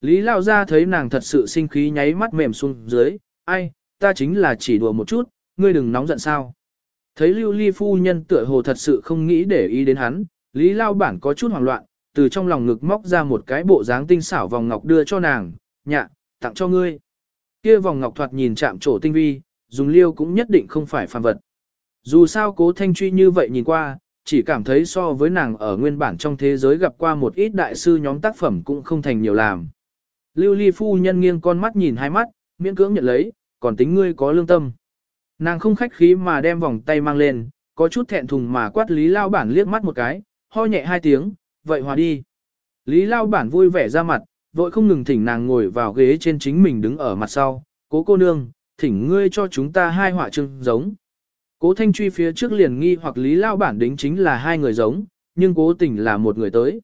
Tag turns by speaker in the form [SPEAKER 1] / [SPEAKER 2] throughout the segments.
[SPEAKER 1] Lý Lao ra thấy nàng thật sự sinh khí nháy mắt mềm xuống dưới, ai, ta chính là chỉ đùa một chút, ngươi đừng nóng giận sao. Thấy lưu ly phu nhân tựa hồ thật sự không nghĩ để ý đến hắn, Lý Lao bản có chút hoảng loạn, từ trong lòng ngực móc ra một cái bộ dáng tinh xảo vòng ngọc đưa cho nàng, nhạ, tặng cho ngươi. Kia vòng ngọc thoạt nhìn chạm trổ tinh vi, dùng liêu cũng nhất định không phải phàm vật. Dù sao cố thanh truy như vậy nhìn qua, chỉ cảm thấy so với nàng ở nguyên bản trong thế giới gặp qua một ít đại sư nhóm tác phẩm cũng không thành nhiều làm. Lưu ly phu nhân nghiêng con mắt nhìn hai mắt, miễn cưỡng nhận lấy, còn tính ngươi có lương tâm. Nàng không khách khí mà đem vòng tay mang lên, có chút thẹn thùng mà quát Lý Lao Bản liếc mắt một cái, ho nhẹ hai tiếng, vậy hòa đi. Lý Lao Bản vui vẻ ra mặt, vội không ngừng thỉnh nàng ngồi vào ghế trên chính mình đứng ở mặt sau, cố cô nương, thỉnh ngươi cho chúng ta hai họa trưng giống. Cố Thanh Truy phía trước liền nghi hoặc Lý Lao Bản đính chính là hai người giống, nhưng cố tình là một người tới.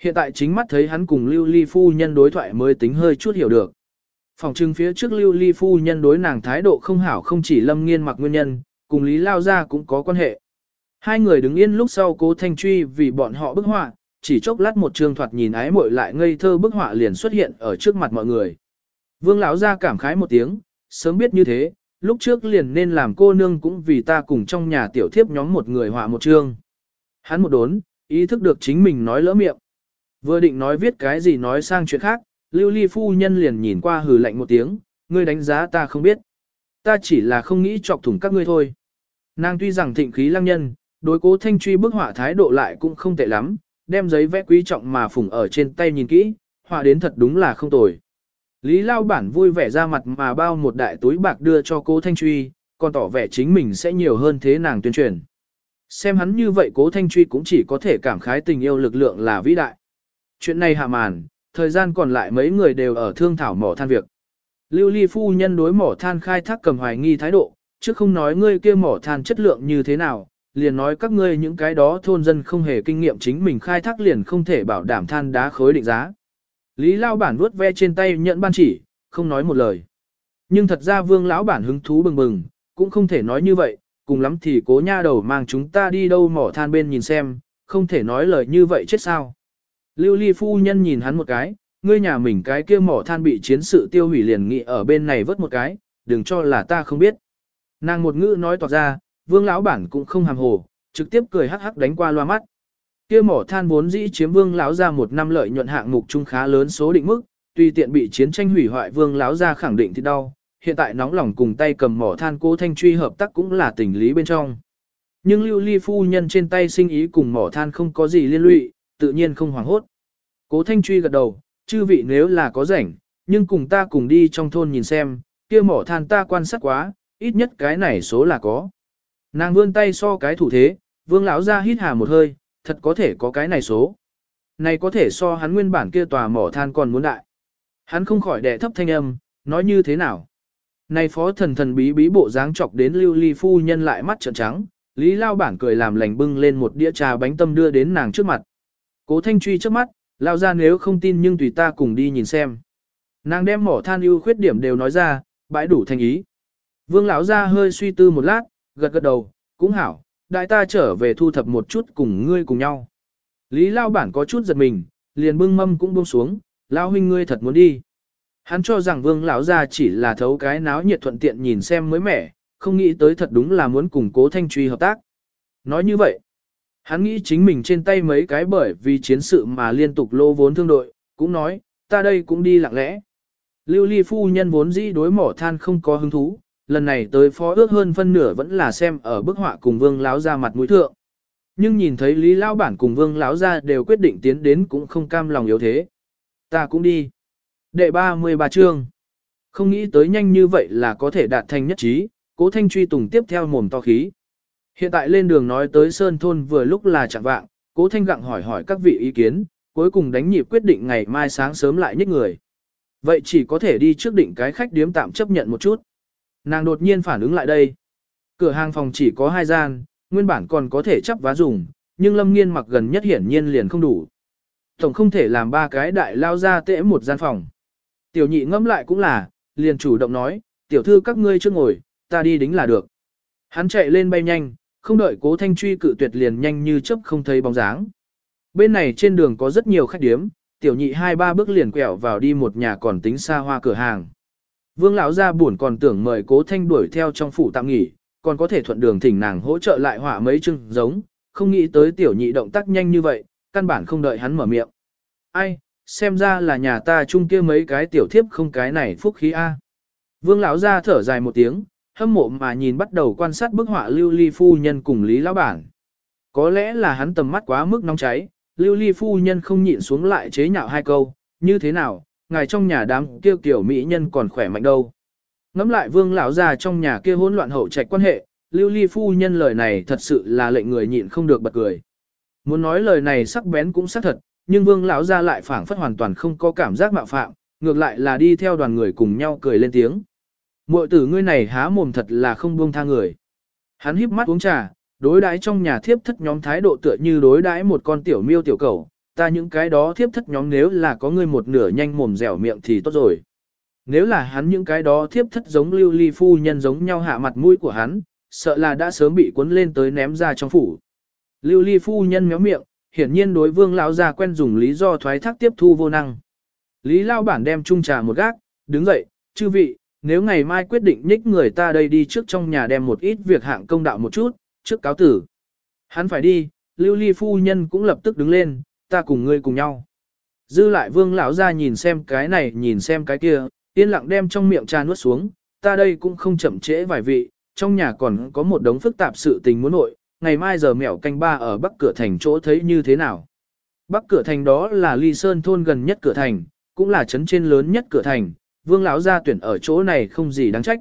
[SPEAKER 1] Hiện tại chính mắt thấy hắn cùng Lưu Ly Phu Nhân đối thoại mới tính hơi chút hiểu được. Phòng trưng phía trước Lưu Ly Phu Nhân đối nàng thái độ không hảo không chỉ lâm nghiên mặc nguyên nhân, cùng Lý Lao gia cũng có quan hệ. Hai người đứng yên lúc sau cố Thanh Truy vì bọn họ bức họa, chỉ chốc lát một trường thoạt nhìn ái muội lại ngây thơ bức họa liền xuất hiện ở trước mặt mọi người. Vương lão gia cảm khái một tiếng, sớm biết như thế, lúc trước liền nên làm cô nương cũng vì ta cùng trong nhà tiểu thiếp nhóm một người họa một chương. Hắn một đốn, ý thức được chính mình nói lỡ miệng. Vừa định nói viết cái gì nói sang chuyện khác, lưu ly phu nhân liền nhìn qua hừ lạnh một tiếng, ngươi đánh giá ta không biết. Ta chỉ là không nghĩ chọc thủng các ngươi thôi. Nàng tuy rằng thịnh khí lăng nhân, đối cố thanh truy bức họa thái độ lại cũng không tệ lắm, đem giấy vẽ quý trọng mà phủng ở trên tay nhìn kỹ, họa đến thật đúng là không tồi. Lý Lao Bản vui vẻ ra mặt mà bao một đại túi bạc đưa cho cố Thanh Truy, còn tỏ vẻ chính mình sẽ nhiều hơn thế nàng tuyên truyền. Xem hắn như vậy cố Thanh Truy cũng chỉ có thể cảm khái tình yêu lực lượng là vĩ đại. Chuyện này hạ màn, thời gian còn lại mấy người đều ở thương thảo mỏ than việc. Lưu Ly phu nhân đối mỏ than khai thác cầm hoài nghi thái độ, chứ không nói ngươi kia mỏ than chất lượng như thế nào, liền nói các ngươi những cái đó thôn dân không hề kinh nghiệm chính mình khai thác liền không thể bảo đảm than đá khối định giá. Lý Lao bản vuốt ve trên tay nhận ban chỉ, không nói một lời. Nhưng thật ra vương lão bản hứng thú bừng bừng, cũng không thể nói như vậy, cùng lắm thì cố nha đầu mang chúng ta đi đâu mỏ than bên nhìn xem, không thể nói lời như vậy chết sao. Lưu ly phu nhân nhìn hắn một cái, ngươi nhà mình cái kia mỏ than bị chiến sự tiêu hủy liền nghị ở bên này vớt một cái, đừng cho là ta không biết. Nàng một ngữ nói toạc ra, vương lão bản cũng không hàm hồ, trực tiếp cười hắc hắc đánh qua loa mắt. Kia mỏ than vốn dĩ chiếm vương lão ra một năm lợi nhuận hạng mục chung khá lớn số định mức, tuy tiện bị chiến tranh hủy hoại vương lão ra khẳng định thì đau, hiện tại nóng lòng cùng tay cầm mỏ than cố thanh truy hợp tác cũng là tình lý bên trong. Nhưng lưu ly phu nhân trên tay sinh ý cùng mỏ than không có gì liên lụy, tự nhiên không hoảng hốt. Cố thanh truy gật đầu, chư vị nếu là có rảnh, nhưng cùng ta cùng đi trong thôn nhìn xem, kia mỏ than ta quan sát quá, ít nhất cái này số là có. Nàng vươn tay so cái thủ thế, vương lão ra hít hà một hơi, thật có thể có cái này số. Này có thể so hắn nguyên bản kia tòa mỏ than còn muốn đại. Hắn không khỏi đẻ thấp thanh âm, nói như thế nào. Này phó thần thần bí bí bộ dáng chọc đến lưu ly phu nhân lại mắt trợn trắng, Lý Lao bản cười làm lành bưng lên một đĩa trà bánh tâm đưa đến nàng trước mặt. Cố thanh truy trước mắt, Lao ra nếu không tin nhưng tùy ta cùng đi nhìn xem. Nàng đem mỏ than ưu khuyết điểm đều nói ra, bãi đủ thành ý. Vương lão ra hơi suy tư một lát, gật gật đầu, cũng hảo, đại ta trở về thu thập một chút cùng ngươi cùng nhau. Lý Lao bản có chút giật mình, liền bưng mâm cũng buông xuống, Lao huynh ngươi thật muốn đi. Hắn cho rằng vương lão gia chỉ là thấu cái náo nhiệt thuận tiện nhìn xem mới mẻ, không nghĩ tới thật đúng là muốn cùng cố thanh truy hợp tác. Nói như vậy, hắn nghĩ chính mình trên tay mấy cái bởi vì chiến sự mà liên tục lô vốn thương đội, cũng nói, ta đây cũng đi lặng lẽ. Lưu ly phu nhân vốn dĩ đối mỏ than không có hứng thú, lần này tới phó ước hơn phân nửa vẫn là xem ở bức họa cùng vương láo ra mặt mũi thượng. Nhưng nhìn thấy Lý Lão Bản cùng Vương láo ra đều quyết định tiến đến cũng không cam lòng yếu thế. Ta cũng đi. Đệ 33 chương. Không nghĩ tới nhanh như vậy là có thể đạt thành nhất trí, cố thanh truy tùng tiếp theo mồm to khí. Hiện tại lên đường nói tới Sơn Thôn vừa lúc là chẳng vạng, cố thanh gặng hỏi hỏi các vị ý kiến, cuối cùng đánh nhịp quyết định ngày mai sáng sớm lại nhích người. Vậy chỉ có thể đi trước định cái khách điếm tạm chấp nhận một chút. Nàng đột nhiên phản ứng lại đây. Cửa hàng phòng chỉ có hai gian, nguyên bản còn có thể chấp vá dùng, nhưng lâm nghiên mặc gần nhất hiển nhiên liền không đủ. Tổng không thể làm ba cái đại lao ra tễ một gian phòng. Tiểu nhị ngẫm lại cũng là, liền chủ động nói, tiểu thư các ngươi chưa ngồi, ta đi đính là được. Hắn chạy lên bay nhanh, không đợi cố thanh truy cự tuyệt liền nhanh như chớp không thấy bóng dáng. Bên này trên đường có rất nhiều khách điếm, tiểu nhị hai ba bước liền quẹo vào đi một nhà còn tính xa hoa cửa hàng. Vương lão gia buồn còn tưởng mời Cố Thanh đuổi theo trong phủ tạm nghỉ, còn có thể thuận đường thỉnh nàng hỗ trợ lại họa mấy chưng giống, không nghĩ tới tiểu nhị động tác nhanh như vậy, căn bản không đợi hắn mở miệng. Ai, xem ra là nhà ta chung kia mấy cái tiểu thiếp không cái này phúc khí a. Vương lão gia thở dài một tiếng, hâm mộ mà nhìn bắt đầu quan sát bức họa Lưu Ly phu nhân cùng Lý lão bản. Có lẽ là hắn tầm mắt quá mức nóng cháy, Lưu Ly phu nhân không nhịn xuống lại chế nhạo hai câu, như thế nào, ngài trong nhà đám kia kiểu mỹ nhân còn khỏe mạnh đâu. Ngắm lại Vương lão gia trong nhà kia hỗn loạn hậu trạch quan hệ, Lưu Ly phu nhân lời này thật sự là lệnh người nhịn không được bật cười. Muốn nói lời này sắc bén cũng sắc thật, nhưng Vương lão gia lại phảng phất hoàn toàn không có cảm giác mạo phạm, ngược lại là đi theo đoàn người cùng nhau cười lên tiếng. Muội tử ngươi này há mồm thật là không buông tha người. Hắn híp mắt uống trà, đối đãi trong nhà thiếp thất nhóm thái độ tựa như đối đãi một con tiểu miêu tiểu cầu, ta những cái đó thiếp thất nhóm nếu là có ngươi một nửa nhanh mồm dẻo miệng thì tốt rồi. Nếu là hắn những cái đó thiếp thất giống lưu ly phu nhân giống nhau hạ mặt mũi của hắn, sợ là đã sớm bị cuốn lên tới ném ra trong phủ. Lưu ly phu nhân méo miệng, hiển nhiên đối vương lão già quen dùng lý do thoái thác tiếp thu vô năng. Lý lao bản đem chung trà một gác, đứng dậy, chư vị, nếu ngày mai quyết định nhích người ta đây đi trước trong nhà đem một ít việc hạng công đạo một chút, trước cáo tử. Hắn phải đi, lưu ly phu nhân cũng lập tức đứng lên, ta cùng ngươi cùng nhau. Dư lại vương lão ra nhìn xem cái này nhìn xem cái kia, yên lặng đem trong miệng trà nuốt xuống, ta đây cũng không chậm trễ vài vị, trong nhà còn có một đống phức tạp sự tình muốn nội, ngày mai giờ mẹo canh ba ở bắc cửa thành chỗ thấy như thế nào. Bắc cửa thành đó là ly sơn thôn gần nhất cửa thành, cũng là trấn trên lớn nhất cửa thành, vương lão gia tuyển ở chỗ này không gì đáng trách.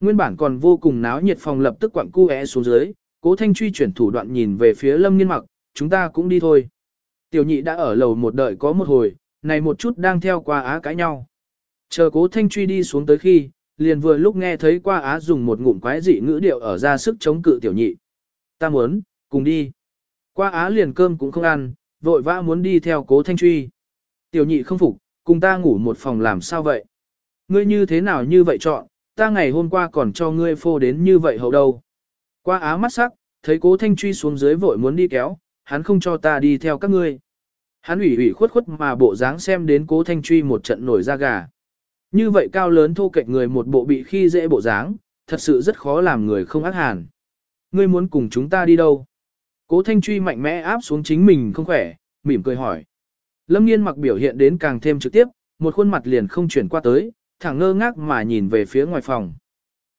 [SPEAKER 1] Nguyên bản còn vô cùng náo nhiệt phòng lập tức quặng cu é xuống dưới, cố thanh truy chuyển thủ đoạn nhìn về phía lâm nghiên mặc, chúng ta cũng đi thôi. Tiểu nhị đã ở lầu một đợi có một hồi, này một chút đang theo qua á cãi nhau. Chờ cố thanh truy đi xuống tới khi, liền vừa lúc nghe thấy qua á dùng một ngụm quái dị ngữ điệu ở ra sức chống cự tiểu nhị. Ta muốn, cùng đi. Qua á liền cơm cũng không ăn, vội vã muốn đi theo cố thanh truy. Tiểu nhị không phục, cùng ta ngủ một phòng làm sao vậy? Ngươi như thế nào như vậy chọn, ta ngày hôm qua còn cho ngươi phô đến như vậy hậu đâu. Qua á mắt sắc, thấy cố thanh truy xuống dưới vội muốn đi kéo, hắn không cho ta đi theo các ngươi. Hắn ủy ủy khuất khuất mà bộ dáng xem đến cố thanh truy một trận nổi da gà. Như vậy cao lớn thô kệch người một bộ bị khi dễ bộ dáng, thật sự rất khó làm người không ác hàn. Ngươi muốn cùng chúng ta đi đâu? Cố thanh truy mạnh mẽ áp xuống chính mình không khỏe, mỉm cười hỏi. Lâm nghiên mặc biểu hiện đến càng thêm trực tiếp, một khuôn mặt liền không chuyển qua tới, thẳng ngơ ngác mà nhìn về phía ngoài phòng.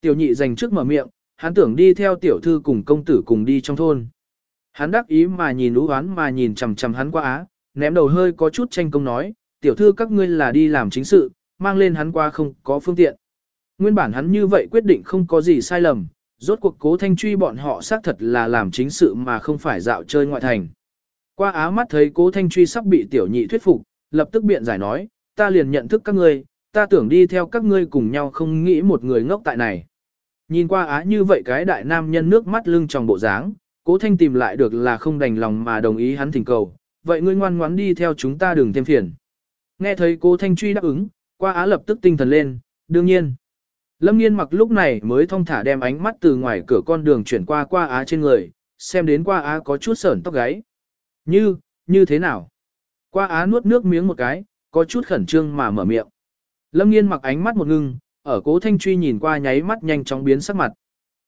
[SPEAKER 1] Tiểu nhị dành trước mở miệng, hắn tưởng đi theo tiểu thư cùng công tử cùng đi trong thôn. Hắn đắc ý mà nhìn ú oán mà nhìn chằm chằm hắn qua á, ném đầu hơi có chút tranh công nói, tiểu thư các ngươi là đi làm chính sự, mang lên hắn qua không có phương tiện. Nguyên bản hắn như vậy quyết định không có gì sai lầm, rốt cuộc cố thanh truy bọn họ xác thật là làm chính sự mà không phải dạo chơi ngoại thành. Qua á mắt thấy cố thanh truy sắp bị tiểu nhị thuyết phục, lập tức biện giải nói, ta liền nhận thức các ngươi, ta tưởng đi theo các ngươi cùng nhau không nghĩ một người ngốc tại này. Nhìn qua á như vậy cái đại nam nhân nước mắt lưng tròng bộ dáng, cố thanh tìm lại được là không đành lòng mà đồng ý hắn thỉnh cầu, vậy ngươi ngoan ngoãn đi theo chúng ta đừng thêm phiền. Nghe thấy cố thanh truy đáp ứng, qua á lập tức tinh thần lên, đương nhiên. Lâm nghiên mặc lúc này mới thong thả đem ánh mắt từ ngoài cửa con đường chuyển qua qua á trên người, xem đến qua á có chút sởn tóc gáy. Như, như thế nào? Qua á nuốt nước miếng một cái, có chút khẩn trương mà mở miệng. Lâm nghiên mặc ánh mắt một ngưng, ở cố thanh truy nhìn qua nháy mắt nhanh chóng biến sắc mặt.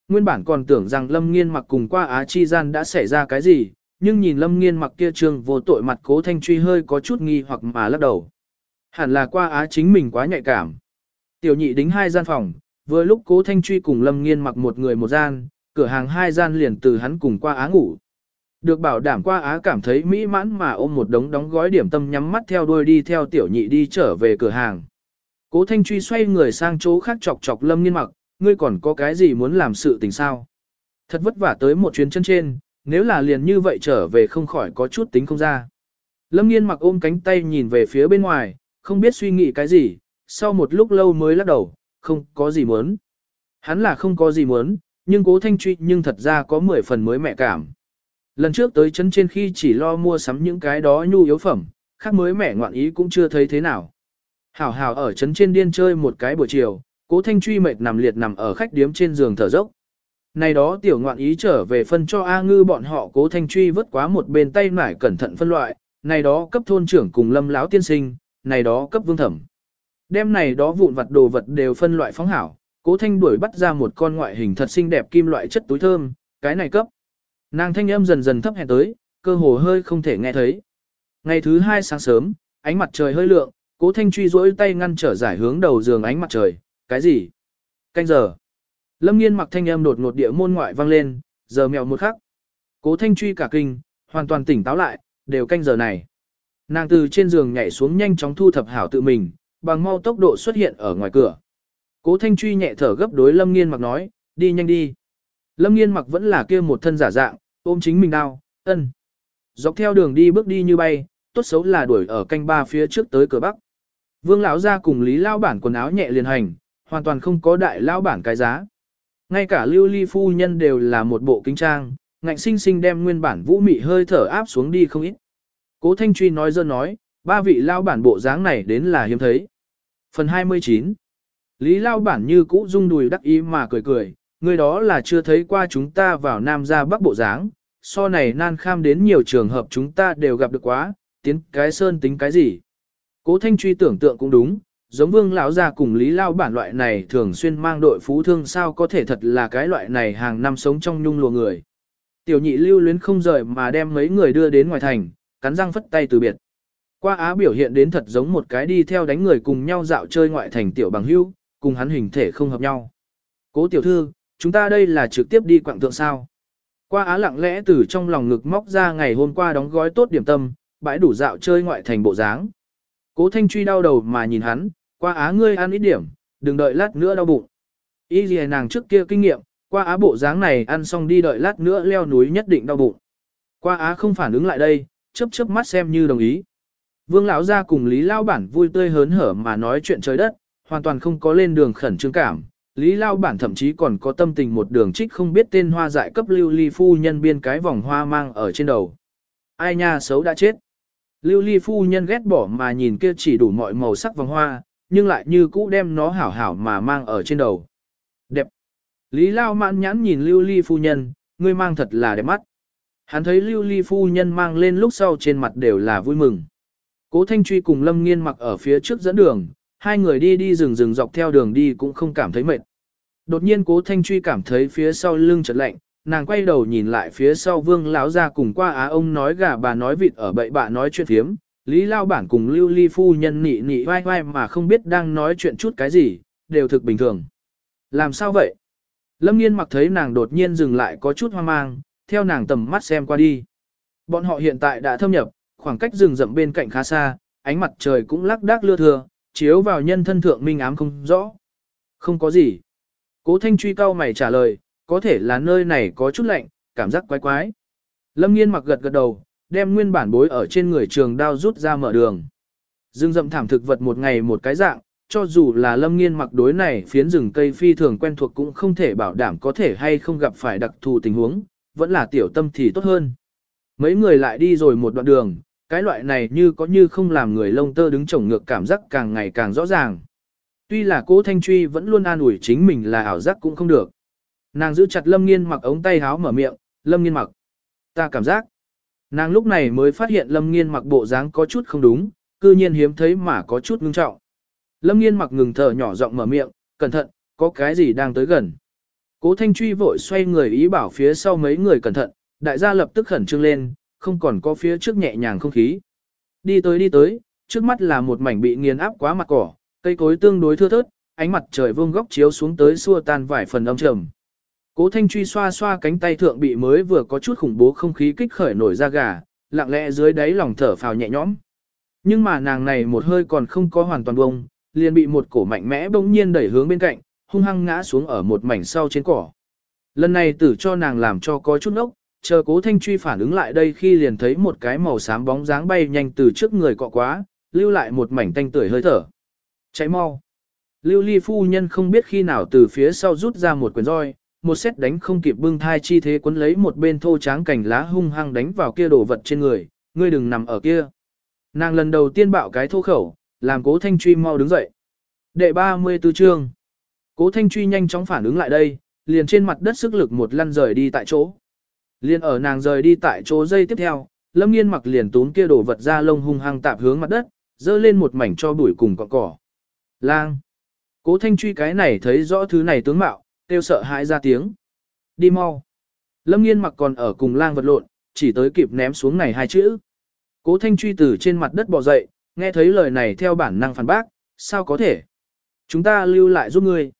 [SPEAKER 1] Nguyên bản còn tưởng rằng Lâm nghiên mặc cùng qua á chi gian đã xảy ra cái gì, nhưng nhìn Lâm nghiên mặc kia trương vô tội mặt cố thanh truy hơi có chút nghi hoặc mà lắc đầu. Hẳn là qua á chính mình quá nhạy cảm. Tiểu nhị đính hai gian phòng, vừa lúc cố thanh truy cùng Lâm nghiên mặc một người một gian, cửa hàng hai gian liền từ hắn cùng qua á ngủ. Được bảo đảm qua á cảm thấy mỹ mãn mà ôm một đống đóng gói điểm tâm nhắm mắt theo đuôi đi theo tiểu nhị đi trở về cửa hàng. Cố Thanh Truy xoay người sang chỗ khác chọc chọc Lâm Nghiên Mặc, ngươi còn có cái gì muốn làm sự tình sao? Thật vất vả tới một chuyến chân trên, nếu là liền như vậy trở về không khỏi có chút tính không ra. Lâm Nghiên Mặc ôm cánh tay nhìn về phía bên ngoài, không biết suy nghĩ cái gì, sau một lúc lâu mới lắc đầu, không có gì muốn. Hắn là không có gì muốn, nhưng cố Thanh Truy nhưng thật ra có 10 phần mới mẹ cảm. Lần trước tới chân trên khi chỉ lo mua sắm những cái đó nhu yếu phẩm, khác mới mẹ ngoạn ý cũng chưa thấy thế nào. Hảo hảo ở trấn trên điên chơi một cái buổi chiều, cố thanh truy mệt nằm liệt nằm ở khách điếm trên giường thở dốc. Này đó tiểu ngoạn ý trở về phân cho A ngư bọn họ cố thanh truy vứt quá một bên tay nải cẩn thận phân loại, này đó cấp thôn trưởng cùng lâm lão tiên sinh, này đó cấp vương thẩm. Đêm này đó vụn vặt đồ vật đều phân loại phóng hảo, cố thanh đuổi bắt ra một con ngoại hình thật xinh đẹp kim loại chất túi thơm, cái này cấp. Nàng thanh âm dần dần thấp hèn tới, cơ hồ hơi không thể nghe thấy. Ngày thứ hai sáng sớm, ánh mặt trời hơi lượng, cố thanh truy rỗi tay ngăn trở giải hướng đầu giường ánh mặt trời, cái gì? Canh giờ. Lâm nghiên mặc thanh âm đột ngột địa môn ngoại vang lên, giờ mèo một khắc. Cố thanh truy cả kinh, hoàn toàn tỉnh táo lại, đều canh giờ này. Nàng từ trên giường nhảy xuống nhanh chóng thu thập hảo tự mình, bằng mau tốc độ xuất hiện ở ngoài cửa. Cố thanh truy nhẹ thở gấp đối lâm nghiên mặc nói, đi nhanh đi. Lâm nghiên mặc vẫn là kia một thân giả dạng, ôm chính mình đau, ân. Dọc theo đường đi bước đi như bay, tốt xấu là đuổi ở canh ba phía trước tới cửa bắc. Vương lão ra cùng Lý Lão bản quần áo nhẹ liền hành, hoàn toàn không có đại lão bản cái giá. Ngay cả lưu ly phu nhân đều là một bộ kính trang, ngạnh sinh sinh đem nguyên bản vũ mị hơi thở áp xuống đi không ít. Cố Thanh Truy nói dơ nói, ba vị lao bản bộ dáng này đến là hiếm thấy. Phần 29 Lý lao bản như cũ rung đùi đắc ý mà cười cười, người đó là chưa thấy qua chúng ta vào Nam ra Bắc bộ dáng, so này nan kham đến nhiều trường hợp chúng ta đều gặp được quá, tiến cái sơn tính cái gì. Cố Thanh Truy tưởng tượng cũng đúng, giống vương lão gia cùng lý lao bản loại này thường xuyên mang đội phú thương sao có thể thật là cái loại này hàng năm sống trong nhung lùa người. Tiểu nhị lưu luyến không rời mà đem mấy người đưa đến ngoài thành, cắn răng phất tay từ biệt. Qua Á biểu hiện đến thật giống một cái đi theo đánh người cùng nhau dạo chơi ngoại thành tiểu bằng hưu, cùng hắn hình thể không hợp nhau. Cố tiểu thư, chúng ta đây là trực tiếp đi quảng tượng sao. Qua Á lặng lẽ từ trong lòng ngực móc ra ngày hôm qua đóng gói tốt điểm tâm, bãi đủ dạo chơi ngoại thành bộ dáng. Cố Thanh Truy đau đầu mà nhìn hắn, qua Á ngươi ăn ít điểm, đừng đợi lát nữa đau bụng. Y gì nàng trước kia kinh nghiệm, qua Á bộ dáng này ăn xong đi đợi lát nữa leo núi nhất định đau bụng. Qua Á không phản ứng lại đây, chớp chớp mắt xem như đồng ý. Vương lão gia cùng Lý lão bản vui tươi hớn hở mà nói chuyện trời đất, hoàn toàn không có lên đường khẩn trương cảm. Lý lão bản thậm chí còn có tâm tình một đường trích không biết tên hoa dại cấp lưu ly phu nhân biên cái vòng hoa mang ở trên đầu. Ai nha xấu đã chết. Lưu ly phu nhân ghét bỏ mà nhìn kia chỉ đủ mọi màu sắc vòng hoa, nhưng lại như cũ đem nó hảo hảo mà mang ở trên đầu. Đẹp. Lý Lao mãn nhãn nhìn lưu ly phu nhân, ngươi mang thật là đẹp mắt. Hắn thấy lưu ly phu nhân mang lên lúc sau trên mặt đều là vui mừng. Cố Thanh Truy cùng Lâm Nghiên mặc ở phía trước dẫn đường, hai người đi đi rừng rừng dọc theo đường đi cũng không cảm thấy mệt. Đột nhiên Cố Thanh Truy cảm thấy phía sau lưng chợt lạnh, nàng quay đầu nhìn lại phía sau Vương lão ra cùng qua á ông nói gà bà nói vịt ở bậy bạ nói chuyện thiếm, Lý Lao bản cùng Lưu Ly phu nhân nị nị vai vai mà không biết đang nói chuyện chút cái gì, đều thực bình thường. Làm sao vậy? Lâm Nghiên mặc thấy nàng đột nhiên dừng lại có chút hoang mang, theo nàng tầm mắt xem qua đi. Bọn họ hiện tại đã thâm nhập, khoảng cách rừng rậm bên cạnh khá xa, ánh mặt trời cũng lắc đác lưa thưa, chiếu vào nhân thân thượng minh ám không rõ. Không có gì. Cố Thanh truy cao mày trả lời, có thể là nơi này có chút lạnh, cảm giác quái quái. Lâm Nghiên mặc gật gật đầu, đem nguyên bản bối ở trên người trường đao rút ra mở đường. Dương rậm thảm thực vật một ngày một cái dạng, cho dù là lâm nghiên mặc đối này phiến rừng cây phi thường quen thuộc cũng không thể bảo đảm có thể hay không gặp phải đặc thù tình huống, vẫn là tiểu tâm thì tốt hơn. Mấy người lại đi rồi một đoạn đường, cái loại này như có như không làm người lông tơ đứng trồng ngược cảm giác càng ngày càng rõ ràng. Tuy là cố thanh truy vẫn luôn an ủi chính mình là ảo giác cũng không được. Nàng giữ chặt lâm nghiên mặc ống tay háo mở miệng, lâm nghiên mặc. Ta cảm giác. Nàng lúc này mới phát hiện Lâm Nghiên mặc bộ dáng có chút không đúng, cư nhiên hiếm thấy mà có chút ngưng trọng. Lâm Nghiên mặc ngừng thở nhỏ giọng mở miệng, cẩn thận, có cái gì đang tới gần. Cố Thanh Truy vội xoay người ý bảo phía sau mấy người cẩn thận, đại gia lập tức khẩn trương lên, không còn có phía trước nhẹ nhàng không khí. Đi tới đi tới, trước mắt là một mảnh bị nghiền áp quá mặt cỏ, cây cối tương đối thưa thớt, ánh mặt trời vương góc chiếu xuống tới xua tan vài phần âm trầm. Cố Thanh Truy xoa xoa cánh tay thượng bị mới vừa có chút khủng bố không khí kích khởi nổi ra gà, lặng lẽ dưới đáy lòng thở phào nhẹ nhõm. Nhưng mà nàng này một hơi còn không có hoàn toàn bông, liền bị một cổ mạnh mẽ bỗng nhiên đẩy hướng bên cạnh, hung hăng ngã xuống ở một mảnh sau trên cỏ. Lần này tử cho nàng làm cho có chút nốc, chờ cố thanh truy phản ứng lại đây khi liền thấy một cái màu xám bóng dáng bay nhanh từ trước người cọ quá, lưu lại một mảnh tanh tưởi hơi thở. Cháy mau. Lưu ly phu nhân không biết khi nào từ phía sau rút ra một quyền roi, một xét đánh không kịp bưng thai chi thế quấn lấy một bên thô tráng cành lá hung hăng đánh vào kia đồ vật trên người, ngươi đừng nằm ở kia. Nàng lần đầu tiên bạo cái thô khẩu, làm cố thanh truy mau đứng dậy. Đệ 34 chương. Cố thanh truy nhanh chóng phản ứng lại đây, liền trên mặt đất sức lực một lăn rời đi tại chỗ. Liền ở nàng rời đi tại chỗ dây tiếp theo, lâm nghiên mặc liền tún kia đồ vật ra lông hung hăng tạp hướng mặt đất, dơ lên một mảnh cho bụi cùng cọ cỏ. Lang. Cố thanh truy cái này thấy rõ thứ này tướng mạo, kêu sợ hãi ra tiếng. Đi mau. Lâm nghiên mặc còn ở cùng lang vật lộn, chỉ tới kịp ném xuống này hai chữ. Cố thanh truy từ trên mặt đất bò dậy, nghe thấy lời này theo bản năng phản bác, sao có thể? Chúng ta lưu lại giúp ngươi.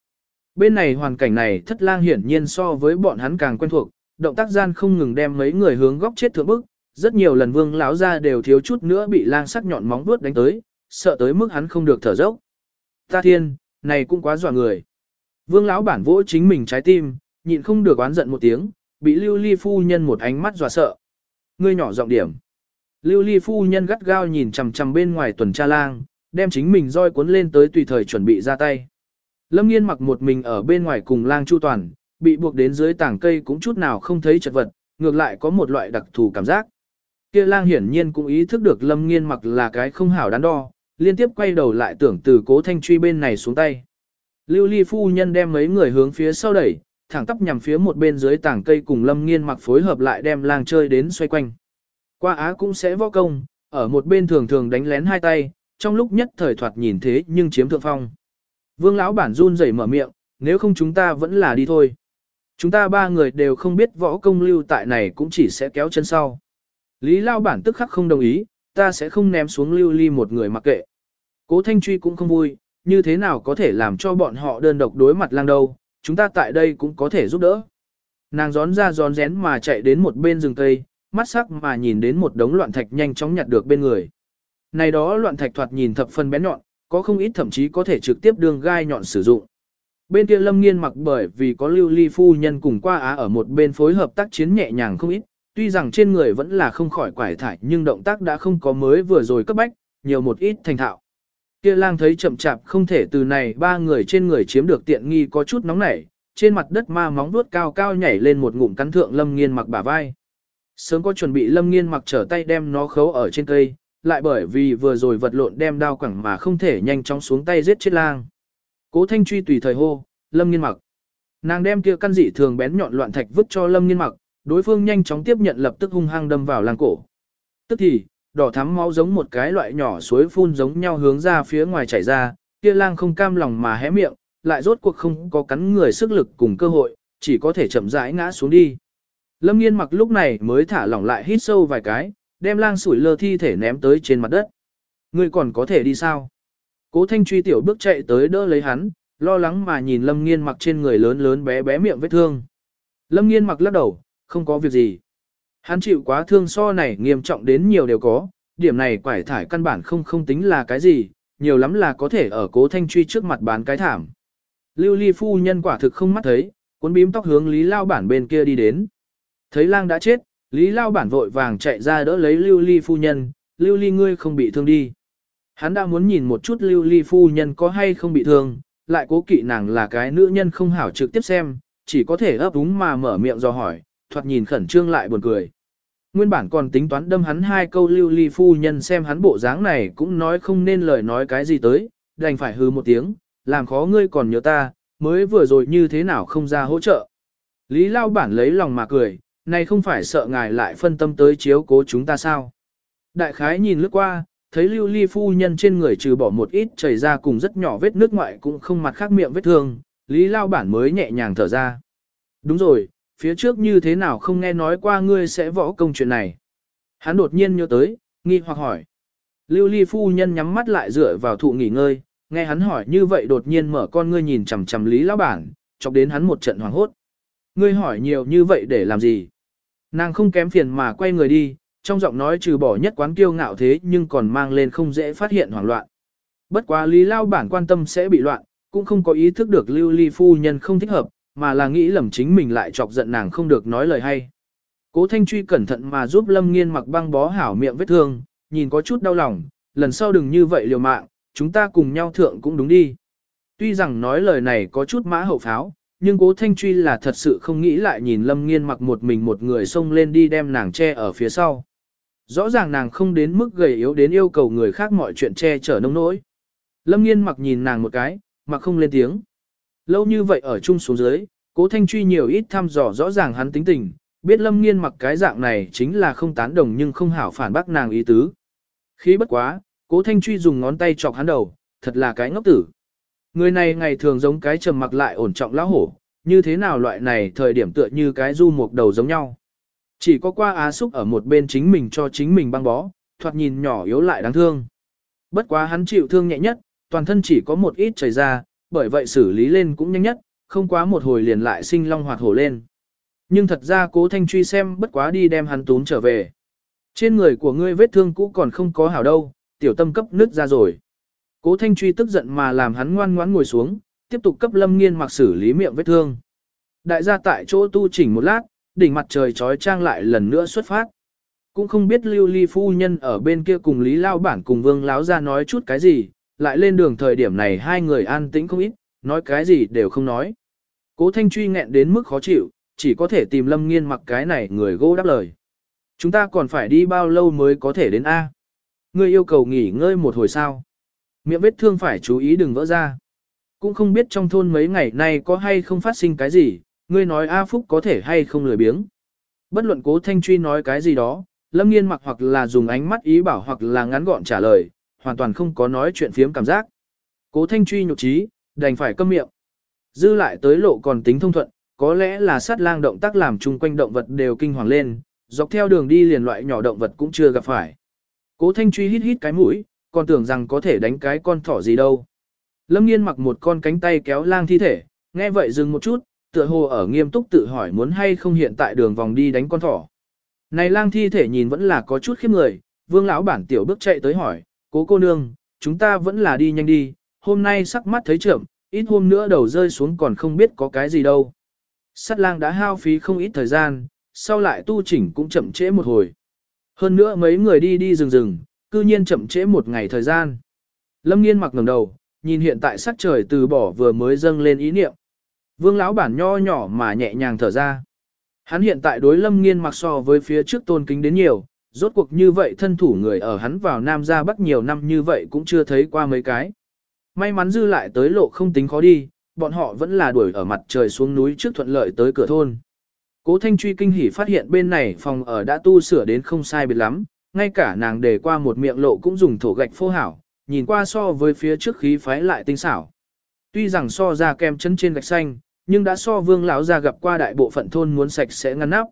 [SPEAKER 1] Bên này hoàn cảnh này thất lang hiển nhiên so với bọn hắn càng quen thuộc, động tác gian không ngừng đem mấy người hướng góc chết thượng bức, rất nhiều lần vương lão ra đều thiếu chút nữa bị lang sắc nhọn móng vuốt đánh tới, sợ tới mức hắn không được thở dốc. Ta thiên, này cũng quá dọa người. Vương lão bản vỗ chính mình trái tim, nhịn không được oán giận một tiếng, bị lưu ly phu nhân một ánh mắt dọa sợ. Ngươi nhỏ giọng điểm. Lưu ly phu nhân gắt gao nhìn chằm chằm bên ngoài tuần tra lang, đem chính mình roi cuốn lên tới tùy thời chuẩn bị ra tay. Lâm nghiên mặc một mình ở bên ngoài cùng lang chu toàn, bị buộc đến dưới tảng cây cũng chút nào không thấy chật vật, ngược lại có một loại đặc thù cảm giác. Kia lang hiển nhiên cũng ý thức được lâm nghiên mặc là cái không hảo đắn đo, liên tiếp quay đầu lại tưởng từ cố thanh truy bên này xuống tay. Lưu ly phu nhân đem mấy người hướng phía sau đẩy, thẳng tắp nhằm phía một bên dưới tảng cây cùng lâm nghiên mặc phối hợp lại đem lang chơi đến xoay quanh. Qua á cũng sẽ võ công, ở một bên thường thường đánh lén hai tay, trong lúc nhất thời thoạt nhìn thế nhưng chiếm thượng phong. Vương lão bản run rẩy mở miệng, nếu không chúng ta vẫn là đi thôi. Chúng ta ba người đều không biết võ công lưu tại này cũng chỉ sẽ kéo chân sau. Lý lao bản tức khắc không đồng ý, ta sẽ không ném xuống lưu ly một người mặc kệ. Cố Thanh Truy cũng không vui, như thế nào có thể làm cho bọn họ đơn độc đối mặt lang đâu, chúng ta tại đây cũng có thể giúp đỡ. Nàng gión ra gión rén mà chạy đến một bên rừng cây, mắt sắc mà nhìn đến một đống loạn thạch nhanh chóng nhặt được bên người. Này đó loạn thạch thoạt nhìn thập phần bén nhọn, có không ít thậm chí có thể trực tiếp đường gai nhọn sử dụng. Bên kia lâm nghiên mặc bởi vì có lưu ly phu nhân cùng qua á ở một bên phối hợp tác chiến nhẹ nhàng không ít, tuy rằng trên người vẫn là không khỏi quải thải nhưng động tác đã không có mới vừa rồi cấp bách, nhiều một ít thành thạo. Kia lang thấy chậm chạp không thể từ này ba người trên người chiếm được tiện nghi có chút nóng nảy, trên mặt đất ma móng vuốt cao cao nhảy lên một ngụm cắn thượng lâm nghiên mặc bả vai. Sớm có chuẩn bị lâm nghiên mặc trở tay đem nó khấu ở trên cây, lại bởi vì vừa rồi vật lộn đem đao quẳng mà không thể nhanh chóng xuống tay giết chết lang. Cố thanh truy tùy thời hô, lâm nghiên mặc. Nàng đem kia căn dị thường bén nhọn loạn thạch vứt cho lâm nghiên mặc, đối phương nhanh chóng tiếp nhận lập tức hung hăng đâm vào lang cổ. Tức thì, đỏ thắm máu giống một cái loại nhỏ suối phun giống nhau hướng ra phía ngoài chảy ra, kia lang không cam lòng mà hé miệng, lại rốt cuộc không có cắn người sức lực cùng cơ hội, chỉ có thể chậm rãi ngã xuống đi. Lâm nghiên mặc lúc này mới thả lỏng lại hít sâu vài cái, đem lang sủi lơ thi thể ném tới trên mặt đất. Ngươi còn có thể đi sao? Cố thanh truy tiểu bước chạy tới đỡ lấy hắn, lo lắng mà nhìn lâm nghiên mặc trên người lớn lớn bé bé miệng vết thương. Lâm nghiên mặc lắc đầu, không có việc gì. Hắn chịu quá thương so này nghiêm trọng đến nhiều đều có, điểm này quải thải căn bản không không tính là cái gì, nhiều lắm là có thể ở cố thanh truy trước mặt bán cái thảm. Lưu ly phu nhân quả thực không mắt thấy, cuốn bím tóc hướng lý lao bản bên kia đi đến. Thấy lang đã chết, lý lao bản vội vàng chạy ra đỡ lấy lưu ly phu nhân, lưu ly ngươi không bị thương đi. Hắn đã muốn nhìn một chút lưu ly phu nhân có hay không bị thương, lại cố kỵ nàng là cái nữ nhân không hảo trực tiếp xem, chỉ có thể ấp úng mà mở miệng do hỏi, thoạt nhìn khẩn trương lại buồn cười. Nguyên bản còn tính toán đâm hắn hai câu lưu ly phu nhân xem hắn bộ dáng này cũng nói không nên lời nói cái gì tới, đành phải hư một tiếng, làm khó ngươi còn nhớ ta, mới vừa rồi như thế nào không ra hỗ trợ. Lý lao bản lấy lòng mà cười, này không phải sợ ngài lại phân tâm tới chiếu cố chúng ta sao. Đại khái nhìn lướt qua, thấy lưu ly phu nhân trên người trừ bỏ một ít chảy ra cùng rất nhỏ vết nước ngoại cũng không mặt khác miệng vết thương, Lý lao bản mới nhẹ nhàng thở ra. Đúng rồi, phía trước như thế nào không nghe nói qua ngươi sẽ võ công chuyện này. Hắn đột nhiên nhớ tới, nghi hoặc hỏi. Lưu ly phu nhân nhắm mắt lại dựa vào thụ nghỉ ngơi, nghe hắn hỏi như vậy đột nhiên mở con ngươi nhìn chằm chằm lý lão bản, chọc đến hắn một trận hoảng hốt. Ngươi hỏi nhiều như vậy để làm gì? Nàng không kém phiền mà quay người đi, trong giọng nói trừ bỏ nhất quán kiêu ngạo thế nhưng còn mang lên không dễ phát hiện hoảng loạn. Bất quá lý lao bản quan tâm sẽ bị loạn, cũng không có ý thức được lưu ly phu nhân không thích hợp, mà là nghĩ lầm chính mình lại chọc giận nàng không được nói lời hay. Cố Thanh Truy cẩn thận mà giúp Lâm Nghiên mặc băng bó hảo miệng vết thương, nhìn có chút đau lòng, lần sau đừng như vậy liều mạng, chúng ta cùng nhau thượng cũng đúng đi. Tuy rằng nói lời này có chút mã hậu pháo, nhưng Cố Thanh Truy là thật sự không nghĩ lại nhìn Lâm Nghiên mặc một mình một người xông lên đi đem nàng che ở phía sau. Rõ ràng nàng không đến mức gầy yếu đến yêu cầu người khác mọi chuyện che chở nông nỗi. Lâm Nghiên mặc nhìn nàng một cái, mà không lên tiếng. Lâu như vậy ở chung xuống dưới, cố thanh truy nhiều ít thăm dò rõ ràng hắn tính tình, biết lâm nghiên mặc cái dạng này chính là không tán đồng nhưng không hảo phản bác nàng ý tứ. Khi bất quá, cố thanh truy dùng ngón tay chọc hắn đầu, thật là cái ngốc tử. Người này ngày thường giống cái trầm mặc lại ổn trọng lão hổ, như thế nào loại này thời điểm tựa như cái du mục đầu giống nhau. Chỉ có qua á xúc ở một bên chính mình cho chính mình băng bó, thoạt nhìn nhỏ yếu lại đáng thương. Bất quá hắn chịu thương nhẹ nhất, toàn thân chỉ có một ít chảy ra, bởi vậy xử lý lên cũng nhanh nhất, không quá một hồi liền lại sinh long hoạt hổ lên. Nhưng thật ra cố thanh truy xem bất quá đi đem hắn tún trở về. Trên người của ngươi vết thương cũ còn không có hảo đâu, tiểu tâm cấp nứt ra rồi. Cố thanh truy tức giận mà làm hắn ngoan ngoãn ngồi xuống, tiếp tục cấp lâm nghiên mặc xử lý miệng vết thương. Đại gia tại chỗ tu chỉnh một lát, đỉnh mặt trời trói trang lại lần nữa xuất phát. Cũng không biết lưu ly phu nhân ở bên kia cùng Lý Lao Bản cùng Vương Láo ra nói chút cái gì, lại lên đường thời điểm này hai người an tĩnh không ít, nói cái gì đều không nói. Cố Thanh Truy nghẹn đến mức khó chịu, chỉ có thể tìm Lâm Nghiên mặc cái này người gỗ đáp lời. Chúng ta còn phải đi bao lâu mới có thể đến A? Ngươi yêu cầu nghỉ ngơi một hồi sao? Miệng vết thương phải chú ý đừng vỡ ra. Cũng không biết trong thôn mấy ngày nay có hay không phát sinh cái gì, ngươi nói A Phúc có thể hay không lười biếng. Bất luận cố Thanh Truy nói cái gì đó, Lâm Nghiên mặc hoặc là dùng ánh mắt ý bảo hoặc là ngắn gọn trả lời, hoàn toàn không có nói chuyện phiếm cảm giác. Cố Thanh Truy nhục trí, đành phải câm miệng. Dư lại tới lộ còn tính thông thuận, có lẽ là sát lang động tác làm chung quanh động vật đều kinh hoàng lên, dọc theo đường đi liền loại nhỏ động vật cũng chưa gặp phải. Cố Thanh Truy hít hít cái mũi, còn tưởng rằng có thể đánh cái con thỏ gì đâu. Lâm Nghiên mặc một con cánh tay kéo lang thi thể, nghe vậy dừng một chút, tựa hồ ở nghiêm túc tự hỏi muốn hay không hiện tại đường vòng đi đánh con thỏ. Này lang thi thể nhìn vẫn là có chút khiếp người, vương lão bản tiểu bước chạy tới hỏi, cố cô nương, chúng ta vẫn là đi nhanh đi, hôm nay sắc mắt thấy chậm, ít hôm nữa đầu rơi xuống còn không biết có cái gì đâu. Sắt lang đã hao phí không ít thời gian, sau lại tu chỉnh cũng chậm trễ một hồi. Hơn nữa mấy người đi đi rừng rừng, cư nhiên chậm trễ một ngày thời gian. Lâm nghiên mặc ngẩng đầu, nhìn hiện tại sắc trời từ bỏ vừa mới dâng lên ý niệm. Vương lão bản nho nhỏ mà nhẹ nhàng thở ra. Hắn hiện tại đối lâm nghiên mặc so với phía trước tôn kính đến nhiều, rốt cuộc như vậy thân thủ người ở hắn vào Nam ra Bắc nhiều năm như vậy cũng chưa thấy qua mấy cái. May mắn dư lại tới lộ không tính khó đi, bọn họ vẫn là đuổi ở mặt trời xuống núi trước thuận lợi tới cửa thôn. Cố Thanh Truy kinh hỉ phát hiện bên này phòng ở đã tu sửa đến không sai biệt lắm, ngay cả nàng để qua một miệng lộ cũng dùng thổ gạch phô hảo, nhìn qua so với phía trước khí phái lại tinh xảo. Tuy rằng so ra kem chân trên gạch xanh, nhưng đã so vương lão ra gặp qua đại bộ phận thôn muốn sạch sẽ ngăn nắp.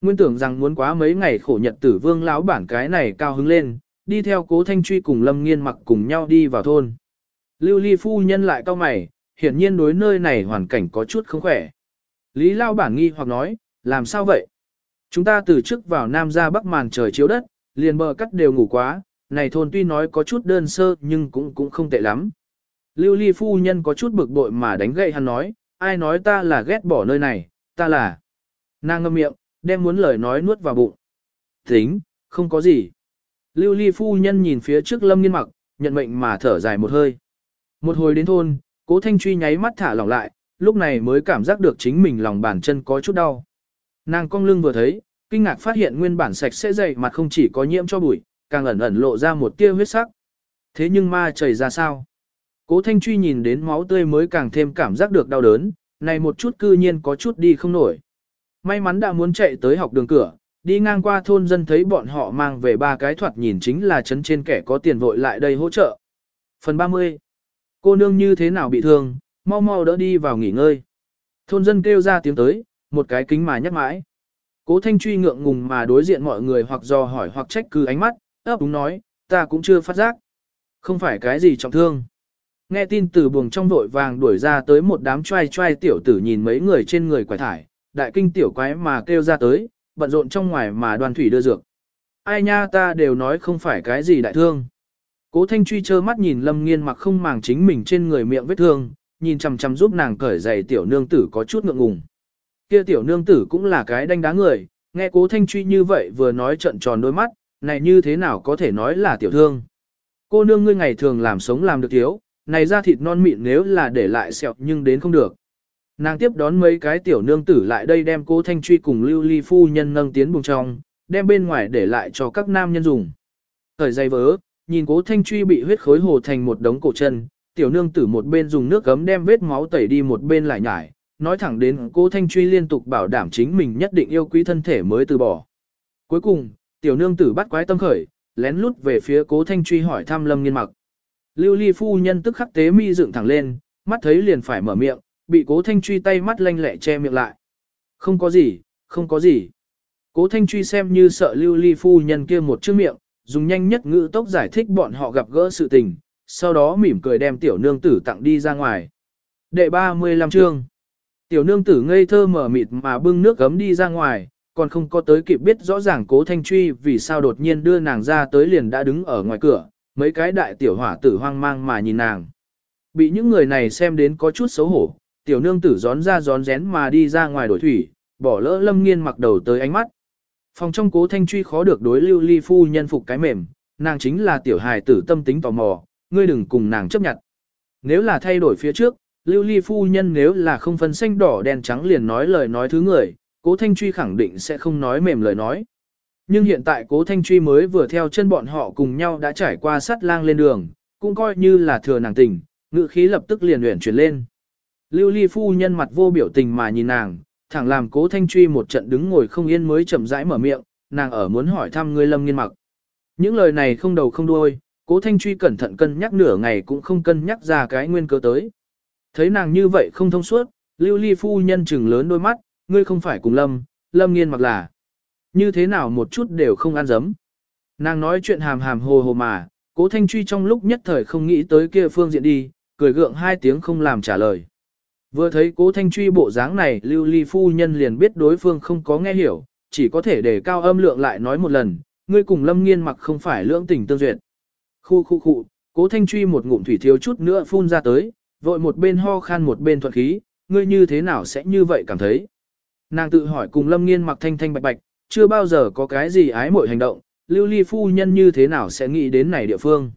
[SPEAKER 1] Nguyên tưởng rằng muốn quá mấy ngày khổ nhật tử vương lão bản cái này cao hứng lên, đi theo cố thanh truy cùng lâm nghiên mặc cùng nhau đi vào thôn. Lưu ly phu nhân lại cao mày, hiển nhiên đối nơi này hoàn cảnh có chút không khỏe. Lý lao bản nghi hoặc nói, làm sao vậy? Chúng ta từ trước vào nam ra bắc màn trời chiếu đất, liền bờ cắt đều ngủ quá, này thôn tuy nói có chút đơn sơ nhưng cũng cũng không tệ lắm. Lưu ly phu nhân có chút bực bội mà đánh gậy hắn nói, ai nói ta là ghét bỏ nơi này, ta là. Nàng ngâm miệng, đem muốn lời nói nuốt vào bụng. Tính, không có gì. Lưu ly phu nhân nhìn phía trước lâm nghiên mặc, nhận mệnh mà thở dài một hơi. Một hồi đến thôn, cố thanh truy nháy mắt thả lỏng lại, lúc này mới cảm giác được chính mình lòng bàn chân có chút đau. Nàng cong lưng vừa thấy, kinh ngạc phát hiện nguyên bản sạch sẽ dày mặt không chỉ có nhiễm cho bụi, càng ẩn ẩn lộ ra một tia huyết sắc. Thế nhưng ma trời ra sao? Cố Thanh Truy nhìn đến máu tươi mới càng thêm cảm giác được đau đớn, này một chút cư nhiên có chút đi không nổi. May mắn đã muốn chạy tới học đường cửa, đi ngang qua thôn dân thấy bọn họ mang về ba cái thoạt nhìn chính là chấn trên kẻ có tiền vội lại đây hỗ trợ. Phần 30. Cô nương như thế nào bị thương, mau mau đỡ đi vào nghỉ ngơi. Thôn dân kêu ra tiếng tới, một cái kính mà nhắc mãi. Cố Thanh Truy ngượng ngùng mà đối diện mọi người hoặc dò hỏi hoặc trách cứ ánh mắt, ấp đúng nói, ta cũng chưa phát giác. Không phải cái gì trọng thương. Nghe tin từ buồng trong vội vàng đuổi ra tới một đám trai trai tiểu tử nhìn mấy người trên người quải thải, đại kinh tiểu quái mà kêu ra tới, bận rộn trong ngoài mà đoàn thủy đưa dược. Ai nha ta đều nói không phải cái gì đại thương. Cố Thanh Truy trơ mắt nhìn Lâm Nghiên mặc không màng chính mình trên người miệng vết thương, nhìn chằm chằm giúp nàng cởi giày tiểu nương tử có chút ngượng ngùng. Kia tiểu nương tử cũng là cái đánh đá người, nghe Cố Thanh Truy như vậy vừa nói trận tròn đôi mắt, này như thế nào có thể nói là tiểu thương. Cô nương ngươi ngày thường làm sống làm được thiếu, này da thịt non mịn nếu là để lại sẹo nhưng đến không được. Nàng tiếp đón mấy cái tiểu nương tử lại đây đem cố thanh truy cùng lưu ly phu nhân nâng tiến buồng trong, đem bên ngoài để lại cho các nam nhân dùng. Thời dây vớ, nhìn cố thanh truy bị huyết khối hồ thành một đống cổ chân, tiểu nương tử một bên dùng nước gấm đem vết máu tẩy đi một bên lại nhải, nói thẳng đến cố Thanh Truy liên tục bảo đảm chính mình nhất định yêu quý thân thể mới từ bỏ. Cuối cùng, tiểu nương tử bắt quái tâm khởi, lén lút về phía cố Thanh Truy hỏi thăm lâm nghiên mặc. Lưu ly phu nhân tức khắc tế mi dựng thẳng lên, mắt thấy liền phải mở miệng, bị cố Thanh Truy tay mắt lanh lẹ che miệng lại. Không có gì, không có gì. Cố Thanh Truy xem như sợ lưu ly phu nhân kia một chữ miệng, dùng nhanh nhất ngữ tốc giải thích bọn họ gặp gỡ sự tình, sau đó mỉm cười đem tiểu nương tử tặng đi ra ngoài. Đệ 35 chương Tiểu nương tử ngây thơ mở mịt mà bưng nước gấm đi ra ngoài, còn không có tới kịp biết rõ ràng cố thanh truy vì sao đột nhiên đưa nàng ra tới liền đã đứng ở ngoài cửa, mấy cái đại tiểu hỏa tử hoang mang mà nhìn nàng. Bị những người này xem đến có chút xấu hổ, tiểu nương tử gión ra gión rén mà đi ra ngoài đổi thủy, bỏ lỡ lâm nghiên mặc đầu tới ánh mắt. Phòng trong cố thanh truy khó được đối lưu ly phu nhân phục cái mềm, nàng chính là tiểu hài tử tâm tính tò mò, ngươi đừng cùng nàng chấp nhận. Nếu là thay đổi phía trước, lưu ly phu nhân nếu là không phân xanh đỏ đen trắng liền nói lời nói thứ người, cố thanh truy khẳng định sẽ không nói mềm lời nói. Nhưng hiện tại cố thanh truy mới vừa theo chân bọn họ cùng nhau đã trải qua sắt lang lên đường, cũng coi như là thừa nàng tình, ngự khí lập tức liền luyện chuyển lên. Lưu ly phu nhân mặt vô biểu tình mà nhìn nàng, thẳng làm cố thanh truy một trận đứng ngồi không yên mới chậm rãi mở miệng, nàng ở muốn hỏi thăm ngươi lâm nghiên mặc. Những lời này không đầu không đuôi, cố thanh truy cẩn thận cân nhắc nửa ngày cũng không cân nhắc ra cái nguyên cớ tới. Thấy nàng như vậy không thông suốt, lưu ly phu nhân chừng lớn đôi mắt, ngươi không phải cùng lâm, lâm nghiên mặc là. Như thế nào một chút đều không ăn dấm. Nàng nói chuyện hàm hàm hồ hồ mà, cố thanh truy trong lúc nhất thời không nghĩ tới kia phương diện đi, cười gượng hai tiếng không làm trả lời. Vừa thấy cố thanh truy bộ dáng này lưu ly phu nhân liền biết đối phương không có nghe hiểu, chỉ có thể để cao âm lượng lại nói một lần, ngươi cùng lâm nghiên mặc không phải lưỡng tình tương duyệt. Khu khu khu, cố thanh truy một ngụm thủy thiếu chút nữa phun ra tới, vội một bên ho khan một bên thuận khí, ngươi như thế nào sẽ như vậy cảm thấy. Nàng tự hỏi cùng lâm nghiên mặc thanh thanh bạch bạch, chưa bao giờ có cái gì ái mội hành động, lưu ly phu nhân như thế nào sẽ nghĩ đến này địa phương.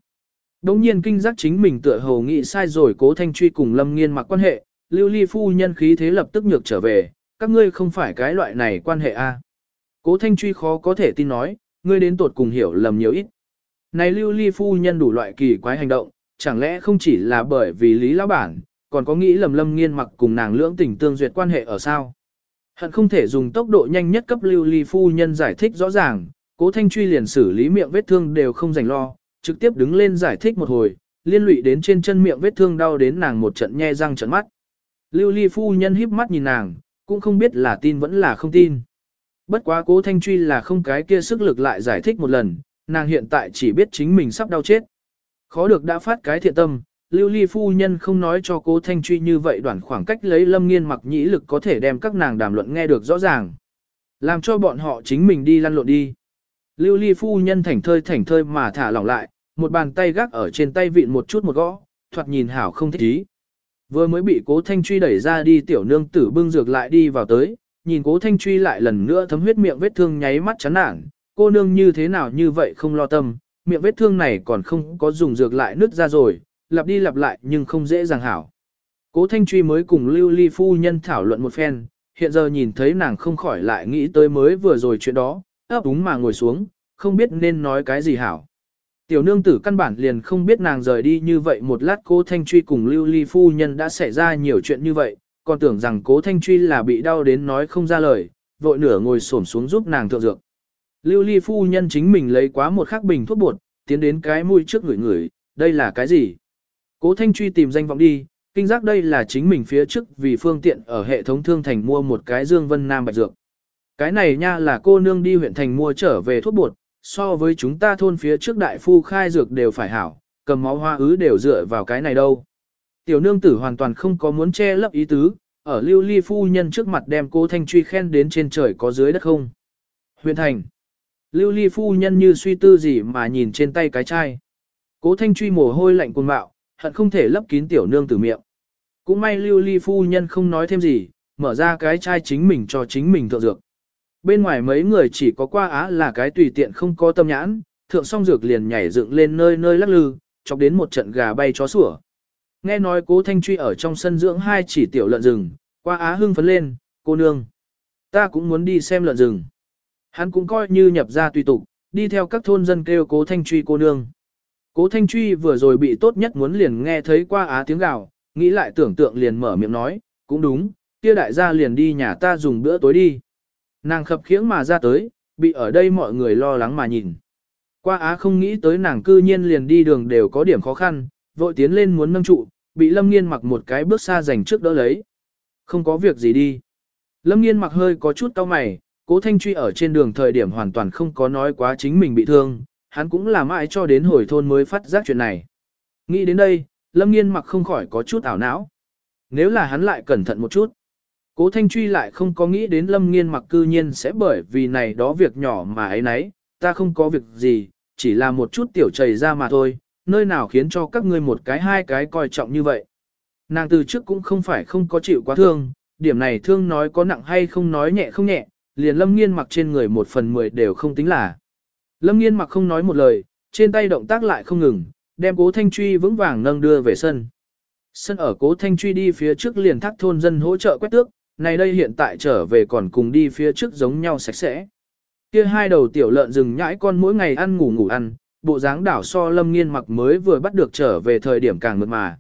[SPEAKER 1] Đống nhiên kinh giác chính mình tựa hồ nghĩ sai rồi cố thanh truy cùng lâm nghiên mặc quan hệ, lưu ly phu nhân khí thế lập tức nhược trở về, các ngươi không phải cái loại này quan hệ a. Cố thanh truy khó có thể tin nói, ngươi đến tột cùng hiểu lầm nhiều ít. Này lưu ly phu nhân đủ loại kỳ quái hành động, chẳng lẽ không chỉ là bởi vì lý lão bản, còn có nghĩ lầm lâm nghiên mặc cùng nàng lưỡng tình tương duyệt quan hệ ở sao? Hận không thể dùng tốc độ nhanh nhất cấp lưu ly phu nhân giải thích rõ ràng, cố thanh truy liền xử lý miệng vết thương đều không dành lo, trực tiếp đứng lên giải thích một hồi, liên lụy đến trên chân miệng vết thương đau đến nàng một trận nhe răng trận mắt. Lưu ly phu nhân híp mắt nhìn nàng, cũng không biết là tin vẫn là không tin. Bất quá cố thanh truy là không cái kia sức lực lại giải thích một lần, nàng hiện tại chỉ biết chính mình sắp đau chết. Khó được đã phát cái thiện tâm, lưu ly phu nhân không nói cho cố thanh truy như vậy đoạn khoảng cách lấy lâm nghiên mặc nhĩ lực có thể đem các nàng đàm luận nghe được rõ ràng. Làm cho bọn họ chính mình đi lăn lộn đi. Lưu ly phu nhân thảnh thơi thảnh thơi mà thả lỏng lại, một bàn tay gác ở trên tay vịn một chút một gõ, thoạt nhìn hảo không thích ý. Vừa mới bị cố thanh truy đẩy ra đi tiểu nương tử bưng dược lại đi vào tới, nhìn cố thanh truy lại lần nữa thấm huyết miệng vết thương nháy mắt chán nản, cô nương như thế nào như vậy không lo tâm, miệng vết thương này còn không có dùng dược lại nứt ra rồi, lặp đi lặp lại nhưng không dễ dàng hảo. Cố thanh truy mới cùng lưu ly phu nhân thảo luận một phen, hiện giờ nhìn thấy nàng không khỏi lại nghĩ tới mới vừa rồi chuyện đó, ấp úng mà ngồi xuống, không biết nên nói cái gì hảo. Tiểu nương tử căn bản liền không biết nàng rời đi như vậy một lát cố thanh truy cùng lưu ly phu nhân đã xảy ra nhiều chuyện như vậy, còn tưởng rằng cố thanh truy là bị đau đến nói không ra lời, vội nửa ngồi xổm xuống giúp nàng thượng dược. Lưu ly phu nhân chính mình lấy quá một khắc bình thuốc bột, tiến đến cái mũi trước người người, đây là cái gì? Cố thanh truy tìm danh vọng đi, kinh giác đây là chính mình phía trước vì phương tiện ở hệ thống thương thành mua một cái dương vân nam bạch dược. Cái này nha là cô nương đi huyện thành mua trở về thuốc bột, so với chúng ta thôn phía trước đại phu khai dược đều phải hảo, cầm máu hoa ứ đều dựa vào cái này đâu. Tiểu nương tử hoàn toàn không có muốn che lấp ý tứ, ở lưu ly phu nhân trước mặt đem cô thanh truy khen đến trên trời có dưới đất không. Huyện thành. Lưu ly phu nhân như suy tư gì mà nhìn trên tay cái chai. Cố thanh truy mồ hôi lạnh cuồng bạo, hận không thể lấp kín tiểu nương tử miệng. Cũng may lưu ly phu nhân không nói thêm gì, mở ra cái chai chính mình cho chính mình thượng dược. Bên ngoài mấy người chỉ có qua á là cái tùy tiện không có tâm nhãn, thượng song dược liền nhảy dựng lên nơi nơi lắc lư, chọc đến một trận gà bay chó sủa. Nghe nói cố thanh truy ở trong sân dưỡng hai chỉ tiểu lợn rừng, qua á hưng phấn lên, cô nương. Ta cũng muốn đi xem lợn rừng. Hắn cũng coi như nhập ra tùy tục, đi theo các thôn dân kêu cố thanh truy cô nương. Cố thanh truy vừa rồi bị tốt nhất muốn liền nghe thấy qua á tiếng gào, nghĩ lại tưởng tượng liền mở miệng nói, cũng đúng, kia đại gia liền đi nhà ta dùng bữa tối đi. Nàng khập khiễng mà ra tới, bị ở đây mọi người lo lắng mà nhìn. Qua á không nghĩ tới nàng cư nhiên liền đi đường đều có điểm khó khăn, vội tiến lên muốn nâng trụ, bị lâm nghiên mặc một cái bước xa dành trước đỡ lấy. Không có việc gì đi. Lâm nghiên mặc hơi có chút cau mày, cố thanh truy ở trên đường thời điểm hoàn toàn không có nói quá chính mình bị thương, hắn cũng là mãi cho đến hồi thôn mới phát giác chuyện này. Nghĩ đến đây, lâm nghiên mặc không khỏi có chút ảo não. Nếu là hắn lại cẩn thận một chút. Cố Thanh Truy lại không có nghĩ đến Lâm Nghiên mặc cư nhiên sẽ bởi vì này đó việc nhỏ mà ấy nấy, ta không có việc gì, chỉ là một chút tiểu chảy ra mà thôi, nơi nào khiến cho các ngươi một cái hai cái coi trọng như vậy. Nàng từ trước cũng không phải không có chịu quá thương, điểm này thương nói có nặng hay không nói nhẹ không nhẹ, liền Lâm Nghiên mặc trên người một phần mười đều không tính là. Lâm Nghiên mặc không nói một lời, trên tay động tác lại không ngừng, đem cố Thanh Truy vững vàng nâng đưa về sân. Sân ở cố Thanh Truy đi phía trước liền thác thôn dân hỗ trợ quét tước, này đây hiện tại trở về còn cùng đi phía trước giống nhau sạch sẽ. Kia hai đầu tiểu lợn rừng nhãi con mỗi ngày ăn ngủ ngủ ăn, bộ dáng đảo so lâm nghiên mặc mới vừa bắt được trở về thời điểm càng mượt mà.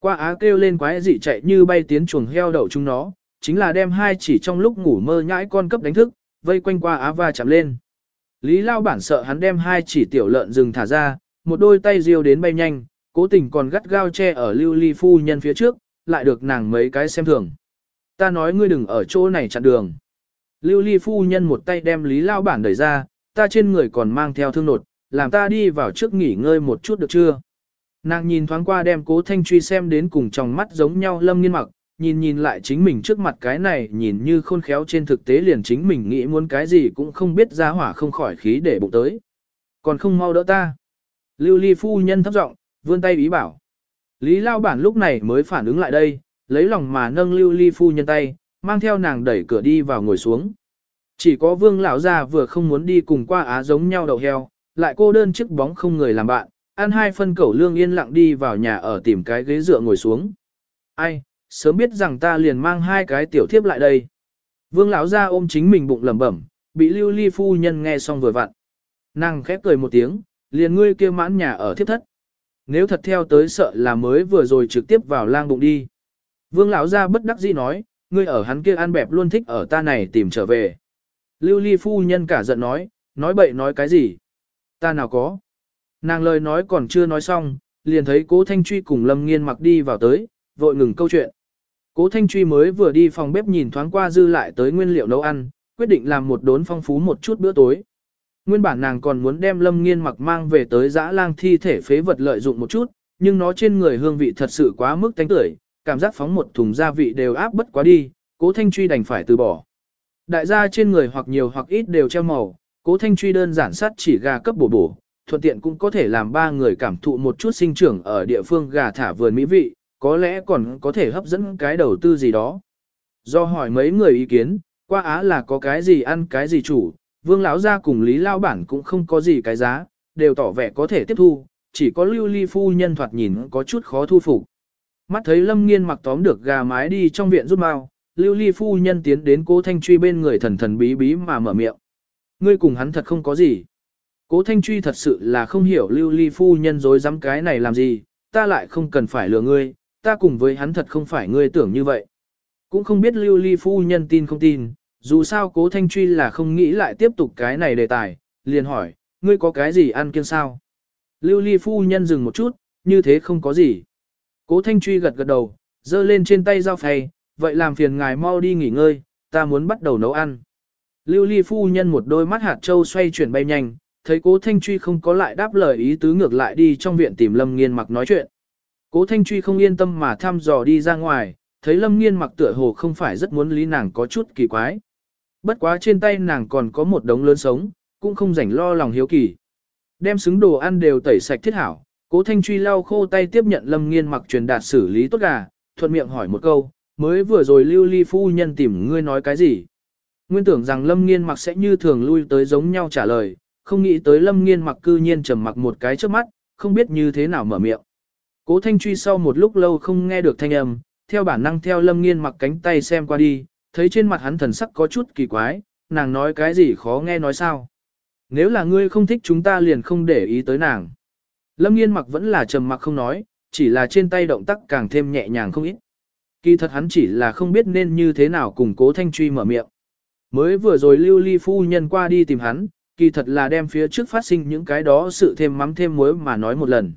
[SPEAKER 1] Qua á kêu lên quái dị chạy như bay tiến chuồng heo đậu chúng nó, chính là đem hai chỉ trong lúc ngủ mơ nhãi con cấp đánh thức, vây quanh qua á va chạm lên. Lý Lao bản sợ hắn đem hai chỉ tiểu lợn rừng thả ra, một đôi tay riêu đến bay nhanh, cố tình còn gắt gao che ở lưu ly phu nhân phía trước, lại được nàng mấy cái xem thường. Ta nói ngươi đừng ở chỗ này chặn đường. Lưu ly phu nhân một tay đem Lý Lao bản đẩy ra, ta trên người còn mang theo thương nột, làm ta đi vào trước nghỉ ngơi một chút được chưa? Nàng nhìn thoáng qua đem cố thanh truy xem đến cùng trong mắt giống nhau lâm nghiên mặc, nhìn nhìn lại chính mình trước mặt cái này nhìn như khôn khéo trên thực tế liền chính mình nghĩ muốn cái gì cũng không biết ra hỏa không khỏi khí để bụng tới. Còn không mau đỡ ta. Lưu ly phu nhân thấp giọng vươn tay ý bảo. Lý lao bản lúc này mới phản ứng lại đây, lấy lòng mà nâng lưu ly phu nhân tay, mang theo nàng đẩy cửa đi vào ngồi xuống. Chỉ có vương lão gia vừa không muốn đi cùng qua á giống nhau đầu heo, lại cô đơn chiếc bóng không người làm bạn, ăn hai phân cẩu lương yên lặng đi vào nhà ở tìm cái ghế dựa ngồi xuống. Ai, sớm biết rằng ta liền mang hai cái tiểu thiếp lại đây. Vương lão gia ôm chính mình bụng lẩm bẩm, bị lưu ly phu nhân nghe xong vừa vặn. Nàng khép cười một tiếng, liền ngươi kia mãn nhà ở thiếp thất. Nếu thật theo tới sợ là mới vừa rồi trực tiếp vào lang bụng đi. Vương lão gia bất đắc dĩ nói, ngươi ở hắn kia ăn bẹp luôn thích ở ta này tìm trở về. Lưu ly phu nhân cả giận nói, nói bậy nói cái gì? Ta nào có? Nàng lời nói còn chưa nói xong, liền thấy cố Thanh Truy cùng Lâm Nghiên mặc đi vào tới, vội ngừng câu chuyện. Cố Thanh Truy mới vừa đi phòng bếp nhìn thoáng qua dư lại tới nguyên liệu nấu ăn, quyết định làm một đốn phong phú một chút bữa tối. Nguyên bản nàng còn muốn đem Lâm Nghiên mặc mang về tới dã lang thi thể phế vật lợi dụng một chút, nhưng nó trên người hương vị thật sự quá mức tánh tưởi, cảm giác phóng một thùng gia vị đều áp bất quá đi, cố thanh truy đành phải từ bỏ. Đại gia trên người hoặc nhiều hoặc ít đều treo màu, cố thanh truy đơn giản sát chỉ gà cấp bổ bổ, thuận tiện cũng có thể làm ba người cảm thụ một chút sinh trưởng ở địa phương gà thả vườn mỹ vị, có lẽ còn có thể hấp dẫn cái đầu tư gì đó. Do hỏi mấy người ý kiến, qua á là có cái gì ăn cái gì chủ, vương lão gia cùng lý lao bản cũng không có gì cái giá, đều tỏ vẻ có thể tiếp thu, chỉ có lưu ly phu nhân thoạt nhìn có chút khó thu phục. Mắt thấy lâm nghiên mặc tóm được gà mái đi trong viện rút mao lưu ly phu nhân tiến đến cố thanh truy bên người thần thần bí bí mà mở miệng. Ngươi cùng hắn thật không có gì. Cố thanh truy thật sự là không hiểu lưu ly phu nhân dối dám cái này làm gì, ta lại không cần phải lừa ngươi, ta cùng với hắn thật không phải ngươi tưởng như vậy. Cũng không biết lưu ly phu nhân tin không tin, dù sao cố thanh truy là không nghĩ lại tiếp tục cái này đề tài, liền hỏi, ngươi có cái gì ăn kiêng sao? Lưu ly phu nhân dừng một chút, như thế không có gì. Cố Thanh Truy gật gật đầu, giơ lên trên tay dao phay, vậy làm phiền ngài mau đi nghỉ ngơi, ta muốn bắt đầu nấu ăn. Lưu Ly phu nhân một đôi mắt hạt châu xoay chuyển bay nhanh, thấy Cố Thanh Truy không có lại đáp lời ý tứ ngược lại đi trong viện tìm Lâm Nghiên mặc nói chuyện. Cố Thanh Truy không yên tâm mà thăm dò đi ra ngoài, thấy Lâm Nghiên mặc tựa hồ không phải rất muốn lý nàng có chút kỳ quái. Bất quá trên tay nàng còn có một đống lớn sống, cũng không rảnh lo lòng hiếu kỳ. Đem xứng đồ ăn đều tẩy sạch thiết hảo, Cố Thanh Truy lau khô tay tiếp nhận Lâm Nghiên mặc truyền đạt xử lý tốt gà, thuận miệng hỏi một câu, mới vừa rồi lưu ly phu nhân tìm ngươi nói cái gì. Nguyên tưởng rằng Lâm Nghiên mặc sẽ như thường lui tới giống nhau trả lời, không nghĩ tới Lâm Nghiên mặc cư nhiên trầm mặc một cái trước mắt, không biết như thế nào mở miệng. Cố Thanh Truy sau một lúc lâu không nghe được thanh âm, theo bản năng theo Lâm Nghiên mặc cánh tay xem qua đi, thấy trên mặt hắn thần sắc có chút kỳ quái, nàng nói cái gì khó nghe nói sao. Nếu là ngươi không thích chúng ta liền không để ý tới nàng. Lâm nghiên mặc vẫn là trầm mặc không nói, chỉ là trên tay động tác càng thêm nhẹ nhàng không ít. Kỳ thật hắn chỉ là không biết nên như thế nào cùng cố thanh truy mở miệng. Mới vừa rồi lưu ly phu nhân qua đi tìm hắn, kỳ thật là đem phía trước phát sinh những cái đó sự thêm mắm thêm muối mà nói một lần.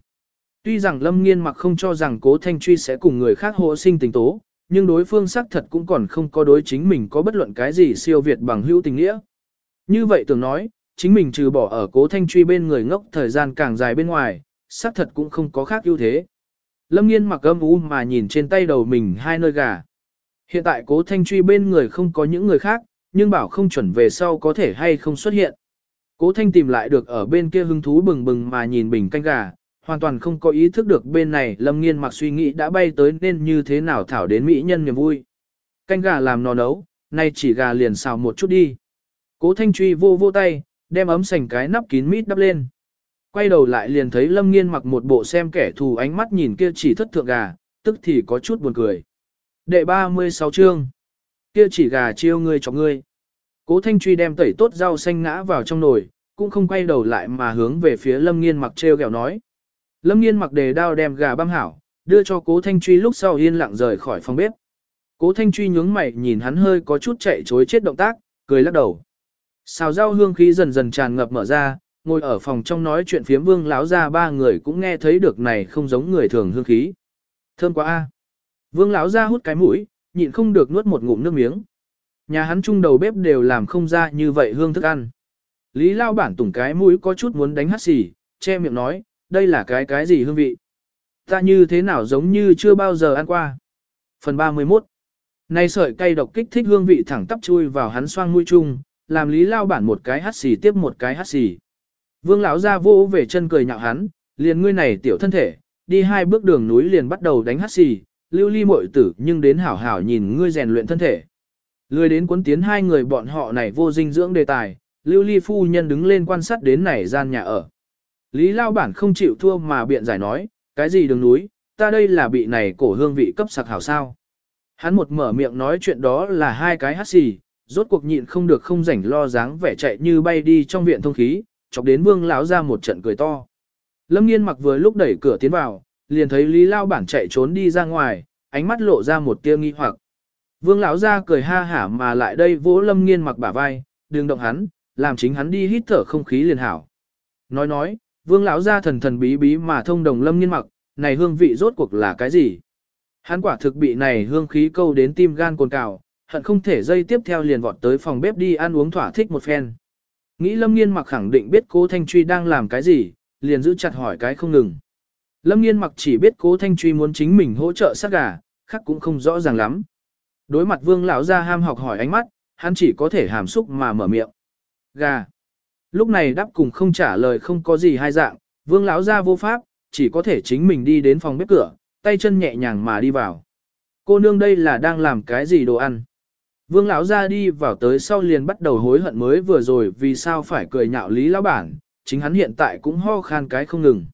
[SPEAKER 1] Tuy rằng lâm nghiên mặc không cho rằng cố thanh truy sẽ cùng người khác hộ sinh tình tố, nhưng đối phương xác thật cũng còn không có đối chính mình có bất luận cái gì siêu việt bằng hữu tình nghĩa. Như vậy tưởng nói, chính mình trừ bỏ ở cố thanh truy bên người ngốc thời gian càng dài bên ngoài, xác thật cũng không có khác ưu thế. Lâm nghiên mặc âm u mà nhìn trên tay đầu mình hai nơi gà. Hiện tại cố thanh truy bên người không có những người khác, nhưng bảo không chuẩn về sau có thể hay không xuất hiện. Cố thanh tìm lại được ở bên kia hứng thú bừng bừng mà nhìn bình canh gà, hoàn toàn không có ý thức được bên này lâm nghiên mặc suy nghĩ đã bay tới nên như thế nào thảo đến mỹ nhân niềm vui. Canh gà làm nó nấu, nay chỉ gà liền xào một chút đi. Cố thanh truy vô vô tay, đem ấm sành cái nắp kín mít đắp lên. Quay đầu lại liền thấy lâm nghiên mặc một bộ xem kẻ thù ánh mắt nhìn kia chỉ thất thượng gà, tức thì có chút buồn cười. Đệ 36 chương. Kia chỉ gà chiêu ngươi cho ngươi. Cố Thanh Truy đem tẩy tốt rau xanh ngã vào trong nồi, cũng không quay đầu lại mà hướng về phía Lâm Nghiên mặc treo gẹo nói. Lâm Nghiên mặc đề đao đem gà băm hảo, đưa cho Cố Thanh Truy lúc sau yên lặng rời khỏi phòng bếp. Cố Thanh Truy nhướng mày nhìn hắn hơi có chút chạy chối chết động tác, cười lắc đầu. Xào rau hương khí dần dần tràn ngập mở ra, ngồi ở phòng trong nói chuyện phiếm vương lão ra ba người cũng nghe thấy được này không giống người thường hương khí. Thơm quá a. Vương lão ra hút cái mũi, nhịn không được nuốt một ngụm nước miếng. Nhà hắn chung đầu bếp đều làm không ra như vậy hương thức ăn. Lý lao bản tủng cái mũi có chút muốn đánh hắt xì, che miệng nói, đây là cái cái gì hương vị. Ta như thế nào giống như chưa bao giờ ăn qua. Phần 31 nay sợi cây độc kích thích hương vị thẳng tắp chui vào hắn xoang mũi chung, làm lý lao bản một cái hắt xì tiếp một cái hắt xì. Vương lão ra vô về chân cười nhạo hắn, liền ngươi này tiểu thân thể, đi hai bước đường núi liền bắt đầu đánh hắt xì, lưu ly muội tử nhưng đến hảo hảo nhìn ngươi rèn luyện thân thể. Lười đến cuốn tiến hai người bọn họ này vô dinh dưỡng đề tài, lưu ly phu nhân đứng lên quan sát đến này gian nhà ở. Lý lao bản không chịu thua mà biện giải nói, cái gì đường núi, ta đây là bị này cổ hương vị cấp sặc hảo sao. Hắn một mở miệng nói chuyện đó là hai cái hát xì, rốt cuộc nhịn không được không rảnh lo dáng vẻ chạy như bay đi trong viện thông khí, chọc đến vương lão ra một trận cười to. Lâm nghiên mặc vừa lúc đẩy cửa tiến vào, liền thấy Lý Lao bản chạy trốn đi ra ngoài, ánh mắt lộ ra một tia nghi hoặc. Vương lão ra cười ha hả mà lại đây vỗ Lâm nghiên mặc bả vai, đừng động hắn, làm chính hắn đi hít thở không khí liền hảo. Nói nói, vương lão ra thần thần bí bí mà thông đồng Lâm nghiên mặc, này hương vị rốt cuộc là cái gì? Hắn quả thực bị này hương khí câu đến tim gan cồn cào, hận không thể dây tiếp theo liền vọt tới phòng bếp đi ăn uống thỏa thích một phen. Nghĩ Lâm Nghiên mặc khẳng định biết cố Thanh Truy đang làm cái gì, liền giữ chặt hỏi cái không ngừng. Lâm Nghiên mặc chỉ biết cố Thanh Truy muốn chính mình hỗ trợ sát gà, khác cũng không rõ ràng lắm. Đối mặt vương lão Gia ham học hỏi ánh mắt, hắn chỉ có thể hàm xúc mà mở miệng. Gà. Lúc này đáp cùng không trả lời không có gì hai dạng, vương lão Gia vô pháp, chỉ có thể chính mình đi đến phòng bếp cửa, tay chân nhẹ nhàng mà đi vào. Cô nương đây là đang làm cái gì đồ ăn? Vương lão ra đi vào tới sau liền bắt đầu hối hận mới vừa rồi vì sao phải cười nhạo lý lão bản, chính hắn hiện tại cũng ho khan cái không ngừng.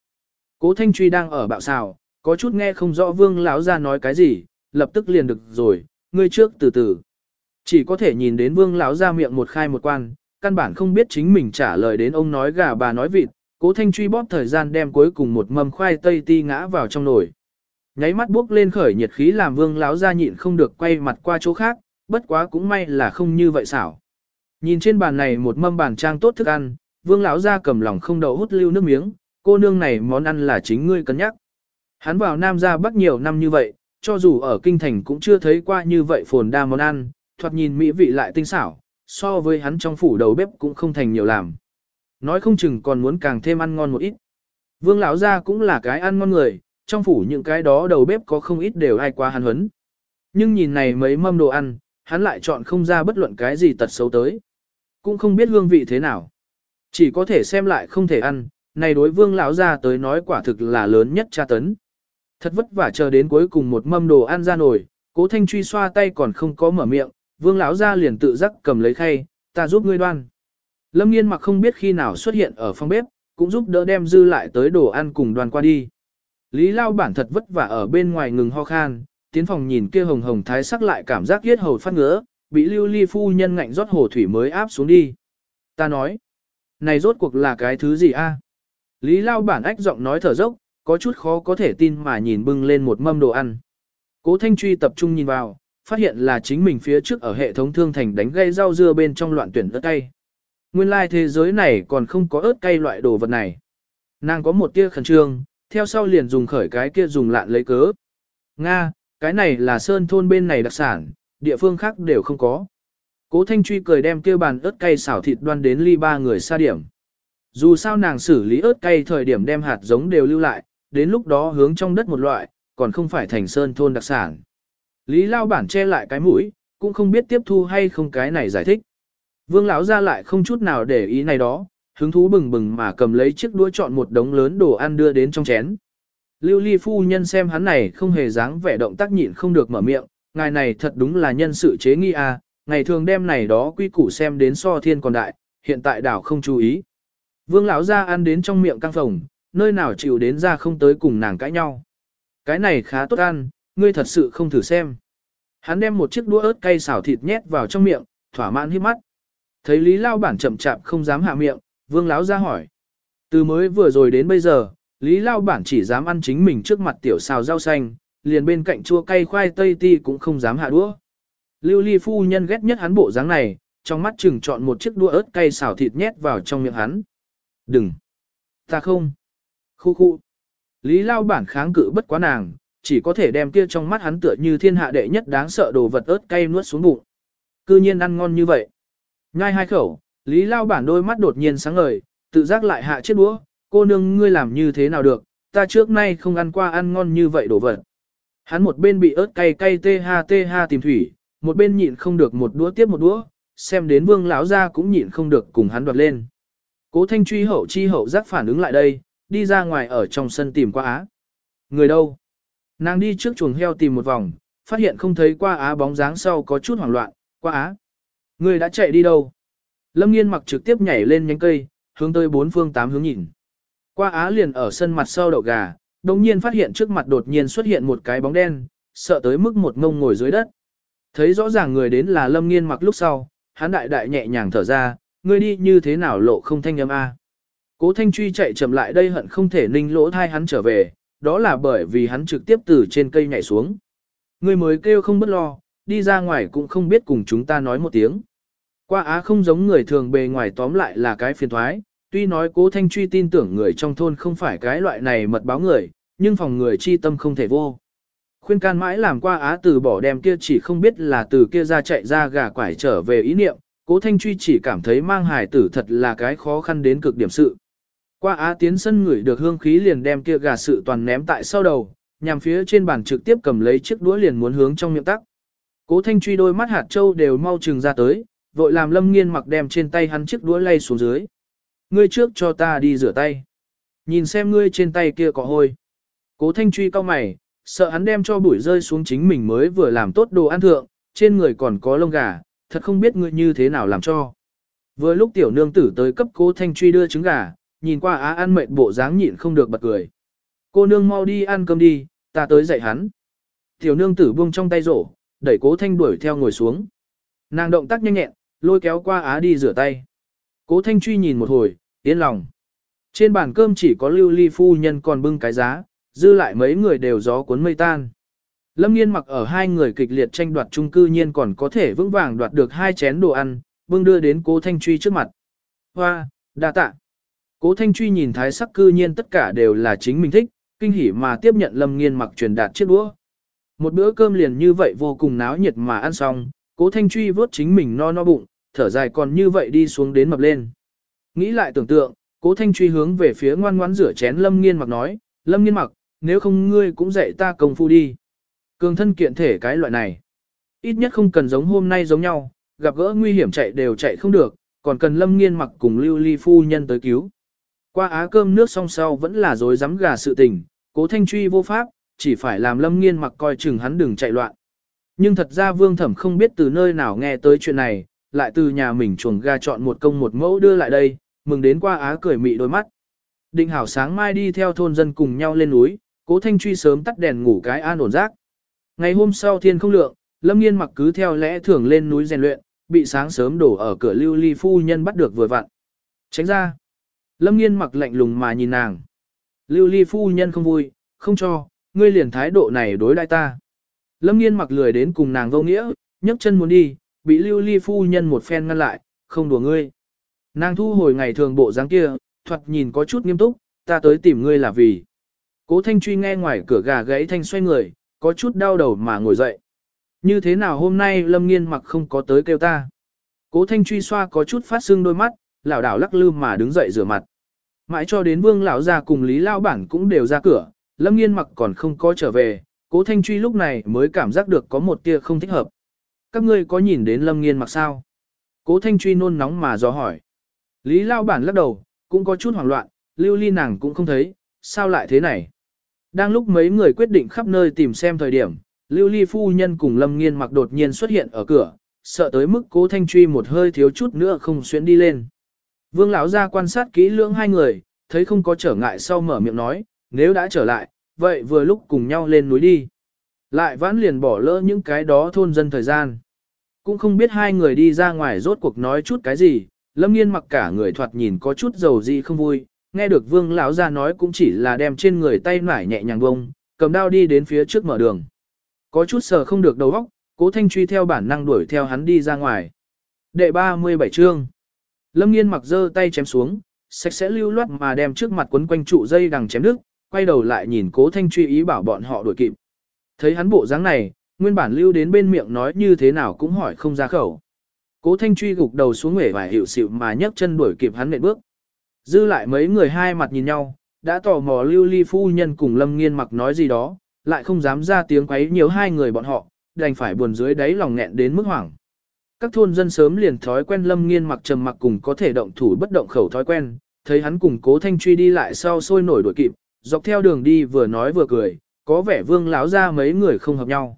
[SPEAKER 1] Cố Thanh Truy đang ở bạo xào, có chút nghe không rõ Vương lão ra nói cái gì, lập tức liền được rồi, ngươi trước từ từ. Chỉ có thể nhìn đến Vương lão ra miệng một khai một quan, căn bản không biết chính mình trả lời đến ông nói gà bà nói vịt, Cố Thanh Truy bóp thời gian đem cuối cùng một mâm khoai tây ti ngã vào trong nồi. Nháy mắt bước lên khởi nhiệt khí làm Vương lão ra nhịn không được quay mặt qua chỗ khác, bất quá cũng may là không như vậy xảo. Nhìn trên bàn này một mâm bàn trang tốt thức ăn, vương lão ra cầm lòng không đậu hút lưu nước miếng, cô nương này món ăn là chính ngươi cân nhắc. Hắn vào Nam ra Bắc nhiều năm như vậy, cho dù ở kinh thành cũng chưa thấy qua như vậy phồn đa món ăn, thoạt nhìn mỹ vị lại tinh xảo, so với hắn trong phủ đầu bếp cũng không thành nhiều làm. Nói không chừng còn muốn càng thêm ăn ngon một ít. Vương lão gia cũng là cái ăn ngon người, trong phủ những cái đó đầu bếp có không ít đều ai qua hắn huấn. Nhưng nhìn này mấy mâm đồ ăn, hắn lại chọn không ra bất luận cái gì tật xấu tới. Cũng không biết hương vị thế nào. Chỉ có thể xem lại không thể ăn, này đối vương lão ra tới nói quả thực là lớn nhất tra tấn. Thật vất vả chờ đến cuối cùng một mâm đồ ăn ra nổi, cố thanh truy xoa tay còn không có mở miệng, vương lão ra liền tự giác cầm lấy khay, ta giúp ngươi đoan. Lâm nghiên mặc không biết khi nào xuất hiện ở phòng bếp, cũng giúp đỡ đem dư lại tới đồ ăn cùng đoàn qua đi. Lý lao bản thật vất vả ở bên ngoài ngừng ho khan, tiến phòng nhìn kia hồng hồng thái sắc lại cảm giác yết hầu phát ngứa, bị lưu ly phu nhân ngạnh rót hồ thủy mới áp xuống đi. Ta nói, này rốt cuộc là cái thứ gì a? Lý lao bản ách giọng nói thở dốc, có chút khó có thể tin mà nhìn bưng lên một mâm đồ ăn. Cố Thanh Truy tập trung nhìn vào, phát hiện là chính mình phía trước ở hệ thống thương thành đánh gây rau dưa bên trong loạn tuyển ớt cay. Nguyên lai like thế giới này còn không có ớt cay loại đồ vật này. Nàng có một tia khẩn trương, theo sau liền dùng khởi cái kia dùng lạn lấy cớ. Nga, cái này là sơn thôn bên này đặc sản, địa phương khác đều không có. Cố Thanh Truy cười đem kia bàn ớt cay xảo thịt đoan đến ly ba người xa điểm. Dù sao nàng xử lý ớt cay thời điểm đem hạt giống đều lưu lại, đến lúc đó hướng trong đất một loại, còn không phải thành sơn thôn đặc sản. Lý Lao bản che lại cái mũi, cũng không biết tiếp thu hay không cái này giải thích. Vương lão ra lại không chút nào để ý này đó, hứng thú bừng bừng mà cầm lấy chiếc đũa chọn một đống lớn đồ ăn đưa đến trong chén. Lưu Ly phu nhân xem hắn này không hề dáng vẻ động tác nhịn không được mở miệng, ngài này thật đúng là nhân sự chế nghi à, ngày thường đem này đó quy củ xem đến so thiên còn đại, hiện tại đảo không chú ý. Vương lão ra ăn đến trong miệng căng phồng, nơi nào chịu đến ra không tới cùng nàng cãi nhau. Cái này khá tốt ăn, ngươi thật sự không thử xem. Hắn đem một chiếc đũa ớt cay xào thịt nhét vào trong miệng, thỏa mãn hít mắt. Thấy Lý Lao bản chậm chạp không dám hạ miệng, Vương lão ra hỏi. Từ mới vừa rồi đến bây giờ, Lý Lao bản chỉ dám ăn chính mình trước mặt tiểu xào rau xanh, liền bên cạnh chua cay khoai tây ti cũng không dám hạ đũa. Lưu Ly phu nhân ghét nhất hắn bộ dáng này, trong mắt chừng chọn một chiếc đũa ớt cay xào thịt nhét vào trong miệng hắn. Đừng! Ta không! Khu khu! Lý Lao bản kháng cự bất quá nàng, chỉ có thể đem kia trong mắt hắn tựa như thiên hạ đệ nhất đáng sợ đồ vật ớt cay nuốt xuống bụng. Cư nhiên ăn ngon như vậy. Nhai hai khẩu, Lý Lao bản đôi mắt đột nhiên sáng ngời, tự giác lại hạ chiếc đũa, cô nương ngươi làm như thế nào được, ta trước nay không ăn qua ăn ngon như vậy đồ vật. Hắn một bên bị ớt cay cay tê ha tê ha tìm thủy, một bên nhịn không được một đũa tiếp một đũa, xem đến vương lão ra cũng nhịn không được cùng hắn đoạt lên. Cố thanh truy hậu chi hậu giác phản ứng lại đây, đi ra ngoài ở trong sân tìm qua á. Người đâu? Nàng đi trước chuồng heo tìm một vòng, phát hiện không thấy qua á bóng dáng sau có chút hoảng loạn, qua á. Người đã chạy đi đâu? Lâm nghiên mặc trực tiếp nhảy lên nhánh cây, hướng tới bốn phương tám hướng nhìn. Qua á liền ở sân mặt sau đậu gà, đồng nhiên phát hiện trước mặt đột nhiên xuất hiện một cái bóng đen, sợ tới mức một ngông ngồi dưới đất. Thấy rõ ràng người đến là lâm nghiên mặc lúc sau, hắn đại đại nhẹ nhàng thở ra, ngươi đi như thế nào lộ không thanh âm a. Cố thanh truy chạy chậm lại đây hận không thể ninh lỗ thai hắn trở về, đó là bởi vì hắn trực tiếp từ trên cây nhảy xuống. Ngươi mới kêu không bất lo, đi ra ngoài cũng không biết cùng chúng ta nói một tiếng. Qua á không giống người thường bề ngoài tóm lại là cái phiền thoái, tuy nói cố thanh truy tin tưởng người trong thôn không phải cái loại này mật báo người, nhưng phòng người chi tâm không thể vô. Khuyên can mãi làm qua á từ bỏ đem kia chỉ không biết là từ kia ra chạy ra gà quải trở về ý niệm, cố thanh truy chỉ cảm thấy mang hài tử thật là cái khó khăn đến cực điểm sự. Qua á tiến sân ngửi được hương khí liền đem kia gà sự toàn ném tại sau đầu, nhằm phía trên bàn trực tiếp cầm lấy chiếc đũa liền muốn hướng trong miệng tắc. Cố thanh truy đôi mắt hạt châu đều mau chừng ra tới, vội làm lâm nghiên mặc đem trên tay hắn chiếc đũa lay xuống dưới. Ngươi trước cho ta đi rửa tay. Nhìn xem ngươi trên tay kia có hôi. Cố thanh truy cao mày, sợ hắn đem cho bụi rơi xuống chính mình mới vừa làm tốt đồ ăn thượng, trên người còn có lông gà, thật không biết ngươi như thế nào làm cho. Vừa lúc tiểu nương tử tới cấp cố thanh truy đưa trứng gà, nhìn qua á ăn mệt bộ dáng nhịn không được bật cười. Cô nương mau đi ăn cơm đi, ta tới dạy hắn. Tiểu nương tử buông trong tay rổ, đẩy cố thanh đuổi theo ngồi xuống. Nàng động tác nhanh nhẹn, lôi kéo qua á đi rửa tay. Cố thanh truy nhìn một hồi, yên lòng. Trên bàn cơm chỉ có lưu ly phu nhân còn bưng cái giá, dư lại mấy người đều gió cuốn mây tan. Lâm nghiên mặc ở hai người kịch liệt tranh đoạt chung cư nhiên còn có thể vững vàng đoạt được hai chén đồ ăn, bưng đưa đến cố thanh truy trước mặt. Hoa, đa tạ. Cố Thanh Truy nhìn thái sắc cư nhiên tất cả đều là chính mình thích, kinh hỉ mà tiếp nhận Lâm Nghiên mặc truyền đạt chiếc đũa. Một bữa cơm liền như vậy vô cùng náo nhiệt mà ăn xong, Cố Thanh Truy vớt chính mình no no bụng, thở dài còn như vậy đi xuống đến mập lên. Nghĩ lại tưởng tượng, Cố Thanh Truy hướng về phía ngoan ngoãn rửa chén Lâm Nghiên mặc nói, Lâm Nghiên mặc, nếu không ngươi cũng dạy ta công phu đi. Cường thân kiện thể cái loại này. Ít nhất không cần giống hôm nay giống nhau, gặp gỡ nguy hiểm chạy đều chạy không được, còn cần Lâm Nghiên mặc cùng Lưu Ly phu nhân tới cứu. Qua á cơm nước xong sau vẫn là dối rắm gà sự tình, cố thanh truy vô pháp, chỉ phải làm lâm nghiên mặc coi chừng hắn đừng chạy loạn. Nhưng thật ra vương thẩm không biết từ nơi nào nghe tới chuyện này, lại từ nhà mình chuồng gà chọn một công một mẫu đưa lại đây, mừng đến qua á cười mị đôi mắt. Định hảo sáng mai đi theo thôn dân cùng nhau lên núi, cố thanh truy sớm tắt đèn ngủ cái an ổn rác. Ngày hôm sau thiên không lượng, lâm nghiên mặc cứ theo lẽ thường lên núi rèn luyện, bị sáng sớm đổ ở cửa lưu ly phu nhân bắt được vừa vặn. Tránh ra. Lâm nghiên mặc lạnh lùng mà nhìn nàng. Lưu ly phu nhân không vui, không cho, ngươi liền thái độ này đối đãi ta. Lâm nghiên mặc lười đến cùng nàng vô nghĩa, nhấc chân muốn đi, bị lưu ly phu nhân một phen ngăn lại, không đùa ngươi. Nàng thu hồi ngày thường bộ dáng kia, thoạt nhìn có chút nghiêm túc, ta tới tìm ngươi là vì. Cố Thanh Truy nghe ngoài cửa gà gãy thanh xoay người, có chút đau đầu mà ngồi dậy. Như thế nào hôm nay Lâm Nghiên mặc không có tới kêu ta. Cố Thanh Truy xoa có chút phát sưng đôi mắt, lảo đảo lắc lư mà đứng dậy rửa mặt. Mãi cho đến Vương lão gia cùng Lý Lão bản cũng đều ra cửa, Lâm Nghiên mặc còn không có trở về, Cố Thanh Truy lúc này mới cảm giác được có một tia không thích hợp. Các ngươi có nhìn đến Lâm Nghiên mặc sao? Cố Thanh Truy nôn nóng mà dò hỏi. Lý Lao bản lắc đầu, cũng có chút hoảng loạn, lưu ly nàng cũng không thấy, sao lại thế này? Đang lúc mấy người quyết định khắp nơi tìm xem thời điểm, lưu ly phu nhân cùng Lâm Nghiên mặc đột nhiên xuất hiện ở cửa, sợ tới mức cố Thanh Truy một hơi thiếu chút nữa không xuyến đi lên. Vương lão ra quan sát kỹ lưỡng hai người, thấy không có trở ngại sau mở miệng nói, nếu đã trở lại, vậy vừa lúc cùng nhau lên núi đi. Lại vãn liền bỏ lỡ những cái đó thôn dân thời gian. Cũng không biết hai người đi ra ngoài rốt cuộc nói chút cái gì, lâm nghiên mặc cả người thoạt nhìn có chút dầu gì không vui, nghe được vương lão ra nói cũng chỉ là đem trên người tay nải nhẹ nhàng bông, cầm đao đi đến phía trước mở đường. Có chút sờ không được đầu óc, cố thanh truy theo bản năng đuổi theo hắn đi ra ngoài. Đệ 37 chương Lâm nghiên mặc giơ tay chém xuống, sạch sẽ lưu loát mà đem trước mặt quấn quanh trụ dây đằng chém đứt, quay đầu lại nhìn cố thanh truy ý bảo bọn họ đuổi kịp. Thấy hắn bộ dáng này, nguyên bản lưu đến bên miệng nói như thế nào cũng hỏi không ra khẩu. Cố thanh truy gục đầu xuống nghề và hiệu xịu mà nhấc chân đuổi kịp hắn nện bước. Dư lại mấy người hai mặt nhìn nhau, đã tò mò lưu ly phu nhân cùng lâm nghiên mặc nói gì đó, lại không dám ra tiếng quấy nhiều hai người bọn họ, đành phải buồn dưới đáy lòng nghẹn đến mức hoảng. Các thôn dân sớm liền thói quen lâm nghiên mặc trầm mặc cùng có thể động thủ bất động khẩu thói quen, thấy hắn cùng cố thanh truy đi lại sau sôi nổi đuổi kịp, dọc theo đường đi vừa nói vừa cười, có vẻ vương láo ra mấy người không hợp nhau.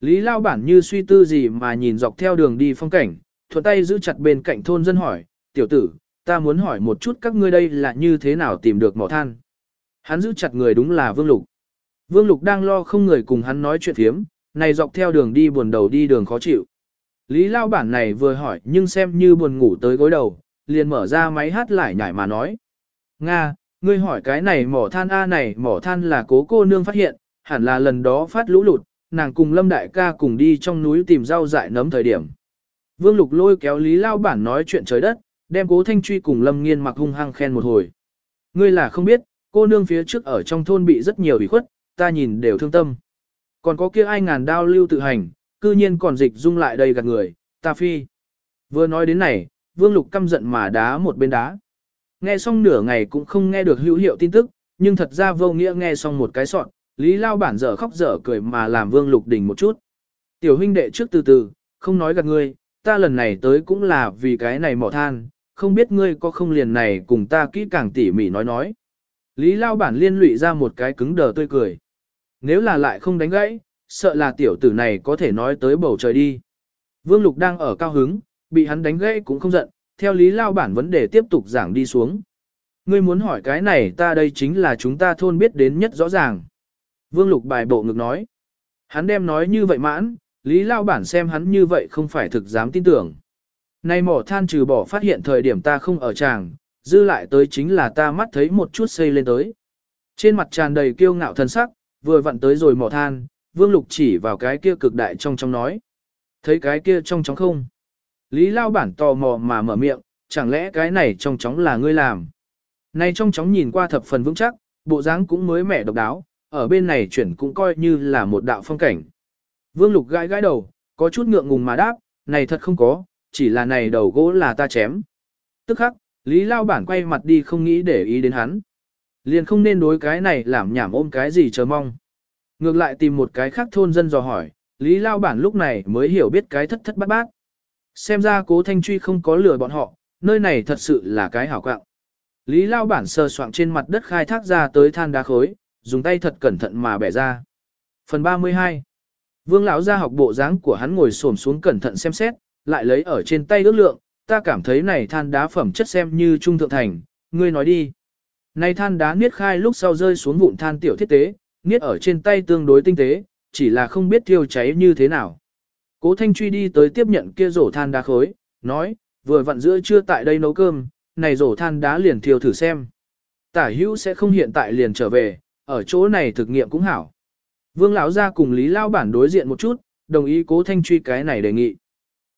[SPEAKER 1] Lý lao bản như suy tư gì mà nhìn dọc theo đường đi phong cảnh, thuận tay giữ chặt bên cạnh thôn dân hỏi, tiểu tử, ta muốn hỏi một chút các ngươi đây là như thế nào tìm được mỏ than. Hắn giữ chặt người đúng là Vương Lục. Vương Lục đang lo không người cùng hắn nói chuyện thiếm, này dọc theo đường đi buồn đầu đi đường khó chịu. Lý lao bản này vừa hỏi nhưng xem như buồn ngủ tới gối đầu, liền mở ra máy hát lại nhảy mà nói. Nga, ngươi hỏi cái này mỏ than A này mỏ than là cố cô nương phát hiện, hẳn là lần đó phát lũ lụt, nàng cùng Lâm Đại ca cùng đi trong núi tìm rau dại nấm thời điểm. Vương Lục lôi kéo Lý Lao Bản nói chuyện trời đất, đem cố thanh truy cùng Lâm Nghiên mặc hung hăng khen một hồi. Ngươi là không biết, cô nương phía trước ở trong thôn bị rất nhiều ủy khuất, ta nhìn đều thương tâm. Còn có kia ai ngàn đao lưu tự hành, cư nhiên còn dịch dung lại đây gạt người, ta phi. Vừa nói đến này, Vương Lục căm giận mà đá một bên đá. Nghe xong nửa ngày cũng không nghe được hữu hiệu tin tức, nhưng thật ra vô nghĩa nghe xong một cái soạn, Lý Lao bản dở khóc dở cười mà làm Vương Lục đỉnh một chút. Tiểu huynh đệ trước từ từ, không nói gạt ngươi, ta lần này tới cũng là vì cái này mỏ than, không biết ngươi có không liền này cùng ta kỹ càng tỉ mỉ nói nói. Lý Lao bản liên lụy ra một cái cứng đờ tươi cười. Nếu là lại không đánh gãy, sợ là tiểu tử này có thể nói tới bầu trời đi. Vương Lục đang ở cao hứng, bị hắn đánh gãy cũng không giận, theo Lý Lao bản vấn đề tiếp tục giảng đi xuống. Ngươi muốn hỏi cái này ta đây chính là chúng ta thôn biết đến nhất rõ ràng. Vương Lục bài bộ ngực nói. Hắn đem nói như vậy mãn, Lý Lao bản xem hắn như vậy không phải thực dám tin tưởng. Nay mỏ than trừ bỏ phát hiện thời điểm ta không ở tràng, dư lại tới chính là ta mắt thấy một chút xây lên tới. Trên mặt tràn đầy kiêu ngạo thân sắc, vừa vặn tới rồi mỏ than, Vương Lục chỉ vào cái kia cực đại trong trong nói. Thấy cái kia trong trong không? Lý Lao bản tò mò mà mở miệng, chẳng lẽ cái này trong chóng là ngươi làm? Này trong chóng nhìn qua thập phần vững chắc, bộ dáng cũng mới mẻ độc đáo, ở bên này chuyển cũng coi như là một đạo phong cảnh. Vương Lục gãi gãi đầu, có chút ngượng ngùng mà đáp, này thật không có, chỉ là này đầu gỗ là ta chém. Tức khắc, Lý Lao bản quay mặt đi không nghĩ để ý đến hắn. Liền không nên đối cái này làm nhảm ôm cái gì chờ mong. Ngược lại tìm một cái khác thôn dân dò hỏi, Lý Lao bản lúc này mới hiểu biết cái thất thất bát bát. Xem ra cố thanh truy không có lừa bọn họ, nơi này thật sự là cái hảo quạng. Lý Lao bản sờ soạng trên mặt đất khai thác ra tới than đá khối, dùng tay thật cẩn thận mà bẻ ra. Phần 32 Vương lão ra học bộ dáng của hắn ngồi xổm xuống cẩn thận xem xét, lại lấy ở trên tay ước lượng, ta cảm thấy này than đá phẩm chất xem như trung thượng thành, ngươi nói đi. Này than đá niết khai lúc sau rơi xuống vụn than tiểu thiết tế, niết ở trên tay tương đối tinh tế, chỉ là không biết thiêu cháy như thế nào. Cố Thanh Truy đi tới tiếp nhận kia rổ than đá khối, nói, vừa vặn giữa trưa tại đây nấu cơm, này rổ than đá liền thiêu thử xem. Tả hữu sẽ không hiện tại liền trở về, ở chỗ này thực nghiệm cũng hảo. Vương lão ra cùng Lý Lao bản đối diện một chút, đồng ý cố thanh truy cái này đề nghị.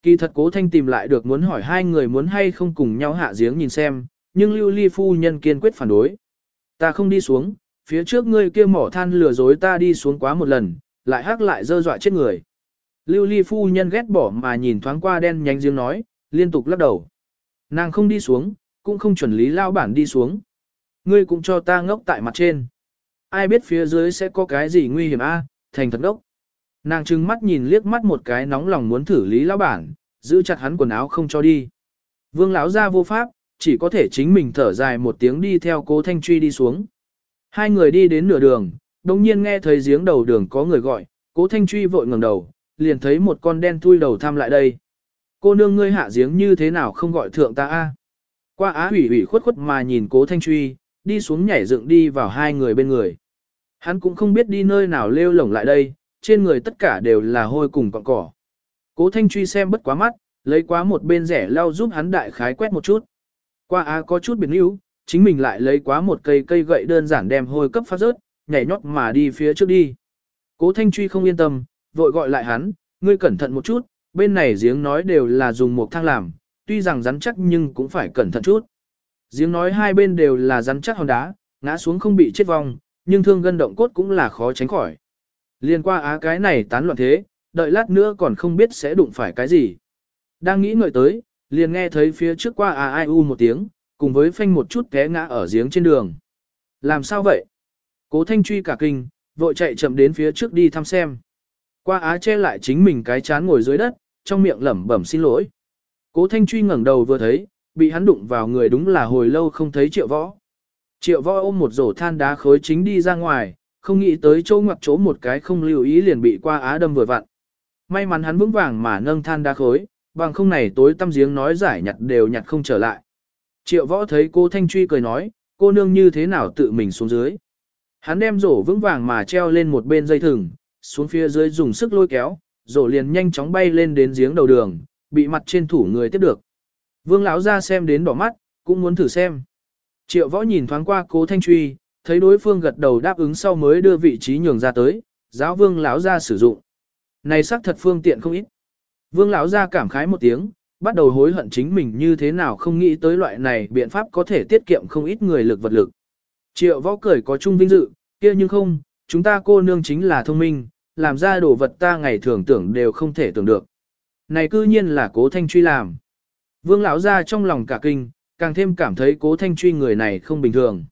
[SPEAKER 1] Kỳ thật cố thanh tìm lại được muốn hỏi hai người muốn hay không cùng nhau hạ giếng nhìn xem, nhưng lưu ly phu nhân kiên quyết phản đối. Ta không đi xuống, phía trước ngươi kia mỏ than lừa dối ta đi xuống quá một lần, lại hắc lại dơ dọa chết người. Lưu ly phu nhân ghét bỏ mà nhìn thoáng qua đen nhánh giếng nói, liên tục lắc đầu. Nàng không đi xuống, cũng không chuẩn lý lao bản đi xuống. Ngươi cũng cho ta ngốc tại mặt trên. Ai biết phía dưới sẽ có cái gì nguy hiểm a? thành thật đốc. Nàng trừng mắt nhìn liếc mắt một cái nóng lòng muốn thử lý lão bản, giữ chặt hắn quần áo không cho đi. Vương lão ra vô pháp, chỉ có thể chính mình thở dài một tiếng đi theo cố thanh truy đi xuống. Hai người đi đến nửa đường, đồng nhiên nghe thấy giếng đầu đường có người gọi, cố thanh truy vội ngẩng đầu, liền thấy một con đen thui đầu thăm lại đây. Cô nương ngươi hạ giếng như thế nào không gọi thượng ta a? Qua á hủy hủy khuất khuất mà nhìn cố thanh truy, đi xuống nhảy dựng đi vào hai người bên người. Hắn cũng không biết đi nơi nào lêu lổng lại đây, trên người tất cả đều là hôi cùng cọng cỏ. Cố thanh truy xem bất quá mắt, lấy quá một bên rẻ lau giúp hắn đại khái quét một chút. Qua á có chút biến yếu, chính mình lại lấy quá một cây cây gậy đơn giản đem hôi cấp phát rớt, nhảy nhót mà đi phía trước đi. Cố thanh truy không yên tâm, vội gọi lại hắn, ngươi cẩn thận một chút, bên này giếng nói đều là dùng một thang làm, tuy rằng rắn chắc nhưng cũng phải cẩn thận chút. Giếng nói hai bên đều là rắn chắc hòn đá, ngã xuống không bị chết vong, nhưng thương gân động cốt cũng là khó tránh khỏi. Liên qua á cái này tán loạn thế, đợi lát nữa còn không biết sẽ đụng phải cái gì. Đang nghĩ ngợi tới, liền nghe thấy phía trước qua à ai u một tiếng, cùng với phanh một chút té ngã ở giếng trên đường. Làm sao vậy? Cố thanh truy cả kinh, vội chạy chậm đến phía trước đi thăm xem. Qua á che lại chính mình cái chán ngồi dưới đất, trong miệng lẩm bẩm xin lỗi. Cố thanh truy ngẩng đầu vừa thấy, bị hắn đụng vào người đúng là hồi lâu không thấy triệu võ. Triệu võ ôm một rổ than đá khối chính đi ra ngoài, không nghĩ tới chỗ ngoặc chỗ một cái không lưu ý liền bị qua á đâm vừa vặn. May mắn hắn vững vàng mà nâng than đá khối, bằng không này tối tăm giếng nói giải nhặt đều nhặt không trở lại. Triệu võ thấy cô Thanh Truy cười nói, cô nương như thế nào tự mình xuống dưới. Hắn đem rổ vững vàng mà treo lên một bên dây thừng, xuống phía dưới dùng sức lôi kéo, rổ liền nhanh chóng bay lên đến giếng đầu đường, bị mặt trên thủ người tiếp được. Vương lão ra xem đến đỏ mắt, cũng muốn thử xem. Triệu võ nhìn thoáng qua cố Thanh Truy, thấy đối phương gật đầu đáp ứng sau mới đưa vị trí nhường ra tới, giáo vương lão ra sử dụng. Này xác thật phương tiện không ít. Vương lão ra cảm khái một tiếng, bắt đầu hối hận chính mình như thế nào không nghĩ tới loại này biện pháp có thể tiết kiệm không ít người lực vật lực. Triệu võ cười có chung vinh dự, kia nhưng không, chúng ta cô nương chính là thông minh, làm ra đồ vật ta ngày thường tưởng đều không thể tưởng được. Này cư nhiên là cố thanh truy làm. Vương lão ra trong lòng cả kinh, càng thêm cảm thấy cố thanh truy người này không bình thường.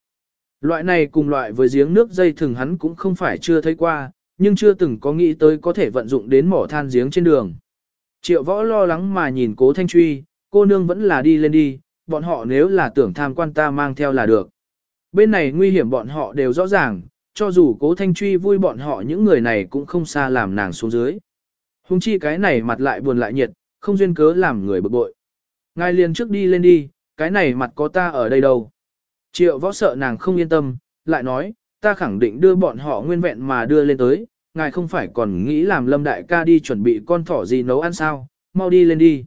[SPEAKER 1] Loại này cùng loại với giếng nước dây thừng hắn cũng không phải chưa thấy qua, nhưng chưa từng có nghĩ tới có thể vận dụng đến mỏ than giếng trên đường. Triệu võ lo lắng mà nhìn cố thanh truy, cô nương vẫn là đi lên đi, bọn họ nếu là tưởng tham quan ta mang theo là được. Bên này nguy hiểm bọn họ đều rõ ràng, cho dù cố thanh truy vui bọn họ những người này cũng không xa làm nàng xuống dưới. Hùng chi cái này mặt lại buồn lại nhiệt, không duyên cớ làm người bực bội. Ngài liền trước đi lên đi, cái này mặt có ta ở đây đâu. Triệu võ sợ nàng không yên tâm, lại nói, ta khẳng định đưa bọn họ nguyên vẹn mà đưa lên tới, ngài không phải còn nghĩ làm lâm đại ca đi chuẩn bị con thỏ gì nấu ăn sao, mau đi lên đi.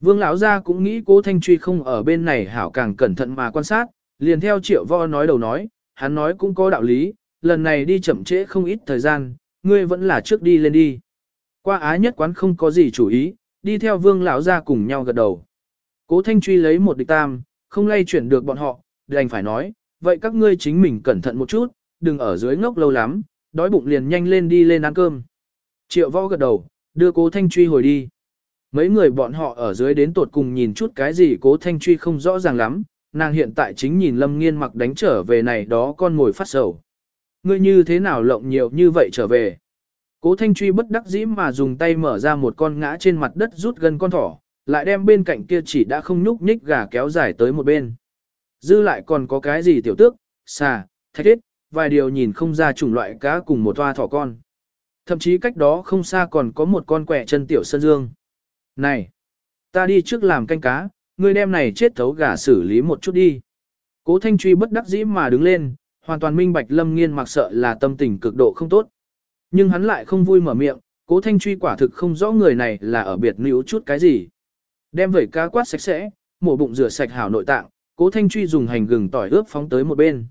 [SPEAKER 1] Vương lão gia cũng nghĩ cố thanh truy không ở bên này hảo càng cẩn thận mà quan sát, liền theo triệu võ nói đầu nói, hắn nói cũng có đạo lý, lần này đi chậm trễ không ít thời gian, ngươi vẫn là trước đi lên đi. Qua á nhất quán không có gì chủ ý, đi theo vương lão gia cùng nhau gật đầu. Cố thanh truy lấy một địch tam, không lay chuyển được bọn họ, đành phải nói, vậy các ngươi chính mình cẩn thận một chút, đừng ở dưới ngốc lâu lắm, đói bụng liền nhanh lên đi lên ăn cơm. Triệu võ gật đầu, đưa cố thanh truy hồi đi. Mấy người bọn họ ở dưới đến tột cùng nhìn chút cái gì cố thanh truy không rõ ràng lắm, nàng hiện tại chính nhìn lâm nghiên mặc đánh trở về này đó con ngồi phát sầu. Ngươi như thế nào lộng nhiều như vậy trở về? Cố thanh truy bất đắc dĩ mà dùng tay mở ra một con ngã trên mặt đất rút gần con thỏ, lại đem bên cạnh kia chỉ đã không nhúc nhích gà kéo dài tới một bên. Dư lại còn có cái gì tiểu tước, xà, thạch thiết, vài điều nhìn không ra chủng loại cá cùng một toa thỏ con. Thậm chí cách đó không xa còn có một con quẻ chân tiểu sơn dương. Này, ta đi trước làm canh cá, ngươi đem này chết thấu gà xử lý một chút đi. Cố Thanh Truy bất đắc dĩ mà đứng lên, hoàn toàn minh bạch Lâm Nghiên mặc sợ là tâm tình cực độ không tốt. Nhưng hắn lại không vui mở miệng, Cố Thanh Truy quả thực không rõ người này là ở biệt níu chút cái gì. Đem vẩy cá quát sạch sẽ, mổ bụng rửa sạch hảo nội tạng, Cố Thanh Truy dùng hành gừng tỏi ướp phóng tới một bên.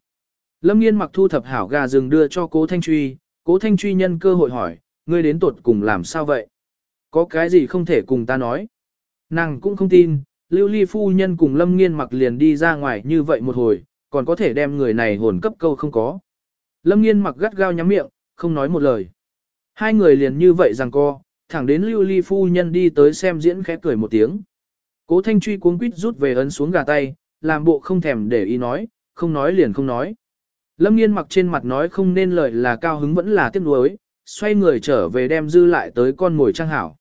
[SPEAKER 1] Lâm Nghiên mặc thu thập hảo gà rừng đưa cho Cố Thanh Truy, cố thanh truy nhân cơ hội hỏi, ngươi đến tuột cùng làm sao vậy? Có cái gì không thể cùng ta nói? Nàng cũng không tin, lưu ly phu nhân cùng lâm nghiên mặc liền đi ra ngoài như vậy một hồi, còn có thể đem người này hồn cấp câu không có. Lâm nghiên mặc gắt gao nhắm miệng, không nói một lời. Hai người liền như vậy rằng co, thẳng đến lưu ly phu nhân đi tới xem diễn khẽ cười một tiếng. Cố thanh truy cuống quýt rút về ấn xuống gà tay, làm bộ không thèm để ý nói, không nói liền không nói. Lâm nghiên mặc trên mặt nói không nên lời là cao hứng vẫn là tiếc nuối, xoay người trở về đem dư lại tới con ngồi trang hảo.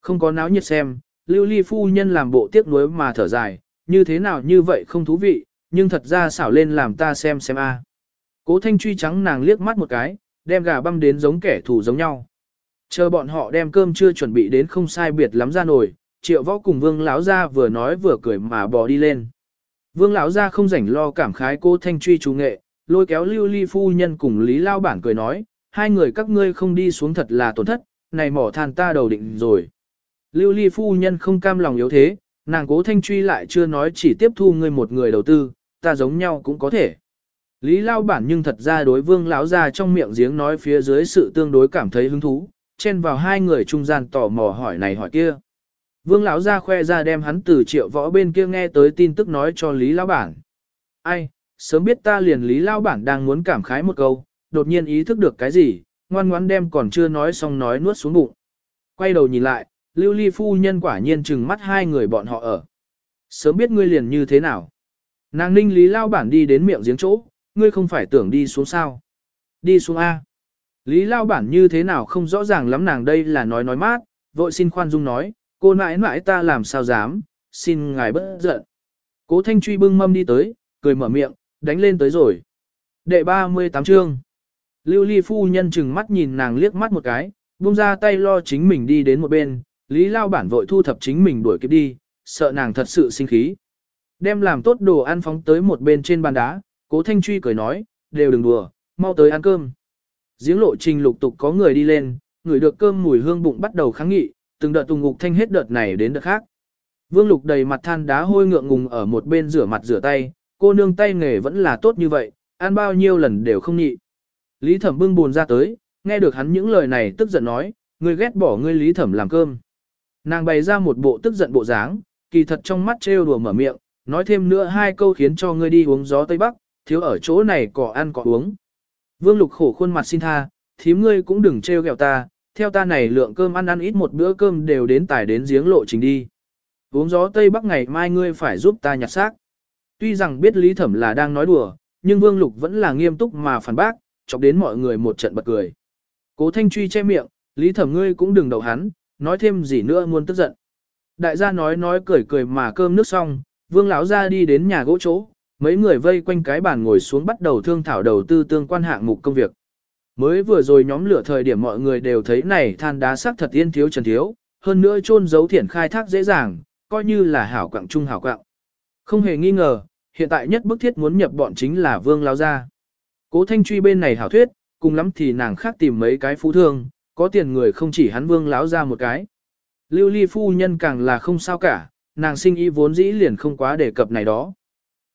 [SPEAKER 1] Không có náo nhiệt xem, lưu ly phu nhân làm bộ tiếc nuối mà thở dài, như thế nào như vậy không thú vị, nhưng thật ra xảo lên làm ta xem xem a. À. Cố thanh truy trắng nàng liếc mắt một cái, đem gà băm đến giống kẻ thù giống nhau. Chờ bọn họ đem cơm chưa chuẩn bị đến không sai biệt lắm ra nồi, triệu võ cùng vương lão gia vừa nói vừa cười mà bò đi lên. Vương lão gia không rảnh lo cảm khái cô thanh truy chú nghệ, lôi kéo lưu ly phu nhân cùng lý lao bản cười nói, hai người các ngươi không đi xuống thật là tổn thất, này mỏ than ta đầu định rồi. Lưu ly phu nhân không cam lòng yếu thế, nàng cố thanh truy lại chưa nói chỉ tiếp thu ngươi một người đầu tư, ta giống nhau cũng có thể. Lý lao bản nhưng thật ra đối vương lão gia trong miệng giếng nói phía dưới sự tương đối cảm thấy hứng thú, chen vào hai người trung gian tò mò hỏi này hỏi kia. Vương lão ra khoe ra đem hắn từ triệu võ bên kia nghe tới tin tức nói cho Lý lão bản. Ai, sớm biết ta liền Lý lão bản đang muốn cảm khái một câu, đột nhiên ý thức được cái gì, ngoan ngoãn đem còn chưa nói xong nói nuốt xuống bụng. Quay đầu nhìn lại, lưu ly phu nhân quả nhiên chừng mắt hai người bọn họ ở. Sớm biết ngươi liền như thế nào. Nàng ninh Lý lão bản đi đến miệng giếng chỗ, ngươi không phải tưởng đi xuống sao. Đi xuống A. Lý lão bản như thế nào không rõ ràng lắm nàng đây là nói nói mát, vội xin khoan dung nói, cô nãi nãi ta làm sao dám, xin ngài bất giận. Cố thanh truy bưng mâm đi tới, cười mở miệng, đánh lên tới rồi. Đệ 38 chương. Lưu ly phu nhân chừng mắt nhìn nàng liếc mắt một cái, buông ra tay lo chính mình đi đến một bên, lý lao bản vội thu thập chính mình đuổi kịp đi, sợ nàng thật sự sinh khí. Đem làm tốt đồ ăn phóng tới một bên trên bàn đá, cố thanh truy cười nói, đều đừng đùa, mau tới ăn cơm. Giếng lộ trình lục tục có người đi lên, người được cơm mùi hương bụng bắt đầu kháng nghị, từng đợt tùng ngục thanh hết đợt này đến đợt khác. Vương lục đầy mặt than đá hôi ngượng ngùng ở một bên rửa mặt rửa tay, cô nương tay nghề vẫn là tốt như vậy, ăn bao nhiêu lần đều không nhị. Lý thẩm bưng buồn ra tới, nghe được hắn những lời này tức giận nói, ngươi ghét bỏ ngươi lý thẩm làm cơm. Nàng bày ra một bộ tức giận bộ dáng, kỳ thật trong mắt trêu đùa mở miệng, nói thêm nữa hai câu khiến cho ngươi đi uống gió Tây Bắc, thiếu ở chỗ này cỏ ăn cỏ uống. Vương Lục khổ khuôn mặt xin tha, thím ngươi cũng đừng trêu ghẹo ta, theo ta này lượng cơm ăn ăn ít một bữa cơm đều đến tải đến giếng lộ trình đi. Uống gió Tây Bắc ngày mai ngươi phải giúp ta nhặt xác. Tuy rằng biết Lý Thẩm là đang nói đùa, nhưng Vương Lục vẫn là nghiêm túc mà phản bác, chọc đến mọi người một trận bật cười. Cố Thanh Truy che miệng, Lý Thẩm ngươi cũng đừng đầu hắn, nói thêm gì nữa muốn tức giận. Đại gia nói nói cười cười mà cơm nước xong, Vương lão ra đi đến nhà gỗ chỗ, mấy người vây quanh cái bàn ngồi xuống bắt đầu thương thảo đầu tư tương quan hạng mục công việc. Mới vừa rồi nhóm lửa thời điểm mọi người đều thấy này than đá sắc thật yên thiếu trần thiếu, hơn nữa chôn giấu thiển khai thác dễ dàng, coi như là hảo quạng trung hảo quạng. Không hề nghi ngờ, hiện tại nhất bức thiết muốn nhập bọn chính là Vương Lao Gia. Cố Thanh Truy bên này hảo thuyết, cùng lắm thì nàng khác tìm mấy cái phú thương, có tiền người không chỉ hắn Vương Lão Gia một cái. Lưu Ly phu nhân càng là không sao cả, nàng sinh ý vốn dĩ liền không quá đề cập này đó.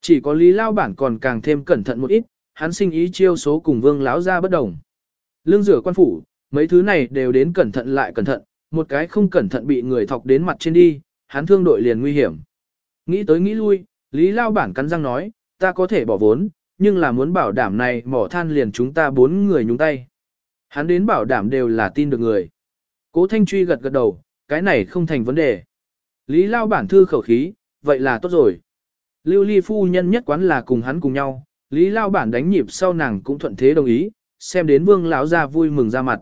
[SPEAKER 1] Chỉ có Lý Lao Bản còn càng thêm cẩn thận một ít, hắn sinh ý chiêu số cùng Vương Lão Gia bất đồng. Lương rửa quan phủ, mấy thứ này đều đến cẩn thận lại cẩn thận, một cái không cẩn thận bị người thọc đến mặt trên đi, hắn thương đội liền nguy hiểm. Nghĩ tới nghĩ lui, Lý Lao Bản cắn răng nói, ta có thể bỏ vốn, nhưng là muốn bảo đảm này mỏ than liền chúng ta bốn người nhúng tay. Hắn đến bảo đảm đều là tin được người. Cố Thanh Truy gật gật đầu, cái này không thành vấn đề. Lý Lao Bản thư khẩu khí, vậy là tốt rồi. Lưu Ly phu nhân nhất quán là cùng hắn cùng nhau, Lý Lao Bản đánh nhịp sau nàng cũng thuận thế đồng ý, xem đến vương lão ra vui mừng ra mặt.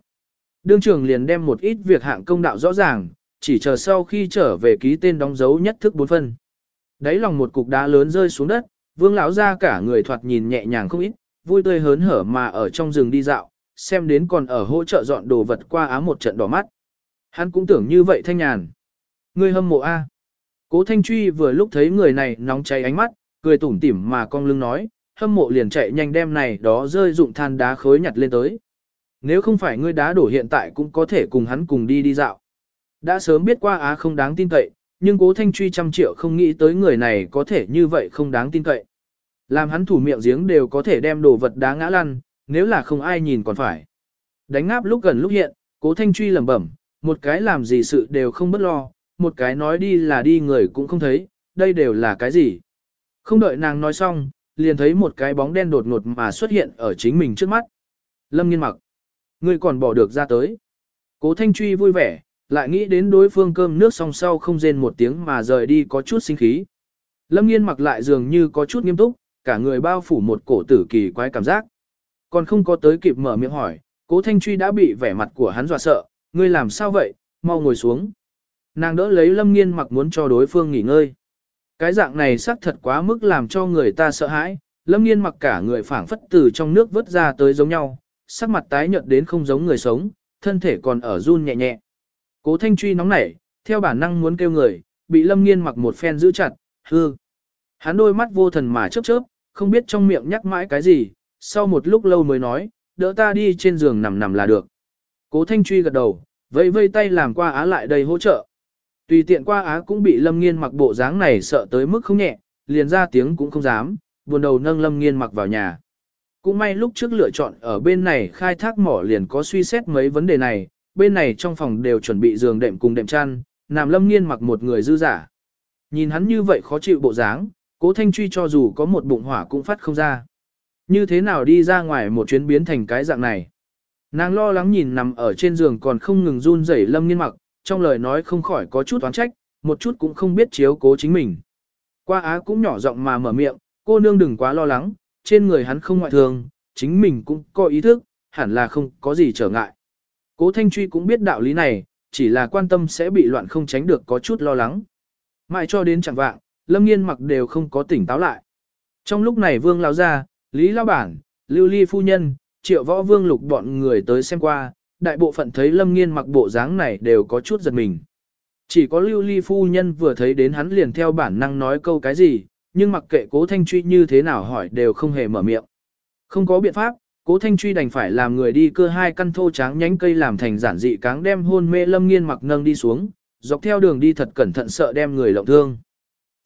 [SPEAKER 1] Đương trưởng liền đem một ít việc hạng công đạo rõ ràng, chỉ chờ sau khi trở về ký tên đóng dấu nhất thức bốn phân. Đấy lòng một cục đá lớn rơi xuống đất, vương lão ra cả người thoạt nhìn nhẹ nhàng không ít, vui tươi hớn hở mà ở trong rừng đi dạo, xem đến còn ở hỗ trợ dọn đồ vật qua ám một trận đỏ mắt. Hắn cũng tưởng như vậy thanh nhàn. Người hâm mộ A. Cố Thanh Truy vừa lúc thấy người này nóng cháy ánh mắt, cười tủm tỉm mà cong lưng nói, hâm mộ liền chạy nhanh đem này đó rơi dụng than đá khối nhặt lên tới. Nếu không phải ngươi đá đổ hiện tại cũng có thể cùng hắn cùng đi đi dạo. Đã sớm biết qua á không đáng tin cậy, nhưng cố thanh truy trăm triệu không nghĩ tới người này có thể như vậy không đáng tin cậy. Làm hắn thủ miệng giếng đều có thể đem đồ vật đá ngã lăn, nếu là không ai nhìn còn phải. Đánh ngáp lúc gần lúc hiện, cố thanh truy lẩm bẩm, một cái làm gì sự đều không bất lo, một cái nói đi là đi người cũng không thấy, đây đều là cái gì. Không đợi nàng nói xong, liền thấy một cái bóng đen đột ngột mà xuất hiện ở chính mình trước mắt. Lâm nghiên mặc. Ngươi còn bỏ được ra tới. Cố thanh truy vui vẻ, lại nghĩ đến đối phương cơm nước song sau không rên một tiếng mà rời đi có chút sinh khí. Lâm nghiên mặc lại dường như có chút nghiêm túc, cả người bao phủ một cổ tử kỳ quái cảm giác. Còn không có tới kịp mở miệng hỏi, cố thanh truy đã bị vẻ mặt của hắn dọa sợ, ngươi làm sao vậy, mau ngồi xuống. Nàng đỡ lấy lâm nghiên mặc muốn cho đối phương nghỉ ngơi. Cái dạng này xác thật quá mức làm cho người ta sợ hãi, lâm nghiên mặc cả người phảng phất từ trong nước vớt ra tới giống nhau, sắc mặt tái nhợt đến không giống người sống, thân thể còn ở run nhẹ nhẹ. Cố thanh truy nóng nảy, theo bản năng muốn kêu người, bị lâm nghiên mặc một phen giữ chặt, hư. Hắn đôi mắt vô thần mà chớp chớp, không biết trong miệng nhắc mãi cái gì, sau một lúc lâu mới nói, đỡ ta đi trên giường nằm nằm là được. Cố thanh truy gật đầu, vẫy vây tay làm qua á lại đây hỗ trợ. Tùy tiện qua á cũng bị lâm nghiên mặc bộ dáng này sợ tới mức không nhẹ, liền ra tiếng cũng không dám, buồn đầu nâng lâm nghiên mặc vào nhà. Cũng may lúc trước lựa chọn ở bên này khai thác mỏ liền có suy xét mấy vấn đề này, bên này trong phòng đều chuẩn bị giường đệm cùng đệm chăn, nằm lâm nghiên mặc một người dư giả. Nhìn hắn như vậy khó chịu bộ dáng, cố thanh truy cho dù có một bụng hỏa cũng phát không ra. Như thế nào đi ra ngoài một chuyến biến thành cái dạng này. Nàng lo lắng nhìn nằm ở trên giường còn không ngừng run rẩy lâm nghiên mặc, trong lời nói không khỏi có chút oán trách, một chút cũng không biết chiếu cố chính mình. Qua á cũng nhỏ giọng mà mở miệng, cô nương đừng quá lo lắng, trên người hắn không ngoại thường, chính mình cũng có ý thức, hẳn là không có gì trở ngại. Cố Thanh Truy cũng biết đạo lý này, chỉ là quan tâm sẽ bị loạn không tránh được có chút lo lắng. Mãi cho đến chẳng vạng, Lâm Nghiên mặc đều không có tỉnh táo lại. Trong lúc này Vương Lão ra, Lý Lão Bản, Lưu Ly Phu Nhân, Triệu Võ Vương lục bọn người tới xem qua, đại bộ phận thấy Lâm Nghiên mặc bộ dáng này đều có chút giật mình. Chỉ có Lưu Ly Phu Nhân vừa thấy đến hắn liền theo bản năng nói câu cái gì, nhưng mặc kệ cố thanh truy như thế nào hỏi đều không hề mở miệng. Không có biện pháp, cố thanh truy đành phải làm người đi cơ hai căn thô tráng nhánh cây làm thành giản dị cáng đem hôn mê lâm nghiên mặc nâng đi xuống, dọc theo đường đi thật cẩn thận sợ đem người lộng thương.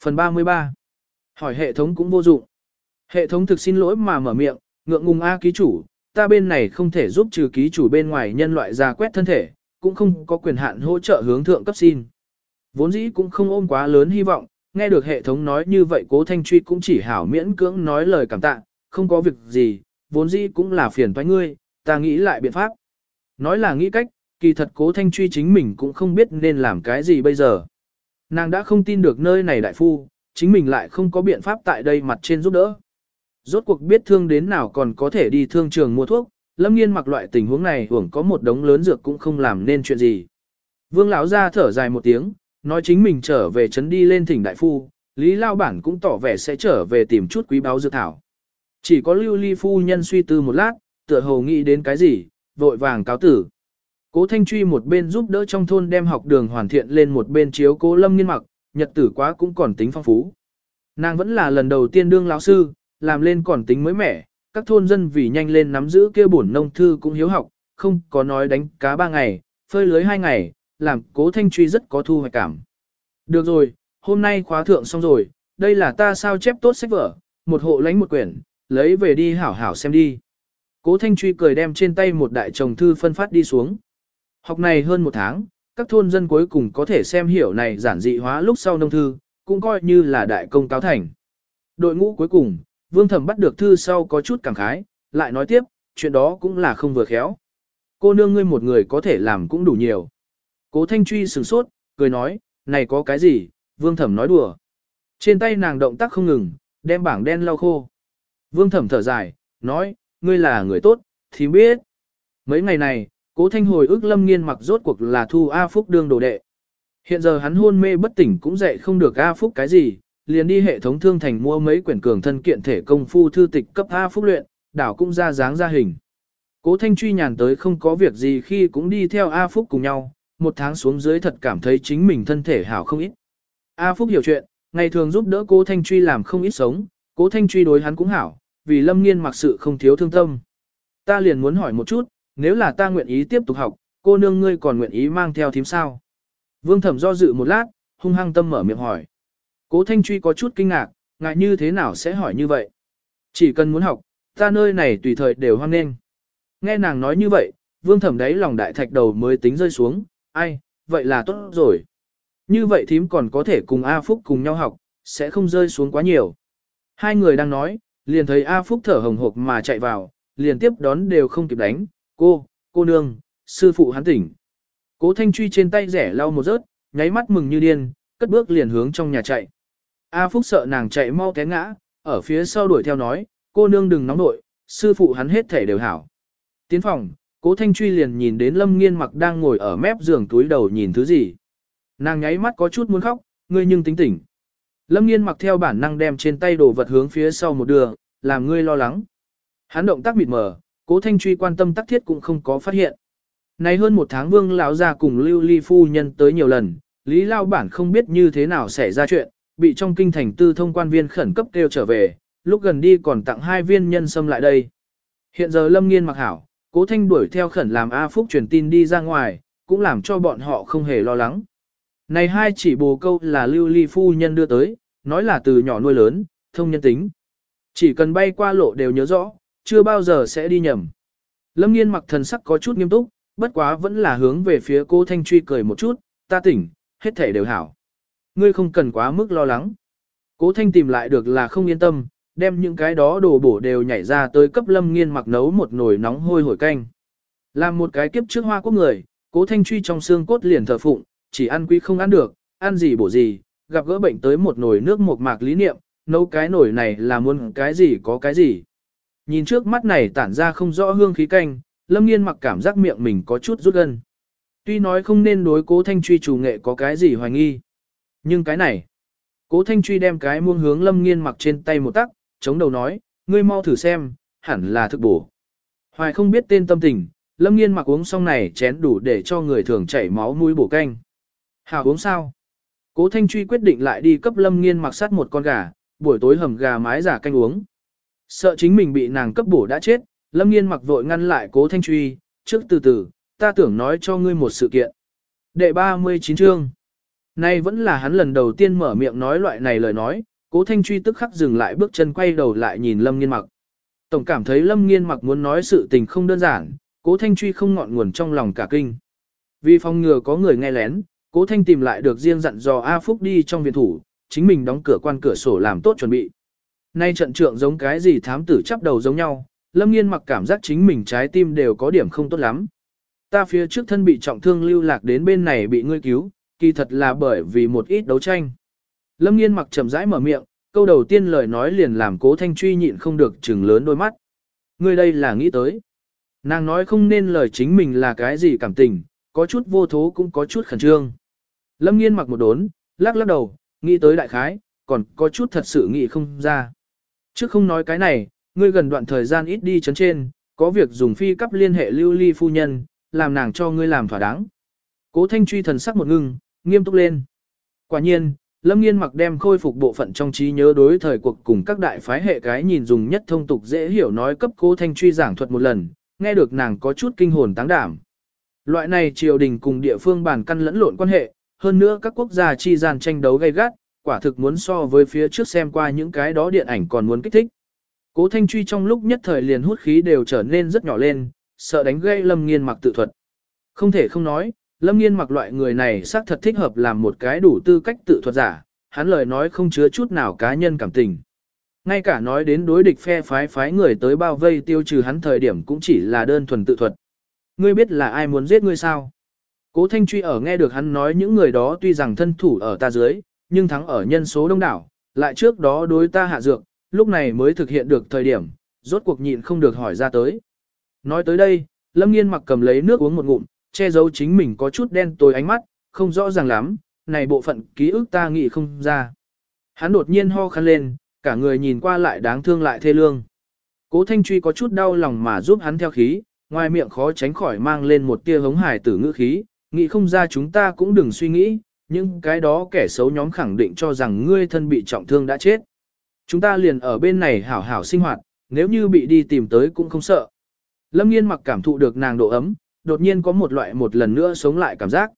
[SPEAKER 1] Phần 33 Hỏi hệ thống cũng vô dụng. Hệ thống thực xin lỗi mà mở miệng, ngượng ngùng A ký chủ, ta bên này không thể giúp trừ ký chủ bên ngoài nhân loại ra quét thân thể, cũng không có quyền hạn hỗ trợ hướng thượng cấp xin. Vốn dĩ cũng không ôm quá lớn hy vọng, nghe được hệ thống nói như vậy cố thanh truy cũng chỉ hảo miễn cưỡng nói lời cảm tạ, không có việc gì, vốn dĩ cũng là phiền toái ngươi, ta nghĩ lại biện pháp. Nói là nghĩ cách, kỳ thật cố thanh truy chính mình cũng không biết nên làm cái gì bây giờ. Nàng đã không tin được nơi này đại phu, chính mình lại không có biện pháp tại đây mặt trên giúp đỡ. Rốt cuộc biết thương đến nào còn có thể đi thương trường mua thuốc, lâm nghiên mặc loại tình huống này hưởng có một đống lớn dược cũng không làm nên chuyện gì. Vương lão ra thở dài một tiếng, nói chính mình trở về trấn đi lên thỉnh đại phu, Lý Lao Bản cũng tỏ vẻ sẽ trở về tìm chút quý báo dược thảo. Chỉ có lưu ly phu nhân suy tư một lát, tựa hồ nghĩ đến cái gì, vội vàng cáo tử. Cố Thanh Truy một bên giúp đỡ trong thôn đem học đường hoàn thiện lên một bên chiếu cố lâm nghiên mặc, nhật tử quá cũng còn tính phong phú. Nàng vẫn là lần đầu tiên đương lão sư, làm lên còn tính mới mẻ, các thôn dân vì nhanh lên nắm giữ kia bổn nông thư cũng hiếu học, không có nói đánh cá ba ngày, phơi lưới hai ngày, làm cố thanh truy rất có thu hoạch cảm. Được rồi, hôm nay khóa thượng xong rồi, đây là ta sao chép tốt sách vở, một hộ lấy một quyển, lấy về đi hảo hảo xem đi. Cố thanh truy cười đem trên tay một đại chồng thư phân phát đi xuống. Học này hơn một tháng, các thôn dân cuối cùng có thể xem hiểu này giản dị hóa lúc sau nông thư, cũng coi như là đại công cáo thành. Đội ngũ cuối cùng, vương thẩm bắt được thư sau có chút cảm khái, lại nói tiếp, chuyện đó cũng là không vừa khéo. Cô nương ngươi một người có thể làm cũng đủ nhiều. Cố Thanh Truy sửng sốt, cười nói, này có cái gì, vương thẩm nói đùa. Trên tay nàng động tác không ngừng, đem bảng đen lau khô. Vương thẩm thở dài, nói, ngươi là người tốt, thì biết. Mấy ngày này, cố thanh hồi ức lâm nghiên mặc rốt cuộc là thu A Phúc đương đồ đệ. Hiện giờ hắn hôn mê bất tỉnh cũng dạy không được A Phúc cái gì, liền đi hệ thống thương thành mua mấy quyển cường thân kiện thể công phu thư tịch cấp A Phúc luyện, đảo cũng ra dáng ra hình. Cố thanh truy nhàn tới không có việc gì khi cũng đi theo A Phúc cùng nhau, một tháng xuống dưới thật cảm thấy chính mình thân thể hảo không ít. A Phúc hiểu chuyện, ngày thường giúp đỡ cố Thanh Truy làm không ít sống, cố Thanh Truy đối hắn cũng hảo, vì Lâm Nghiên mặc sự không thiếu thương tâm. Ta liền muốn hỏi một chút, nếu là ta nguyện ý tiếp tục học, cô nương ngươi còn nguyện ý mang theo thím sao? Vương Thẩm do dự một lát, hung hăng tâm mở miệng hỏi. Cố Thanh Truy có chút kinh ngạc, ngại như thế nào sẽ hỏi như vậy? Chỉ cần muốn học, ta nơi này tùy thời đều hoan nghênh. Nghe nàng nói như vậy, vương thẩm đấy lòng đại thạch đầu mới tính rơi xuống, ai, vậy là tốt rồi. Như vậy thím còn có thể cùng A Phúc cùng nhau học, sẽ không rơi xuống quá nhiều. Hai người đang nói, liền thấy A Phúc thở hồng hộc mà chạy vào, liền tiếp đón đều không kịp đánh, cô, cô nương, sư phụ hắn tỉnh. Cố Thanh Truy trên tay rẻ lau một rớt, nháy mắt mừng như điên, cất bước liền hướng trong nhà chạy. A Phúc sợ nàng chạy mau té ngã, ở phía sau đuổi theo nói, cô nương đừng nóng nội, sư phụ hắn hết thể đều hảo. Tiến phòng, cố Thanh Truy liền nhìn đến Lâm Nghiên mặc đang ngồi ở mép giường túi đầu nhìn thứ gì. Nàng nháy mắt có chút muốn khóc, ngươi nhưng tính tỉnh. Lâm nghiên mặc theo bản năng đem trên tay đồ vật hướng phía sau một đường, làm ngươi lo lắng. Hắn động tác mịt mờ, cố thanh truy quan tâm tác thiết cũng không có phát hiện. Này hơn một tháng vương lão gia cùng lưu ly phu nhân tới nhiều lần, lý lao bản không biết như thế nào xảy ra chuyện, bị trong kinh thành tư thông quan viên khẩn cấp kêu trở về, lúc gần đi còn tặng hai viên nhân sâm lại đây. Hiện giờ lâm nghiên mặc hảo, cố thanh đuổi theo khẩn làm A Phúc truyền tin đi ra ngoài, cũng làm cho bọn họ không hề lo lắng. Này hai chỉ bồ câu là lưu ly phu nhân đưa tới, nói là từ nhỏ nuôi lớn, thông nhân tính. Chỉ cần bay qua lộ đều nhớ rõ, chưa bao giờ sẽ đi nhầm. Lâm nghiên mặc thần sắc có chút nghiêm túc, bất quá vẫn là hướng về phía cô Thanh Truy cười một chút, ta tỉnh, hết thể đều hảo. Ngươi không cần quá mức lo lắng. Cố Thanh tìm lại được là không yên tâm, đem những cái đó đồ bổ đều nhảy ra tới cấp Lâm nghiên mặc nấu một nồi nóng hôi hổi canh. Làm một cái kiếp trước hoa quốc người, cố Thanh Truy trong xương cốt liền thờ phụng, chỉ ăn quý không ăn được, ăn gì bổ gì, gặp gỡ bệnh tới một nồi nước một mạc lý niệm, nấu cái nồi này là muốn cái gì có cái gì. Nhìn trước mắt này tản ra không rõ hương khí canh, lâm nghiên mặc cảm giác miệng mình có chút rút gân. Tuy nói không nên đối cố thanh truy chủ nghệ có cái gì hoài nghi. Nhưng cái này, cố thanh truy đem cái muông hướng lâm nghiên mặc trên tay một tắc, chống đầu nói, ngươi mau thử xem, hẳn là thực bổ. Hoài không biết tên tâm tình, lâm nghiên mặc uống xong này chén đủ để cho người thường chảy máu mũi bổ canh. Hảo uống sao? Cố Thanh Truy quyết định lại đi cấp Lâm Nghiên mặc sát một con gà, buổi tối hầm gà mái giả canh uống. Sợ chính mình bị nàng cấp bổ đã chết, Lâm Nghiên mặc vội ngăn lại Cố Thanh Truy, trước từ từ, ta tưởng nói cho ngươi một sự kiện. Đệ 39 chương. Nay vẫn là hắn lần đầu tiên mở miệng nói loại này lời nói, Cố Thanh Truy tức khắc dừng lại bước chân quay đầu lại nhìn Lâm Nghiên mặc. Tổng cảm thấy Lâm Nghiên mặc muốn nói sự tình không đơn giản, Cố Thanh Truy không ngọn nguồn trong lòng cả kinh. Vì phòng ngừa có người nghe lén, Cố Thanh tìm lại được riêng dặn dò A Phúc đi trong viện thủ, chính mình đóng cửa quan cửa sổ làm tốt chuẩn bị. Nay trận trượng giống cái gì thám tử chắp đầu giống nhau, Lâm Nghiên mặc cảm giác chính mình trái tim đều có điểm không tốt lắm. Ta phía trước thân bị trọng thương lưu lạc đến bên này bị ngươi cứu, kỳ thật là bởi vì một ít đấu tranh. Lâm Nghiên mặc chậm rãi mở miệng, câu đầu tiên lời nói liền làm Cố Thanh truy nhịn không được chừng lớn đôi mắt. Ngươi đây là nghĩ tới. Nàng nói không nên lời chính mình là cái gì cảm tình, có chút vô thố cũng có chút khẩn trương. Lâm nghiên mặc một đốn, lắc lắc đầu, nghĩ tới đại khái, còn có chút thật sự nghĩ không ra. Trước không nói cái này, ngươi gần đoạn thời gian ít đi chấn trên, có việc dùng phi cấp liên hệ lưu ly phu nhân, làm nàng cho ngươi làm thỏa đáng. Cố thanh truy thần sắc một ngưng, nghiêm túc lên. Quả nhiên, Lâm Nghiên mặc đem khôi phục bộ phận trong trí nhớ đối thời cuộc cùng các đại phái hệ cái nhìn dùng nhất thông tục dễ hiểu nói cấp cố thanh truy giảng thuật một lần, nghe được nàng có chút kinh hồn táng đảm. Loại này triều đình cùng địa phương bản căn lẫn lộn quan hệ, hơn nữa các quốc gia chi gian tranh đấu gay gắt, quả thực muốn so với phía trước xem qua những cái đó điện ảnh còn muốn kích thích. Cố Thanh Truy trong lúc nhất thời liền hút khí đều trở nên rất nhỏ lên, sợ đánh gây Lâm Nghiên mặc tự thuật. Không thể không nói, Lâm Nghiên mặc loại người này xác thật thích hợp làm một cái đủ tư cách tự thuật giả, hắn lời nói không chứa chút nào cá nhân cảm tình. Ngay cả nói đến đối địch phe phái phái người tới bao vây tiêu trừ hắn thời điểm cũng chỉ là đơn thuần tự thuật. Ngươi biết là ai muốn giết ngươi sao? Cố Thanh Truy ở nghe được hắn nói những người đó tuy rằng thân thủ ở ta dưới, nhưng thắng ở nhân số đông đảo, lại trước đó đối ta hạ dược, lúc này mới thực hiện được thời điểm, rốt cuộc nhịn không được hỏi ra tới. Nói tới đây, Lâm Nghiên mặc cầm lấy nước uống một ngụm, che giấu chính mình có chút đen tối ánh mắt, không rõ ràng lắm, này bộ phận ký ức ta nghĩ không ra. Hắn đột nhiên ho khăn lên, cả người nhìn qua lại đáng thương lại thê lương. Cố Thanh Truy có chút đau lòng mà giúp hắn theo khí, ngoài miệng khó tránh khỏi mang lên một tia hống hài tử ngữ khí, nghĩ không ra chúng ta cũng đừng suy nghĩ, nhưng cái đó kẻ xấu nhóm khẳng định cho rằng ngươi thân bị trọng thương đã chết. Chúng ta liền ở bên này hảo hảo sinh hoạt, nếu như bị đi tìm tới cũng không sợ. Lâm nghiên mặc cảm thụ được nàng độ ấm, đột nhiên có một loại một lần nữa sống lại cảm giác.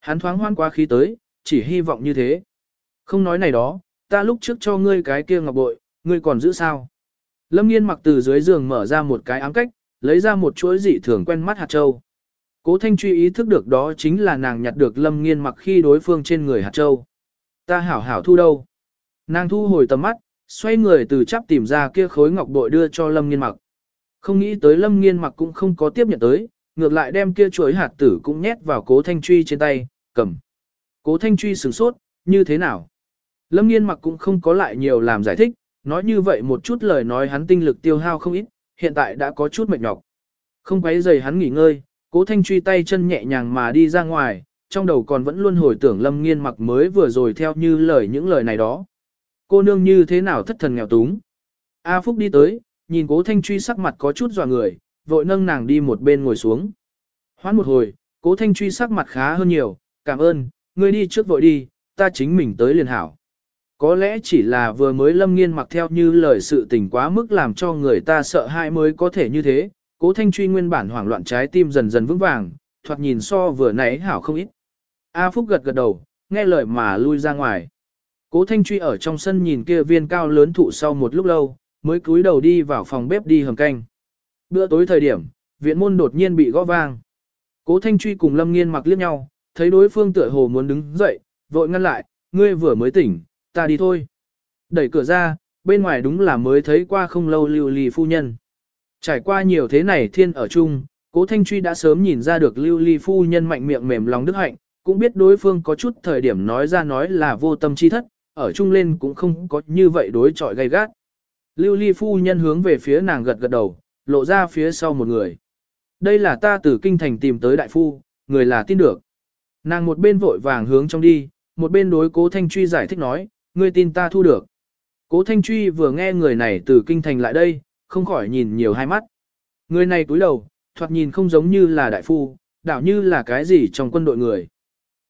[SPEAKER 1] Hắn thoáng hoan qua khí tới, chỉ hy vọng như thế. Không nói này đó, ta lúc trước cho ngươi cái kia ngọc bội, ngươi còn giữ sao? Lâm nghiên mặc từ dưới giường mở ra một cái ám cách, lấy ra một chuỗi dị thường quen mắt hạt châu. Cố Thanh Truy ý thức được đó chính là nàng nhặt được Lâm Nghiên mặc khi đối phương trên người hạt châu. Ta hảo hảo thu đâu. Nàng thu hồi tầm mắt, xoay người từ chắp tìm ra kia khối ngọc bội đưa cho Lâm Nghiên mặc. Không nghĩ tới Lâm Nghiên mặc cũng không có tiếp nhận tới, ngược lại đem kia chuỗi hạt tử cũng nhét vào Cố Thanh Truy trên tay, cầm. Cố Thanh Truy sửng sốt, như thế nào? Lâm Nghiên mặc cũng không có lại nhiều làm giải thích, nói như vậy một chút lời nói hắn tinh lực tiêu hao không ít, hiện tại đã có chút mệt nhọc. Không quấy giày hắn nghỉ ngơi, cố thanh truy tay chân nhẹ nhàng mà đi ra ngoài, trong đầu còn vẫn luôn hồi tưởng lâm nghiên mặc mới vừa rồi theo như lời những lời này đó. Cô nương như thế nào thất thần nghèo túng. A Phúc đi tới, nhìn cố thanh truy sắc mặt có chút dò người, vội nâng nàng đi một bên ngồi xuống. Hoán một hồi, cố thanh truy sắc mặt khá hơn nhiều, cảm ơn, ngươi đi trước vội đi, ta chính mình tới liền hảo. Có lẽ chỉ là vừa mới lâm nghiên mặc theo như lời sự tình quá mức làm cho người ta sợ hãi mới có thể như thế, cố thanh truy nguyên bản hoảng loạn trái tim dần dần vững vàng, thoạt nhìn so vừa nãy hảo không ít. A Phúc gật gật đầu, nghe lời mà lui ra ngoài. Cố thanh truy ở trong sân nhìn kia viên cao lớn thụ sau một lúc lâu, mới cúi đầu đi vào phòng bếp đi hầm canh. Bữa tối thời điểm, viện môn đột nhiên bị gõ vang. Cố thanh truy cùng lâm nghiên mặc liếc nhau, thấy đối phương tựa hồ muốn đứng dậy, vội ngăn lại, ngươi vừa mới tỉnh, ta đi thôi. Đẩy cửa ra, bên ngoài đúng là mới thấy qua không lâu lưu ly phu nhân. Trải qua nhiều thế này thiên ở chung, cố thanh truy đã sớm nhìn ra được lưu ly phu nhân mạnh miệng mềm lòng đức hạnh, cũng biết đối phương có chút thời điểm nói ra nói là vô tâm chi thất, ở chung lên cũng không có như vậy đối chọi gay gắt. Lưu ly phu nhân hướng về phía nàng gật gật đầu, lộ ra phía sau một người. Đây là ta từ kinh thành tìm tới đại phu, người là tin được. Nàng một bên vội vàng hướng trong đi, một bên đối cố thanh truy giải thích nói, ngươi tin ta thu được. Cố Thanh Truy vừa nghe người này từ kinh thành lại đây, không khỏi nhìn nhiều hai mắt. Người này túi đầu, thoạt nhìn không giống như là đại phu, đảo như là cái gì trong quân đội người.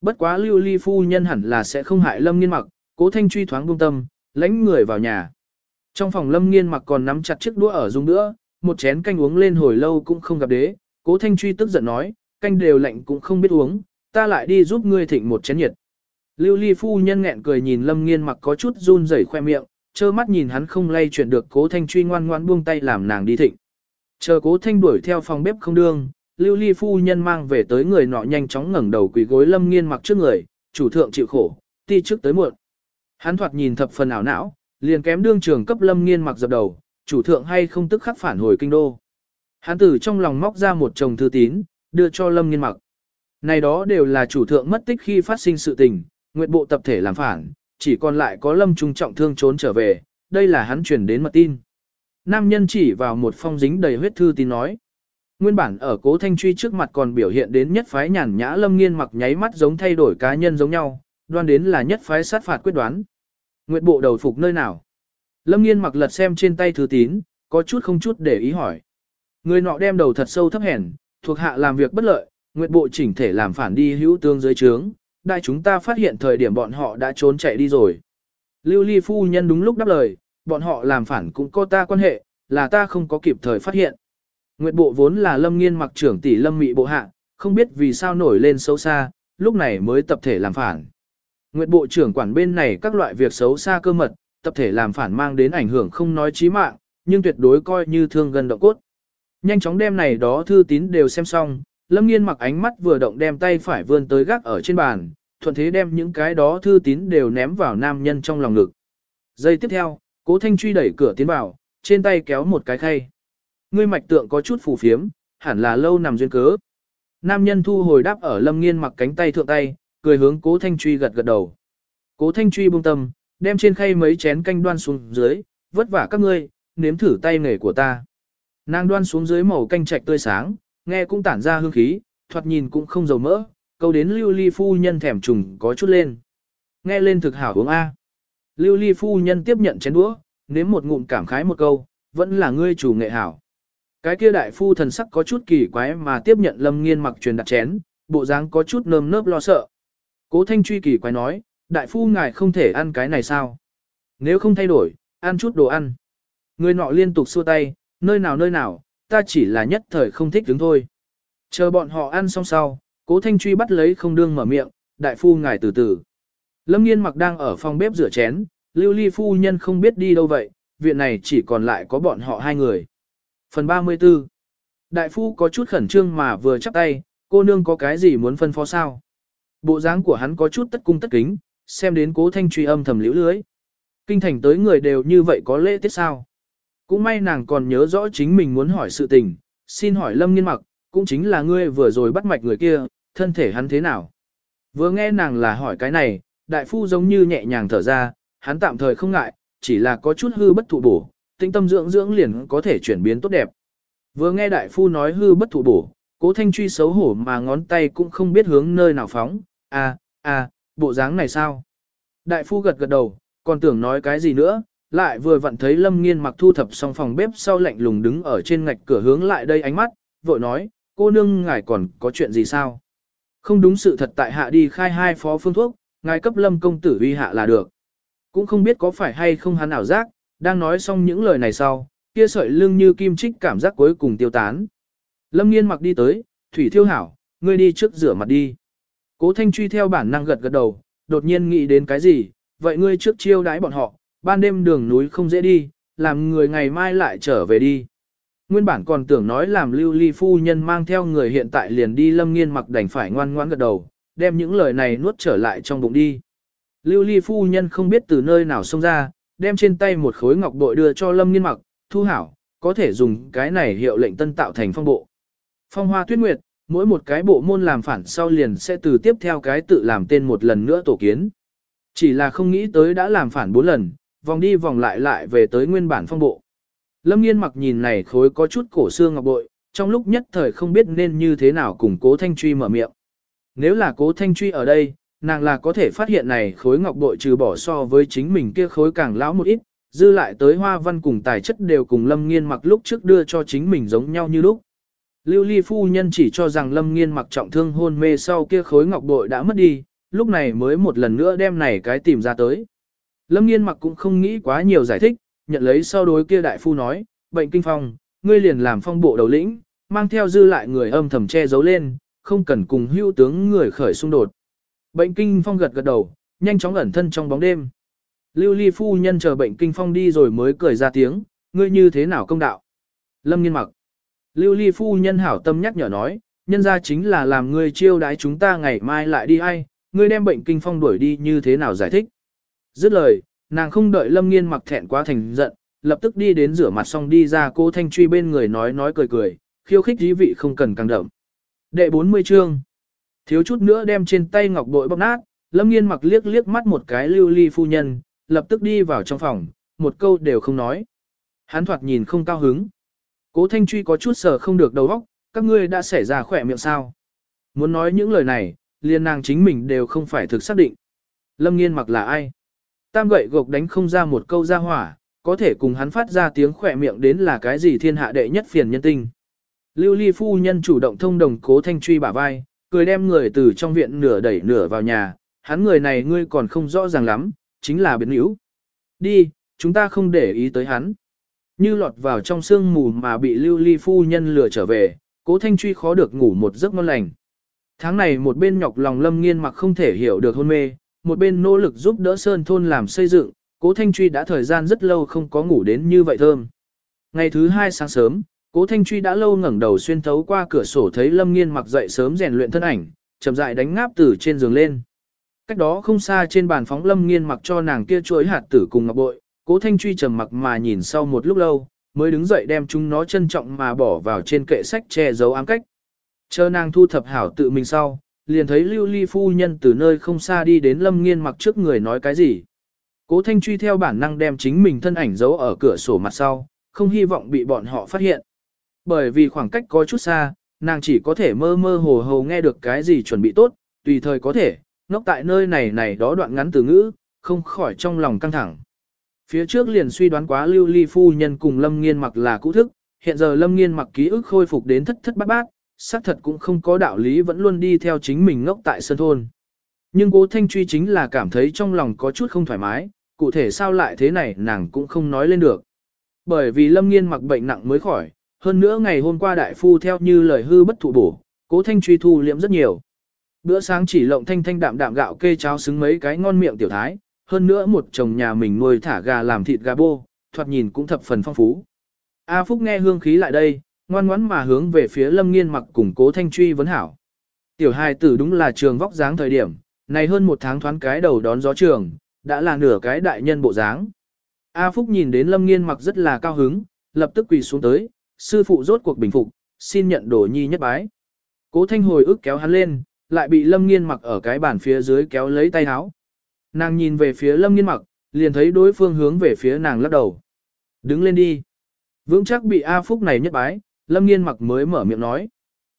[SPEAKER 1] Bất quá lưu ly phu nhân hẳn là sẽ không hại lâm nghiên mặc, cố thanh truy thoáng buông tâm, lãnh người vào nhà. Trong phòng lâm nghiên mặc còn nắm chặt chiếc đũa ở dung nữa, một chén canh uống lên hồi lâu cũng không gặp đế, cố thanh truy tức giận nói, canh đều lạnh cũng không biết uống, ta lại đi giúp ngươi thịnh một chén nhiệt. Lưu ly phu nhân nghẹn cười nhìn lâm nghiên mặc có chút run rẩy khoe miệng, trơ mắt nhìn hắn không lay chuyển được cố thanh truy ngoan ngoan buông tay làm nàng đi thịnh. Chờ cố thanh đuổi theo phòng bếp không đương, lưu ly phu nhân mang về tới người nọ nhanh chóng ngẩng đầu quỳ gối lâm nghiên mặc trước người, chủ thượng chịu khổ, ti trước tới muộn. Hắn thoạt nhìn thập phần ảo não, liền kém đương trường cấp lâm nghiên mặc dập đầu, chủ thượng hay không tức khắc phản hồi kinh đô. Hắn từ trong lòng móc ra một chồng thư tín, đưa cho lâm nghiên mặc. Này đó đều là chủ thượng mất tích khi phát sinh sự tình, nguyện bộ tập thể làm phản, chỉ còn lại có lâm trung trọng thương trốn trở về, đây là hắn truyền đến mật tin. Nam nhân chỉ vào một phong dính đầy huyết thư tín nói. Nguyên bản ở cố thanh truy trước mặt còn biểu hiện đến nhất phái nhàn nhã lâm nghiên mặc nháy mắt giống thay đổi cá nhân giống nhau, đoan đến là nhất phái sát phạt quyết đoán. Nguyện bộ đầu phục nơi nào? Lâm nghiên mặc lật xem trên tay thứ tín, có chút không chút để ý hỏi. Người nọ đem đầu thật sâu thấp hèn, thuộc hạ làm việc bất lợi, nguyện bộ chỉnh thể làm phản đi hữu tương dưới trướng, đại chúng ta phát hiện thời điểm bọn họ đã trốn chạy đi rồi. Lưu ly phu nhân đúng lúc đáp lời, bọn họ làm phản cũng có ta quan hệ, là ta không có kịp thời phát hiện. Nguyệt bộ vốn là lâm nghiên mặc trưởng tỷ lâm mị bộ hạ, không biết vì sao nổi lên xấu xa, lúc này mới tập thể làm phản. Nguyệt bộ trưởng quản bên này các loại việc xấu xa cơ mật, tập thể làm phản mang đến ảnh hưởng không nói chí mạng, nhưng tuyệt đối coi như thương gần động cốt. Nhanh chóng đem này đó thư tín đều xem xong, Lâm Nghiên mặc ánh mắt vừa động đem tay phải vươn tới gác ở trên bàn, thuận thế đem những cái đó thư tín đều ném vào nam nhân trong lòng ngực. Giây tiếp theo, cố thanh truy đẩy cửa tiến vào, trên tay kéo một cái khay. Ngươi mạch tượng có chút phù phiếm, hẳn là lâu nằm duyên cớ. Nam nhân thu hồi đáp ở lâm nghiên mặc cánh tay thượng tay, cười hướng cố thanh truy gật gật đầu. Cố thanh truy buông tâm, đem trên khay mấy chén canh đoan xuống dưới, vất vả các ngươi, nếm thử tay nghề của ta. Nàng đoan xuống dưới màu canh trạch tươi sáng, nghe cũng tản ra hương khí, thoạt nhìn cũng không dầu mỡ, câu đến lưu ly phu nhân thèm trùng có chút lên. Nghe lên thực hảo uống A. Lưu ly phu nhân tiếp nhận chén đũa, nếm một ngụm cảm khái một câu, vẫn là ngươi chủ nghệ hảo. Cái kia đại phu thần sắc có chút kỳ quái mà tiếp nhận lâm nghiên mặc truyền đặt chén, bộ dáng có chút nơm nớp lo sợ. Cố thanh truy kỳ quái nói, đại phu ngài không thể ăn cái này sao? Nếu không thay đổi, ăn chút đồ ăn. Người nọ liên tục xua tay, nơi nào nơi nào, ta chỉ là nhất thời không thích đứng thôi. Chờ bọn họ ăn xong sau, cố thanh truy bắt lấy không đương mở miệng, đại phu ngài từ từ. Lâm nghiên mặc đang ở phòng bếp rửa chén, lưu ly phu nhân không biết đi đâu vậy, viện này chỉ còn lại có bọn họ hai người. Phần 34 Đại phu có chút khẩn trương mà vừa chắp tay, cô nương có cái gì muốn phân phó sao? Bộ dáng của hắn có chút tất cung tất kính, xem đến cố thanh truy âm thầm liễu lưới. Kinh thành tới người đều như vậy có lễ tiết sao? Cũng may nàng còn nhớ rõ chính mình muốn hỏi sự tình, xin hỏi lâm nghiên mặc, cũng chính là ngươi vừa rồi bắt mạch người kia, thân thể hắn thế nào? Vừa nghe nàng là hỏi cái này, đại phu giống như nhẹ nhàng thở ra, hắn tạm thời không ngại, chỉ là có chút hư bất thụ bổ, tinh tâm dưỡng dưỡng liền có thể chuyển biến tốt đẹp. Vừa nghe đại phu nói hư bất thụ bổ, cố thanh truy xấu hổ mà ngón tay cũng không biết hướng nơi nào phóng, à, à, bộ dáng này sao? Đại phu gật gật đầu, còn tưởng nói cái gì nữa, lại vừa vặn thấy lâm nghiên mặc thu thập xong phòng bếp sau lạnh lùng đứng ở trên ngạch cửa hướng lại đây ánh mắt, vội nói, cô nương ngài còn có chuyện gì sao? Không đúng sự thật tại hạ đi khai hai phó phương thuốc, ngài cấp lâm công tử uy hạ là được. Cũng không biết có phải hay không hắn ảo giác, đang nói xong những lời này sau, kia sợi lưng như kim trích cảm giác cuối cùng tiêu tán. Lâm nghiên mặc đi tới, thủy thiêu hảo, ngươi đi trước rửa mặt đi. Cố thanh truy theo bản năng gật gật đầu, đột nhiên nghĩ đến cái gì, vậy ngươi trước chiêu đãi bọn họ, ban đêm đường núi không dễ đi, làm người ngày mai lại trở về đi. Nguyên bản còn tưởng nói làm lưu ly phu nhân mang theo người hiện tại liền đi lâm nghiên mặc đành phải ngoan ngoãn gật đầu, đem những lời này nuốt trở lại trong bụng đi. Lưu ly phu nhân không biết từ nơi nào xông ra, đem trên tay một khối ngọc bội đưa cho lâm nghiên mặc, thu hảo, có thể dùng cái này hiệu lệnh tân tạo thành phong bộ. Phong hoa tuyết nguyệt, mỗi một cái bộ môn làm phản sau liền sẽ từ tiếp theo cái tự làm tên một lần nữa tổ kiến. Chỉ là không nghĩ tới đã làm phản bốn lần, vòng đi vòng lại lại về tới nguyên bản phong bộ. Lâm nghiên mặc nhìn này khối có chút cổ xương ngọc bội, trong lúc nhất thời không biết nên như thế nào cùng cố thanh truy mở miệng. Nếu là cố thanh truy ở đây, nàng là có thể phát hiện này khối ngọc bội trừ bỏ so với chính mình kia khối càng lão một ít, dư lại tới hoa văn cùng tài chất đều cùng lâm nghiên mặc lúc trước đưa cho chính mình giống nhau như lúc. Lưu ly phu nhân chỉ cho rằng lâm nghiên mặc trọng thương hôn mê sau kia khối ngọc bội đã mất đi, lúc này mới một lần nữa đem này cái tìm ra tới. Lâm nghiên mặc cũng không nghĩ quá nhiều giải thích, nhận lấy sau đối kia đại phu nói, bệnh kinh phong, ngươi liền làm phong bộ đầu lĩnh, mang theo dư lại người âm thầm che giấu lên, không cần cùng hưu tướng người khởi xung đột. Bệnh kinh phong gật gật đầu, nhanh chóng ẩn thân trong bóng đêm. Lưu ly phu nhân chờ bệnh kinh phong đi rồi mới cười ra tiếng, ngươi như thế nào công đạo. Lâm nghiên mặc. Lưu ly phu nhân hảo tâm nhắc nhở nói, nhân ra chính là làm ngươi chiêu đái chúng ta ngày mai lại đi ai, ngươi đem bệnh kinh phong đuổi đi như thế nào giải thích. Dứt lời, nàng không đợi lâm nghiên mặc thẹn quá thành giận, lập tức đi đến rửa mặt xong đi ra cô thanh truy bên người nói nói cười cười, khiêu khích dí vị không cần càng đậm. Đệ 40 chương. Thiếu chút nữa đem trên tay ngọc bội bóc nát, lâm nghiên mặc liếc liếc mắt một cái lưu ly phu nhân, lập tức đi vào trong phòng, một câu đều không nói. Hắn thoạt nhìn không cao hứng. Cố Thanh Truy có chút sờ không được đầu óc, các ngươi đã xảy ra khỏe miệng sao. Muốn nói những lời này, liền nàng chính mình đều không phải thực xác định. Lâm nghiên mặc là ai? Tam gậy gộc đánh không ra một câu ra hỏa, có thể cùng hắn phát ra tiếng khỏe miệng đến là cái gì thiên hạ đệ nhất phiền nhân tinh. Lưu ly phu nhân chủ động thông đồng cố thanh truy bả vai, cười đem người từ trong viện nửa đẩy nửa vào nhà, hắn người này ngươi còn không rõ ràng lắm, chính là biến hữu. Đi, chúng ta không để ý tới hắn. Như lọt vào trong sương mù mà bị lưu ly phu nhân lừa trở về, cố thanh truy khó được ngủ một giấc ngon lành. Tháng này một bên nhọc lòng lâm nghiên mặc không thể hiểu được hôn mê, một bên nỗ lực giúp đỡ sơn thôn làm xây dựng, cố thanh truy đã thời gian rất lâu không có ngủ đến như vậy thơm. Ngày thứ hai sáng sớm, cố thanh truy đã lâu ngẩng đầu xuyên thấu qua cửa sổ thấy lâm nghiên mặc dậy sớm rèn luyện thân ảnh, chậm dại đánh ngáp từ trên giường lên. Cách đó không xa trên bàn phóng lâm nghiên mặc cho nàng kia chuối hạt tử cùng ngọc bội, cố thanh truy trầm mặc mà nhìn sau một lúc lâu, mới đứng dậy đem chúng nó trân trọng mà bỏ vào trên kệ sách che giấu ám cách. Chờ nàng thu thập hảo tự mình sau, liền thấy lưu ly phu nhân từ nơi không xa đi đến lâm nghiên mặc trước người nói cái gì. Cố thanh truy theo bản năng đem chính mình thân ảnh giấu ở cửa sổ mặt sau, không hy vọng bị bọn họ phát hiện. Bởi vì khoảng cách có chút xa, nàng chỉ có thể mơ mơ hồ hồ nghe được cái gì chuẩn bị tốt, tùy thời có thể, ngốc tại nơi này này đó đoạn ngắn từ ngữ, không khỏi trong lòng căng thẳng. Phía trước liền suy đoán quá lưu ly phu nhân cùng lâm nghiên mặc là cũ thức, hiện giờ lâm nghiên mặc ký ức khôi phục đến thất thất bát bát, xác thật cũng không có đạo lý vẫn luôn đi theo chính mình ngốc tại sân thôn. Nhưng cố thanh truy chính là cảm thấy trong lòng có chút không thoải mái, cụ thể sao lại thế này nàng cũng không nói lên được. Bởi vì lâm nghiên mặc bệnh nặng mới khỏi, hơn nữa ngày hôm qua đại phu theo như lời hư bất thụ bổ, cố thanh truy thu liễm rất nhiều. Bữa sáng chỉ lộng thanh thanh đạm đạm gạo kê cháo xứng mấy cái ngon miệng tiểu thái, hơn nữa một chồng nhà mình nuôi thả gà làm thịt gà bô, thoạt nhìn cũng thập phần phong phú. A Phúc nghe hương khí lại đây, ngoan ngoãn mà hướng về phía lâm nghiên mặc củng cố thanh truy vấn hảo. Tiểu hài tử đúng là trường vóc dáng thời điểm, này hơn một tháng thoáng cái đầu đón gió trường, đã là nửa cái đại nhân bộ dáng. A Phúc nhìn đến lâm nghiên mặc rất là cao hứng, lập tức quỳ xuống tới, sư phụ rốt cuộc bình phục, xin nhận đồ nhi nhất bái. Cố thanh hồi ức kéo hắn lên, lại bị lâm nghiên mặc ở cái bàn phía dưới kéo lấy tay áo. Nàng nhìn về phía lâm nghiên mặc, liền thấy đối phương hướng về phía nàng lắc đầu. Đứng lên đi. Vững chắc bị A Phúc này nhất bái, lâm nghiên mặc mới mở miệng nói.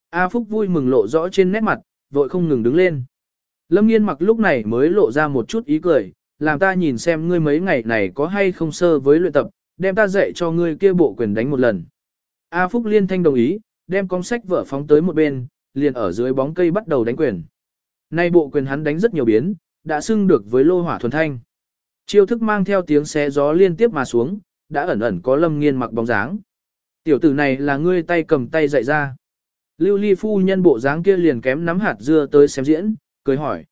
[SPEAKER 1] A Phúc vui mừng lộ rõ trên nét mặt, vội không ngừng đứng lên. Lâm nghiên mặc lúc này mới lộ ra một chút ý cười, làm ta nhìn xem ngươi mấy ngày này có hay không sơ với luyện tập, đem ta dạy cho ngươi kia bộ quyền đánh một lần. A Phúc liên thanh đồng ý, đem con sách vở phóng tới một bên, liền ở dưới bóng cây bắt đầu đánh quyền. Nay bộ quyền hắn đánh rất nhiều biến, đã xưng được với lô hỏa thuần thanh. Chiêu thức mang theo tiếng xé gió liên tiếp mà xuống, đã ẩn ẩn có lâm nghiên mặc bóng dáng. Tiểu tử này là ngươi tay cầm tay dạy ra. Lưu ly phu nhân bộ dáng kia liền kém nắm hạt dưa tới xem diễn, cười hỏi.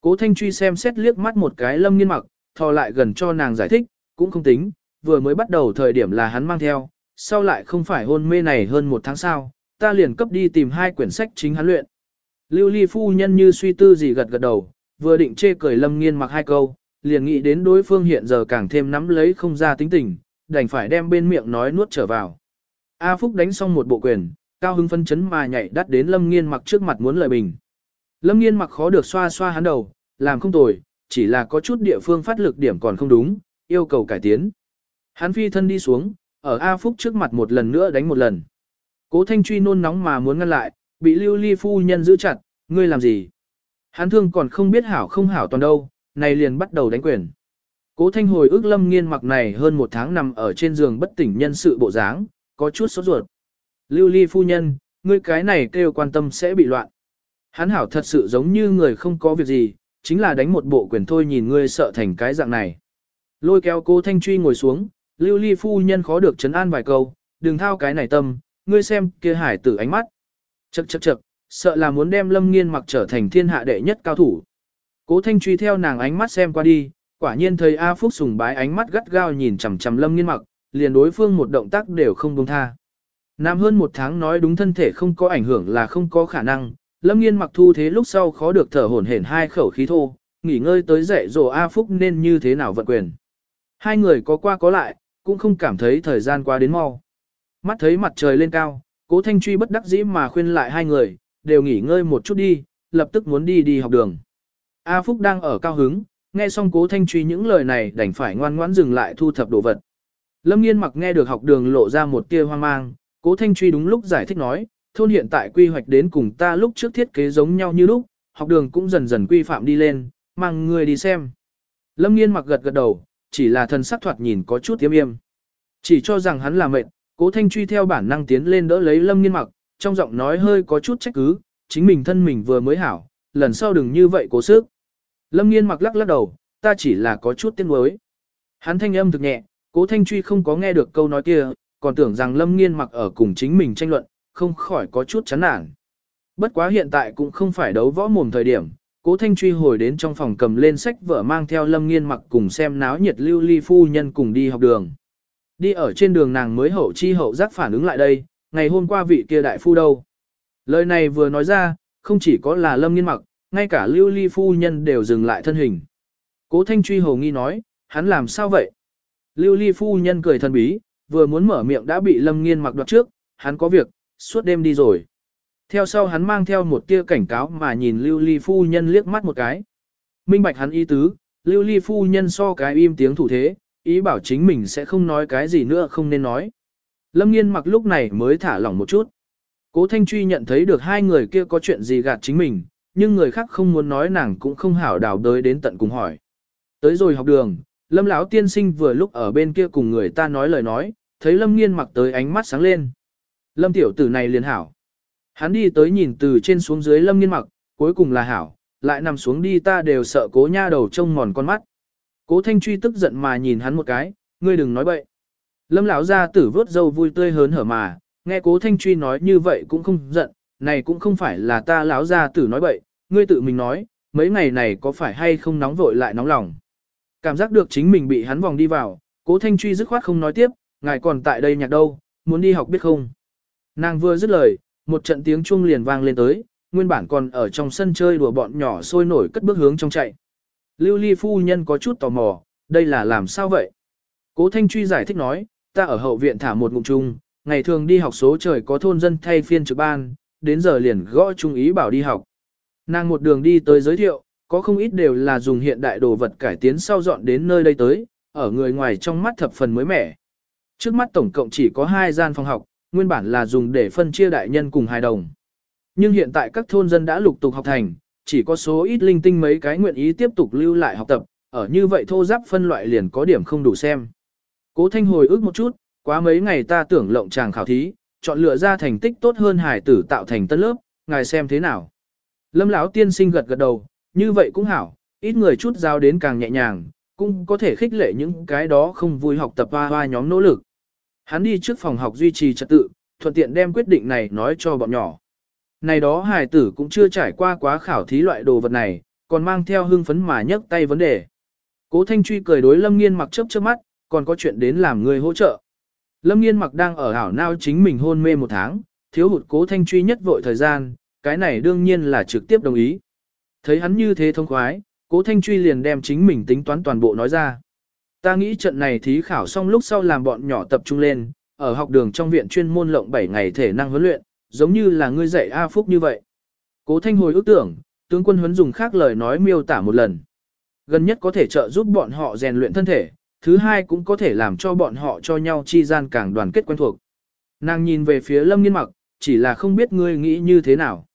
[SPEAKER 1] Cố thanh truy xem xét liếc mắt một cái lâm nghiên mặc, thò lại gần cho nàng giải thích, cũng không tính, vừa mới bắt đầu thời điểm là hắn mang theo, sau lại không phải hôn mê này hơn một tháng sau, ta liền cấp đi tìm hai quyển sách chính hắn luyện. Lưu ly phu nhân như suy tư gì gật gật đầu, vừa định chê cười lâm nghiên mặc hai câu, liền nghĩ đến đối phương hiện giờ càng thêm nắm lấy không ra tính tình, đành phải đem bên miệng nói nuốt trở vào. A Phúc đánh xong một bộ quyền, cao hưng phân chấn mà nhảy đắt đến lâm nghiên mặc trước mặt muốn lời bình. Lâm nghiên mặc khó được xoa xoa hắn đầu, làm không tồi, chỉ là có chút địa phương phát lực điểm còn không đúng, yêu cầu cải tiến. Hắn phi thân đi xuống, ở A Phúc trước mặt một lần nữa đánh một lần. Cố Thanh Truy nôn nóng mà muốn ngăn lại, bị Lưu Ly phu nhân giữ chặt, ngươi làm gì? Hắn thương còn không biết hảo không hảo toàn đâu, này liền bắt đầu đánh quyền. Cố Thanh hồi ước Lâm Nghiên mặc này hơn một tháng nằm ở trên giường bất tỉnh nhân sự bộ dáng, có chút sốt ruột. Lưu Ly phu nhân, ngươi cái này kêu quan tâm sẽ bị loạn. Hắn hảo thật sự giống như người không có việc gì, chính là đánh một bộ quyền thôi nhìn ngươi sợ thành cái dạng này. Lôi kéo cô Thanh Truy ngồi xuống, Lưu Ly phu nhân khó được chấn an vài câu, đừng thao cái này tâm, ngươi xem kia hải tử ánh mắt. Chậc chậc chậc, sợ là muốn đem Lâm Nghiên mặc trở thành thiên hạ đệ nhất cao thủ. Cố Thanh truy theo nàng ánh mắt xem qua đi, quả nhiên thấy A Phúc sùng bái ánh mắt gắt gao nhìn chằm chằm Lâm Nghiên mặc, liền đối phương một động tác đều không buông tha. Nam hơn một tháng nói đúng thân thể không có ảnh hưởng là không có khả năng, Lâm Nghiên mặc thu thế lúc sau khó được thở hổn hển hai khẩu khí thô, nghỉ ngơi tới dậy rồi A Phúc nên như thế nào vận quyền. Hai người có qua có lại, cũng không cảm thấy thời gian qua đến mau. Mắt thấy mặt trời lên cao, cố thanh truy bất đắc dĩ mà khuyên lại hai người, đều nghỉ ngơi một chút đi, lập tức muốn đi đi học đường. A Phúc đang ở cao hứng, nghe xong cố thanh truy những lời này đành phải ngoan ngoãn dừng lại thu thập đồ vật. Lâm nghiên mặc nghe được học đường lộ ra một tia hoang mang, cố thanh truy đúng lúc giải thích nói, thôn hiện tại quy hoạch đến cùng ta lúc trước thiết kế giống nhau như lúc, học đường cũng dần dần quy phạm đi lên, mang người đi xem. Lâm nghiên mặc gật gật đầu, chỉ là thần sắc thoạt nhìn có chút tiêm yêm. Chỉ cho rằng hắn là mệt, cố thanh truy theo bản năng tiến lên đỡ lấy lâm nghiên mặc, trong giọng nói hơi có chút trách cứ, chính mình thân mình vừa mới hảo, lần sau đừng như vậy cố sức. Lâm nghiên mặc lắc lắc đầu, ta chỉ là có chút tiếc nuối. Hắn thanh âm thực nhẹ, cố thanh truy không có nghe được câu nói kia, còn tưởng rằng lâm nghiên mặc ở cùng chính mình tranh luận, không khỏi có chút chán nản. Bất quá hiện tại cũng không phải đấu võ mồm thời điểm, cố thanh truy hồi đến trong phòng cầm lên sách vở mang theo lâm nghiên mặc cùng xem náo nhiệt lưu ly phu nhân cùng đi học đường. Đi ở trên đường nàng mới hậu chi hậu giác phản ứng lại đây, ngày hôm qua vị kia đại phu đâu. Lời này vừa nói ra, không chỉ có là lâm nghiên mặc, ngay cả lưu ly phu nhân đều dừng lại thân hình. Cố thanh truy hồ nghi nói, hắn làm sao vậy? Lưu ly phu nhân cười thần bí, vừa muốn mở miệng đã bị lâm nghiên mặc đoạt trước, hắn có việc, suốt đêm đi rồi. Theo sau hắn mang theo một tia cảnh cáo mà nhìn lưu ly phu nhân liếc mắt một cái. Minh bạch hắn ý tứ, lưu ly phu nhân so cái im tiếng thủ thế, ý bảo chính mình sẽ không nói cái gì nữa không nên nói. Lâm nghiên mặc lúc này mới thả lỏng một chút. Cố Thanh Truy nhận thấy được hai người kia có chuyện gì gạt chính mình, nhưng người khác không muốn nói nàng cũng không hảo đào đới đến tận cùng hỏi. Tới rồi học đường, Lâm lão tiên sinh vừa lúc ở bên kia cùng người ta nói lời nói, thấy Lâm nghiên mặc tới ánh mắt sáng lên. Lâm tiểu tử này liền hảo. Hắn đi tới nhìn từ trên xuống dưới Lâm nghiên mặc, cuối cùng là hảo, lại nằm xuống đi ta đều sợ cố nha đầu trông mòn con mắt. Cố Thanh Truy tức giận mà nhìn hắn một cái, ngươi đừng nói bậy. Lâm lão gia tử vớt dâu vui tươi hớn hở mà, nghe Cố Thanh Truy nói như vậy cũng không giận, này cũng không phải là ta lão gia tử nói bậy, ngươi tự mình nói, mấy ngày này có phải hay không nóng vội lại nóng lòng. Cảm giác được chính mình bị hắn vòng đi vào, Cố Thanh Truy dứt khoát không nói tiếp, ngài còn tại đây nhạc đâu, muốn đi học biết không. Nàng vừa dứt lời, một trận tiếng chuông liền vang lên tới, nguyên bản còn ở trong sân chơi đùa bọn nhỏ sôi nổi cất bước hướng trong chạy. Lưu ly phu nhân có chút tò mò, đây là làm sao vậy? Cố Thanh Truy giải thích nói, ta ở hậu viện thả một ngụm chung, ngày thường đi học số trời có thôn dân thay phiên trực ban, đến giờ liền gõ trung ý bảo đi học. Nàng một đường đi tới giới thiệu, có không ít đều là dùng hiện đại đồ vật cải tiến sau dọn đến nơi đây tới, ở người ngoài trong mắt thập phần mới mẻ. Trước mắt tổng cộng chỉ có hai gian phòng học, nguyên bản là dùng để phân chia đại nhân cùng hài đồng. Nhưng hiện tại các thôn dân đã lục tục học thành, chỉ có số ít linh tinh mấy cái nguyện ý tiếp tục lưu lại học tập, ở như vậy thô giáp phân loại liền có điểm không đủ xem. Cố Thanh hồi ức một chút, quá mấy ngày ta tưởng lộng chàng khảo thí, chọn lựa ra thành tích tốt hơn hải tử tạo thành tân lớp, ngài xem thế nào. Lâm lão tiên sinh gật gật đầu, như vậy cũng hảo, ít người chút giao đến càng nhẹ nhàng, cũng có thể khích lệ những cái đó không vui học tập hoa hoa nhóm nỗ lực. Hắn đi trước phòng học duy trì trật tự, thuận tiện đem quyết định này nói cho bọn nhỏ. Này đó hài tử cũng chưa trải qua quá khảo thí loại đồ vật này, còn mang theo hưng phấn mà nhấc tay vấn đề. Cố Thanh Truy cười đối Lâm Nghiên mặc chớp chớp mắt, còn có chuyện đến làm người hỗ trợ. Lâm Nghiên mặc đang ở hảo nao chính mình hôn mê một tháng, thiếu hụt Cố Thanh Truy nhất vội thời gian, cái này đương nhiên là trực tiếp đồng ý. Thấy hắn như thế thông khoái, Cố Thanh Truy liền đem chính mình tính toán toàn bộ nói ra. Ta nghĩ trận này thí khảo xong lúc sau làm bọn nhỏ tập trung lên, ở học đường trong viện chuyên môn lộng 7 ngày thể năng huấn luyện, giống như là ngươi dạy A Phúc như vậy. Cố Thanh hồi ước tưởng, tướng quân huấn dùng khác lời nói miêu tả một lần. Gần nhất có thể trợ giúp bọn họ rèn luyện thân thể, thứ hai cũng có thể làm cho bọn họ cho nhau chi gian càng đoàn kết quen thuộc. Nàng nhìn về phía Lâm Nghiên Mặc, chỉ là không biết ngươi nghĩ như thế nào.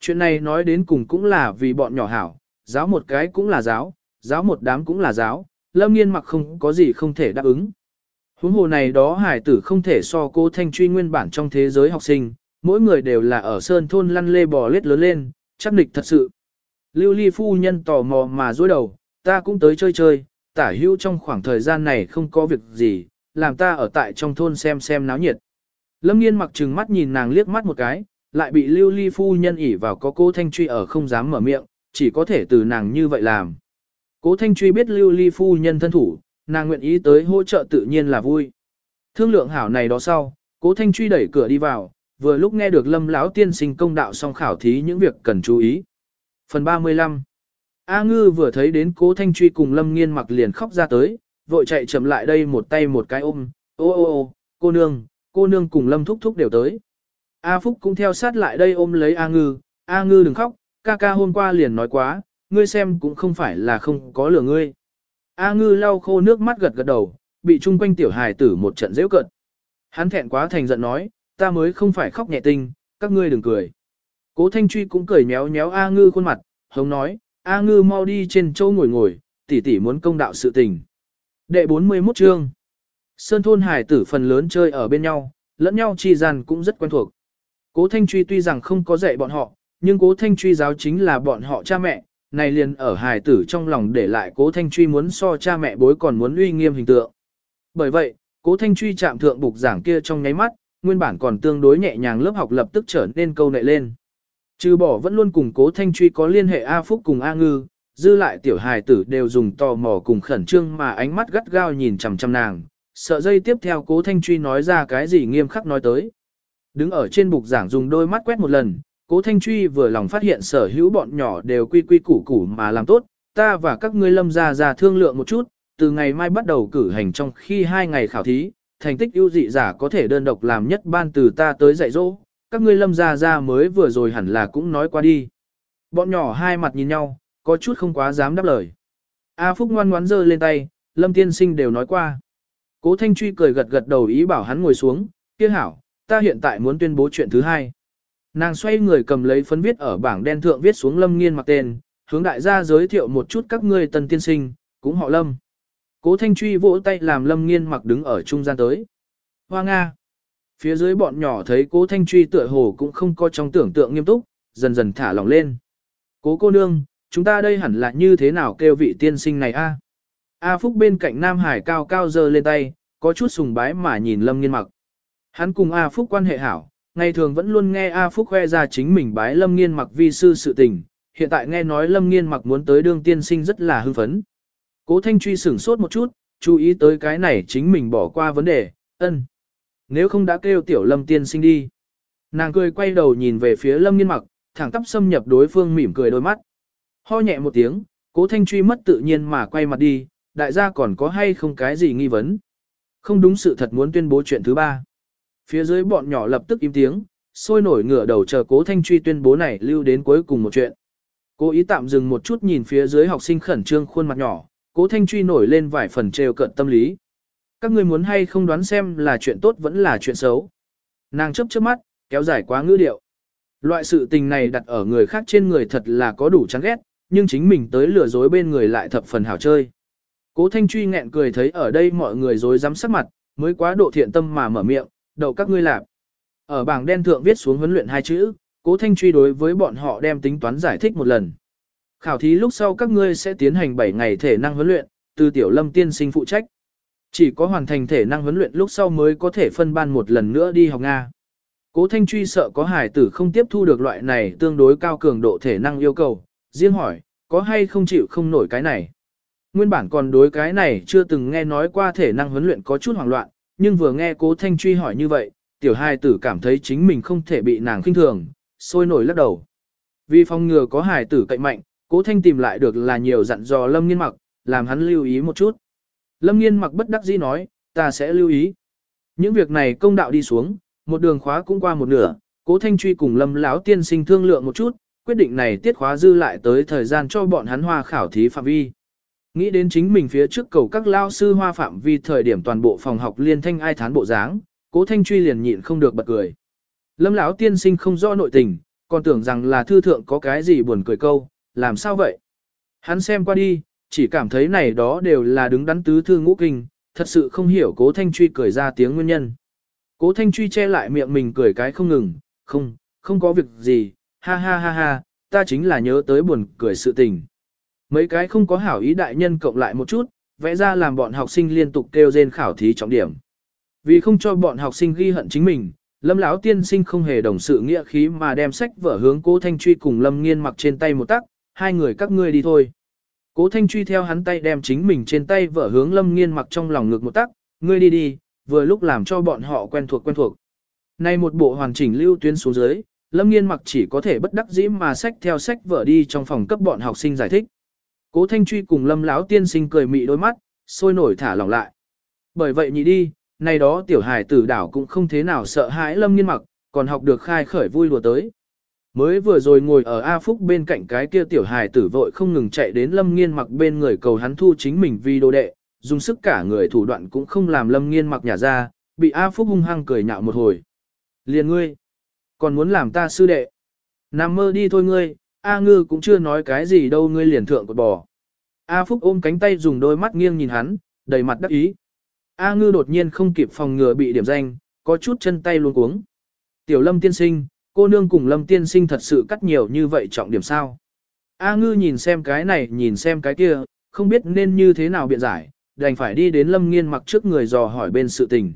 [SPEAKER 1] Chuyện này nói đến cùng cũng là vì bọn nhỏ hảo, giáo một cái cũng là giáo, giáo một đám cũng là giáo, Lâm Nghiên Mặc không có gì không thể đáp ứng. Huống hồ này đó hải tử không thể so cô Thanh truy nguyên bản trong thế giới học sinh, mỗi người đều là ở sơn thôn lăn lê bò lết lớn lên, chắc địch thật sự. Lưu ly phu nhân tò mò mà dối đầu, ta cũng tới chơi chơi, tả hữu trong khoảng thời gian này không có việc gì, làm ta ở tại trong thôn xem xem náo nhiệt. Lâm nghiên mặc trừng mắt nhìn nàng liếc mắt một cái, lại bị lưu ly phu nhân ỉ vào có cô Thanh Truy ở không dám mở miệng, chỉ có thể từ nàng như vậy làm. Cố Thanh Truy biết lưu ly phu nhân thân thủ, nàng nguyện ý tới hỗ trợ tự nhiên là vui. Thương lượng hảo này đó sau, cố Thanh Truy đẩy cửa đi vào, vừa lúc nghe được lâm lão tiên sinh công đạo xong khảo thí những việc cần chú ý. Phần 35 A ngư vừa thấy đến cố thanh truy cùng lâm nghiên mặc liền khóc ra tới, vội chạy chậm lại đây một tay một cái ôm, ô ô ô, cô nương, cô nương cùng lâm thúc thúc đều tới. A Phúc cũng theo sát lại đây ôm lấy A ngư, A ngư đừng khóc, ca ca hôm qua liền nói quá, ngươi xem cũng không phải là không có lửa ngươi. A ngư lau khô nước mắt gật gật đầu, bị chung quanh tiểu hài tử một trận dễu cận. Hắn thẹn quá thành giận nói, ta mới không phải khóc nhẹ tinh, các ngươi đừng cười. Cố Thanh Truy cũng cười méo méo A Ngư khuôn mặt, hống nói, A Ngư mau đi trên châu ngồi ngồi, tỷ tỷ muốn công đạo sự tình. Đệ 41 chương. Sơn thôn hải tử phần lớn chơi ở bên nhau, lẫn nhau chi gian cũng rất quen thuộc. Cố Thanh Truy tuy rằng không có dạy bọn họ, nhưng Cố Thanh Truy giáo chính là bọn họ cha mẹ, này liền ở hải tử trong lòng để lại Cố Thanh Truy muốn so cha mẹ bối còn muốn uy nghiêm hình tượng. Bởi vậy, Cố Thanh Truy chạm thượng bục giảng kia trong nháy mắt, nguyên bản còn tương đối nhẹ nhàng lớp học lập tức trở nên câu nệ lên. Trừ bỏ vẫn luôn cùng cố thanh truy có liên hệ A Phúc cùng A Ngư, dư lại tiểu hài tử đều dùng tò mò cùng khẩn trương mà ánh mắt gắt gao nhìn chằm chằm nàng, sợ dây tiếp theo cố thanh truy nói ra cái gì nghiêm khắc nói tới. Đứng ở trên bục giảng dùng đôi mắt quét một lần, cố thanh truy vừa lòng phát hiện sở hữu bọn nhỏ đều quy quy củ củ mà làm tốt, ta và các ngươi lâm ra ra thương lượng một chút, từ ngày mai bắt đầu cử hành trong khi hai ngày khảo thí, thành tích ưu dị giả có thể đơn độc làm nhất ban từ ta tới dạy dỗ, các ngươi lâm ra ra mới vừa rồi hẳn là cũng nói qua đi. Bọn nhỏ hai mặt nhìn nhau, có chút không quá dám đáp lời. A Phúc ngoan ngoãn giơ lên tay, lâm tiên sinh đều nói qua. Cố Thanh Truy cười gật gật đầu ý bảo hắn ngồi xuống, kia hảo, ta hiện tại muốn tuyên bố chuyện thứ hai. Nàng xoay người cầm lấy phấn viết ở bảng đen thượng viết xuống lâm nghiên mặc tên, hướng đại gia giới thiệu một chút các ngươi tân tiên sinh, cũng họ lâm. Cố Thanh Truy vỗ tay làm Lâm Nghiên mặc đứng ở trung gian tới. Hoa Nga. Phía dưới bọn nhỏ thấy cố Thanh Truy tựa hồ cũng không có trong tưởng tượng nghiêm túc, dần dần thả lỏng lên. Cố cô nương, chúng ta đây hẳn là như thế nào kêu vị tiên sinh này a? À? A Phúc bên cạnh Nam Hải cao cao giơ lên tay, có chút sùng bái mà nhìn Lâm Nghiên mặc. Hắn cùng A Phúc quan hệ hảo, ngày thường vẫn luôn nghe A Phúc khoe ra chính mình bái Lâm Nghiên mặc vi sư sự tình, hiện tại nghe nói Lâm Nghiên mặc muốn tới đương tiên sinh rất là hưng phấn. Cố Thanh Truy sửng sốt một chút, chú ý tới cái này chính mình bỏ qua vấn đề, ân. Nếu không đã kêu tiểu lâm tiên sinh đi. Nàng cười quay đầu nhìn về phía lâm nghiên mặc, thẳng tắp xâm nhập đối phương mỉm cười đôi mắt. Ho nhẹ một tiếng, cố thanh truy mất tự nhiên mà quay mặt đi, đại gia còn có hay không cái gì nghi vấn. Không đúng sự thật muốn tuyên bố chuyện thứ ba. Phía dưới bọn nhỏ lập tức im tiếng, sôi nổi ngửa đầu chờ cố thanh truy tuyên bố này lưu đến cuối cùng một chuyện. Cố ý tạm dừng một chút nhìn phía dưới học sinh khẩn trương khuôn mặt nhỏ, cố thanh truy nổi lên vài phần trêu cận tâm lý. Các ngươi muốn hay không đoán xem là chuyện tốt vẫn là chuyện xấu. Nàng chấp chớp mắt, kéo dài quá ngữ điệu. Loại sự tình này đặt ở người khác trên người thật là có đủ chán ghét, nhưng chính mình tới lừa dối bên người lại thập phần hảo chơi. Cố Thanh Truy nghẹn cười thấy ở đây mọi người dối dám sắc mặt, mới quá độ thiện tâm mà mở miệng, đậu các ngươi lạp. Ở bảng đen thượng viết xuống huấn luyện hai chữ, Cố Thanh Truy đối với bọn họ đem tính toán giải thích một lần. Khảo thí lúc sau các ngươi sẽ tiến hành 7 ngày thể năng huấn luyện, từ tiểu lâm tiên sinh phụ trách. Chỉ có hoàn thành thể năng huấn luyện lúc sau mới có thể phân ban một lần nữa đi học Nga. Cố Thanh Truy sợ có hải tử không tiếp thu được loại này tương đối cao cường độ thể năng yêu cầu, riêng hỏi, có hay không chịu không nổi cái này. Nguyên bản còn đối cái này chưa từng nghe nói qua thể năng huấn luyện có chút hoảng loạn, nhưng vừa nghe Cố Thanh Truy hỏi như vậy, tiểu hải tử cảm thấy chính mình không thể bị nàng khinh thường, sôi nổi lắc đầu. Vì phòng ngừa có hài tử cậy mạnh, Cố Thanh tìm lại được là nhiều dặn dò Lâm Nghiên Mặc, làm hắn lưu ý một chút. Lâm Nghiên Mặc bất đắc dĩ nói, ta sẽ lưu ý. Những việc này công đạo đi xuống, một đường khóa cũng qua một nửa, Cố Thanh Truy cùng Lâm lão tiên sinh thương lượng một chút, quyết định này tiết khóa dư lại tới thời gian cho bọn hắn hoa khảo thí phạm vi. Nghĩ đến chính mình phía trước cầu các lao sư hoa phạm vi thời điểm toàn bộ phòng học liên thanh ai thán bộ dáng, Cố Thanh Truy liền nhịn không được bật cười. Lâm lão tiên sinh không rõ nội tình, còn tưởng rằng là thư thượng có cái gì buồn cười câu, làm sao vậy? Hắn xem qua đi, chỉ cảm thấy này đó đều là đứng đắn tứ thư ngũ kinh, thật sự không hiểu cố thanh truy cười ra tiếng nguyên nhân. Cố thanh truy che lại miệng mình cười cái không ngừng, không, không có việc gì, ha ha ha ha, ta chính là nhớ tới buồn cười sự tình. Mấy cái không có hảo ý đại nhân cộng lại một chút, vẽ ra làm bọn học sinh liên tục kêu rên khảo thí trọng điểm. Vì không cho bọn học sinh ghi hận chính mình, Lâm lão tiên sinh không hề đồng sự nghĩa khí mà đem sách vở hướng Cố Thanh Truy cùng Lâm Nghiên mặc trên tay một tắc, hai người các ngươi đi thôi. Cố Thanh Truy theo hắn tay đem chính mình trên tay vợ hướng Lâm Nghiên mặc trong lòng ngực một tắc, ngươi đi đi, vừa lúc làm cho bọn họ quen thuộc quen thuộc. Nay một bộ hoàn chỉnh lưu tuyến xuống dưới, Lâm Nghiên mặc chỉ có thể bất đắc dĩ mà sách theo sách vợ đi trong phòng cấp bọn học sinh giải thích. Cố Thanh Truy cùng Lâm lão tiên sinh cười mị đôi mắt, sôi nổi thả lỏng lại. Bởi vậy nhị đi, này đó tiểu hài tử đảo cũng không thế nào sợ hãi lâm nghiên mặc, còn học được khai khởi vui lùa tới. Mới vừa rồi ngồi ở A Phúc bên cạnh cái kia tiểu hài tử vội không ngừng chạy đến lâm nghiên mặc bên người cầu hắn thu chính mình vì đồ đệ, dùng sức cả người thủ đoạn cũng không làm lâm nghiên mặc nhả ra, bị A Phúc hung hăng cười nhạo một hồi. Liền ngươi, còn muốn làm ta sư đệ. Nằm mơ đi thôi ngươi, A ngư cũng chưa nói cái gì đâu ngươi liền thượng cột bò. A Phúc ôm cánh tay dùng đôi mắt nghiêng nhìn hắn, đầy mặt đắc ý. A ngư đột nhiên không kịp phòng ngừa bị điểm danh, có chút chân tay luôn cuống. Tiểu lâm tiên sinh, cô nương cùng lâm tiên sinh thật sự cắt nhiều như vậy trọng điểm sao. A ngư nhìn xem cái này nhìn xem cái kia, không biết nên như thế nào biện giải, đành phải đi đến lâm nghiên mặc trước người dò hỏi bên sự tình.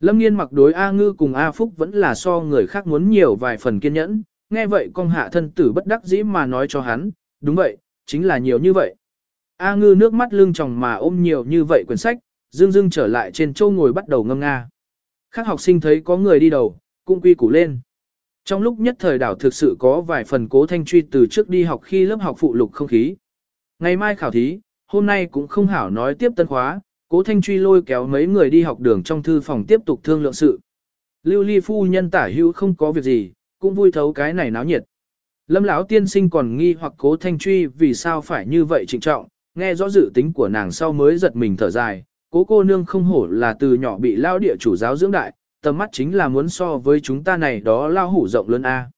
[SPEAKER 1] Lâm nghiên mặc đối A ngư cùng A phúc vẫn là so người khác muốn nhiều vài phần kiên nhẫn, nghe vậy con hạ thân tử bất đắc dĩ mà nói cho hắn, đúng vậy, chính là nhiều như vậy. A ngư nước mắt lưng tròng mà ôm nhiều như vậy quyển sách, dương dương trở lại trên châu ngồi bắt đầu ngâm nga. Các học sinh thấy có người đi đầu, cũng quy củ lên. Trong lúc nhất thời đảo thực sự có vài phần cố thanh truy từ trước đi học khi lớp học phụ lục không khí. Ngày mai khảo thí, hôm nay cũng không hảo nói tiếp tân khóa, cố thanh truy lôi kéo mấy người đi học đường trong thư phòng tiếp tục thương lượng sự. Lưu ly phu nhân tả hữu không có việc gì, cũng vui thấu cái này náo nhiệt. Lâm lão tiên sinh còn nghi hoặc cố thanh truy vì sao phải như vậy trịnh trọng, nghe rõ dự tính của nàng sau mới giật mình thở dài, cố cô nương không hổ là từ nhỏ bị lao địa chủ giáo dưỡng đại, tầm mắt chính là muốn so với chúng ta này đó lao hủ rộng lớn A.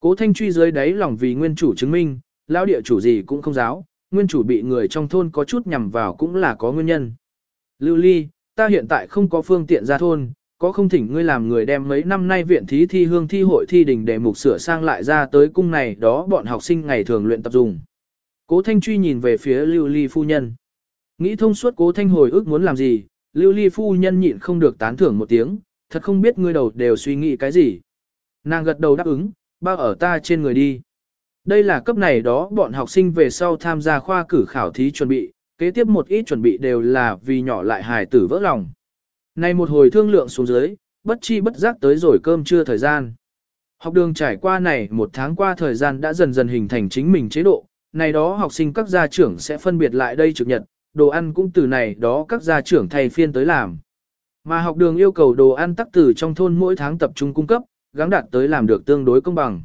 [SPEAKER 1] Cố thanh truy dưới đáy lòng vì nguyên chủ chứng minh, lao địa chủ gì cũng không giáo, nguyên chủ bị người trong thôn có chút nhằm vào cũng là có nguyên nhân. Lưu ly, ta hiện tại không có phương tiện ra thôn, có không thỉnh ngươi làm người đem mấy năm nay viện thí thi hương thi hội thi đình để mục sửa sang lại ra tới cung này đó bọn học sinh ngày thường luyện tập dùng. Cố Thanh Truy nhìn về phía Lưu Ly phu nhân. Nghĩ thông suốt cố thanh hồi ức muốn làm gì, lưu ly phu nhân nhịn không được tán thưởng một tiếng, thật không biết ngươi đầu đều suy nghĩ cái gì. Nàng gật đầu đáp ứng, bao ở ta trên người đi. Đây là cấp này đó bọn học sinh về sau tham gia khoa cử khảo thí chuẩn bị, kế tiếp một ít chuẩn bị đều là vì nhỏ lại hài tử vỡ lòng. Này một hồi thương lượng xuống dưới, bất chi bất giác tới rồi cơm trưa thời gian. Học đường trải qua này một tháng qua thời gian đã dần dần hình thành chính mình chế độ, này đó học sinh các gia trưởng sẽ phân biệt lại đây trực nhật, đồ ăn cũng từ này đó các gia trưởng thay phiên tới làm. Mà học đường yêu cầu đồ ăn tắc tử trong thôn mỗi tháng tập trung cung cấp, gắng đạt tới làm được tương đối công bằng.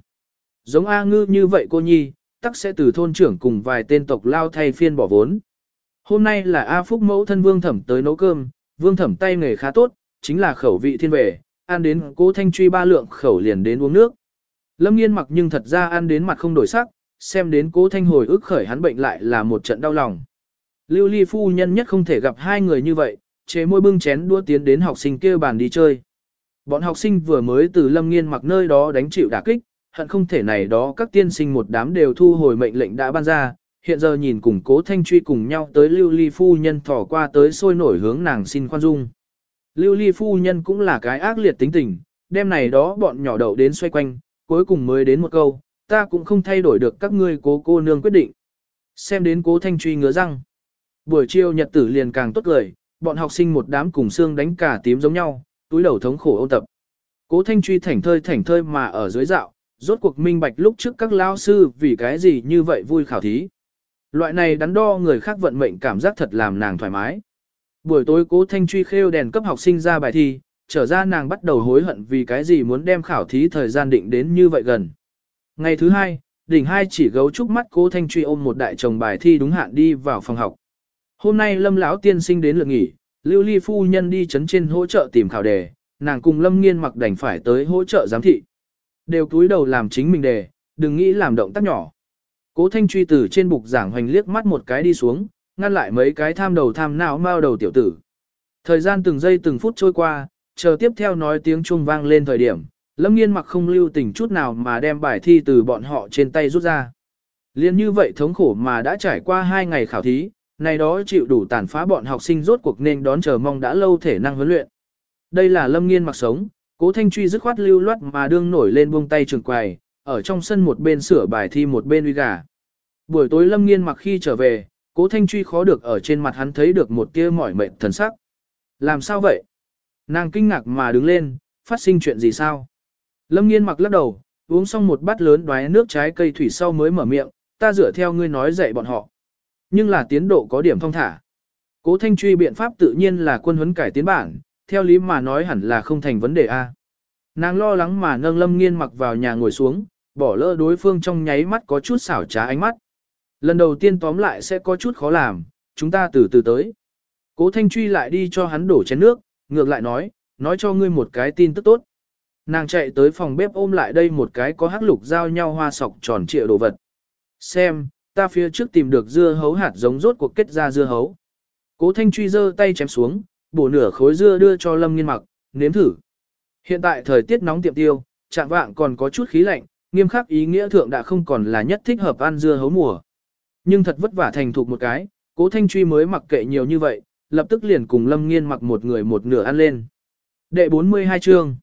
[SPEAKER 1] Giống A ngư như vậy cô nhi, tắc sẽ từ thôn trưởng cùng vài tên tộc lao thay phiên bỏ vốn. Hôm nay là A Phúc mẫu thân Vương Thẩm tới nấu cơm, Vương Thẩm tay nghề khá tốt, chính là khẩu vị thiên về, ăn đến cố thanh truy ba lượng khẩu liền đến uống nước. Lâm nghiên mặc nhưng thật ra ăn đến mặt không đổi sắc, xem đến cố thanh hồi ức khởi hắn bệnh lại là một trận đau lòng. Lưu ly phu nhân nhất không thể gặp hai người như vậy, chế môi bưng chén đua tiến đến học sinh kia bàn đi chơi. Bọn học sinh vừa mới từ lâm nghiên mặc nơi đó đánh chịu đả kích, hận không thể này đó các tiên sinh một đám đều thu hồi mệnh lệnh đã ban ra, hiện giờ nhìn cùng cố thanh truy cùng nhau tới lưu ly phu nhân thỏ qua tới sôi nổi hướng nàng xin khoan dung. Lưu ly phu nhân cũng là cái ác liệt tính tình, đêm này đó bọn nhỏ đậu đến xoay quanh, cuối cùng mới đến một câu, ta cũng không thay đổi được các ngươi cố cô nương quyết định. Xem đến cố thanh truy ngứa răng. Buổi chiều nhật tử liền càng tốt lời, bọn học sinh một đám cùng xương đánh cả tím giống nhau, túi đầu thống khổ ôn tập. Cố thanh truy thảnh thơi thảnh thơi mà ở dưới dạo, rốt cuộc minh bạch lúc trước các lao sư vì cái gì như vậy vui khảo thí. Loại này đắn đo người khác vận mệnh cảm giác thật làm nàng thoải mái. Buổi tối cố thanh truy khêu đèn cấp học sinh ra bài thi, trở ra nàng bắt đầu hối hận vì cái gì muốn đem khảo thí thời gian định đến như vậy gần. Ngày thứ hai, đỉnh hai chỉ gấu trúc mắt cố thanh truy ôm một đại chồng bài thi đúng hạn đi vào phòng học. Hôm nay lâm lão tiên sinh đến lượt nghỉ, lưu ly phu nhân đi chấn trên hỗ trợ tìm khảo đề, nàng cùng lâm nghiên mặc đành phải tới hỗ trợ giám thị. Đều cúi đầu làm chính mình đề, đừng nghĩ làm động tác nhỏ. Cố thanh truy từ trên bục giảng hoành liếc mắt một cái đi xuống, ngăn lại mấy cái tham đầu tham não mao đầu tiểu tử. Thời gian từng giây từng phút trôi qua, chờ tiếp theo nói tiếng chuông vang lên thời điểm, lâm nghiên mặc không lưu tình chút nào mà đem bài thi từ bọn họ trên tay rút ra. Liên như vậy thống khổ mà đã trải qua hai ngày khảo thí, này đó chịu đủ tàn phá bọn học sinh rốt cuộc nên đón chờ mong đã lâu thể năng huấn luyện. Đây là lâm nghiên mặc sống, cố thanh truy dứt khoát lưu loát mà đương nổi lên buông tay trường quầy ở trong sân một bên sửa bài thi một bên uy gà. Buổi tối lâm nghiên mặc khi trở về, cố thanh truy khó được ở trên mặt hắn thấy được một tia mỏi mệt thần sắc. Làm sao vậy? Nàng kinh ngạc mà đứng lên, phát sinh chuyện gì sao? Lâm nghiên mặc lắc đầu, uống xong một bát lớn đoái nước trái cây thủy sau mới mở miệng, ta dựa theo ngươi nói dạy bọn họ. Nhưng là tiến độ có điểm thông thả. Cố thanh truy biện pháp tự nhiên là quân huấn cải tiến bản, theo lý mà nói hẳn là không thành vấn đề A. Nàng lo lắng mà nâng lâm nghiên mặc vào nhà ngồi xuống, bỏ lỡ đối phương trong nháy mắt có chút xảo trá ánh mắt. Lần đầu tiên tóm lại sẽ có chút khó làm, chúng ta từ từ tới. Cố Thanh Truy lại đi cho hắn đổ chén nước, ngược lại nói, nói cho ngươi một cái tin tức tốt. Nàng chạy tới phòng bếp ôm lại đây một cái có hắc lục giao nhau hoa sọc tròn trịa đồ vật. Xem, ta phía trước tìm được dưa hấu hạt giống rốt cuộc kết ra dưa hấu. Cố Thanh Truy giơ tay chém xuống, bổ nửa khối dưa đưa cho Lâm Nghiên mặc, nếm thử. Hiện tại thời tiết nóng tiệm tiêu, trạng vạng còn có chút khí lạnh, nghiêm khắc ý nghĩa thượng đã không còn là nhất thích hợp ăn dưa hấu mùa. Nhưng thật vất vả thành thục một cái, cố thanh truy mới mặc kệ nhiều như vậy, lập tức liền cùng lâm nghiên mặc một người một nửa ăn lên. Đệ 42 chương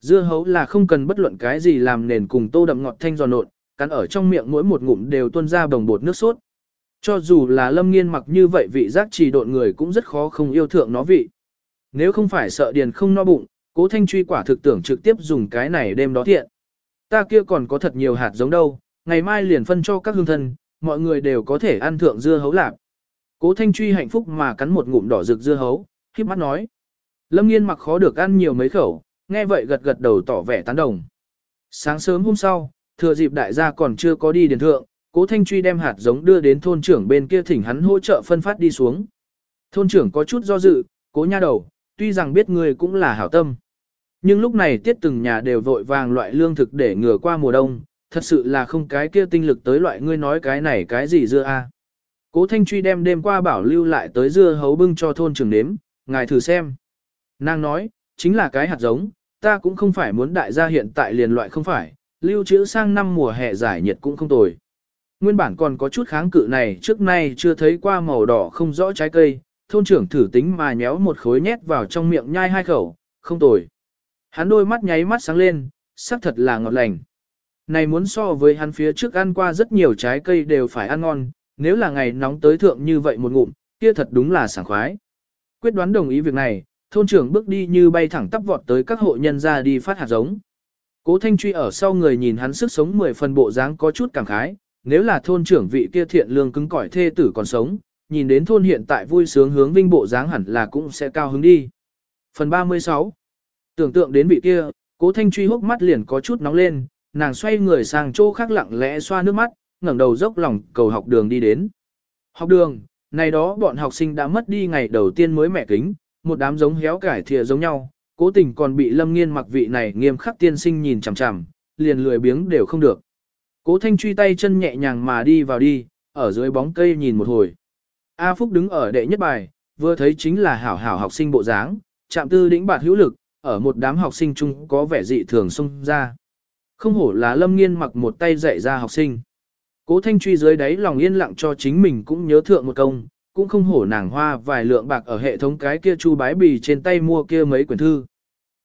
[SPEAKER 1] Dưa hấu là không cần bất luận cái gì làm nền cùng tô đậm ngọt thanh giòn nộn, cắn ở trong miệng mỗi một ngụm đều tuôn ra bồng bột nước sốt. Cho dù là lâm nghiên mặc như vậy vị giác trì độn người cũng rất khó không yêu thượng nó vị. Nếu không phải sợ điền không no bụng, cố thanh truy quả thực tưởng trực tiếp dùng cái này đêm đó thiện. Ta kia còn có thật nhiều hạt giống đâu, ngày mai liền phân cho các hương thân, mọi người đều có thể ăn thượng dưa hấu lạp. Cố Thanh Truy hạnh phúc mà cắn một ngụm đỏ rực dưa hấu, khiếp mắt nói. Lâm Nghiên mặc khó được ăn nhiều mấy khẩu, nghe vậy gật gật đầu tỏ vẻ tán đồng. Sáng sớm hôm sau, thừa dịp đại gia còn chưa có đi điền thượng, Cố Thanh Truy đem hạt giống đưa đến thôn trưởng bên kia thỉnh hắn hỗ trợ phân phát đi xuống. Thôn trưởng có chút do dự, cố nha đầu, tuy rằng biết người cũng là hảo tâm. Nhưng lúc này tiết từng nhà đều vội vàng loại lương thực để ngừa qua mùa đông, thật sự là không cái kia tinh lực tới loại ngươi nói cái này cái gì dưa a. Cố Thanh Truy đem đêm qua bảo lưu lại tới dưa hấu bưng cho thôn trưởng nếm, ngài thử xem. Nàng nói, chính là cái hạt giống, ta cũng không phải muốn đại gia hiện tại liền loại không phải, lưu trữ sang năm mùa hè giải nhiệt cũng không tồi. Nguyên bản còn có chút kháng cự này trước nay chưa thấy qua màu đỏ không rõ trái cây, thôn trưởng thử tính mà nhéo một khối nhét vào trong miệng nhai hai khẩu, không tồi. Hắn đôi mắt nháy mắt sáng lên, sắc thật là ngọt lành. Này muốn so với hắn phía trước ăn qua rất nhiều trái cây đều phải ăn ngon, nếu là ngày nóng tới thượng như vậy một ngụm, kia thật đúng là sảng khoái. Quyết đoán đồng ý việc này, thôn trưởng bước đi như bay thẳng tắp vọt tới các hộ nhân ra đi phát hạt giống. Cố Thanh Truy ở sau người nhìn hắn sức sống mười phần bộ dáng có chút cảm khái, nếu là thôn trưởng vị kia thiện lương cứng cỏi thê tử còn sống, nhìn đến thôn hiện tại vui sướng hướng vinh bộ dáng hẳn là cũng sẽ cao hứng đi. Phần 36 Tưởng tượng đến vị kia, cố Thanh Truy hốc mắt liền có chút nóng lên, nàng xoay người sang chỗ khác lặng lẽ xoa nước mắt, ngẩng đầu dốc lòng cầu học đường đi đến. Học đường, này đó bọn học sinh đã mất đi ngày đầu tiên mới mẹ kính, một đám giống héo cải thìa giống nhau, cố tình còn bị lâm nghiên mặc vị này nghiêm khắc tiên sinh nhìn chằm chằm, liền lười biếng đều không được. Cố thanh truy tay chân nhẹ nhàng mà đi vào đi, ở dưới bóng cây nhìn một hồi. A Phúc đứng ở đệ nhất bài, vừa thấy chính là hảo hảo học sinh bộ dáng, chạm tư đĩnh bạt hữu lực, ở một đám học sinh chung có vẻ dị thường xông ra. Không hổ là lâm nghiên mặc một tay dạy ra học sinh. Cố thanh truy dưới đáy lòng yên lặng cho chính mình cũng nhớ thượng một công, cũng không hổ nàng hoa vài lượng bạc ở hệ thống cái kia chu bái bì trên tay mua kia mấy quyển thư.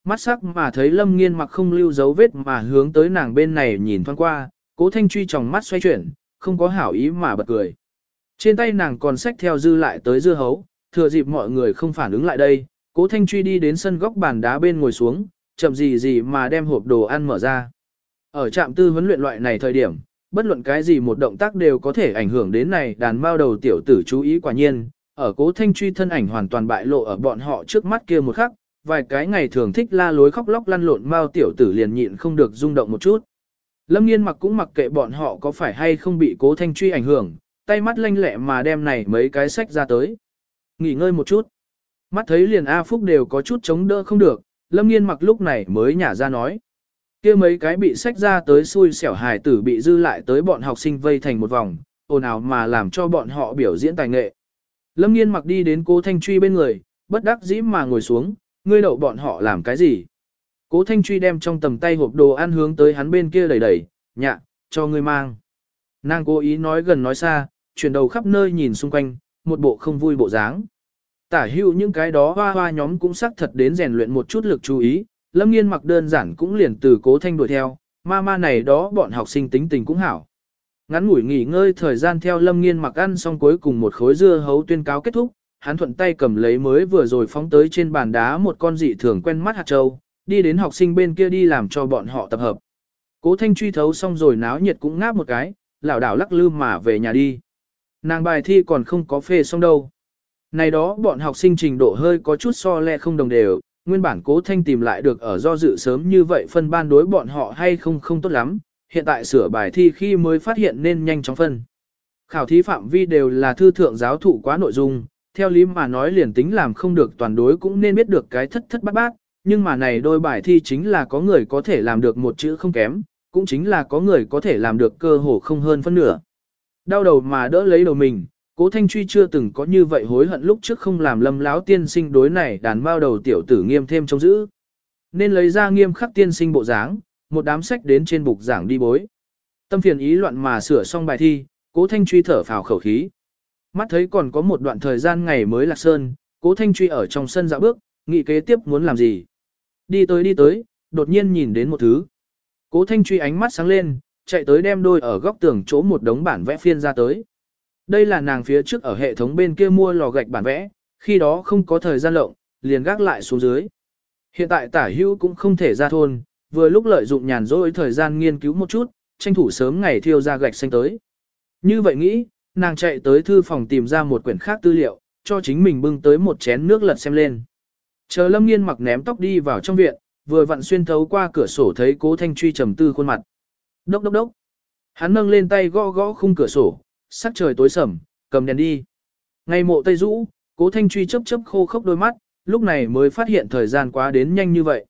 [SPEAKER 1] Mắt sắc mà thấy lâm nghiên mặc không lưu dấu vết mà hướng tới nàng bên này nhìn thoáng qua, cố thanh truy tròng mắt xoay chuyển, không có hảo ý mà bật cười. Trên tay nàng còn xách theo dư lại tới dưa hấu, thừa dịp mọi người không phản ứng lại đây, cố thanh truy đi đến sân góc bàn đá bên ngồi xuống, chậm gì gì mà đem hộp đồ ăn mở ra. Ở trạm tư huấn luyện loại này thời điểm, bất luận cái gì một động tác đều có thể ảnh hưởng đến này đàn mao đầu tiểu tử chú ý quả nhiên, ở cố thanh truy thân ảnh hoàn toàn bại lộ ở bọn họ trước mắt kia một khắc, vài cái ngày thường thích la lối khóc lóc lăn lộn mao tiểu tử liền nhịn không được rung động một chút. Lâm nghiên mặc cũng mặc kệ bọn họ có phải hay không bị cố thanh truy ảnh hưởng, tay mắt lanh lẹ mà đem này mấy cái sách ra tới. Nghỉ ngơi một chút. Mắt thấy liền A Phúc đều có chút chống đỡ không được, Lâm nghiên mặc lúc này mới nhả ra nói kia mấy cái bị sách ra tới xui xẻo hài tử bị dư lại tới bọn học sinh vây thành một vòng, ồn ào mà làm cho bọn họ biểu diễn tài nghệ. Lâm nghiên mặc đi đến cố Thanh Truy bên người, bất đắc dĩ mà ngồi xuống, ngươi đậu bọn họ làm cái gì? Cố Thanh Truy đem trong tầm tay hộp đồ ăn hướng tới hắn bên kia đẩy đẩy, nhạ, cho ngươi mang. Nàng cố ý nói gần nói xa, chuyển đầu khắp nơi nhìn xung quanh, một bộ không vui bộ dáng. Tả hữu những cái đó hoa hoa nhóm cũng sắc thật đến rèn luyện một chút lực chú ý, Lâm nghiên mặc đơn giản cũng liền từ cố thanh đuổi theo, ma ma này đó bọn học sinh tính tình cũng hảo. Ngắn ngủi nghỉ ngơi thời gian theo lâm nghiên mặc ăn xong cuối cùng một khối dưa hấu tuyên cáo kết thúc, hắn thuận tay cầm lấy mới vừa rồi phóng tới trên bàn đá một con dị thường quen mắt hạt châu, đi đến học sinh bên kia đi làm cho bọn họ tập hợp. Cố thanh truy thấu xong rồi náo nhiệt cũng ngáp một cái, lảo đảo lắc lư mà về nhà đi. Nàng bài thi còn không có phê xong đâu. Này đó bọn học sinh trình độ hơi có chút so le không đồng đều, nguyên bản cố thanh tìm lại được ở do dự sớm như vậy phân ban đối bọn họ hay không không tốt lắm, hiện tại sửa bài thi khi mới phát hiện nên nhanh chóng phân. Khảo thí phạm vi đều là thư thượng giáo thụ quá nội dung, theo lý mà nói liền tính làm không được toàn đối cũng nên biết được cái thất thất bát bát, nhưng mà này đôi bài thi chính là có người có thể làm được một chữ không kém, cũng chính là có người có thể làm được cơ hồ không hơn phân nửa. Đau đầu mà đỡ lấy đầu mình, Cố Thanh Truy chưa từng có như vậy hối hận lúc trước không làm lâm láo tiên sinh đối này đàn bao đầu tiểu tử nghiêm thêm trông giữ. Nên lấy ra nghiêm khắc tiên sinh bộ dáng, một đám sách đến trên bục giảng đi bối. Tâm phiền ý loạn mà sửa xong bài thi, Cố Thanh Truy thở phào khẩu khí. Mắt thấy còn có một đoạn thời gian ngày mới lạc sơn, Cố Thanh Truy ở trong sân dạo bước, nghĩ kế tiếp muốn làm gì. Đi tới đi tới, đột nhiên nhìn đến một thứ. Cố Thanh Truy ánh mắt sáng lên, chạy tới đem đôi ở góc tường chỗ một đống bản vẽ phiên ra tới. Đây là nàng phía trước ở hệ thống bên kia mua lò gạch bản vẽ, khi đó không có thời gian lộng, liền gác lại xuống dưới. Hiện tại tả hữu cũng không thể ra thôn, vừa lúc lợi dụng nhàn rỗi thời gian nghiên cứu một chút, tranh thủ sớm ngày thiêu ra gạch xanh tới. Như vậy nghĩ, nàng chạy tới thư phòng tìm ra một quyển khác tư liệu, cho chính mình bưng tới một chén nước lật xem lên. Chờ lâm nghiên mặc ném tóc đi vào trong viện, vừa vặn xuyên thấu qua cửa sổ thấy cố thanh truy trầm tư khuôn mặt. Đốc đốc đốc. Hắn nâng lên tay gõ gõ khung cửa sổ, sắc trời tối sầm, cầm đèn đi. Ngày mộ Tây Dũ, cố thanh truy chấp chấp khô khốc đôi mắt, lúc này mới phát hiện thời gian quá đến nhanh như vậy.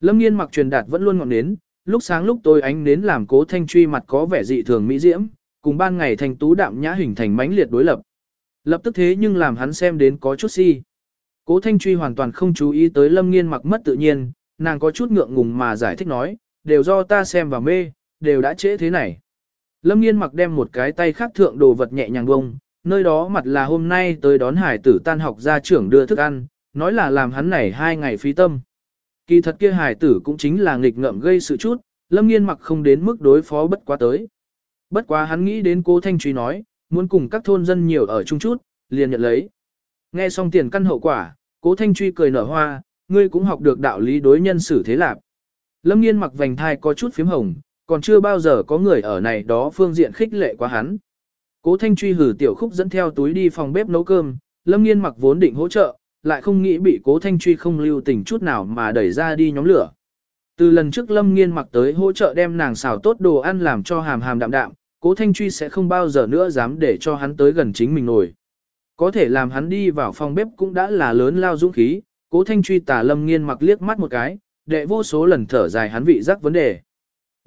[SPEAKER 1] Lâm nghiên mặc truyền đạt vẫn luôn ngọn nến, lúc sáng lúc tối ánh nến làm cố thanh truy mặt có vẻ dị thường mỹ diễm, cùng ban ngày thành tú đạm nhã hình thành mãnh liệt đối lập. Lập tức thế nhưng làm hắn xem đến có chút si. Cố thanh truy hoàn toàn không chú ý tới lâm nghiên mặc mất tự nhiên, nàng có chút ngượng ngùng mà giải thích nói, đều do ta xem và mê, đều đã trễ thế này. Lâm nghiên mặc đem một cái tay khác thượng đồ vật nhẹ nhàng bông, nơi đó mặt là hôm nay tới đón hải tử tan học ra trưởng đưa thức ăn, nói là làm hắn này hai ngày phí tâm. Kỳ thật kia hải tử cũng chính là nghịch ngợm gây sự chút, lâm nghiên mặc không đến mức đối phó bất quá tới. Bất quá hắn nghĩ đến cố thanh truy nói, muốn cùng các thôn dân nhiều ở chung chút, liền nhận lấy. Nghe xong tiền căn hậu quả, cố thanh truy cười nở hoa, ngươi cũng học được đạo lý đối nhân xử thế lạc. Lâm nghiên mặc vành thai có chút phím hồng, còn chưa bao giờ có người ở này đó phương diện khích lệ quá hắn. Cố Thanh Truy hử tiểu khúc dẫn theo túi đi phòng bếp nấu cơm, Lâm Nghiên mặc vốn định hỗ trợ, lại không nghĩ bị Cố Thanh Truy không lưu tình chút nào mà đẩy ra đi nhóm lửa. Từ lần trước Lâm Nghiên mặc tới hỗ trợ đem nàng xào tốt đồ ăn làm cho hàm hàm đạm đạm, Cố Thanh Truy sẽ không bao giờ nữa dám để cho hắn tới gần chính mình nổi. Có thể làm hắn đi vào phòng bếp cũng đã là lớn lao dũng khí, Cố Thanh Truy tà Lâm Nghiên mặc liếc mắt một cái, đệ vô số lần thở dài hắn vị giác vấn đề.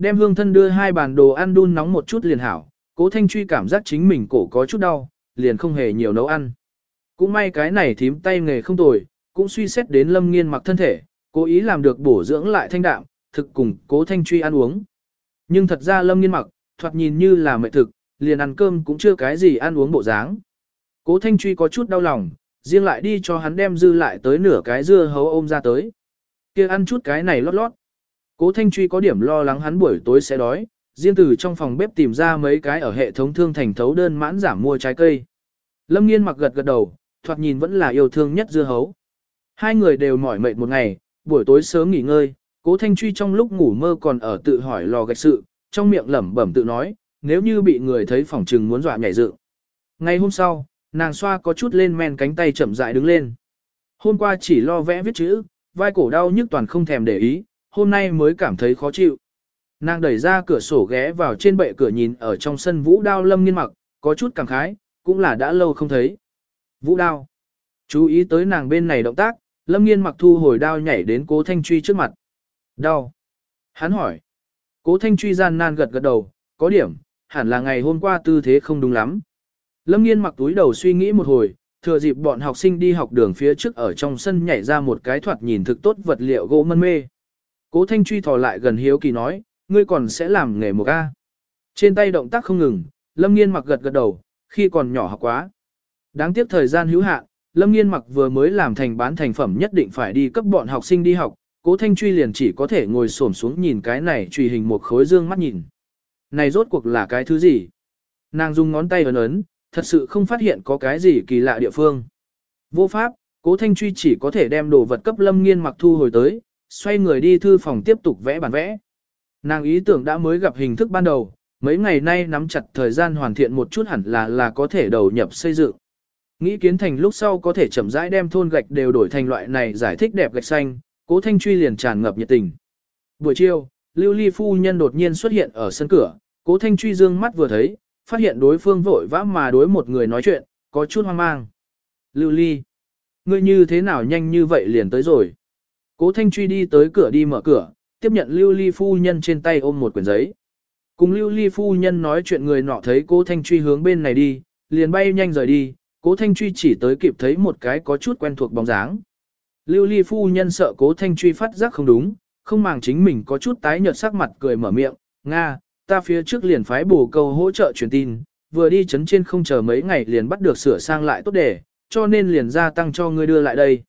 [SPEAKER 1] Đem hương thân đưa hai bàn đồ ăn đun nóng một chút liền hảo, cố thanh truy cảm giác chính mình cổ có chút đau, liền không hề nhiều nấu ăn. Cũng may cái này thím tay nghề không tồi, cũng suy xét đến lâm nghiên mặc thân thể, cố ý làm được bổ dưỡng lại thanh đạm, thực cùng cố thanh truy ăn uống. Nhưng thật ra lâm nghiên mặc, thoạt nhìn như là mệt thực, liền ăn cơm cũng chưa cái gì ăn uống bộ dáng. Cố thanh truy có chút đau lòng, riêng lại đi cho hắn đem dư lại tới nửa cái dưa hấu ôm ra tới. kia ăn chút cái này lót lót. Cố Thanh Truy có điểm lo lắng hắn buổi tối sẽ đói, riêng từ trong phòng bếp tìm ra mấy cái ở hệ thống thương thành thấu đơn mãn giảm mua trái cây. Lâm Nghiên mặc gật gật đầu, thoạt nhìn vẫn là yêu thương nhất dưa hấu. Hai người đều mỏi mệt một ngày, buổi tối sớm nghỉ ngơi, Cố Thanh Truy trong lúc ngủ mơ còn ở tự hỏi lò gạch sự, trong miệng lẩm bẩm tự nói, nếu như bị người thấy phỏng trừng muốn dọa nhảy dựng. Ngày hôm sau, nàng xoa có chút lên men cánh tay chậm rãi đứng lên. Hôm qua chỉ lo vẽ viết chữ, vai cổ đau nhức toàn không thèm để ý, hôm nay mới cảm thấy khó chịu. Nàng đẩy ra cửa sổ ghé vào trên bệ cửa nhìn ở trong sân vũ đao lâm nghiên mặc, có chút cảm khái, cũng là đã lâu không thấy. Vũ đao. Chú ý tới nàng bên này động tác, lâm nghiên mặc thu hồi đao nhảy đến cố thanh truy trước mặt. Đau. Hắn hỏi. Cố thanh truy gian nan gật gật đầu, có điểm, hẳn là ngày hôm qua tư thế không đúng lắm. Lâm nghiên mặc túi đầu suy nghĩ một hồi, thừa dịp bọn học sinh đi học đường phía trước ở trong sân nhảy ra một cái thoạt nhìn thực tốt vật liệu gỗ mân mê. Cố Thanh truy thò lại gần hiếu kỳ nói, ngươi còn sẽ làm nghề một A. Trên tay động tác không ngừng, Lâm Nghiên mặc gật gật đầu, khi còn nhỏ học quá. Đáng tiếc thời gian hữu hạn, Lâm Nghiên mặc vừa mới làm thành bán thành phẩm nhất định phải đi cấp bọn học sinh đi học, Cố Thanh Truy liền chỉ có thể ngồi xổm xuống nhìn cái này truy hình một khối dương mắt nhìn. Này rốt cuộc là cái thứ gì? Nàng dùng ngón tay ấn ấn, thật sự không phát hiện có cái gì kỳ lạ địa phương. Vô pháp, Cố Thanh Truy chỉ có thể đem đồ vật cấp Lâm Nghiên mặc thu hồi tới, xoay người đi thư phòng tiếp tục vẽ bản vẽ. Nàng ý tưởng đã mới gặp hình thức ban đầu, mấy ngày nay nắm chặt thời gian hoàn thiện một chút hẳn là là có thể đầu nhập xây dựng. Nghĩ kiến thành lúc sau có thể chậm rãi đem thôn gạch đều đổi thành loại này giải thích đẹp gạch xanh, cố thanh truy liền tràn ngập nhiệt tình. Buổi chiều, Lưu Ly phu nhân đột nhiên xuất hiện ở sân cửa, cố thanh truy dương mắt vừa thấy, phát hiện đối phương vội vã mà đối một người nói chuyện, có chút hoang mang. Lưu Ly, ngươi như thế nào nhanh như vậy liền tới rồi? Cố Thanh Truy đi tới cửa đi mở cửa, tiếp nhận Lưu Ly phu nhân trên tay ôm một quyển giấy. Cùng Lưu Ly phu nhân nói chuyện người nọ thấy Cố Thanh Truy hướng bên này đi, liền bay nhanh rời đi, Cố Thanh Truy chỉ tới kịp thấy một cái có chút quen thuộc bóng dáng. Lưu Ly phu nhân sợ Cố Thanh Truy phát giác không đúng, không màng chính mình có chút tái nhợt sắc mặt cười mở miệng, "Nga, ta phía trước liền phái bổ câu hỗ trợ truyền tin, vừa đi chấn trên không chờ mấy ngày liền bắt được sửa sang lại tốt đề, cho nên liền gia tăng cho ngươi đưa lại đây."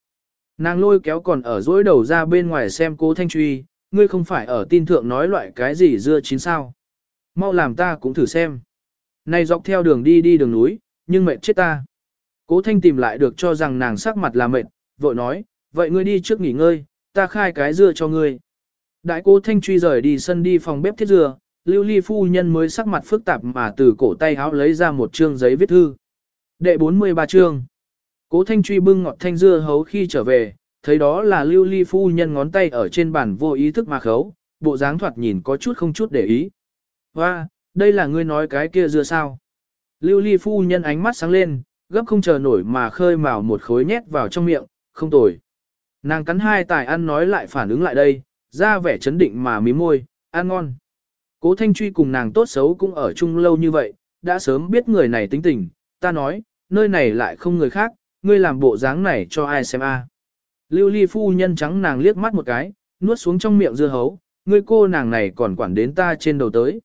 [SPEAKER 1] Nàng lôi kéo còn ở dối đầu ra bên ngoài xem cố thanh truy, ngươi không phải ở tin thượng nói loại cái gì dưa chín sao. Mau làm ta cũng thử xem. Này dọc theo đường đi đi đường núi, nhưng mệt chết ta. Cố thanh tìm lại được cho rằng nàng sắc mặt là mệt, vội nói, vậy ngươi đi trước nghỉ ngơi, ta khai cái dưa cho ngươi. Đại cố thanh truy rời đi sân đi phòng bếp thiết dưa, lưu ly phu nhân mới sắc mặt phức tạp mà từ cổ tay áo lấy ra một chương giấy viết thư. Đệ 43 chương. Cố Thanh Truy bưng ngọt thanh dưa hấu khi trở về, thấy đó là lưu ly phu nhân ngón tay ở trên bàn vô ý thức mà khấu, bộ dáng thoạt nhìn có chút không chút để ý. Hoa, đây là ngươi nói cái kia dưa sao? Lưu ly phu nhân ánh mắt sáng lên, gấp không chờ nổi mà khơi mào một khối nhét vào trong miệng, không tồi. Nàng cắn hai tài ăn nói lại phản ứng lại đây, ra vẻ chấn định mà mím môi, ăn ngon. Cố Thanh Truy cùng nàng tốt xấu cũng ở chung lâu như vậy, đã sớm biết người này tính tình, ta nói, nơi này lại không người khác, ngươi làm bộ dáng này cho ai xem a? Lưu ly phu nhân trắng nàng liếc mắt một cái, nuốt xuống trong miệng dưa hấu, ngươi cô nàng này còn quản đến ta trên đầu tới.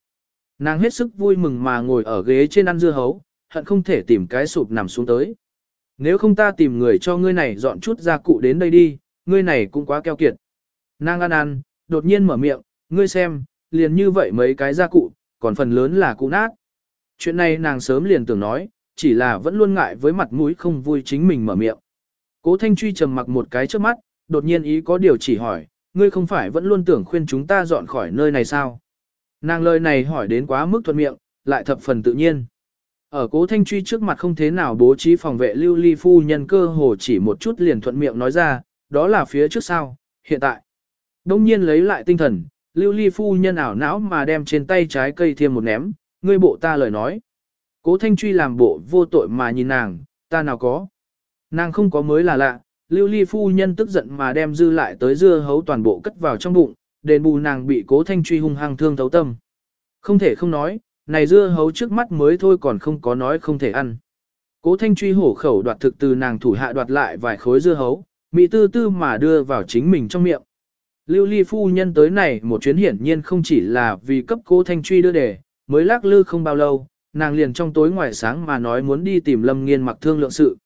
[SPEAKER 1] Nàng hết sức vui mừng mà ngồi ở ghế trên ăn dưa hấu, hận không thể tìm cái sụp nằm xuống tới. Nếu không ta tìm người cho ngươi này dọn chút gia cụ đến đây đi, ngươi này cũng quá keo kiệt. Nàng ăn ăn, đột nhiên mở miệng, ngươi xem, liền như vậy mấy cái gia cụ, còn phần lớn là cụ nát. Chuyện này nàng sớm liền tưởng nói, chỉ là vẫn luôn ngại với mặt mũi không vui chính mình mở miệng. Cố Thanh Truy trầm mặc một cái trước mắt, đột nhiên ý có điều chỉ hỏi, ngươi không phải vẫn luôn tưởng khuyên chúng ta dọn khỏi nơi này sao? Nàng lời này hỏi đến quá mức thuận miệng, lại thập phần tự nhiên. Ở cố thanh truy trước mặt không thế nào bố trí phòng vệ lưu ly phu nhân cơ hồ chỉ một chút liền thuận miệng nói ra, đó là phía trước sau, hiện tại. Đông nhiên lấy lại tinh thần, lưu ly phu nhân ảo não mà đem trên tay trái cây thêm một ném, ngươi bộ ta lời nói. Cố thanh truy làm bộ vô tội mà nhìn nàng, ta nào có. Nàng không có mới là lạ, lưu ly phu nhân tức giận mà đem dư lại tới dưa hấu toàn bộ cất vào trong bụng, đền bù nàng bị cố thanh truy hung hăng thương thấu tâm. Không thể không nói, này dưa hấu trước mắt mới thôi còn không có nói không thể ăn. Cố thanh truy hổ khẩu đoạt thực từ nàng thủ hạ đoạt lại vài khối dưa hấu, mị tư tư mà đưa vào chính mình trong miệng. Lưu ly phu nhân tới này một chuyến hiển nhiên không chỉ là vì cấp cố thanh truy đưa đề, mới lắc lư không bao lâu, nàng liền trong tối ngoài sáng mà nói muốn đi tìm lâm nghiên mặc thương lượng sự.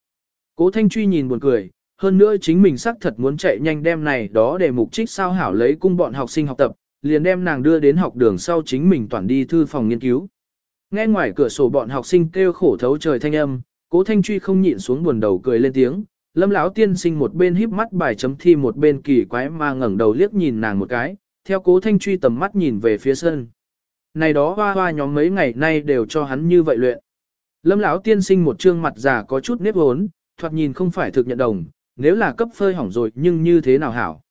[SPEAKER 1] Cố thanh truy nhìn buồn cười, hơn nữa chính mình xác thật muốn chạy nhanh đem này đó để mục trích sao hảo lấy cung bọn học sinh học tập, liền đem nàng đưa đến học đường sau chính mình toàn đi thư phòng nghiên cứu. Nghe ngoài cửa sổ bọn học sinh kêu khổ thấu trời thanh âm, cố thanh truy không nhịn xuống buồn đầu cười lên tiếng, lâm lão tiên sinh một bên híp mắt bài chấm thi một bên kỳ quái mà ngẩng đầu liếc nhìn nàng một cái, theo cố thanh truy tầm mắt nhìn về phía sân. Này đó hoa hoa nhóm mấy ngày nay đều cho hắn như vậy luyện. Lâm lão tiên sinh một trương mặt già có chút nếp hốn, thoạt nhìn không phải thực nhận đồng, nếu là cấp phơi hỏng rồi nhưng như thế nào hảo.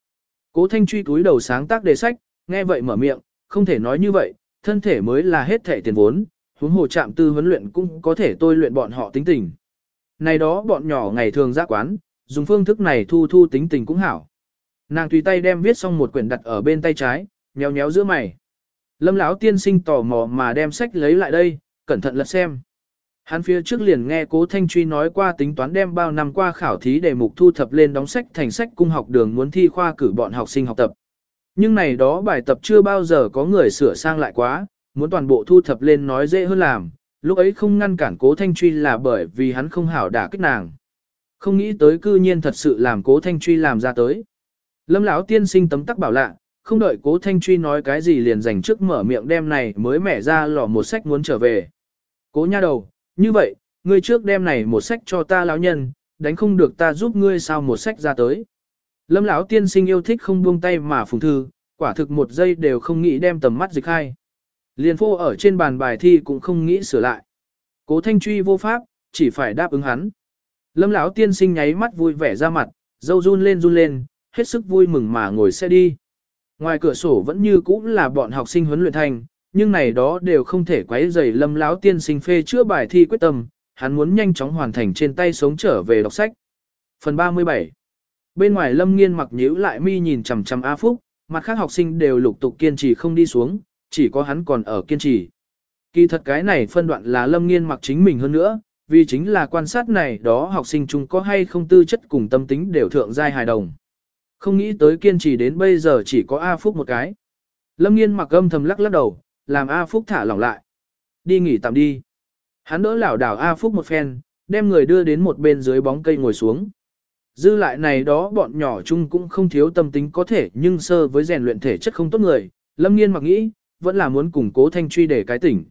[SPEAKER 1] Cố thanh truy túi đầu sáng tác đề sách, nghe vậy mở miệng, không thể nói như vậy, thân thể mới là hết thể tiền vốn, huống hồ trạm tư huấn luyện cũng có thể tôi luyện bọn họ tính tình. Này đó bọn nhỏ ngày thường ra quán, dùng phương thức này thu thu tính tình cũng hảo. Nàng tùy tay đem viết xong một quyển đặt ở bên tay trái, nhéo nhéo giữa mày. Lâm lão tiên sinh tò mò mà đem sách lấy lại đây, cẩn thận lật xem. Hắn phía trước liền nghe Cố Thanh Truy nói qua tính toán đem bao năm qua khảo thí đề mục thu thập lên đóng sách thành sách cung học đường muốn thi khoa cử bọn học sinh học tập. Nhưng này đó bài tập chưa bao giờ có người sửa sang lại quá, muốn toàn bộ thu thập lên nói dễ hơn làm, lúc ấy không ngăn cản Cố Thanh Truy là bởi vì hắn không hảo đả kích nàng. Không nghĩ tới cư nhiên thật sự làm Cố Thanh Truy làm ra tới. Lâm lão tiên sinh tấm tắc bảo lạ, không đợi Cố Thanh Truy nói cái gì liền dành trước mở miệng đem này mới mẻ ra lò một sách muốn trở về. Cố nha đầu, như vậy, ngươi trước đem này một sách cho ta lão nhân, đánh không được ta giúp ngươi sao một sách ra tới. Lâm lão tiên sinh yêu thích không buông tay mà phùng thư, quả thực một giây đều không nghĩ đem tầm mắt dịch hai. liền phô ở trên bàn bài thi cũng không nghĩ sửa lại. Cố thanh truy vô pháp, chỉ phải đáp ứng hắn. Lâm lão tiên sinh nháy mắt vui vẻ ra mặt, dâu run lên run lên, hết sức vui mừng mà ngồi xe đi. Ngoài cửa sổ vẫn như cũ là bọn học sinh huấn luyện thành, nhưng này đó đều không thể quấy rầy lâm lão tiên sinh phê chữa bài thi quyết tâm, hắn muốn nhanh chóng hoàn thành trên tay sống trở về đọc sách. Phần 37 Bên ngoài lâm nghiên mặc nhíu lại mi nhìn chằm chằm A Phúc, mặt khác học sinh đều lục tục kiên trì không đi xuống, chỉ có hắn còn ở kiên trì. Kỳ thật cái này phân đoạn là lâm nghiên mặc chính mình hơn nữa, vì chính là quan sát này đó học sinh chung có hay không tư chất cùng tâm tính đều thượng giai hài đồng. Không nghĩ tới kiên trì đến bây giờ chỉ có A Phúc một cái. Lâm nghiên mặc âm thầm lắc lắc đầu, làm A Phúc thả lỏng lại. Đi nghỉ tạm đi. Hắn đỡ lảo đảo A Phúc một phen, đem người đưa đến một bên dưới bóng cây ngồi xuống. Dư lại này đó bọn nhỏ chung cũng không thiếu tâm tính có thể nhưng sơ với rèn luyện thể chất không tốt người, lâm nghiên mặc nghĩ, vẫn là muốn củng cố thanh truy để cái tỉnh.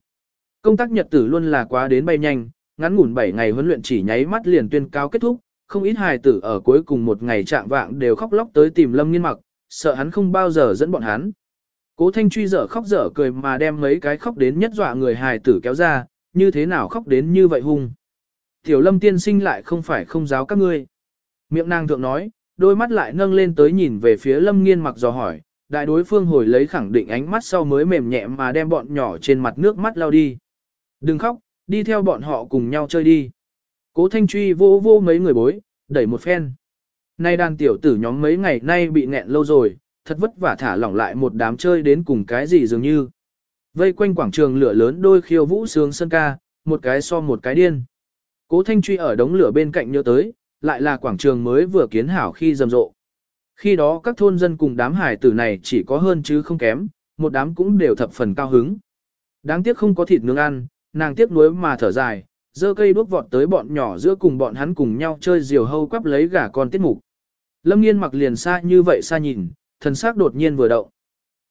[SPEAKER 1] Công tác nhật tử luôn là quá đến bay nhanh, ngắn ngủn 7 ngày huấn luyện chỉ nháy mắt liền tuyên cao kết thúc, không ít hài tử ở cuối cùng một ngày trạng vạng đều khóc lóc tới tìm lâm nghiên mặc, sợ hắn không bao giờ dẫn bọn hắn. Cố thanh truy dở khóc dở cười mà đem mấy cái khóc đến nhất dọa người hài tử kéo ra, như thế nào khóc đến như vậy hung. Tiểu lâm tiên sinh lại không phải không giáo các ngươi. Miệng nàng thượng nói, đôi mắt lại nâng lên tới nhìn về phía lâm nghiên mặc dò hỏi, đại đối phương hồi lấy khẳng định ánh mắt sau mới mềm nhẹ mà đem bọn nhỏ trên mặt nước mắt lao đi. Đừng khóc, đi theo bọn họ cùng nhau chơi đi. Cố thanh truy vô vô mấy người bối, đẩy một phen. Nay đàn tiểu tử nhóm mấy ngày nay bị nghẹn lâu rồi, thật vất vả thả lỏng lại một đám chơi đến cùng cái gì dường như. Vây quanh quảng trường lửa lớn đôi khiêu vũ sướng sân ca, một cái so một cái điên. Cố Thanh Truy ở đống lửa bên cạnh nhớ tới, lại là quảng trường mới vừa kiến hảo khi rầm rộ. Khi đó các thôn dân cùng đám hải tử này chỉ có hơn chứ không kém, một đám cũng đều thập phần cao hứng. Đáng tiếc không có thịt nướng ăn, nàng tiếc nuối mà thở dài, dơ cây đuốc vọt tới bọn nhỏ giữa cùng bọn hắn cùng nhau chơi diều hâu quắp lấy gà con tiết mục. Lâm nghiên mặc liền xa như vậy xa nhìn, thần sắc đột nhiên vừa động.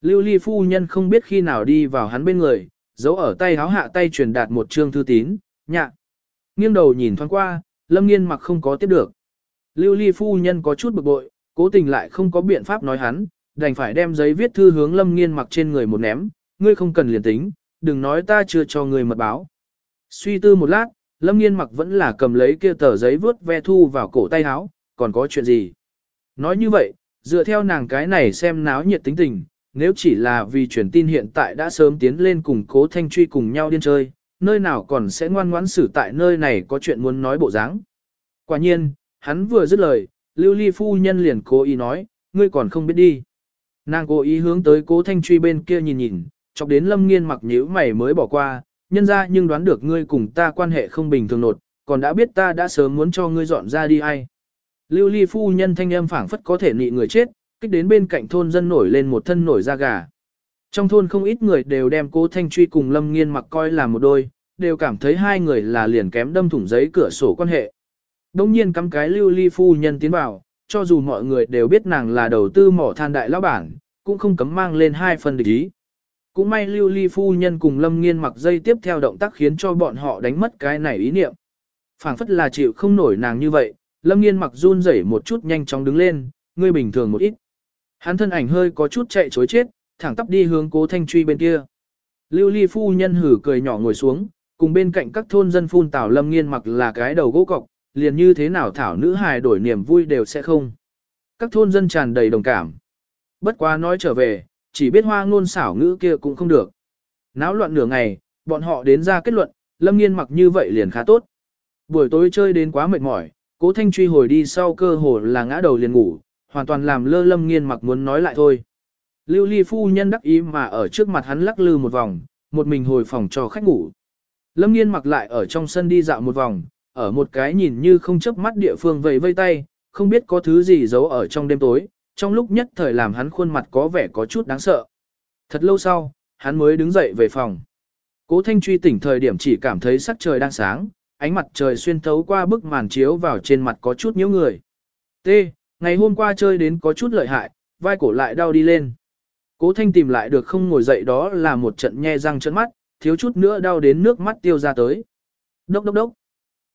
[SPEAKER 1] Lưu ly phu nhân không biết khi nào đi vào hắn bên người, giấu ở tay háo hạ tay truyền đạt một chương thư tín, nhạ. Nghiêng đầu nhìn thoáng qua, lâm nghiên mặc không có tiếp được. Lưu ly phu nhân có chút bực bội, cố tình lại không có biện pháp nói hắn, đành phải đem giấy viết thư hướng Lâm Nghiên mặc trên người một ném, ngươi không cần liền tính, đừng nói ta chưa cho người mật báo. Suy tư một lát, Lâm Nghiên mặc vẫn là cầm lấy kia tờ giấy vớt ve thu vào cổ tay áo, còn có chuyện gì? Nói như vậy, dựa theo nàng cái này xem náo nhiệt tính tình, nếu chỉ là vì truyền tin hiện tại đã sớm tiến lên cùng cố thanh truy cùng nhau điên chơi, nơi nào còn sẽ ngoan ngoãn xử tại nơi này có chuyện muốn nói bộ dáng. Quả nhiên, hắn vừa dứt lời, lưu ly phu nhân liền cố ý nói, ngươi còn không biết đi. Nàng cố ý hướng tới cố thanh truy bên kia nhìn nhìn, chọc đến lâm nghiên mặc nhíu mày mới bỏ qua, nhân ra nhưng đoán được ngươi cùng ta quan hệ không bình thường nột, còn đã biết ta đã sớm muốn cho ngươi dọn ra đi ai. Lưu ly phu nhân thanh âm phảng phất có thể nị người chết, kích đến bên cạnh thôn dân nổi lên một thân nổi da gà. Trong thôn không ít người đều đem cố thanh truy cùng lâm nghiên mặc coi là một đôi, đều cảm thấy hai người là liền kém đâm thủng giấy cửa sổ quan hệ. Đông nhiên cắm cái lưu ly phu nhân tiến vào, cho dù mọi người đều biết nàng là đầu tư mỏ than đại lão bản, cũng không cấm mang lên hai phần địch ý. Cũng may lưu ly phu nhân cùng lâm nghiên mặc dây tiếp theo động tác khiến cho bọn họ đánh mất cái này ý niệm. phảng phất là chịu không nổi nàng như vậy, lâm nghiên mặc run rẩy một chút nhanh chóng đứng lên, ngươi bình thường một ít. Hắn thân ảnh hơi có chút chạy chối chết, thẳng tắp đi hướng cố thanh truy bên kia. Lưu ly phu nhân hử cười nhỏ ngồi xuống, cùng bên cạnh các thôn dân phun tảo lâm nghiên mặc là cái đầu gỗ cọc, liền như thế nào thảo nữ hài đổi niềm vui đều sẽ không. Các thôn dân tràn đầy đồng cảm. Bất quá nói trở về, chỉ biết hoa ngôn xảo ngữ kia cũng không được. Náo loạn nửa ngày, bọn họ đến ra kết luận, lâm nghiên mặc như vậy liền khá tốt. Buổi tối chơi đến quá mệt mỏi, cố thanh truy hồi đi sau cơ hồ là ngã đầu liền ngủ, hoàn toàn làm lơ lâm nghiên mặc muốn nói lại thôi. Lưu ly phu nhân đắc ý mà ở trước mặt hắn lắc lư một vòng, một mình hồi phòng cho khách ngủ. Lâm nghiên mặc lại ở trong sân đi dạo một vòng, ở một cái nhìn như không chớp mắt địa phương vẫy vây tay, không biết có thứ gì giấu ở trong đêm tối, trong lúc nhất thời làm hắn khuôn mặt có vẻ có chút đáng sợ. Thật lâu sau, hắn mới đứng dậy về phòng. Cố Thanh truy tỉnh thời điểm chỉ cảm thấy sắc trời đang sáng, ánh mặt trời xuyên thấu qua bức màn chiếu vào trên mặt có chút nhiễu người. T. Ngày hôm qua chơi đến có chút lợi hại, vai cổ lại đau đi lên. Cố Thanh tìm lại được không ngồi dậy đó là một trận nhe răng trợn mắt, thiếu chút nữa đau đến nước mắt tiêu ra tới. Đốc đốc đốc.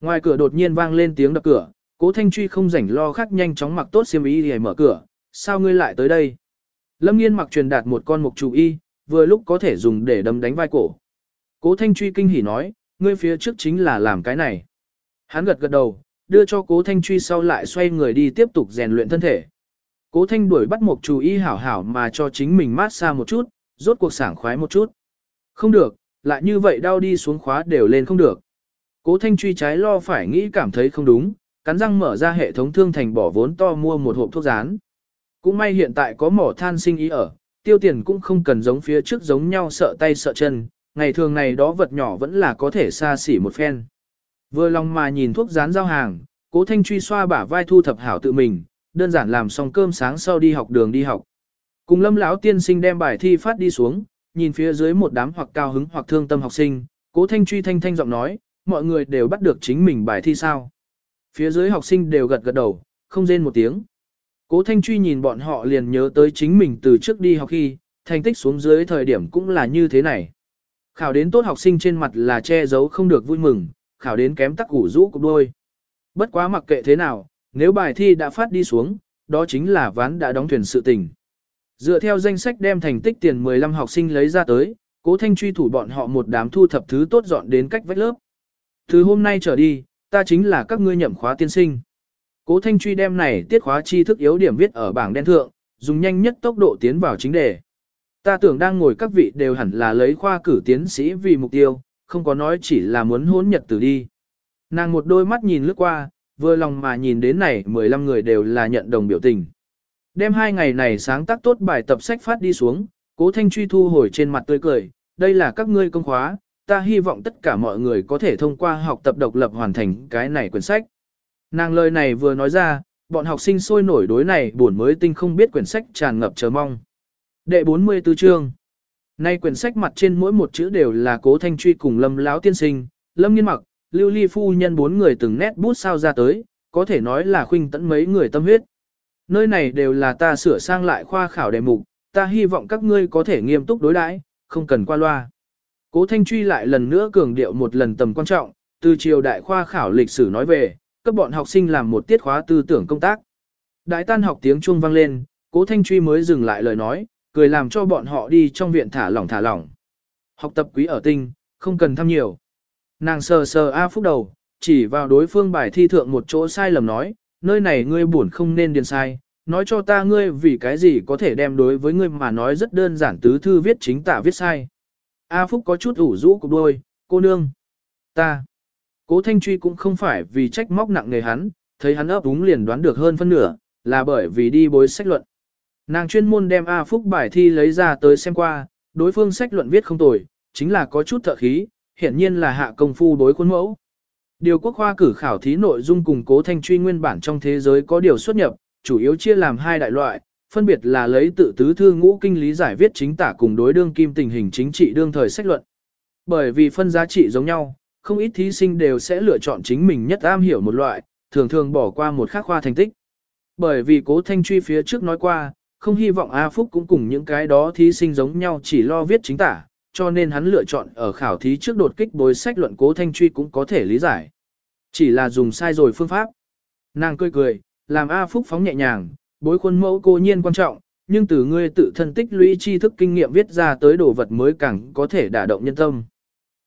[SPEAKER 1] Ngoài cửa đột nhiên vang lên tiếng đập cửa, Cố Thanh Truy không rảnh lo khác nhanh chóng mặc tốt xiêm y để mở cửa, sao ngươi lại tới đây? Lâm Nghiên mặc truyền đạt một con mục chủ y, vừa lúc có thể dùng để đâm đánh vai cổ. Cố Thanh Truy kinh hỉ nói, ngươi phía trước chính là làm cái này. Hắn gật gật đầu, đưa cho Cố Thanh Truy sau lại xoay người đi tiếp tục rèn luyện thân thể. Cố Thanh đuổi bắt mục chủ y hảo hảo mà cho chính mình mát xa một chút, rốt cuộc sảng khoái một chút. Không được, lại như vậy đau đi xuống khóa đều lên không được. Cố Thanh Truy trái lo phải nghĩ cảm thấy không đúng, cắn răng mở ra hệ thống thương thành bỏ vốn to mua một hộp thuốc rán. Cũng may hiện tại có mỏ than sinh ý ở, tiêu tiền cũng không cần giống phía trước giống nhau sợ tay sợ chân, ngày thường này đó vật nhỏ vẫn là có thể xa xỉ một phen. Vừa lòng mà nhìn thuốc dán giao hàng, cố thanh truy xoa bả vai thu thập hảo tự mình, đơn giản làm xong cơm sáng sau đi học đường đi học. Cùng lâm lão tiên sinh đem bài thi phát đi xuống, nhìn phía dưới một đám hoặc cao hứng hoặc thương tâm học sinh, cố thanh truy thanh thanh giọng nói, mọi người đều bắt được chính mình bài thi sao. Phía dưới học sinh đều gật gật đầu, không rên một tiếng. Cố Thanh Truy nhìn bọn họ liền nhớ tới chính mình từ trước đi học khi, thành tích xuống dưới thời điểm cũng là như thế này. Khảo đến tốt học sinh trên mặt là che giấu không được vui mừng, khảo đến kém tắc củ rũ cục đôi. Bất quá mặc kệ thế nào, nếu bài thi đã phát đi xuống, đó chính là ván đã đóng thuyền sự tình. Dựa theo danh sách đem thành tích tiền 15 học sinh lấy ra tới, cố thanh truy thủ bọn họ một đám thu thập thứ tốt dọn đến cách vách lớp. Từ hôm nay trở đi, ta chính là các ngươi nhậm khóa tiên sinh. Cố Thanh Truy đem này tiết khóa tri thức yếu điểm viết ở bảng đen thượng, dùng nhanh nhất tốc độ tiến vào chính đề. Ta tưởng đang ngồi các vị đều hẳn là lấy khoa cử tiến sĩ vì mục tiêu, không có nói chỉ là muốn hôn nhật tử đi. Nàng một đôi mắt nhìn lướt qua, vừa lòng mà nhìn đến này 15 người đều là nhận đồng biểu tình. Đem hai ngày này sáng tác tốt bài tập sách phát đi xuống, cố thanh truy thu hồi trên mặt tươi cười, đây là các ngươi công khóa, ta hy vọng tất cả mọi người có thể thông qua học tập độc lập hoàn thành cái này quyển sách. Nàng lời này vừa nói ra, bọn học sinh sôi nổi đối này buồn mới tinh không biết quyển sách tràn ngập chờ mong. Đệ 44 chương Nay quyển sách mặt trên mỗi một chữ đều là cố thanh truy cùng lâm lão tiên sinh, lâm nghiên mặc, lưu ly phu nhân bốn người từng nét bút sao ra tới, có thể nói là khuynh tẫn mấy người tâm huyết. Nơi này đều là ta sửa sang lại khoa khảo đề mục, ta hy vọng các ngươi có thể nghiêm túc đối đãi, không cần qua loa. Cố Thanh Truy lại lần nữa cường điệu một lần tầm quan trọng, từ triều đại khoa khảo lịch sử nói về, cấp bọn học sinh làm một tiết khóa tư tưởng công tác. Đại tan học tiếng chuông vang lên, cố thanh truy mới dừng lại lời nói, cười làm cho bọn họ đi trong viện thả lỏng thả lỏng. Học tập quý ở tinh, không cần thăm nhiều. Nàng sờ sờ A Phúc đầu, chỉ vào đối phương bài thi thượng một chỗ sai lầm nói, nơi này ngươi buồn không nên điền sai, nói cho ta ngươi vì cái gì có thể đem đối với ngươi mà nói rất đơn giản tứ thư viết chính tả viết sai. A Phúc có chút ủ rũ cục đôi, cô nương, ta. Cố Thanh Truy cũng không phải vì trách móc nặng người hắn, thấy hắn ấp úng liền đoán được hơn phân nửa, là bởi vì đi bối sách luận. Nàng chuyên môn đem A Phúc bài thi lấy ra tới xem qua, đối phương sách luận viết không tồi, chính là có chút thợ khí, hiển nhiên là hạ công phu đối khuôn mẫu. Điều quốc khoa cử khảo thí nội dung cùng cố thanh truy nguyên bản trong thế giới có điều xuất nhập, chủ yếu chia làm hai đại loại, phân biệt là lấy tự tứ thư ngũ kinh lý giải viết chính tả cùng đối đương kim tình hình chính trị đương thời sách luận. Bởi vì phân giá trị giống nhau, không ít thí sinh đều sẽ lựa chọn chính mình nhất am hiểu một loại, thường thường bỏ qua một khác khoa thành tích. Bởi vì cố thanh truy phía trước nói qua, không hy vọng A Phúc cũng cùng những cái đó thí sinh giống nhau chỉ lo viết chính tả, cho nên hắn lựa chọn ở khảo thí trước đột kích bối sách luận cố thanh truy cũng có thể lý giải. Chỉ là dùng sai rồi phương pháp. Nàng cười cười, làm A Phúc phóng nhẹ nhàng, bối khuôn mẫu cô nhiên quan trọng, nhưng từ ngươi tự thân tích lũy tri thức kinh nghiệm viết ra tới đồ vật mới càng có thể đả động nhân tâm.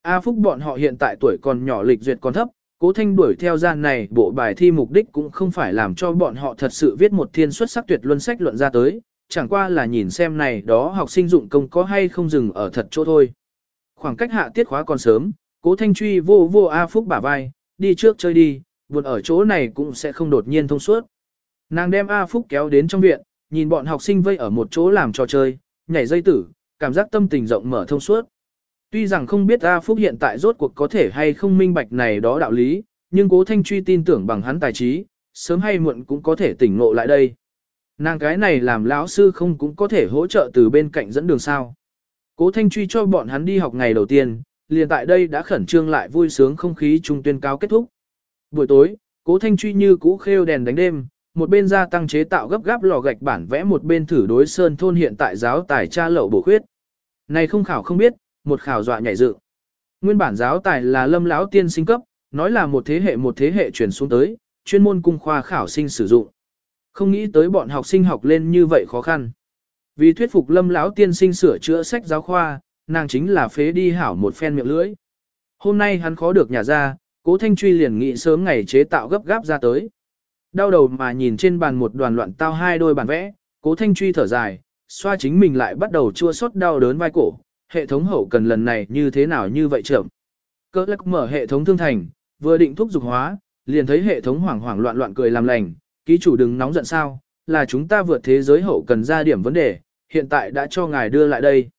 [SPEAKER 1] A Phúc bọn họ hiện tại tuổi còn nhỏ lịch duyệt còn thấp, cố thanh đuổi theo gian này bộ bài thi mục đích cũng không phải làm cho bọn họ thật sự viết một thiên xuất sắc tuyệt luân sách luận ra tới, chẳng qua là nhìn xem này đó học sinh dụng công có hay không dừng ở thật chỗ thôi. Khoảng cách hạ tiết khóa còn sớm, cố thanh truy vô vô A Phúc bả vai, đi trước chơi đi, buồn ở chỗ này cũng sẽ không đột nhiên thông suốt. Nàng đem A Phúc kéo đến trong viện, nhìn bọn học sinh vây ở một chỗ làm trò chơi, nhảy dây tử, cảm giác tâm tình rộng mở thông suốt. Tuy rằng không biết A Phúc hiện tại rốt cuộc có thể hay không minh bạch này đó đạo lý, nhưng cố thanh truy tin tưởng bằng hắn tài trí, sớm hay muộn cũng có thể tỉnh ngộ lại đây. Nàng cái này làm lão sư không cũng có thể hỗ trợ từ bên cạnh dẫn đường sao. Cố Thanh Truy cho bọn hắn đi học ngày đầu tiên, liền tại đây đã khẩn trương lại vui sướng không khí trung tuyên cao kết thúc. Buổi tối, Cố Thanh Truy như cũ khêu đèn đánh đêm, một bên gia tăng chế tạo gấp gáp lò gạch bản vẽ một bên thử đối sơn thôn hiện tại giáo tài tra lậu bổ khuyết. Này không khảo không biết, một khảo dọa nhảy dự. Nguyên bản giáo tài là lâm lão tiên sinh cấp, nói là một thế hệ một thế hệ truyền xuống tới, chuyên môn cung khoa khảo sinh sử dụng. Không nghĩ tới bọn học sinh học lên như vậy khó khăn. Vì thuyết phục lâm lão tiên sinh sửa chữa sách giáo khoa, nàng chính là phế đi hảo một phen miệng lưỡi. Hôm nay hắn khó được nhà ra, cố thanh truy liền nghị sớm ngày chế tạo gấp gáp ra tới. Đau đầu mà nhìn trên bàn một đoàn loạn tao hai đôi bản vẽ, cố thanh truy thở dài, xoa chính mình lại bắt đầu chua xót đau đớn vai cổ, hệ thống hậu cần lần này như thế nào như vậy trưởng. Cơ lắc mở hệ thống thương thành, vừa định thúc dục hóa, liền thấy hệ thống hoảng hoảng loạn loạn cười làm lành, ký chủ đừng nóng giận sao, là chúng ta vượt thế giới hậu cần ra điểm vấn đề, hiện tại đã cho ngài đưa lại đây.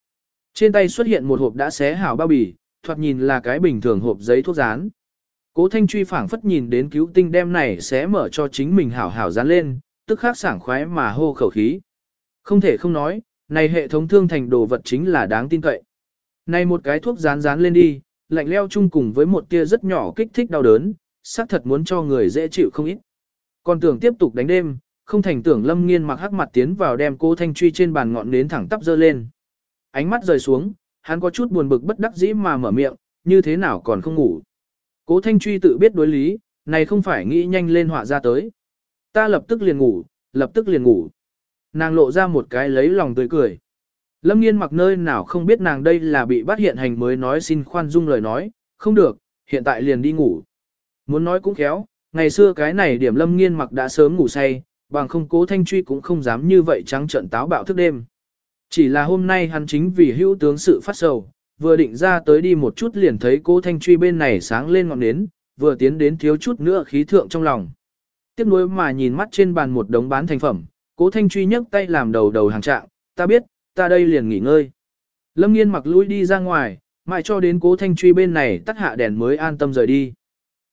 [SPEAKER 1] Trên tay xuất hiện một hộp đã xé hảo bao bì, thoạt nhìn là cái bình thường hộp giấy thuốc dán. Cố Thanh Truy phảng phất nhìn đến cứu tinh đem này xé mở cho chính mình hảo hảo dán lên, tức khắc sảng khoái mà hô khẩu khí. Không thể không nói, này hệ thống thương thành đồ vật chính là đáng tin cậy. Này một cái thuốc dán dán lên đi, lạnh leo chung cùng với một tia rất nhỏ kích thích đau đớn, xác thật muốn cho người dễ chịu không ít. Còn tưởng tiếp tục đánh đêm, không thành tưởng lâm nghiên mặc hắc mặt tiến vào đem cô thanh truy trên bàn ngọn nến thẳng tắp dơ lên. Ánh mắt rời xuống, hắn có chút buồn bực bất đắc dĩ mà mở miệng, như thế nào còn không ngủ. Cố thanh truy tự biết đối lý, này không phải nghĩ nhanh lên họa ra tới. Ta lập tức liền ngủ, lập tức liền ngủ. Nàng lộ ra một cái lấy lòng tươi cười. Lâm nghiên mặc nơi nào không biết nàng đây là bị bắt hiện hành mới nói xin khoan dung lời nói, không được, hiện tại liền đi ngủ. Muốn nói cũng khéo, ngày xưa cái này điểm lâm nghiên mặc đã sớm ngủ say, bằng không cố thanh truy cũng không dám như vậy trắng trận táo bạo thức đêm. Chỉ là hôm nay hắn chính vì hữu tướng sự phát sầu, vừa định ra tới đi một chút liền thấy cố thanh truy bên này sáng lên ngọn nến, vừa tiến đến thiếu chút nữa khí thượng trong lòng. Tiếp nối mà nhìn mắt trên bàn một đống bán thành phẩm, cố thanh truy nhấc tay làm đầu đầu hàng trạng, ta biết, ta đây liền nghỉ ngơi. Lâm nghiên mặc lui đi ra ngoài, mãi cho đến cố thanh truy bên này tắt hạ đèn mới an tâm rời đi.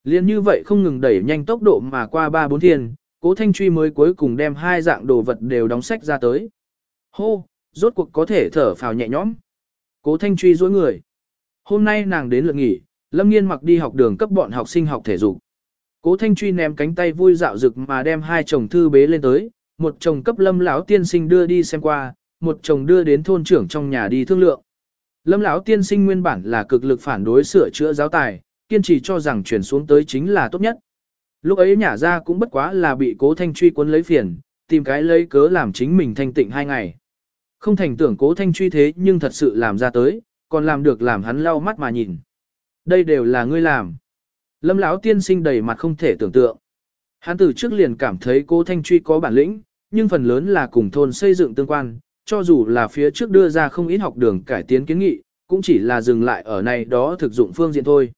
[SPEAKER 1] Liên như vậy không ngừng đẩy nhanh tốc độ mà qua ba bốn thiên, cố thanh truy mới cuối cùng đem hai dạng đồ vật đều đóng sách ra tới. Hô, rốt cuộc có thể thở phào nhẹ nhõm. Cố thanh truy dối người. Hôm nay nàng đến lượt nghỉ, lâm nghiên mặc đi học đường cấp bọn học sinh học thể dục. Cố thanh truy ném cánh tay vui dạo rực mà đem hai chồng thư bế lên tới, một chồng cấp lâm lão tiên sinh đưa đi xem qua, một chồng đưa đến thôn trưởng trong nhà đi thương lượng. Lâm lão tiên sinh nguyên bản là cực lực phản đối sửa chữa giáo tài, kiên trì cho rằng chuyển xuống tới chính là tốt nhất. Lúc ấy nhả ra cũng bất quá là bị cố thanh truy cuốn lấy phiền, tìm cái lấy cớ làm chính mình thanh tịnh hai ngày. Không thành tưởng cố thanh truy thế nhưng thật sự làm ra tới, còn làm được làm hắn lau mắt mà nhìn. Đây đều là ngươi làm. Lâm lão tiên sinh đầy mặt không thể tưởng tượng. Hắn từ trước liền cảm thấy cố thanh truy có bản lĩnh, nhưng phần lớn là cùng thôn xây dựng tương quan, cho dù là phía trước đưa ra không ít học đường cải tiến kiến nghị, cũng chỉ là dừng lại ở này đó thực dụng phương diện thôi.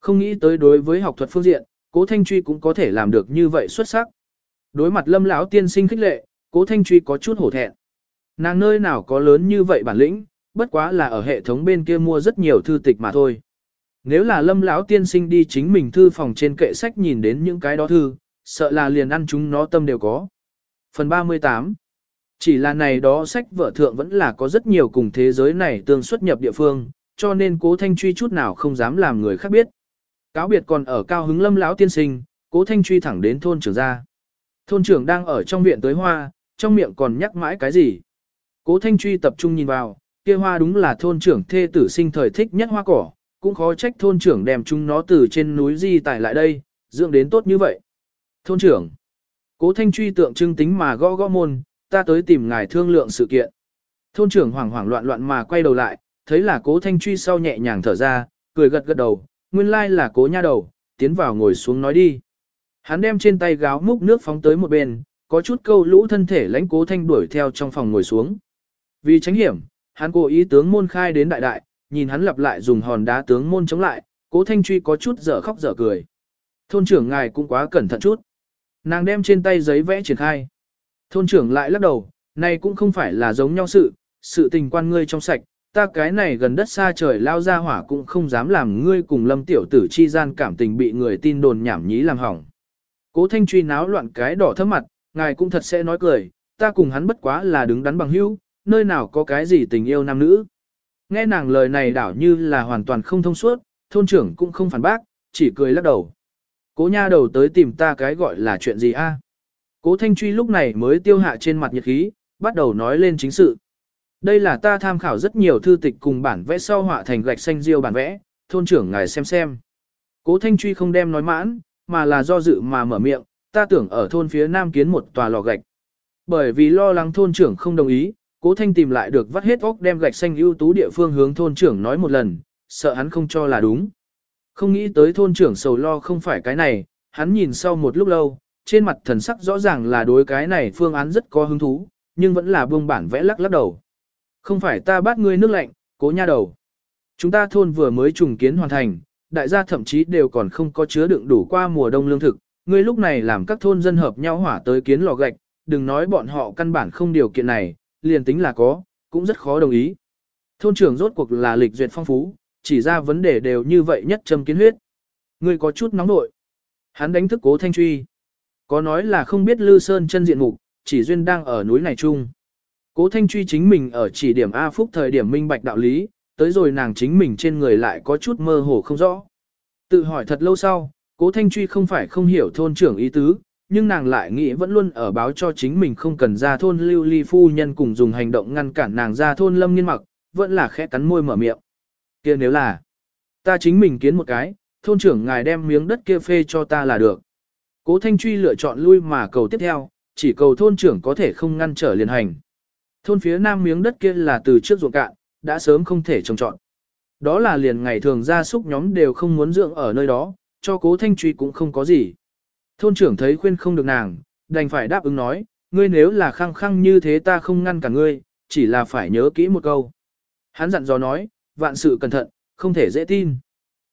[SPEAKER 1] Không nghĩ tới đối với học thuật phương diện, cố thanh truy cũng có thể làm được như vậy xuất sắc. Đối mặt lâm lão tiên sinh khích lệ, cố thanh truy có chút hổ thẹn. Nàng nơi nào có lớn như vậy bản lĩnh, bất quá là ở hệ thống bên kia mua rất nhiều thư tịch mà thôi. Nếu là lâm lão tiên sinh đi chính mình thư phòng trên kệ sách nhìn đến những cái đó thư, sợ là liền ăn chúng nó tâm đều có. Phần 38 Chỉ là này đó sách vở thượng vẫn là có rất nhiều cùng thế giới này tương xuất nhập địa phương, cho nên cố thanh truy chút nào không dám làm người khác biết. Cáo biệt còn ở cao hứng lâm lão tiên sinh, cố thanh truy thẳng đến thôn trưởng ra. Thôn trưởng đang ở trong viện tới hoa, trong miệng còn nhắc mãi cái gì. Cố thanh truy tập trung nhìn vào, kia hoa đúng là thôn trưởng thê tử sinh thời thích nhất hoa cỏ, cũng khó trách thôn trưởng đem chúng nó từ trên núi di tải lại đây, dưỡng đến tốt như vậy. Thôn trưởng, cố thanh truy tượng trưng tính mà gõ gõ môn, ta tới tìm ngài thương lượng sự kiện. Thôn trưởng hoảng hoảng loạn loạn mà quay đầu lại, thấy là cố thanh truy sau nhẹ nhàng thở ra, cười gật gật đầu, nguyên lai là cố nha đầu, tiến vào ngồi xuống nói đi. Hắn đem trên tay gáo múc nước phóng tới một bên, có chút câu lũ thân thể lãnh cố thanh đuổi theo trong phòng ngồi xuống. Vì tránh hiểm, hắn cố ý tướng môn khai đến đại đại, nhìn hắn lặp lại dùng hòn đá tướng môn chống lại, cố thanh truy có chút dở khóc dở cười. Thôn trưởng ngài cũng quá cẩn thận chút. Nàng đem trên tay giấy vẽ triển khai. Thôn trưởng lại lắc đầu, này cũng không phải là giống nhau sự, sự tình quan ngươi trong sạch, ta cái này gần đất xa trời lao ra hỏa cũng không dám làm ngươi cùng lâm tiểu tử chi gian cảm tình bị người tin đồn nhảm nhí làm hỏng. Cố thanh truy náo loạn cái đỏ thấp mặt, ngài cũng thật sẽ nói cười, ta cùng hắn bất quá là đứng đắn bằng hữu, nơi nào có cái gì tình yêu nam nữ. Nghe nàng lời này đảo như là hoàn toàn không thông suốt, thôn trưởng cũng không phản bác, chỉ cười lắc đầu. Cố nha đầu tới tìm ta cái gọi là chuyện gì a? Cố Thanh Truy lúc này mới tiêu hạ trên mặt nhiệt khí, bắt đầu nói lên chính sự. Đây là ta tham khảo rất nhiều thư tịch cùng bản vẽ sau họa thành gạch xanh diêu bản vẽ, thôn trưởng ngài xem xem. Cố Thanh Truy không đem nói mãn, mà là do dự mà mở miệng, ta tưởng ở thôn phía nam kiến một tòa lò gạch. Bởi vì lo lắng thôn trưởng không đồng ý, Cố Thanh tìm lại được vắt hết óc đem gạch xanh ưu tú địa phương hướng thôn trưởng nói một lần, sợ hắn không cho là đúng. Không nghĩ tới thôn trưởng sầu lo không phải cái này, hắn nhìn sau một lúc lâu, trên mặt thần sắc rõ ràng là đối cái này phương án rất có hứng thú, nhưng vẫn là buông bản vẽ lắc lắc đầu. Không phải ta bắt ngươi nước lạnh, cố nha đầu. Chúng ta thôn vừa mới trùng kiến hoàn thành, đại gia thậm chí đều còn không có chứa đựng đủ qua mùa đông lương thực, ngươi lúc này làm các thôn dân hợp nhau hỏa tới kiến lò gạch, đừng nói bọn họ căn bản không điều kiện này, liền tính là có, cũng rất khó đồng ý. Thôn trưởng rốt cuộc là lịch duyệt phong phú, chỉ ra vấn đề đều như vậy nhất châm kiến huyết. Ngươi có chút nóng nội. Hắn đánh thức cố thanh truy. Có nói là không biết Lư Sơn chân diện mục, chỉ duyên đang ở núi này chung. Cố thanh truy chính mình ở chỉ điểm A Phúc thời điểm minh bạch đạo lý, tới rồi nàng chính mình trên người lại có chút mơ hồ không rõ. Tự hỏi thật lâu sau, cố thanh truy không phải không hiểu thôn trưởng ý tứ, nhưng nàng lại nghĩ vẫn luôn ở báo cho chính mình không cần ra thôn lưu ly phu nhân cùng dùng hành động ngăn cản nàng ra thôn lâm nghiên mặc, vẫn là khẽ cắn môi mở miệng kia nếu là, ta chính mình kiến một cái, thôn trưởng ngài đem miếng đất kia phê cho ta là được. Cố Thanh Truy lựa chọn lui mà cầu tiếp theo, chỉ cầu thôn trưởng có thể không ngăn trở liền hành. Thôn phía nam miếng đất kia là từ trước ruộng cạn, đã sớm không thể trồng trọn. Đó là liền ngày thường gia súc nhóm đều không muốn dưỡng ở nơi đó, cho cố Thanh Truy cũng không có gì. Thôn trưởng thấy khuyên không được nàng, đành phải đáp ứng nói, ngươi nếu là khăng khăng như thế ta không ngăn cả ngươi, chỉ là phải nhớ kỹ một câu. Hắn dặn dò nói, vạn sự cẩn thận, không thể dễ tin.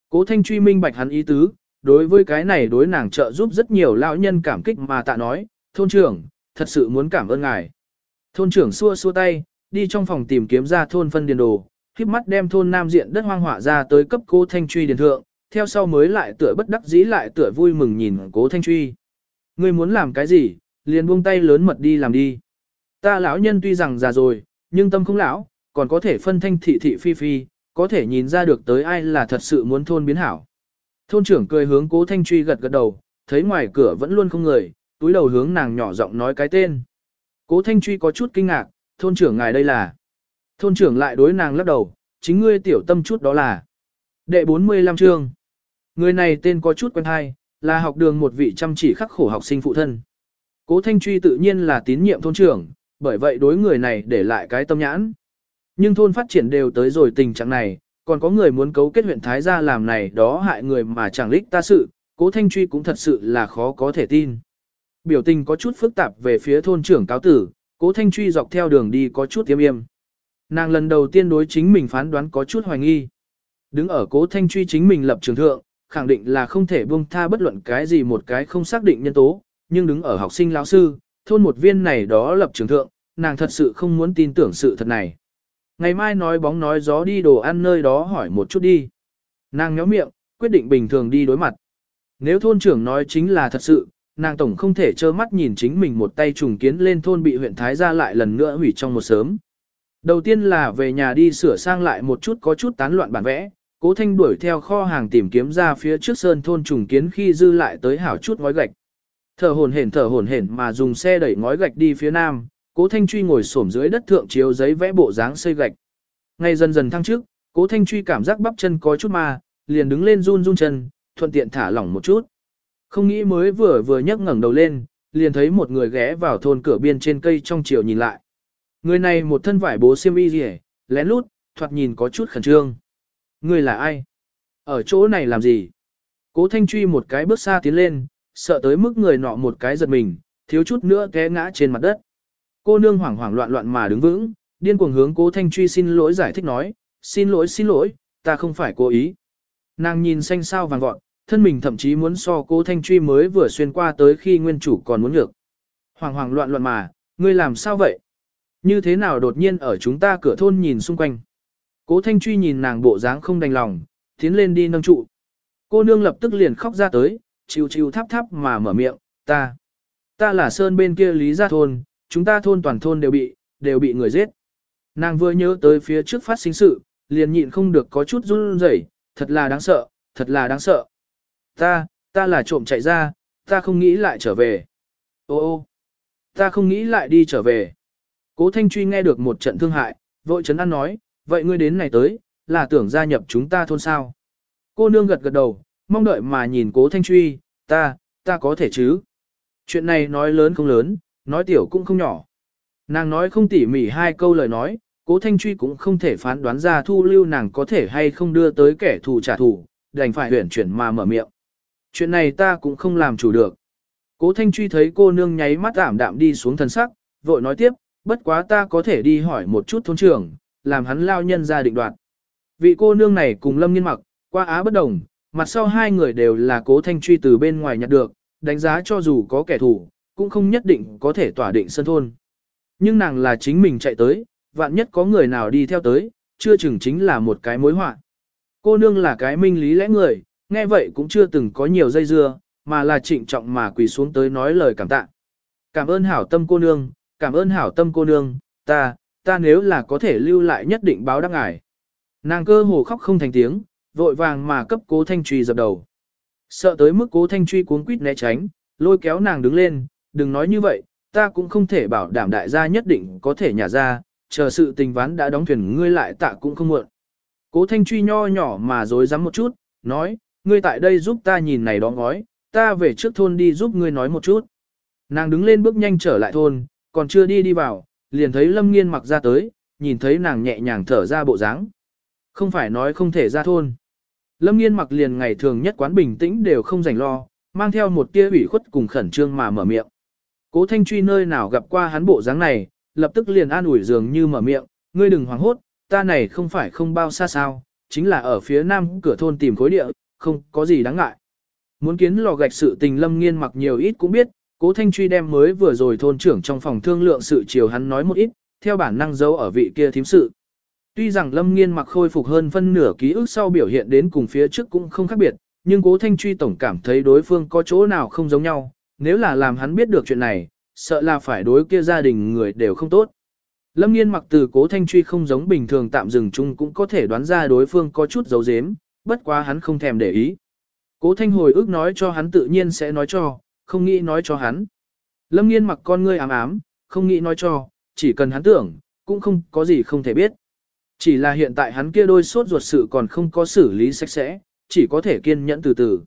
[SPEAKER 1] Cố Thanh truy minh bạch hắn ý tứ, đối với cái này đối nàng trợ giúp rất nhiều lão nhân cảm kích mà tạ nói, thôn trưởng, thật sự muốn cảm ơn ngài. Thôn trưởng xua xua tay, đi trong phòng tìm kiếm ra thôn phân điền đồ, khiếp mắt đem thôn nam diện đất hoang hỏa ra tới cấp cố Thanh truy điền thượng, theo sau mới lại tựa bất đắc dĩ lại tựa vui mừng nhìn cố thanh truy. Ngươi muốn làm cái gì, liền buông tay lớn mật đi làm đi. Ta lão nhân tuy rằng già rồi, nhưng tâm không lão, còn có thể phân thanh thị thị phi phi, có thể nhìn ra được tới ai là thật sự muốn thôn biến hảo. Thôn trưởng cười hướng cố thanh truy gật gật đầu, thấy ngoài cửa vẫn luôn không người, túi đầu hướng nàng nhỏ giọng nói cái tên. Cố thanh truy có chút kinh ngạc, thôn trưởng ngài đây là. Thôn trưởng lại đối nàng lắc đầu, chính ngươi tiểu tâm chút đó là. Đệ 45 chương. Người này tên có chút quen hay, là học đường một vị chăm chỉ khắc khổ học sinh phụ thân. Cố Thanh Truy tự nhiên là tín nhiệm thôn trưởng, bởi vậy đối người này để lại cái tâm nhãn. Nhưng thôn phát triển đều tới rồi tình trạng này, còn có người muốn cấu kết huyện Thái gia làm này đó hại người mà chẳng lích ta sự, Cố Thanh Truy cũng thật sự là khó có thể tin. Biểu tình có chút phức tạp về phía thôn trưởng cáo tử, Cố Thanh Truy dọc theo đường đi có chút tiêm yêm. Nàng lần đầu tiên đối chính mình phán đoán có chút hoài nghi. Đứng ở Cố Thanh Truy chính mình lập trường thượng, khẳng định là không thể buông tha bất luận cái gì một cái không xác định nhân tố, nhưng đứng ở học sinh lão sư, thôn một viên này đó lập trường thượng, nàng thật sự không muốn tin tưởng sự thật này. Ngày mai nói bóng nói gió đi đồ ăn nơi đó hỏi một chút đi. Nàng nhó miệng, quyết định bình thường đi đối mặt. Nếu thôn trưởng nói chính là thật sự, nàng tổng không thể trơ mắt nhìn chính mình một tay trùng kiến lên thôn bị huyện Thái ra lại lần nữa hủy trong một sớm. Đầu tiên là về nhà đi sửa sang lại một chút có chút tán loạn bản vẽ, cố thanh đuổi theo kho hàng tìm kiếm ra phía trước sơn thôn trùng kiến khi dư lại tới hảo chút ngói gạch. Thở hồn hển thở hồn hển mà dùng xe đẩy ngói gạch đi phía nam, cố thanh truy ngồi xổm dưới đất thượng chiếu giấy vẽ bộ dáng xây gạch. Ngay dần dần thăng trước, cố thanh truy cảm giác bắp chân có chút ma, liền đứng lên run run chân, thuận tiện thả lỏng một chút. Không nghĩ mới vừa vừa nhấc ngẩng đầu lên, liền thấy một người ghé vào thôn cửa biên trên cây trong chiều nhìn lại. Người này một thân vải bố xiêm y rỉ, lén lút, thoạt nhìn có chút khẩn trương. Người là ai? Ở chỗ này làm gì? Cố Thanh Truy một cái bước xa tiến lên, sợ tới mức người nọ một cái giật mình, thiếu chút nữa té ngã trên mặt đất. Cô nương hoảng hoảng loạn loạn mà đứng vững, điên cuồng hướng Cố Thanh Truy xin lỗi giải thích nói, xin lỗi xin lỗi, ta không phải cố ý. Nàng nhìn xanh sao vàng vọt, thân mình thậm chí muốn so Cố Thanh Truy mới vừa xuyên qua tới khi nguyên chủ còn muốn nhược. Hoảng hoảng loạn loạn mà, ngươi làm sao vậy? Như thế nào đột nhiên ở chúng ta cửa thôn nhìn xung quanh? Cố Thanh Truy nhìn nàng bộ dáng không đành lòng, tiến lên đi nâng trụ. Cô nương lập tức liền khóc ra tới, chiêu chiêu thắp thắp mà mở miệng, ta. Ta là Sơn bên kia Lý Gia Thôn, chúng ta thôn toàn thôn đều bị, đều bị người giết. Nàng vừa nhớ tới phía trước phát sinh sự, liền nhịn không được có chút run rẩy, thật là đáng sợ, thật là đáng sợ. Ta, ta là trộm chạy ra, ta không nghĩ lại trở về. Ô ô, ta không nghĩ lại đi trở về. Cố Thanh Truy nghe được một trận thương hại, vội chấn an nói, vậy ngươi đến này tới, là tưởng gia nhập chúng ta thôn sao. Cô nương gật gật đầu, mong đợi mà nhìn cố Thanh Truy, ta, ta có thể chứ. Chuyện này nói lớn không lớn, nói tiểu cũng không nhỏ. Nàng nói không tỉ mỉ hai câu lời nói, cố Thanh Truy cũng không thể phán đoán ra thu lưu nàng có thể hay không đưa tới kẻ thù trả thù, đành phải huyển chuyển mà mở miệng. Chuyện này ta cũng không làm chủ được. Cố Thanh Truy thấy cô nương nháy mắt ảm đạm đi xuống thân sắc, vội nói tiếp, bất quá ta có thể đi hỏi một chút thôn trưởng, làm hắn lao nhân ra định đoạt. Vị cô nương này cùng Lâm Nghiên mặc, qua á bất đồng, mặt sau hai người đều là cố thanh truy từ bên ngoài nhặt được, đánh giá cho dù có kẻ thù, cũng không nhất định có thể tỏa định sân thôn. Nhưng nàng là chính mình chạy tới, vạn nhất có người nào đi theo tới, chưa chừng chính là một cái mối họa. Cô nương là cái minh lý lẽ người, nghe vậy cũng chưa từng có nhiều dây dưa, mà là trịnh trọng mà quỳ xuống tới nói lời cảm tạ. Cảm ơn hảo tâm cô nương, cảm ơn hảo tâm cô nương, ta, ta nếu là có thể lưu lại nhất định báo đáp ngài. Nàng cơ hồ khóc không thành tiếng, vội vàng mà cấp cố thanh truy dập đầu. Sợ tới mức cố thanh truy cuống quýt né tránh, lôi kéo nàng đứng lên, đừng nói như vậy, ta cũng không thể bảo đảm đại gia nhất định có thể nhả ra, chờ sự tình ván đã đóng thuyền ngươi lại tạ cũng không muộn. Cố thanh truy nho nhỏ mà dối rắm một chút, nói, ngươi tại đây giúp ta nhìn này đó ngói, ta về trước thôn đi giúp ngươi nói một chút. Nàng đứng lên bước nhanh trở lại thôn, còn chưa đi đi vào, liền thấy Lâm Nghiên mặc ra tới, nhìn thấy nàng nhẹ nhàng thở ra bộ dáng. Không phải nói không thể ra thôn. Lâm Nghiên mặc liền ngày thường nhất quán bình tĩnh đều không rảnh lo, mang theo một tia ủy khuất cùng khẩn trương mà mở miệng. Cố Thanh Truy nơi nào gặp qua hắn bộ dáng này, lập tức liền an ủi dường như mở miệng, ngươi đừng hoảng hốt, ta này không phải không bao xa sao, chính là ở phía nam cửa thôn tìm khối địa, không có gì đáng ngại. Muốn kiến lò gạch sự tình Lâm Nghiên mặc nhiều ít cũng biết, Cố Thanh Truy đem mới vừa rồi thôn trưởng trong phòng thương lượng sự chiều hắn nói một ít, theo bản năng giấu ở vị kia thím sự. Tuy rằng Lâm Nghiên mặc khôi phục hơn phân nửa ký ức sau biểu hiện đến cùng phía trước cũng không khác biệt, nhưng Cố Thanh Truy tổng cảm thấy đối phương có chỗ nào không giống nhau, nếu là làm hắn biết được chuyện này, sợ là phải đối kia gia đình người đều không tốt. Lâm Nghiên mặc từ Cố Thanh Truy không giống bình thường tạm dừng chung cũng có thể đoán ra đối phương có chút giấu giếm, bất quá hắn không thèm để ý. Cố Thanh hồi ức nói cho hắn tự nhiên sẽ nói cho, không nghĩ nói cho hắn. Lâm nghiên mặc con ngươi ám ám, không nghĩ nói cho, chỉ cần hắn tưởng, cũng không có gì không thể biết. Chỉ là hiện tại hắn kia đôi sốt ruột sự còn không có xử lý sạch sẽ, chỉ có thể kiên nhẫn từ từ.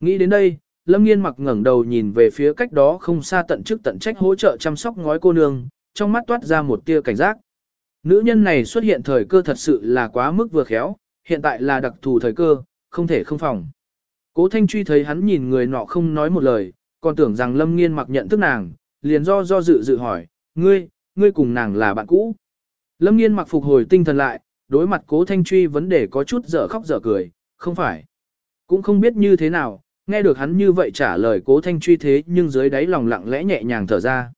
[SPEAKER 1] Nghĩ đến đây, Lâm Nghiên mặc ngẩng đầu nhìn về phía cách đó không xa tận chức tận trách hỗ trợ chăm sóc ngói cô nương, trong mắt toát ra một tia cảnh giác. Nữ nhân này xuất hiện thời cơ thật sự là quá mức vừa khéo, hiện tại là đặc thù thời cơ, không thể không phòng. Cố Thanh Truy thấy hắn nhìn người nọ không nói một lời, còn tưởng rằng Lâm Nghiên mặc nhận thức nàng, liền do do dự dự hỏi, ngươi, ngươi cùng nàng là bạn cũ. Lâm Nghiên mặc phục hồi tinh thần lại, đối mặt Cố Thanh Truy vấn đề có chút dở khóc dở cười, không phải. Cũng không biết như thế nào, nghe được hắn như vậy trả lời Cố Thanh Truy thế nhưng dưới đáy lòng lặng lẽ nhẹ nhàng thở ra.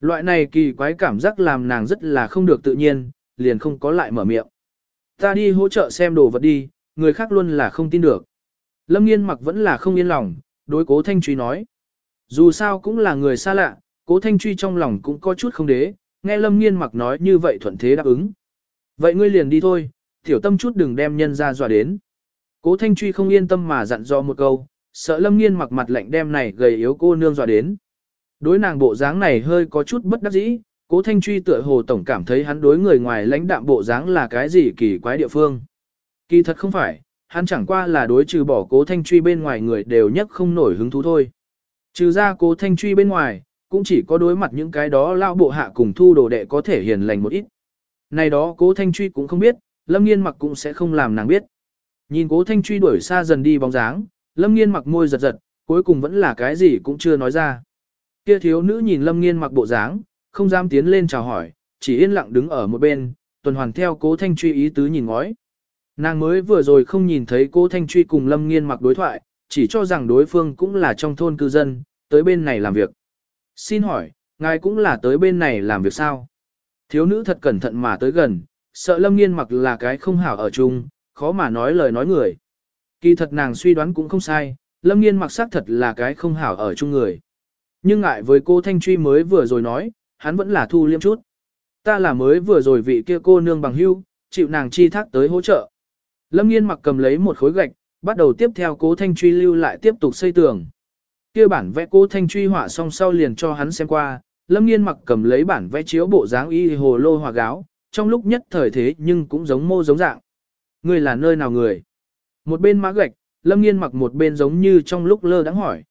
[SPEAKER 1] Loại này kỳ quái cảm giác làm nàng rất là không được tự nhiên, liền không có lại mở miệng. Ta đi hỗ trợ xem đồ vật đi, người khác luôn là không tin được. Lâm nghiên mặc vẫn là không yên lòng, đối cố thanh truy nói. Dù sao cũng là người xa lạ, cố thanh truy trong lòng cũng có chút không đế, nghe lâm nghiên mặc nói như vậy thuận thế đáp ứng. Vậy ngươi liền đi thôi, tiểu tâm chút đừng đem nhân ra dọa đến. Cố thanh truy không yên tâm mà dặn dò một câu, sợ lâm nghiên mặc mặt lạnh đem này gầy yếu cô nương dọa đến. Đối nàng bộ dáng này hơi có chút bất đắc dĩ, cố thanh truy tựa hồ tổng cảm thấy hắn đối người ngoài lãnh đạm bộ dáng là cái gì kỳ quái địa phương. Kỳ thật không phải, hắn chẳng qua là đối trừ bỏ cố thanh truy bên ngoài người đều nhất không nổi hứng thú thôi. Trừ ra cố thanh truy bên ngoài, cũng chỉ có đối mặt những cái đó lao bộ hạ cùng thu đồ đệ có thể hiền lành một ít. Này đó cố thanh truy cũng không biết, lâm nghiên mặc cũng sẽ không làm nàng biết. Nhìn cố thanh truy đuổi xa dần đi bóng dáng, lâm nghiên mặc môi giật giật, cuối cùng vẫn là cái gì cũng chưa nói ra. Kia thiếu nữ nhìn lâm nghiên mặc bộ dáng, không dám tiến lên chào hỏi, chỉ yên lặng đứng ở một bên, tuần hoàn theo cố thanh truy ý tứ nhìn ngói. Nàng mới vừa rồi không nhìn thấy cố thanh truy cùng lâm nghiên mặc đối thoại, chỉ cho rằng đối phương cũng là trong thôn cư dân, tới bên này làm việc. Xin hỏi, ngài cũng là tới bên này làm việc sao? Thiếu nữ thật cẩn thận mà tới gần, sợ lâm nghiên mặc là cái không hảo ở chung, khó mà nói lời nói người. Kỳ thật nàng suy đoán cũng không sai, lâm nghiên mặc sắc thật là cái không hảo ở chung người. Nhưng ngại với cô Thanh Truy mới vừa rồi nói, hắn vẫn là thu liêm chút. Ta là mới vừa rồi vị kia cô nương bằng hưu, chịu nàng chi thác tới hỗ trợ. Lâm nghiên mặc cầm lấy một khối gạch, bắt đầu tiếp theo cố thanh truy lưu lại tiếp tục xây tường. Kia bản vẽ cố thanh truy họa xong sau liền cho hắn xem qua, lâm nghiên mặc cầm lấy bản vẽ chiếu bộ dáng y hồ lô hòa gáo, trong lúc nhất thời thế nhưng cũng giống mô giống dạng. Người là nơi nào người? Một bên mã gạch, lâm nghiên mặc một bên giống như trong lúc lơ đắng hỏi.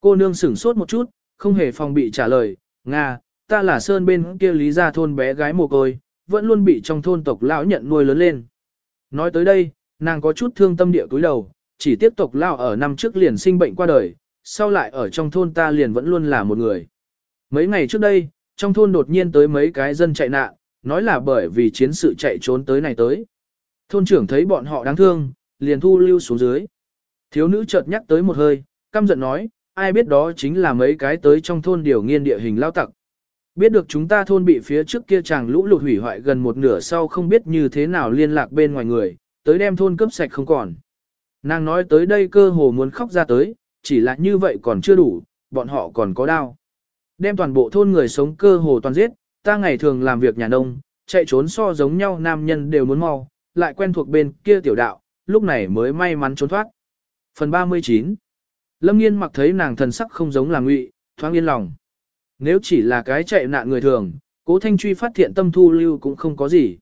[SPEAKER 1] Cô nương sửng sốt một chút, không hề phòng bị trả lời, Nga, ta là sơn bên kia lý gia thôn bé gái mồ côi, vẫn luôn bị trong thôn tộc lão nhận nuôi lớn lên. Nói tới đây, nàng có chút thương tâm địa túi đầu, chỉ tiếp tục lao ở năm trước liền sinh bệnh qua đời, sau lại ở trong thôn ta liền vẫn luôn là một người. Mấy ngày trước đây, trong thôn đột nhiên tới mấy cái dân chạy nạn, nói là bởi vì chiến sự chạy trốn tới này tới. Thôn trưởng thấy bọn họ đáng thương, liền thu lưu xuống dưới. Thiếu nữ chợt nhắc tới một hơi, căm giận nói, ai biết đó chính là mấy cái tới trong thôn điều nghiên địa hình lao tặc. Biết được chúng ta thôn bị phía trước kia chàng lũ lụt hủy hoại gần một nửa sau không biết như thế nào liên lạc bên ngoài người, tới đem thôn cướp sạch không còn. Nàng nói tới đây cơ hồ muốn khóc ra tới, chỉ là như vậy còn chưa đủ, bọn họ còn có đau. Đem toàn bộ thôn người sống cơ hồ toàn giết, ta ngày thường làm việc nhà nông, chạy trốn so giống nhau nam nhân đều muốn mau, lại quen thuộc bên kia tiểu đạo, lúc này mới may mắn trốn thoát. Phần 39 Lâm nghiên mặc thấy nàng thần sắc không giống là ngụy, thoáng yên lòng. Nếu chỉ là cái chạy nạn người thường, cố thanh truy phát hiện tâm thu lưu cũng không có gì.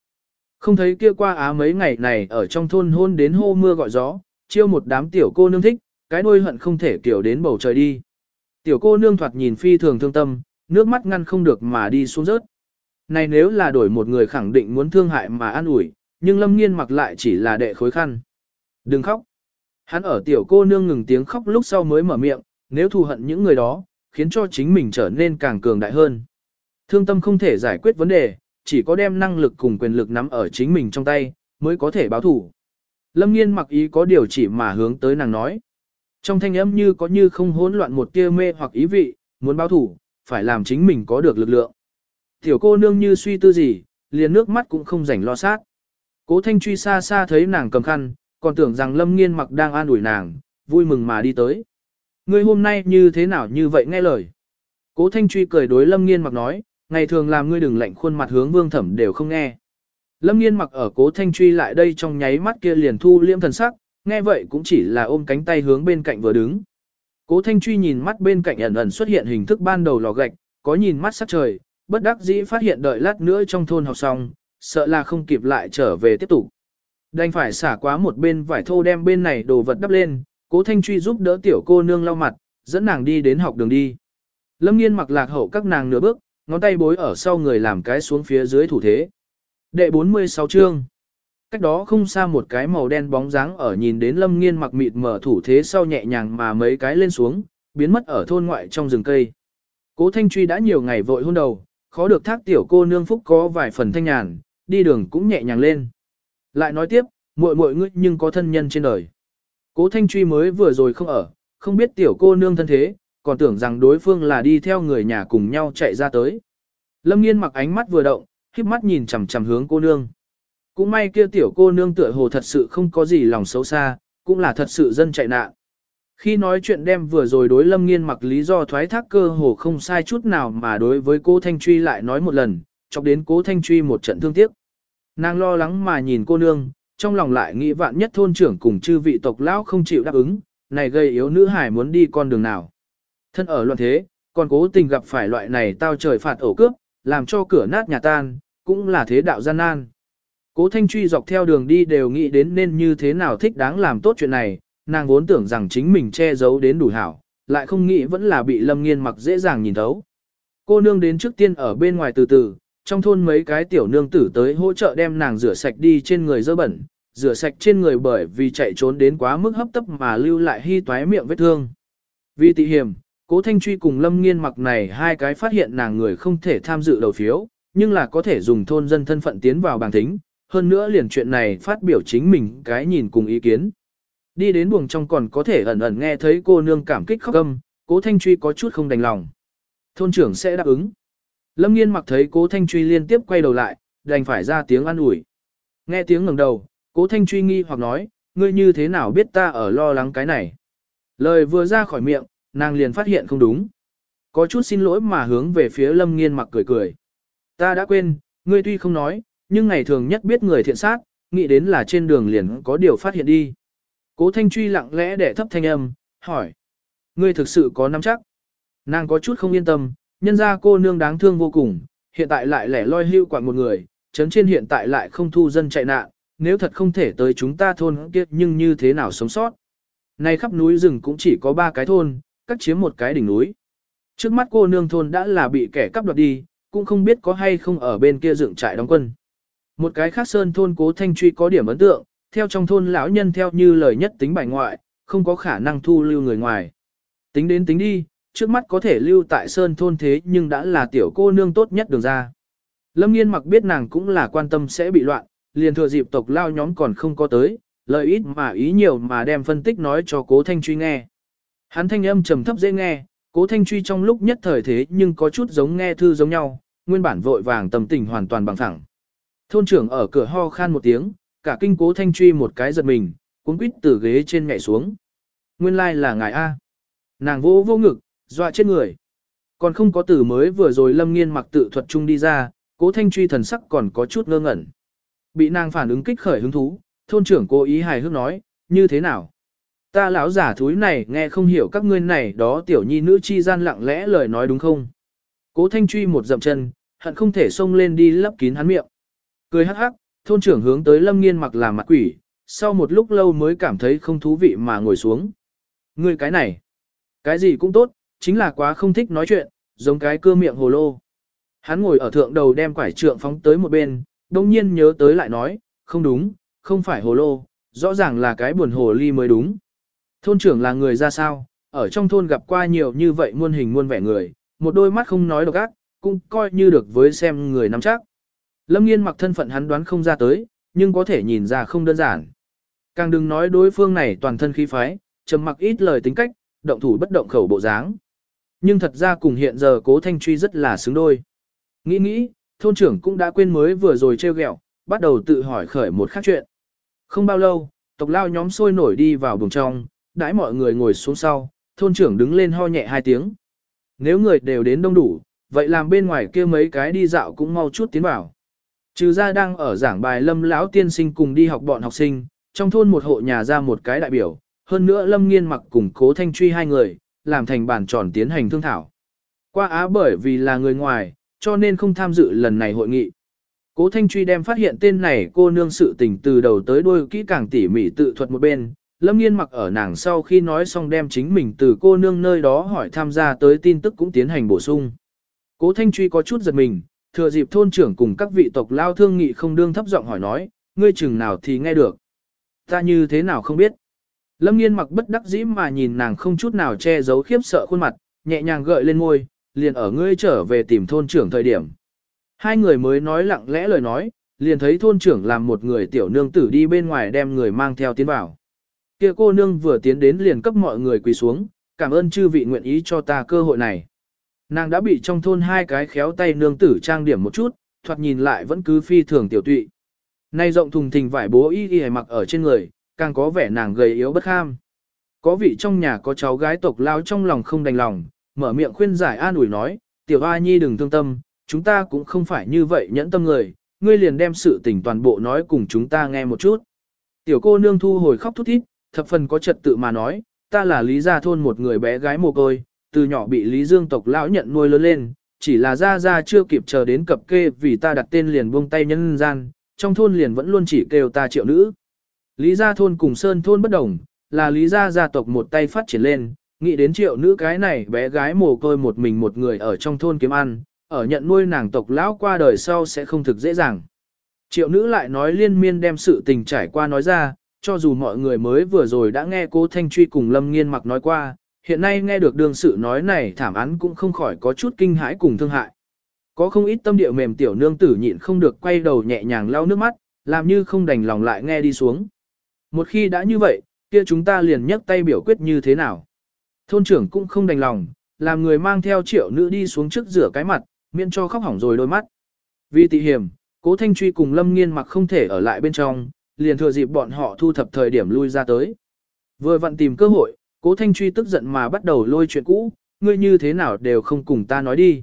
[SPEAKER 1] Không thấy kia qua á mấy ngày này ở trong thôn hôn đến hô mưa gọi gió, chiêu một đám tiểu cô nương thích, cái đôi hận không thể kiểu đến bầu trời đi. Tiểu cô nương thoạt nhìn phi thường thương tâm, nước mắt ngăn không được mà đi xuống rớt. Này nếu là đổi một người khẳng định muốn thương hại mà an ủi, nhưng lâm nghiên mặc lại chỉ là đệ khối khăn. Đừng khóc. Hắn ở tiểu cô nương ngừng tiếng khóc lúc sau mới mở miệng, nếu thù hận những người đó, khiến cho chính mình trở nên càng cường đại hơn. Thương tâm không thể giải quyết vấn đề, chỉ có đem năng lực cùng quyền lực nắm ở chính mình trong tay, mới có thể báo thủ. Lâm nghiên mặc ý có điều chỉ mà hướng tới nàng nói. Trong thanh âm như có như không hỗn loạn một tia mê hoặc ý vị, muốn báo thủ, phải làm chính mình có được lực lượng. Tiểu cô nương như suy tư gì, liền nước mắt cũng không rảnh lo sát. Cố thanh truy xa xa thấy nàng cầm khăn, còn tưởng rằng lâm nghiên mặc đang an ủi nàng, vui mừng mà đi tới. Ngươi hôm nay như thế nào như vậy nghe lời. Cố thanh truy cười đối lâm nghiên mặc nói, ngày thường làm ngươi đừng lạnh khuôn mặt hướng vương thẩm đều không nghe. Lâm nghiên mặc ở cố thanh truy lại đây trong nháy mắt kia liền thu liễm thần sắc, nghe vậy cũng chỉ là ôm cánh tay hướng bên cạnh vừa đứng. Cố thanh truy nhìn mắt bên cạnh ẩn ẩn xuất hiện hình thức ban đầu lò gạch, có nhìn mắt sắc trời, bất đắc dĩ phát hiện đợi lát nữa trong thôn học xong, sợ là không kịp lại trở về tiếp tục. Đành phải xả quá một bên vải thô đem bên này đồ vật đắp lên, cố thanh truy giúp đỡ tiểu cô nương lau mặt, Dẫn nàng đi đến học đường đi. Lâm nghiên mặc lạc hậu các nàng nửa bước, ngón tay bối ở sau người làm cái xuống phía dưới thủ thế. Đệ 46 chương. Cách đó không xa một cái màu đen bóng dáng ở nhìn đến lâm nghiên mặc mịt mở thủ thế sau nhẹ nhàng mà mấy cái lên xuống, biến mất ở thôn ngoại trong rừng cây. Cố Thanh Truy đã nhiều ngày vội hôn đầu, khó được thác tiểu cô nương phúc có vài phần thanh nhàn, đi đường cũng nhẹ nhàng lên. Lại nói tiếp, muội muội ngươi nhưng có thân nhân trên đời. Cố Thanh Truy mới vừa rồi không ở, không biết tiểu cô nương thân thế, còn tưởng rằng đối phương là đi theo người nhà cùng nhau chạy ra tới. Lâm Nghiên mặc ánh mắt vừa động, khiếp mắt nhìn chằm chằm hướng cô nương. Cũng may kia tiểu cô nương tựa hồ thật sự không có gì lòng xấu xa, cũng là thật sự dân chạy nạn. Khi nói chuyện đem vừa rồi đối lâm nghiên mặc lý do thoái thác cơ hồ không sai chút nào mà đối với cô Thanh Truy lại nói một lần, chọc đến cố Thanh Truy một trận thương tiếc. Nàng lo lắng mà nhìn cô nương, trong lòng lại nghĩ vạn nhất thôn trưởng cùng chư vị tộc lão không chịu đáp ứng, này gây yếu nữ hải muốn đi con đường nào. Thân ở loạn thế, còn cố tình gặp phải loại này tao trời phạt ổ cướp, làm cho cửa nát nhà tan, cũng là thế đạo gian nan. Cố Thanh Truy dọc theo đường đi đều nghĩ đến nên như thế nào thích đáng làm tốt chuyện này, nàng vốn tưởng rằng chính mình che giấu đến đủ hảo, lại không nghĩ vẫn là bị Lâm Nghiên mặc dễ dàng nhìn thấu. Cô nương đến trước tiên ở bên ngoài từ từ, trong thôn mấy cái tiểu nương tử tới hỗ trợ đem nàng rửa sạch đi trên người dơ bẩn, rửa sạch trên người bởi vì chạy trốn đến quá mức hấp tấp mà lưu lại hy toái miệng vết thương. Vì tị hiểm, cố thanh truy cùng lâm nghiên mặc này hai cái phát hiện nàng người không thể tham dự đầu phiếu, nhưng là có thể dùng thôn dân thân phận tiến vào bảng tính, hơn nữa liền chuyện này phát biểu chính mình cái nhìn cùng ý kiến. Đi đến buồng trong còn có thể ẩn ẩn nghe thấy cô nương cảm kích khóc âm, cố thanh truy có chút không đành lòng. Thôn trưởng sẽ đáp ứng. Lâm nghiên mặc thấy cố thanh truy liên tiếp quay đầu lại, đành phải ra tiếng an ủi. Nghe tiếng ngẩng đầu, cố thanh truy nghi hoặc nói, ngươi như thế nào biết ta ở lo lắng cái này. Lời vừa ra khỏi miệng, nàng liền phát hiện không đúng. Có chút xin lỗi mà hướng về phía lâm nghiên mặc cười cười. Ta đã quên, ngươi tuy không nói, nhưng ngày thường nhất biết người thiện sát, nghĩ đến là trên đường liền có điều phát hiện đi. Cố Thanh Truy lặng lẽ để thấp thanh âm, hỏi. Ngươi thực sự có nắm chắc. Nàng có chút không yên tâm, nhân ra cô nương đáng thương vô cùng, hiện tại lại lẻ loi hưu quạng một người, chấn trên hiện tại lại không thu dân chạy nạn, nếu thật không thể tới chúng ta thôn kia nhưng như thế nào sống sót. Này khắp núi rừng cũng chỉ có ba cái thôn, cắt chiếm một cái đỉnh núi. Trước mắt cô nương thôn đã là bị kẻ cắp đoạt đi, cũng không biết có hay không ở bên kia dựng trại đóng quân. Một cái khác sơn thôn cố thanh truy có điểm ấn tượng, theo trong thôn lão nhân theo như lời nhất tính bài ngoại, không có khả năng thu lưu người ngoài. Tính đến tính đi, trước mắt có thể lưu tại sơn thôn thế nhưng đã là tiểu cô nương tốt nhất đường ra. Lâm nghiên mặc biết nàng cũng là quan tâm sẽ bị loạn, liền thừa dịp tộc lao nhóm còn không có tới, lời ít mà ý nhiều mà đem phân tích nói cho cố thanh truy nghe. Hắn thanh âm trầm thấp dễ nghe, cố thanh truy trong lúc nhất thời thế nhưng có chút giống nghe thư giống nhau, nguyên bản vội vàng tâm tình hoàn toàn bằng thẳng. Thôn trưởng ở cửa ho khan một tiếng, cả kinh cố thanh truy một cái giật mình, cuốn quýt từ ghế trên nhảy xuống. Nguyên lai like là ngài A. Nàng vô vô ngực, dọa chết người. Còn không có từ mới vừa rồi lâm nghiên mặc tự thuật chung đi ra, cố thanh truy thần sắc còn có chút ngơ ngẩn. Bị nàng phản ứng kích khởi hứng thú, thôn trưởng cố ý hài hước nói, như thế nào? Ta lão giả thúi này nghe không hiểu các ngươi này đó tiểu nhi nữ chi gian lặng lẽ lời nói đúng không? Cố thanh truy một dậm chân, hận không thể xông lên đi lấp kín hắn miệng. Cười hắc hắc, thôn trưởng hướng tới lâm nghiên mặc làm mặt quỷ, sau một lúc lâu mới cảm thấy không thú vị mà ngồi xuống. Ngươi cái này, cái gì cũng tốt, chính là quá không thích nói chuyện, giống cái cưa miệng hồ lô. Hắn ngồi ở thượng đầu đem quải trượng phóng tới một bên, đồng nhiên nhớ tới lại nói, không đúng, không phải hồ lô, rõ ràng là cái buồn hồ ly mới đúng. Thôn trưởng là người ra sao, ở trong thôn gặp qua nhiều như vậy muôn hình muôn vẻ người, một đôi mắt không nói độc ác, cũng coi như được với xem người nắm chắc. Lâm nghiên mặc thân phận hắn đoán không ra tới, nhưng có thể nhìn ra không đơn giản. Càng đừng nói đối phương này toàn thân khí phái, trầm mặc ít lời tính cách, động thủ bất động khẩu bộ dáng. Nhưng thật ra cùng hiện giờ cố thanh truy rất là xứng đôi. Nghĩ nghĩ, thôn trưởng cũng đã quên mới vừa rồi treo gẹo, bắt đầu tự hỏi khởi một khác chuyện. Không bao lâu, tộc lao nhóm sôi nổi đi vào buồng trong, đãi mọi người ngồi xuống sau, thôn trưởng đứng lên ho nhẹ hai tiếng. Nếu người đều đến đông đủ, vậy làm bên ngoài kia mấy cái đi dạo cũng mau chút tiến vào. Trừ ra đang ở giảng bài lâm lão tiên sinh cùng đi học bọn học sinh, trong thôn một hộ nhà ra một cái đại biểu, hơn nữa lâm nghiên mặc cùng cố thanh truy hai người, làm thành bản tròn tiến hành thương thảo. Qua Á bởi vì là người ngoài, cho nên không tham dự lần này hội nghị. Cố Thanh Truy đem phát hiện tên này cô nương sự tình từ đầu tới đuôi kỹ càng tỉ mỉ tự thuật một bên, Lâm Nghiên mặc ở nàng sau khi nói xong đem chính mình từ cô nương nơi đó hỏi tham gia tới tin tức cũng tiến hành bổ sung. Cố Thanh Truy có chút giật mình, thừa dịp thôn trưởng cùng các vị tộc lao thương nghị không đương thấp giọng hỏi nói, ngươi chừng nào thì nghe được. Ta như thế nào không biết. Lâm Nghiên mặc bất đắc dĩ mà nhìn nàng không chút nào che giấu khiếp sợ khuôn mặt, nhẹ nhàng gợi lên môi, liền ở ngươi trở về tìm thôn trưởng thời điểm. Hai người mới nói lặng lẽ lời nói, liền thấy thôn trưởng làm một người tiểu nương tử đi bên ngoài đem người mang theo tiến vào. Kia cô nương vừa tiến đến liền cấp mọi người quỳ xuống, cảm ơn chư vị nguyện ý cho ta cơ hội này. Nàng đã bị trong thôn hai cái khéo tay nương tử trang điểm một chút, thoạt nhìn lại vẫn cứ phi thường tiểu tụy. Nay rộng thùng thình vải bố y y mặc ở trên người, càng có vẻ nàng gầy yếu bất kham. Có vị trong nhà có cháu gái tộc lao trong lòng không đành lòng, mở miệng khuyên giải an ủi nói, tiểu A Nhi đừng thương tâm, chúng ta cũng không phải như vậy nhẫn tâm người, ngươi liền đem sự tình toàn bộ nói cùng chúng ta nghe một chút. Tiểu cô nương thu hồi khóc thút thít, thập phần có trật tự mà nói, ta là Lý Gia Thôn một người bé gái mồ côi, từ nhỏ bị Lý Dương tộc lão nhận nuôi lớn lên, chỉ là Gia Gia chưa kịp chờ đến cập kê vì ta đặt tên liền buông tay nhân gian, trong thôn liền vẫn luôn chỉ kêu ta triệu nữ. Lý Gia Thôn cùng Sơn Thôn bất đồng, là Lý Gia gia tộc một tay phát triển lên, nghĩ đến triệu nữ cái này bé gái mồ côi một mình một người ở trong thôn kiếm ăn, ở nhận nuôi nàng tộc lão qua đời sau sẽ không thực dễ dàng. Triệu nữ lại nói liên miên đem sự tình trải qua nói ra, cho dù mọi người mới vừa rồi đã nghe cố Thanh Truy cùng Lâm Nghiên mặc nói qua, hiện nay nghe được đương sự nói này thảm án cũng không khỏi có chút kinh hãi cùng thương hại. Có không ít tâm địa mềm tiểu nương tử nhịn không được quay đầu nhẹ nhàng lau nước mắt, làm như không đành lòng lại nghe đi xuống. Một khi đã như vậy, kia chúng ta liền nhấc tay biểu quyết như thế nào. Thôn trưởng cũng không đành lòng, làm người mang theo triệu nữ đi xuống trước rửa cái mặt, miễn cho khóc hỏng rồi đôi mắt. Vì tị hiểm, cố thanh truy cùng lâm nghiên mặc không thể ở lại bên trong, liền thừa dịp bọn họ thu thập thời điểm lui ra tới. Vừa vặn tìm cơ hội, cố thanh truy tức giận mà bắt đầu lôi chuyện cũ, ngươi như thế nào đều không cùng ta nói đi.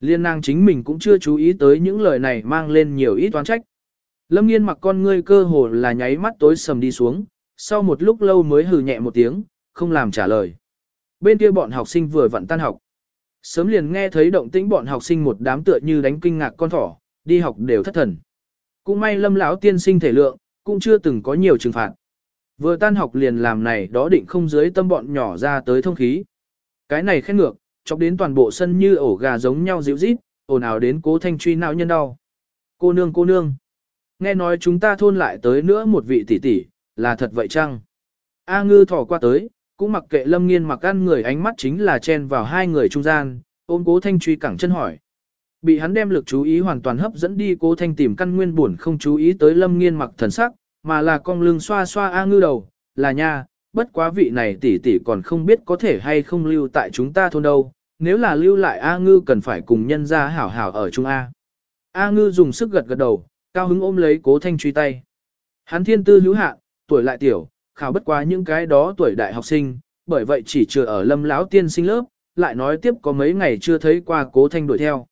[SPEAKER 1] Liên nàng chính mình cũng chưa chú ý tới những lời này mang lên nhiều ít toán trách. Lâm nghiên mặc con ngươi cơ hồ là nháy mắt tối sầm đi xuống, sau một lúc lâu mới hừ nhẹ một tiếng, không làm trả lời. Bên kia bọn học sinh vừa vặn tan học. Sớm liền nghe thấy động tĩnh bọn học sinh một đám tựa như đánh kinh ngạc con thỏ, đi học đều thất thần. Cũng may lâm lão tiên sinh thể lượng, cũng chưa từng có nhiều trừng phạt. Vừa tan học liền làm này đó định không dưới tâm bọn nhỏ ra tới thông khí. Cái này khét ngược, chọc đến toàn bộ sân như ổ gà giống nhau dịu rít, ồn ào đến cố thanh truy não nhân đau. Cô nương cô nương. Nghe nói chúng ta thôn lại tới nữa một vị tỷ tỷ, là thật vậy chăng? A ngư thỏ qua tới, cũng mặc kệ lâm nghiên mặc ăn người ánh mắt chính là chen vào hai người trung gian, ôm cố thanh truy cẳng chân hỏi. Bị hắn đem lực chú ý hoàn toàn hấp dẫn đi cố thanh tìm căn nguyên buồn không chú ý tới lâm nghiên mặc thần sắc, mà là con lưng xoa xoa A ngư đầu, là nha, bất quá vị này tỷ tỷ còn không biết có thể hay không lưu tại chúng ta thôn đâu, nếu là lưu lại A ngư cần phải cùng nhân ra hảo hảo ở chung A. A ngư dùng sức gật gật đầu, cao hứng ôm lấy cố thanh truy tay. Hắn thiên tư hữu hạn, tuổi lại tiểu, khảo bất quá những cái đó tuổi đại học sinh, bởi vậy chỉ chưa ở lâm lão tiên sinh lớp, lại nói tiếp có mấy ngày chưa thấy qua cố thanh đuổi theo.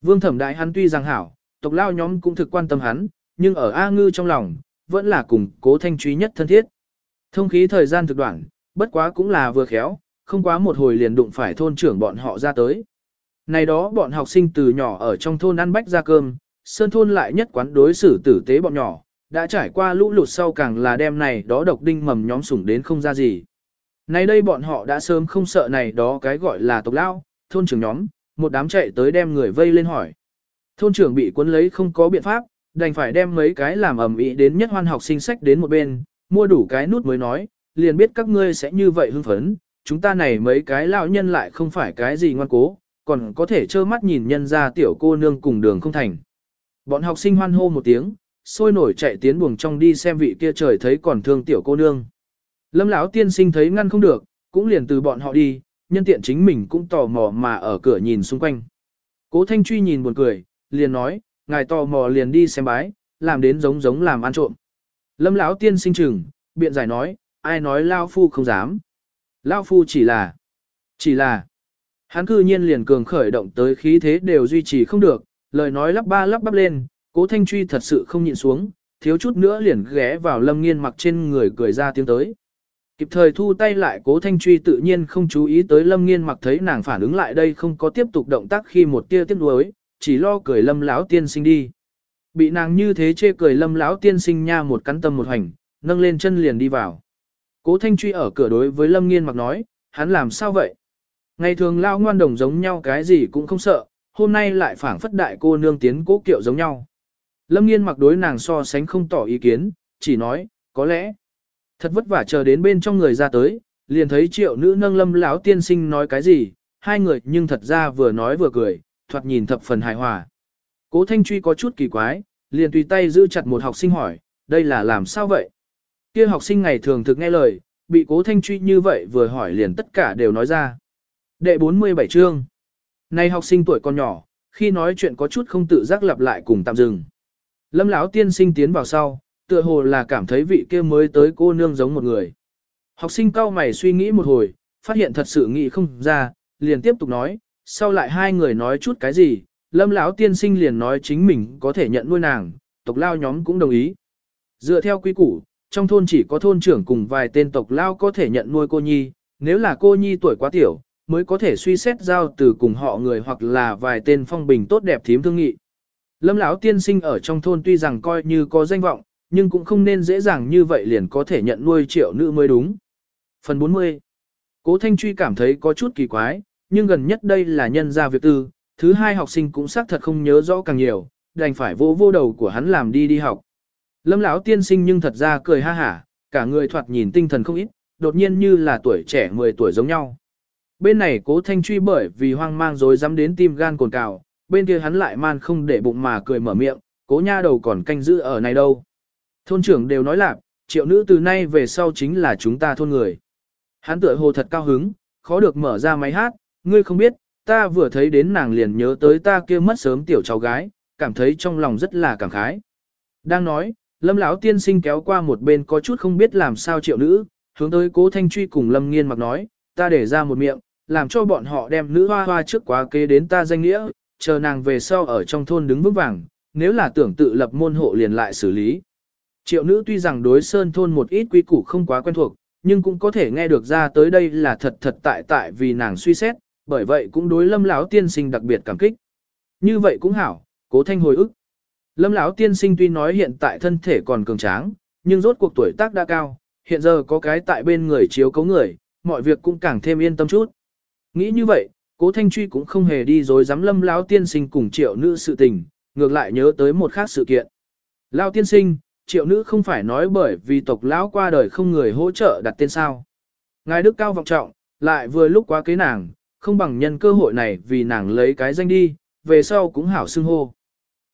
[SPEAKER 1] Vương thẩm đại hắn tuy rằng hảo, tộc lao nhóm cũng thực quan tâm hắn, nhưng ở A ngư trong lòng, vẫn là cùng cố thanh truy nhất thân thiết. Thông khí thời gian thực đoạn, bất quá cũng là vừa khéo, không quá một hồi liền đụng phải thôn trưởng bọn họ ra tới. Này đó bọn học sinh từ nhỏ ở trong thôn ăn bách ra cơm, sơn thôn lại nhất quán đối xử tử tế bọn nhỏ, đã trải qua lũ lụt sau càng là đêm này đó độc đinh mầm nhóm sủng đến không ra gì. Nay đây bọn họ đã sớm không sợ này đó cái gọi là tộc lao, thôn trưởng nhóm, một đám chạy tới đem người vây lên hỏi. Thôn trưởng bị cuốn lấy không có biện pháp, đành phải đem mấy cái làm ẩm ý đến nhất hoan học sinh sách đến một bên, mua đủ cái nút mới nói, liền biết các ngươi sẽ như vậy hưng phấn, chúng ta này mấy cái lão nhân lại không phải cái gì ngoan cố, còn có thể trơ mắt nhìn nhân ra tiểu cô nương cùng đường không thành. Bọn học sinh hoan hô một tiếng, sôi nổi chạy tiến buồng trong đi xem vị kia trời thấy còn thương tiểu cô nương. Lâm lão tiên sinh thấy ngăn không được, cũng liền từ bọn họ đi, nhân tiện chính mình cũng tò mò mà ở cửa nhìn xung quanh. Cố Thanh Truy nhìn buồn cười, liền nói, ngài tò mò liền đi xem bái, làm đến giống giống làm ăn trộm. Lâm lão tiên sinh chừng, biện giải nói, ai nói Lao Phu không dám. Lao Phu chỉ là, chỉ là, hắn cư nhiên liền cường khởi động tới khí thế đều duy trì không được, lời nói lắp ba lắp bắp lên, cố thanh truy thật sự không nhịn xuống, thiếu chút nữa liền ghé vào lâm nghiên mặc trên người cười ra tiếng tới. Kịp thời thu tay lại cố thanh truy tự nhiên không chú ý tới lâm nghiên mặc thấy nàng phản ứng lại đây không có tiếp tục động tác khi một tia tiếp nuối, chỉ lo cười lâm lão tiên sinh đi. Bị nàng như thế chê cười lâm lão tiên sinh nha một cắn tâm một hành, nâng lên chân liền đi vào. Cố Thanh Truy ở cửa đối với Lâm Nghiên mặc nói, hắn làm sao vậy? Ngày thường lao ngoan đồng giống nhau cái gì cũng không sợ, hôm nay lại phảng phất đại cô nương tiến cố kiệu giống nhau. Lâm Nghiên mặc đối nàng so sánh không tỏ ý kiến, chỉ nói, có lẽ. Thật vất vả chờ đến bên trong người ra tới, liền thấy triệu nữ nâng lâm lão tiên sinh nói cái gì, hai người nhưng thật ra vừa nói vừa cười, thoạt nhìn thập phần hài hòa. Cố Thanh Truy có chút kỳ quái, liền tùy tay giữ chặt một học sinh hỏi, đây là làm sao vậy? Kia học sinh ngày thường thực nghe lời, bị Cố Thanh Truy như vậy vừa hỏi liền tất cả đều nói ra. Đệ 47 chương. Này học sinh tuổi còn nhỏ, khi nói chuyện có chút không tự giác lặp lại cùng tạm dừng. Lâm lão tiên sinh tiến vào sau, tựa hồ là cảm thấy vị kia mới tới cô nương giống một người. Học sinh cao mày suy nghĩ một hồi, phát hiện thật sự nghĩ không ra, liền tiếp tục nói, sau lại hai người nói chút cái gì, lâm lão tiên sinh liền nói chính mình có thể nhận nuôi nàng, tộc lao nhóm cũng đồng ý. Dựa theo quy củ, trong thôn chỉ có thôn trưởng cùng vài tên tộc lao có thể nhận nuôi cô nhi, nếu là cô nhi tuổi quá tiểu, mới có thể suy xét giao từ cùng họ người hoặc là vài tên phong bình tốt đẹp thím thương nghị. Lâm lão tiên sinh ở trong thôn tuy rằng coi như có danh vọng, nhưng cũng không nên dễ dàng như vậy liền có thể nhận nuôi triệu nữ mới đúng. Phần 40 Cố Thanh Truy cảm thấy có chút kỳ quái, nhưng gần nhất đây là nhân ra việc tư, thứ hai học sinh cũng xác thật không nhớ rõ càng nhiều, đành phải vô vô đầu của hắn làm đi đi học. Lâm lão tiên sinh nhưng thật ra cười ha hả, cả người thoạt nhìn tinh thần không ít, đột nhiên như là tuổi trẻ 10 tuổi giống nhau. Bên này cố thanh truy bởi vì hoang mang rồi dám đến tim gan cồn cào, bên kia hắn lại man không để bụng mà cười mở miệng, cố nha đầu còn canh giữ ở này đâu. Thôn trưởng đều nói là triệu nữ từ nay về sau chính là chúng ta thôn người. Hắn tựa hồ thật cao hứng, khó được mở ra máy hát, ngươi không biết, ta vừa thấy đến nàng liền nhớ tới ta kia mất sớm tiểu cháu gái, cảm thấy trong lòng rất là cảm khái. Đang nói, lâm lão tiên sinh kéo qua một bên có chút không biết làm sao triệu nữ, hướng tới cố thanh truy cùng lâm nghiên mặc nói, ta để ra một miệng, làm cho bọn họ đem nữ hoa hoa trước quá kế đến ta danh nghĩa, chờ nàng về sau ở trong thôn đứng vững vàng, nếu là tưởng tự lập môn hộ liền lại xử lý. Triệu nữ tuy rằng đối sơn thôn một ít quy củ không quá quen thuộc, nhưng cũng có thể nghe được ra tới đây là thật thật tại tại vì nàng suy xét, bởi vậy cũng đối lâm lão tiên sinh đặc biệt cảm kích. Như vậy cũng hảo, cố thanh hồi ức. Lâm lão tiên sinh tuy nói hiện tại thân thể còn cường tráng, nhưng rốt cuộc tuổi tác đã cao, hiện giờ có cái tại bên người chiếu cấu người, mọi việc cũng càng thêm yên tâm chút. Nghĩ như vậy, cố thanh truy cũng không hề đi dối dám lâm lão tiên sinh cùng triệu nữ sự tình, ngược lại nhớ tới một khác sự kiện. Lão tiên sinh, triệu nữ không phải nói bởi vì tộc lão qua đời không người hỗ trợ đặt tên sao. Ngài đức cao vọng trọng, lại vừa lúc quá kế nàng, không bằng nhân cơ hội này vì nàng lấy cái danh đi, về sau cũng hảo xưng hô.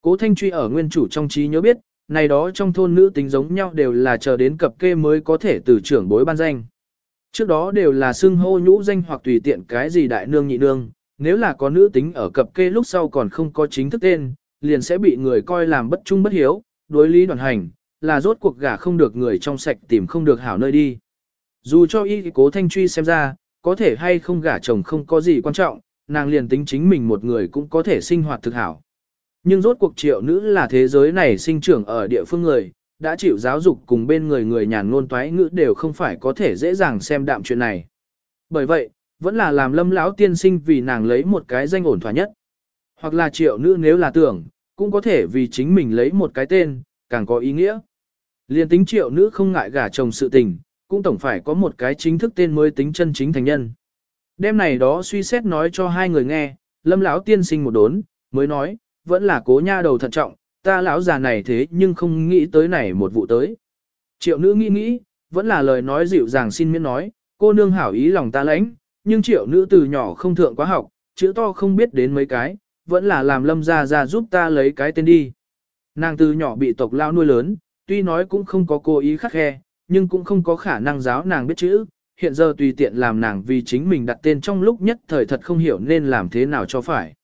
[SPEAKER 1] Cố Thanh Truy ở nguyên chủ trong trí nhớ biết, này đó trong thôn nữ tính giống nhau đều là chờ đến cập kê mới có thể từ trưởng bối ban danh. Trước đó đều là xưng hô nhũ danh hoặc tùy tiện cái gì đại nương nhị nương, nếu là có nữ tính ở cập kê lúc sau còn không có chính thức tên, liền sẽ bị người coi làm bất trung bất hiếu, đối lý đoàn hành, là rốt cuộc gả không được người trong sạch tìm không được hảo nơi đi. Dù cho y cố thanh truy xem ra, có thể hay không gả chồng không có gì quan trọng, nàng liền tính chính mình một người cũng có thể sinh hoạt thực hảo. Nhưng rốt cuộc triệu nữ là thế giới này sinh trưởng ở địa phương người, đã chịu giáo dục cùng bên người người nhàn ngôn toái ngữ đều không phải có thể dễ dàng xem đạm chuyện này. Bởi vậy, vẫn là làm lâm lão tiên sinh vì nàng lấy một cái danh ổn thỏa nhất. Hoặc là triệu nữ nếu là tưởng, cũng có thể vì chính mình lấy một cái tên, càng có ý nghĩa. Liên tính triệu nữ không ngại gả chồng sự tình, cũng tổng phải có một cái chính thức tên mới tính chân chính thành nhân. Đêm này đó suy xét nói cho hai người nghe, lâm lão tiên sinh một đốn, mới nói, vẫn là cố nha đầu thận trọng, ta lão già này thế nhưng không nghĩ tới này một vụ tới. Triệu nữ nghĩ nghĩ, vẫn là lời nói dịu dàng xin miễn nói, cô nương hảo ý lòng ta lãnh, nhưng triệu nữ từ nhỏ không thượng quá học, chữ to không biết đến mấy cái, vẫn là làm lâm ra ra giúp ta lấy cái tên đi. Nàng từ nhỏ bị tộc lao nuôi lớn, tuy nói cũng không có cố ý khắc khe, nhưng cũng không có khả năng giáo nàng biết chữ, hiện giờ tùy tiện làm nàng vì chính mình đặt tên trong lúc nhất thời thật không hiểu nên làm thế nào cho phải.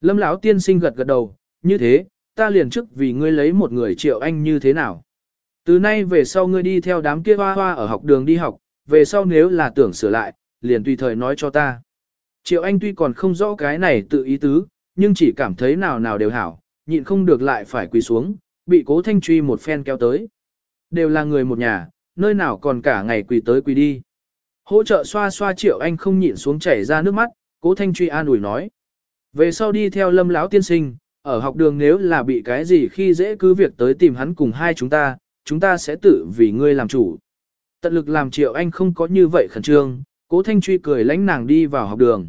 [SPEAKER 1] Lâm lão tiên sinh gật gật đầu, như thế, ta liền trước vì ngươi lấy một người triệu anh như thế nào. Từ nay về sau ngươi đi theo đám kia hoa hoa ở học đường đi học, về sau nếu là tưởng sửa lại, liền tùy thời nói cho ta. Triệu anh tuy còn không rõ cái này tự ý tứ, nhưng chỉ cảm thấy nào nào đều hảo, nhịn không được lại phải quỳ xuống, bị cố thanh truy một phen kéo tới. Đều là người một nhà, nơi nào còn cả ngày quỳ tới quỳ đi. Hỗ trợ xoa xoa triệu anh không nhịn xuống chảy ra nước mắt, cố thanh truy an ủi nói. Về sau đi theo lâm lão tiên sinh, ở học đường nếu là bị cái gì khi dễ cứ việc tới tìm hắn cùng hai chúng ta, chúng ta sẽ tự vì ngươi làm chủ. Tận lực làm Triệu Anh không có như vậy khẩn trương, Cố Thanh Truy cười lánh nàng đi vào học đường.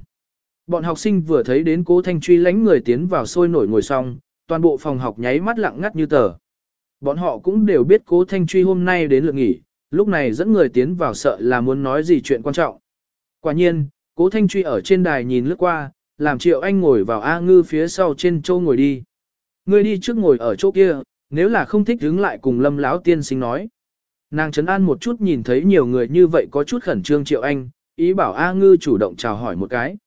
[SPEAKER 1] Bọn học sinh vừa thấy đến Cố Thanh Truy lánh người tiến vào sôi nổi ngồi xong, toàn bộ phòng học nháy mắt lặng ngắt như tờ. Bọn họ cũng đều biết Cố Thanh Truy hôm nay đến lượt nghỉ, lúc này dẫn người tiến vào sợ là muốn nói gì chuyện quan trọng. Quả nhiên, Cố Thanh Truy ở trên đài nhìn lướt qua, làm Triệu Anh ngồi vào A Ngư phía sau trên châu ngồi đi. Ngươi đi trước ngồi ở chỗ kia, nếu là không thích đứng lại cùng Lâm lão tiên sinh nói. Nàng trấn an một chút nhìn thấy nhiều người như vậy có chút khẩn trương Triệu Anh, ý bảo A Ngư chủ động chào hỏi một cái.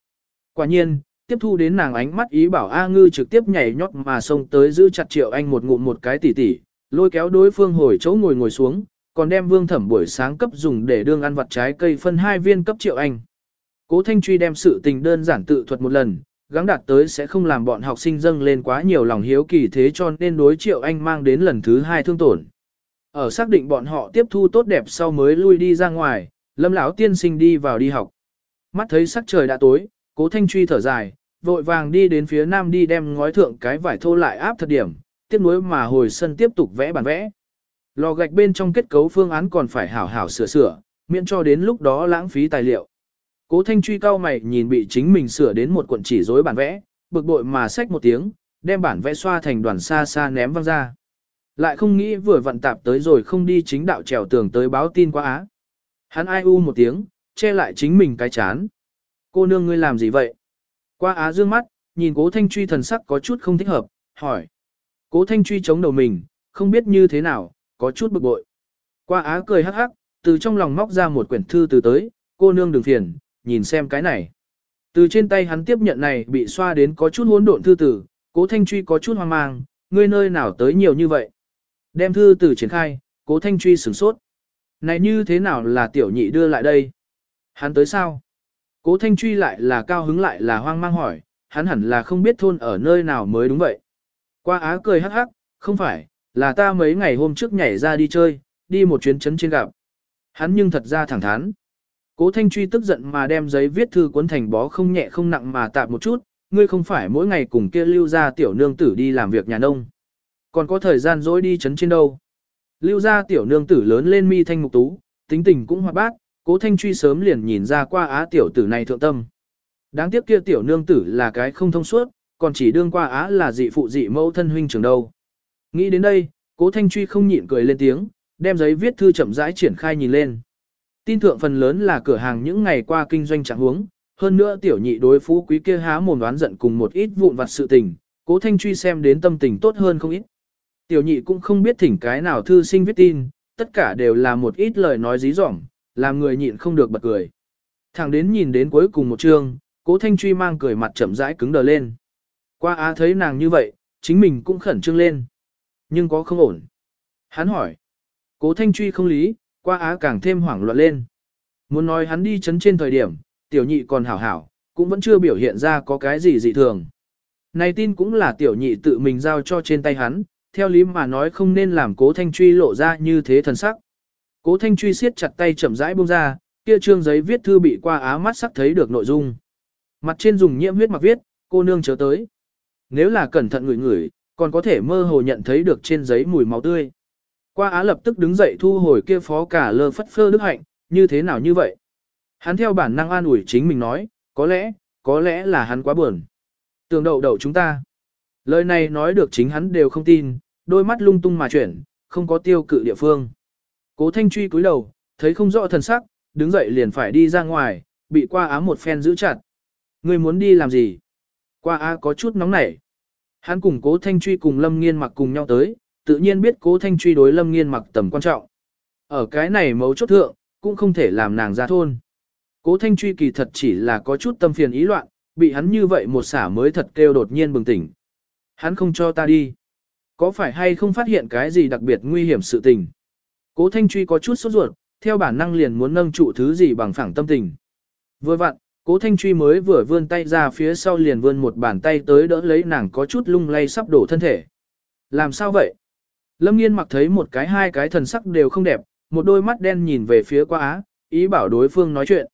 [SPEAKER 1] Quả nhiên, tiếp thu đến nàng ánh mắt ý bảo A Ngư trực tiếp nhảy nhót mà xông tới giữ chặt Triệu Anh một ngụm một cái tỉ tỉ, lôi kéo đối phương hồi chỗ ngồi ngồi xuống, còn đem vương thẩm buổi sáng cấp dùng để đương ăn vặt trái cây phân hai viên cấp Triệu Anh. Cố Thanh Truy đem sự tình đơn giản tự thuật một lần, gắng đạt tới sẽ không làm bọn học sinh dâng lên quá nhiều lòng hiếu kỳ thế cho nên đối Triệu Anh mang đến lần thứ hai thương tổn. Ở xác định bọn họ tiếp thu tốt đẹp sau mới lui đi ra ngoài, Lâm lão tiên sinh đi vào đi học. Mắt thấy sắc trời đã tối, Cố Thanh Truy thở dài, vội vàng đi đến phía nam đi đem ngói thượng cái vải thô lại áp thật điểm, tiếp nối mà hồi sân tiếp tục vẽ bản vẽ. Lò gạch bên trong kết cấu phương án còn phải hảo hảo sửa sửa, miễn cho đến lúc đó lãng phí tài liệu. Cố Thanh truy cao mày nhìn bị chính mình sửa đến một cuộn chỉ rối bản vẽ, bực bội mà xách một tiếng, đem bản vẽ xoa thành đoàn xa xa ném văng ra. Lại không nghĩ vừa vận tạp tới rồi không đi chính đạo trèo tường tới báo tin qua á. Hắn ai u một tiếng, che lại chính mình cái chán. Cô nương ngươi làm gì vậy? Qua á dương mắt, nhìn cố thanh truy thần sắc có chút không thích hợp, hỏi. Cố thanh truy chống đầu mình, không biết như thế nào, có chút bực bội. Qua á cười hắc hắc, từ trong lòng móc ra một quyển thư từ tới, cô nương đừng phiền, nhìn xem cái này. Từ trên tay hắn tiếp nhận này bị xoa đến có chút hỗn độn thư tử, cố thanh truy có chút hoang mang, ngươi nơi nào tới nhiều như vậy. Đem thư tử triển khai, cố thanh truy sửng sốt. Này như thế nào là tiểu nhị đưa lại đây? Hắn tới sao? Cố thanh truy lại là cao hứng lại là hoang mang hỏi, hắn hẳn là không biết thôn ở nơi nào mới đúng vậy. Qua á cười hắc hắc, không phải, là ta mấy ngày hôm trước nhảy ra đi chơi, đi một chuyến chấn trên gặp. Hắn nhưng thật ra thẳng thắn. Cố Thanh Truy tức giận mà đem giấy viết thư cuốn thành bó không nhẹ không nặng mà tạp một chút, ngươi không phải mỗi ngày cùng kia lưu ra tiểu nương tử đi làm việc nhà nông. Còn có thời gian dỗi đi chấn trên đâu. Lưu ra tiểu nương tử lớn lên mi thanh mục tú, tính tình cũng hoạt bát, cố Thanh Truy sớm liền nhìn ra qua á tiểu tử này thượng tâm. Đáng tiếc kia tiểu nương tử là cái không thông suốt, còn chỉ đương qua á là dị phụ dị mẫu thân huynh trường đâu. Nghĩ đến đây, cố Thanh Truy không nhịn cười lên tiếng, đem giấy viết thư chậm rãi triển khai nhìn lên. Tin thượng phần lớn là cửa hàng những ngày qua kinh doanh trạng huống, hơn nữa tiểu nhị đối phú quý kia há mồm đoán giận cùng một ít vụn vặt sự tình, cố thanh truy xem đến tâm tình tốt hơn không ít. Tiểu nhị cũng không biết thỉnh cái nào thư sinh viết tin, tất cả đều là một ít lời nói dí dỏm, làm người nhịn không được bật cười. Thẳng đến nhìn đến cuối cùng một chương, cố thanh truy mang cười mặt chậm rãi cứng đờ lên. Qua á thấy nàng như vậy, chính mình cũng khẩn trương lên. Nhưng có không ổn. Hắn hỏi. Cố thanh truy không lý, qua á càng thêm hoảng loạn lên. Muốn nói hắn đi chấn trên thời điểm, tiểu nhị còn hảo hảo, cũng vẫn chưa biểu hiện ra có cái gì dị thường. Này tin cũng là tiểu nhị tự mình giao cho trên tay hắn, theo lý mà nói không nên làm cố thanh truy lộ ra như thế thần sắc. Cố thanh truy siết chặt tay chậm rãi buông ra, kia trương giấy viết thư bị qua á mắt sắc thấy được nội dung. Mặt trên dùng nhiễm huyết mặc viết, cô nương chớ tới. Nếu là cẩn thận ngửi ngửi, còn có thể mơ hồ nhận thấy được trên giấy mùi máu tươi. Qua Á lập tức đứng dậy thu hồi kia phó cả lơ phất phơ đức hạnh, như thế nào như vậy? Hắn theo bản năng an ủi chính mình nói, có lẽ, có lẽ là hắn quá buồn. Tường đậu đậu chúng ta. Lời này nói được chính hắn đều không tin, đôi mắt lung tung mà chuyển, không có tiêu cự địa phương. Cố thanh truy cúi đầu, thấy không rõ thần sắc, đứng dậy liền phải đi ra ngoài, bị qua á một phen giữ chặt. Người muốn đi làm gì? Qua á có chút nóng nảy. Hắn cùng cố thanh truy cùng lâm nghiên mặc cùng nhau tới, tự nhiên biết cố thanh truy đối lâm nghiên mặc tầm quan trọng. Ở cái này mấu chốt thượng, cũng không thể làm nàng ra thôn. Cố thanh truy kỳ thật chỉ là có chút tâm phiền ý loạn, bị hắn như vậy một xả mới thật kêu đột nhiên bừng tỉnh. Hắn không cho ta đi. Có phải hay không phát hiện cái gì đặc biệt nguy hiểm sự tình? Cố thanh truy có chút sốt ruột, theo bản năng liền muốn nâng trụ thứ gì bằng phẳng tâm tình. Vừa vặn, cố thanh truy mới vừa vươn tay ra phía sau liền vươn một bàn tay tới đỡ lấy nàng có chút lung lay sắp đổ thân thể. Làm sao vậy? Lâm nghiên mặc thấy một cái hai cái thần sắc đều không đẹp, một đôi mắt đen nhìn về phía qua á, ý bảo đối phương nói chuyện.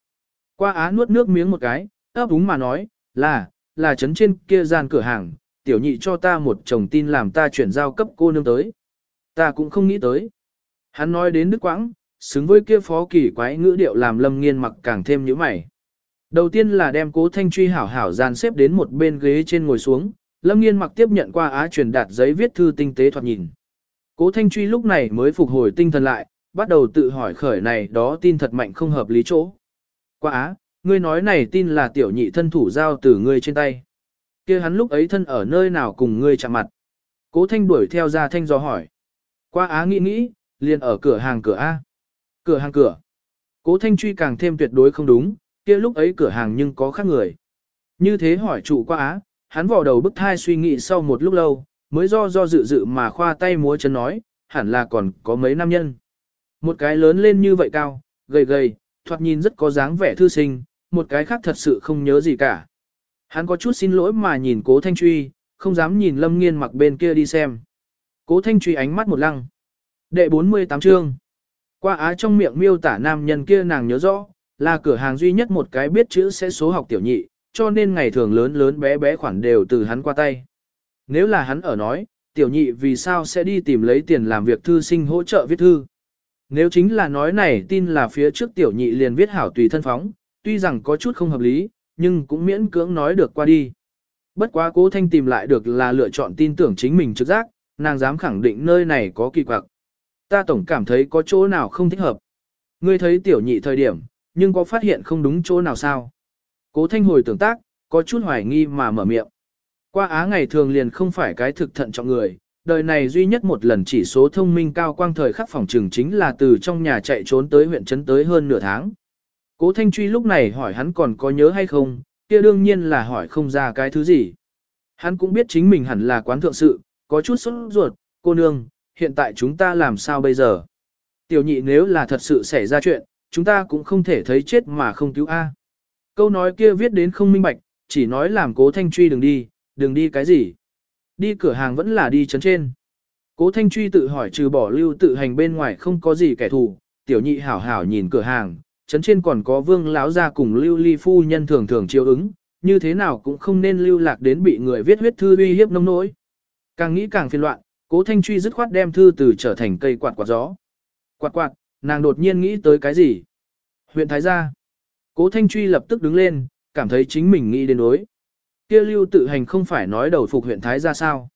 [SPEAKER 1] Qua á nuốt nước miếng một cái, ấp úng mà nói, là, là chấn trên kia gian cửa hàng, tiểu nhị cho ta một chồng tin làm ta chuyển giao cấp cô nương tới. Ta cũng không nghĩ tới. Hắn nói đến đức quãng, xứng với kia phó kỳ quái ngữ điệu làm lâm nghiên mặc càng thêm nhíu mày. Đầu tiên là đem cố thanh truy hảo hảo dàn xếp đến một bên ghế trên ngồi xuống, lâm nghiên mặc tiếp nhận qua á truyền đạt giấy viết thư tinh tế thoạt nhìn. Cố thanh truy lúc này mới phục hồi tinh thần lại, bắt đầu tự hỏi khởi này đó tin thật mạnh không hợp lý chỗ. Qua á, ngươi nói này tin là tiểu nhị thân thủ giao từ ngươi trên tay. kia hắn lúc ấy thân ở nơi nào cùng ngươi chạm mặt. Cố thanh đuổi theo ra thanh do hỏi. Qua á nghĩ nghĩ, liền ở cửa hàng cửa A. Cửa hàng cửa. Cố thanh truy càng thêm tuyệt đối không đúng, kia lúc ấy cửa hàng nhưng có khác người. Như thế hỏi chủ qua á, hắn vò đầu bức thai suy nghĩ sau một lúc lâu, mới do do dự dự mà khoa tay múa chân nói, hẳn là còn có mấy nam nhân. Một cái lớn lên như vậy cao, gầy gầy, thoạt nhìn rất có dáng vẻ thư sinh, một cái khác thật sự không nhớ gì cả. Hắn có chút xin lỗi mà nhìn cố thanh truy, không dám nhìn lâm nghiên mặc bên kia đi xem. Cố thanh truy ánh mắt một lăng. Đệ 48 chương. Qua á trong miệng miêu tả nam nhân kia nàng nhớ rõ, là cửa hàng duy nhất một cái biết chữ sẽ số học tiểu nhị, cho nên ngày thường lớn lớn bé bé khoản đều từ hắn qua tay. Nếu là hắn ở nói, tiểu nhị vì sao sẽ đi tìm lấy tiền làm việc thư sinh hỗ trợ viết thư. Nếu chính là nói này tin là phía trước tiểu nhị liền viết hảo tùy thân phóng, tuy rằng có chút không hợp lý, nhưng cũng miễn cưỡng nói được qua đi. Bất quá cố thanh tìm lại được là lựa chọn tin tưởng chính mình trực giác, nàng dám khẳng định nơi này có kỳ quặc. Ta tổng cảm thấy có chỗ nào không thích hợp. Ngươi thấy tiểu nhị thời điểm, nhưng có phát hiện không đúng chỗ nào sao. Cố thanh hồi tưởng tác, có chút hoài nghi mà mở miệng. Qua á ngày thường liền không phải cái thực thận trọng người, đời này duy nhất một lần chỉ số thông minh cao quang thời khắc phòng trường chính là từ trong nhà chạy trốn tới huyện trấn tới hơn nửa tháng. Cố Thanh Truy lúc này hỏi hắn còn có nhớ hay không, kia đương nhiên là hỏi không ra cái thứ gì. Hắn cũng biết chính mình hẳn là quán thượng sự, có chút sốt ruột, cô nương, hiện tại chúng ta làm sao bây giờ? Tiểu nhị nếu là thật sự xảy ra chuyện, chúng ta cũng không thể thấy chết mà không cứu A. Câu nói kia viết đến không minh bạch, chỉ nói làm cố thanh truy đừng đi, đừng đi cái gì. Đi cửa hàng vẫn là đi chấn trên. Cố thanh truy tự hỏi trừ bỏ lưu tự hành bên ngoài không có gì kẻ thù, tiểu nhị hảo hảo nhìn cửa hàng, chấn trên còn có vương láo ra cùng lưu ly phu nhân thường thường chiếu ứng, như thế nào cũng không nên lưu lạc đến bị người viết huyết thư uy hiếp nông nỗi. Càng nghĩ càng phiền loạn, cố thanh truy dứt khoát đem thư từ trở thành cây quạt quạt gió. Quạt quạt, nàng đột nhiên nghĩ tới cái gì? Huyện Thái Gia. Cố thanh truy lập tức đứng lên, cảm thấy chính mình nghĩ đến đối. Kia lưu tự hành không phải nói đầu phục huyện Thái Gia sao?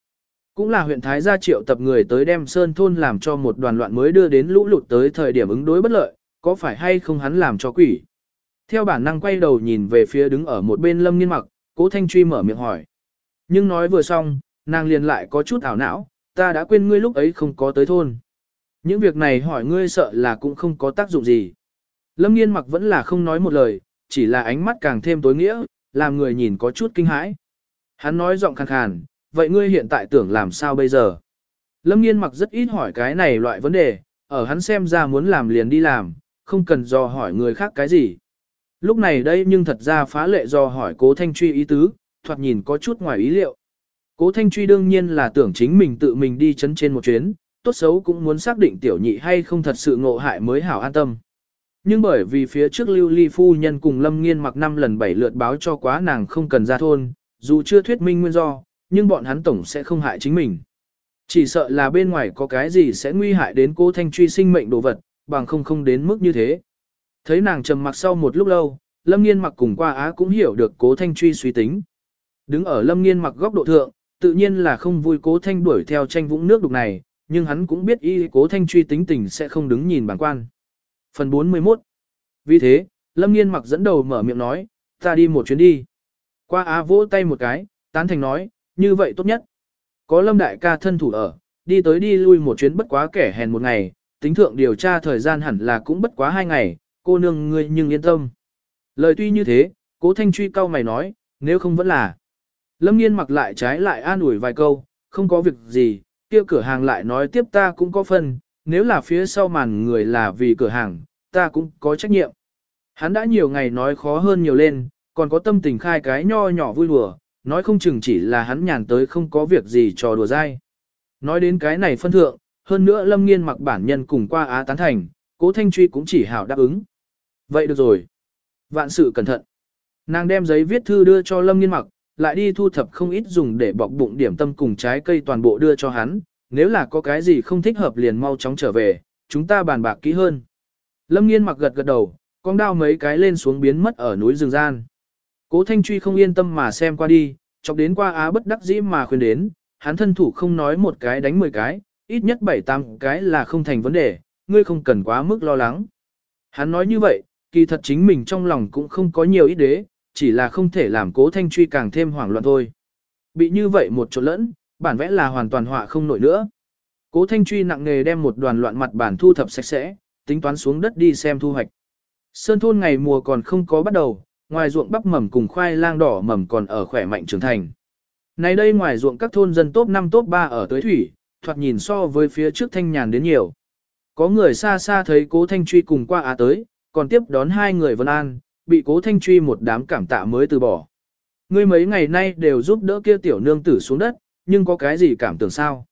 [SPEAKER 1] Cũng là huyện Thái Gia triệu tập người tới đem Sơn Thôn làm cho một đoàn loạn mới đưa đến lũ lụt tới thời điểm ứng đối bất lợi, có phải hay không hắn làm cho quỷ? Theo bản năng quay đầu nhìn về phía đứng ở một bên lâm nghiên mặc, cố thanh truy mở miệng hỏi. Nhưng nói vừa xong, nàng liền lại có chút ảo não, ta đã quên ngươi lúc ấy không có tới thôn. Những việc này hỏi ngươi sợ là cũng không có tác dụng gì. Lâm nghiên mặc vẫn là không nói một lời, chỉ là ánh mắt càng thêm tối nghĩa, làm người nhìn có chút kinh hãi. Hắn nói giọng khàn khàn, vậy ngươi hiện tại tưởng làm sao bây giờ? Lâm nghiên mặc rất ít hỏi cái này loại vấn đề, ở hắn xem ra muốn làm liền đi làm, không cần do hỏi người khác cái gì. Lúc này đây nhưng thật ra phá lệ do hỏi cố thanh truy ý tứ, thoạt nhìn có chút ngoài ý liệu. Cố thanh truy đương nhiên là tưởng chính mình tự mình đi chấn trên một chuyến, tốt xấu cũng muốn xác định tiểu nhị hay không thật sự ngộ hại mới hảo an tâm. Nhưng bởi vì phía trước lưu ly phu nhân cùng lâm nghiên mặc năm lần bảy lượt báo cho quá nàng không cần ra thôn, dù chưa thuyết minh nguyên do, nhưng bọn hắn tổng sẽ không hại chính mình. Chỉ sợ là bên ngoài có cái gì sẽ nguy hại đến cô thanh truy sinh mệnh đồ vật, bằng không không đến mức như thế. Thấy nàng trầm mặc sau một lúc lâu, lâm nghiên mặc cùng qua á cũng hiểu được cố thanh truy suy tính. Đứng ở lâm nghiên mặc góc độ thượng, tự nhiên là không vui cố thanh đuổi theo tranh vũng nước đục này, nhưng hắn cũng biết y cố thanh truy tính tình sẽ không đứng nhìn bản quan. Phần 41 Vì thế, Lâm Nghiên mặc dẫn đầu mở miệng nói, ta đi một chuyến đi. Qua á vỗ tay một cái, tán thành nói, như vậy tốt nhất. Có Lâm đại ca thân thủ ở, đi tới đi lui một chuyến bất quá kẻ hèn một ngày, tính thượng điều tra thời gian hẳn là cũng bất quá hai ngày, cô nương ngươi nhưng yên tâm. Lời tuy như thế, cố thanh truy cao mày nói, nếu không vẫn là. Lâm nghiên mặc lại trái lại an ủi vài câu, không có việc gì, kia cửa hàng lại nói tiếp ta cũng có phần, nếu là phía sau màn người là vì cửa hàng, ta cũng có trách nhiệm. Hắn đã nhiều ngày nói khó hơn nhiều lên, còn có tâm tình khai cái nho nhỏ vui đùa, nói không chừng chỉ là hắn nhàn tới không có việc gì trò đùa dai. Nói đến cái này phân thượng, hơn nữa lâm nghiên mặc bản nhân cùng qua á tán thành, cố thanh truy cũng chỉ hảo đáp ứng. Vậy được rồi. Vạn sự cẩn thận. Nàng đem giấy viết thư đưa cho lâm nghiên mặc, lại đi thu thập không ít dùng để bọc bụng điểm tâm cùng trái cây toàn bộ đưa cho hắn, nếu là có cái gì không thích hợp liền mau chóng trở về, chúng ta bàn bạc kỹ hơn. Lâm nghiên mặc gật gật đầu, con đao mấy cái lên xuống biến mất ở núi rừng gian. Cố Thanh Truy không yên tâm mà xem qua đi, chọc đến qua á bất đắc dĩ mà khuyên đến, hắn thân thủ không nói một cái đánh mười cái, ít nhất bảy tám cái là không thành vấn đề, ngươi không cần quá mức lo lắng. Hắn nói như vậy, kỳ thật chính mình trong lòng cũng không có nhiều ý đế, chỉ là không thể làm cố Thanh Truy càng thêm hoảng loạn thôi. Bị như vậy một chỗ lẫn, bản vẽ là hoàn toàn họa không nổi nữa. Cố Thanh Truy nặng nghề đem một đoàn loạn mặt bản thu thập sạch sẽ, tính toán xuống đất đi xem thu hoạch. Sơn thôn ngày mùa còn không có bắt đầu, ngoài ruộng bắp mầm cùng khoai lang đỏ mầm còn ở khỏe mạnh trưởng thành. Này đây ngoài ruộng các thôn dân top 5 top 3 ở tới thủy, thoạt nhìn so với phía trước thanh nhàn đến nhiều. Có người xa xa thấy cố thanh truy cùng qua á tới, còn tiếp đón hai người vân an, bị cố thanh truy một đám cảm tạ mới từ bỏ. Ngươi mấy ngày nay đều giúp đỡ kia tiểu nương tử xuống đất, nhưng có cái gì cảm tưởng sao?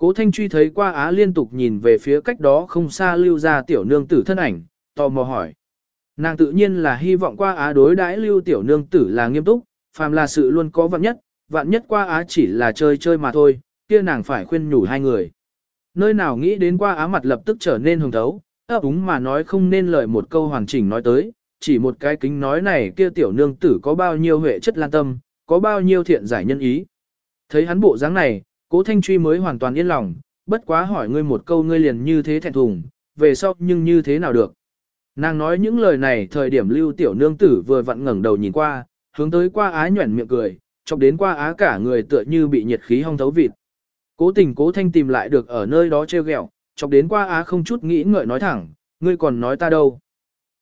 [SPEAKER 1] Cố thanh truy thấy qua á liên tục nhìn về phía cách đó không xa lưu ra tiểu nương tử thân ảnh, tò mò hỏi. Nàng tự nhiên là hy vọng qua á đối đãi lưu tiểu nương tử là nghiêm túc, phàm là sự luôn có vạn nhất, vạn nhất qua á chỉ là chơi chơi mà thôi, kia nàng phải khuyên nhủ hai người. Nơi nào nghĩ đến qua á mặt lập tức trở nên hồng thấu, ấp úng mà nói không nên lời một câu hoàn chỉnh nói tới, chỉ một cái kính nói này kia tiểu nương tử có bao nhiêu huệ chất lan tâm, có bao nhiêu thiện giải nhân ý. Thấy hắn bộ dáng này, cố thanh truy mới hoàn toàn yên lòng, bất quá hỏi ngươi một câu ngươi liền như thế thẹn thùng, về sau nhưng như thế nào được. Nàng nói những lời này thời điểm lưu tiểu nương tử vừa vặn ngẩng đầu nhìn qua, hướng tới qua á nhuẩn miệng cười, chọc đến qua á cả người tựa như bị nhiệt khí hong thấu vịt. Cố tình cố thanh tìm lại được ở nơi đó treo ghẹo, chọc đến qua á không chút nghĩ ngợi nói thẳng, ngươi còn nói ta đâu.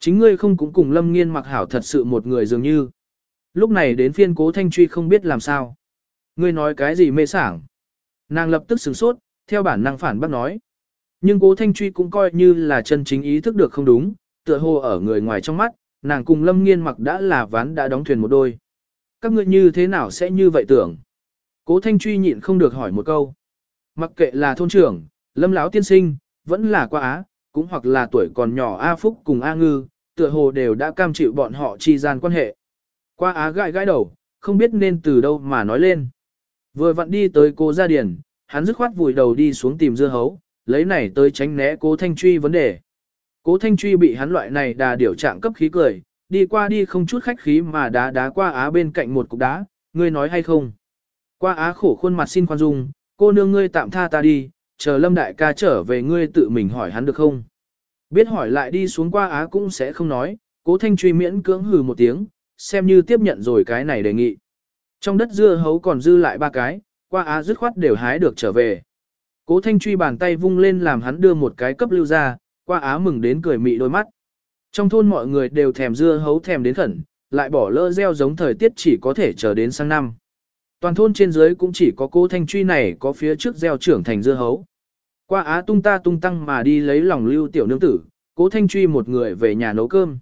[SPEAKER 1] Chính ngươi không cũng cùng lâm nghiên mặc hảo thật sự một người dường như. Lúc này đến phiên cố thanh truy không biết làm sao. Ngươi nói cái gì mê sảng. Nàng lập tức sửng sốt, theo bản năng phản bác nói. Nhưng cố thanh truy cũng coi như là chân chính ý thức được không đúng, tựa hồ ở người ngoài trong mắt, nàng cùng lâm nghiên mặc đã là ván đã đóng thuyền một đôi. Các ngươi như thế nào sẽ như vậy tưởng? Cố thanh truy nhịn không được hỏi một câu. Mặc kệ là thôn trưởng, lâm lão tiên sinh, vẫn là qua á, cũng hoặc là tuổi còn nhỏ A Phúc cùng A Ngư, tựa hồ đều đã cam chịu bọn họ chi gian quan hệ. Qua á gãi gãi đầu, không biết nên từ đâu mà nói lên. Vừa vặn đi tới cô gia điển, hắn dứt khoát vùi đầu đi xuống tìm dưa hấu, lấy này tới tránh né cố thanh truy vấn đề. Cố Thanh Truy bị hắn loại này đà điều trạng cấp khí cười, đi qua đi không chút khách khí mà đá đá qua á bên cạnh một cục đá, ngươi nói hay không? Qua á khổ khuôn mặt xin khoan dung, cô nương ngươi tạm tha ta đi, chờ lâm đại ca trở về ngươi tự mình hỏi hắn được không? Biết hỏi lại đi xuống qua á cũng sẽ không nói, cố Thanh Truy miễn cưỡng hừ một tiếng, xem như tiếp nhận rồi cái này đề nghị. Trong đất dưa hấu còn dư lại ba cái, qua á dứt khoát đều hái được trở về. Cố Thanh Truy bàn tay vung lên làm hắn đưa một cái cấp lưu ra, qua á mừng đến cười mị đôi mắt. Trong thôn mọi người đều thèm dưa hấu thèm đến khẩn, lại bỏ lỡ gieo giống thời tiết chỉ có thể chờ đến sang năm. Toàn thôn trên dưới cũng chỉ có cô thanh truy này có phía trước gieo trưởng thành dưa hấu. Qua á tung ta tung tăng mà đi lấy lòng lưu tiểu nương tử, cố thanh truy một người về nhà nấu cơm.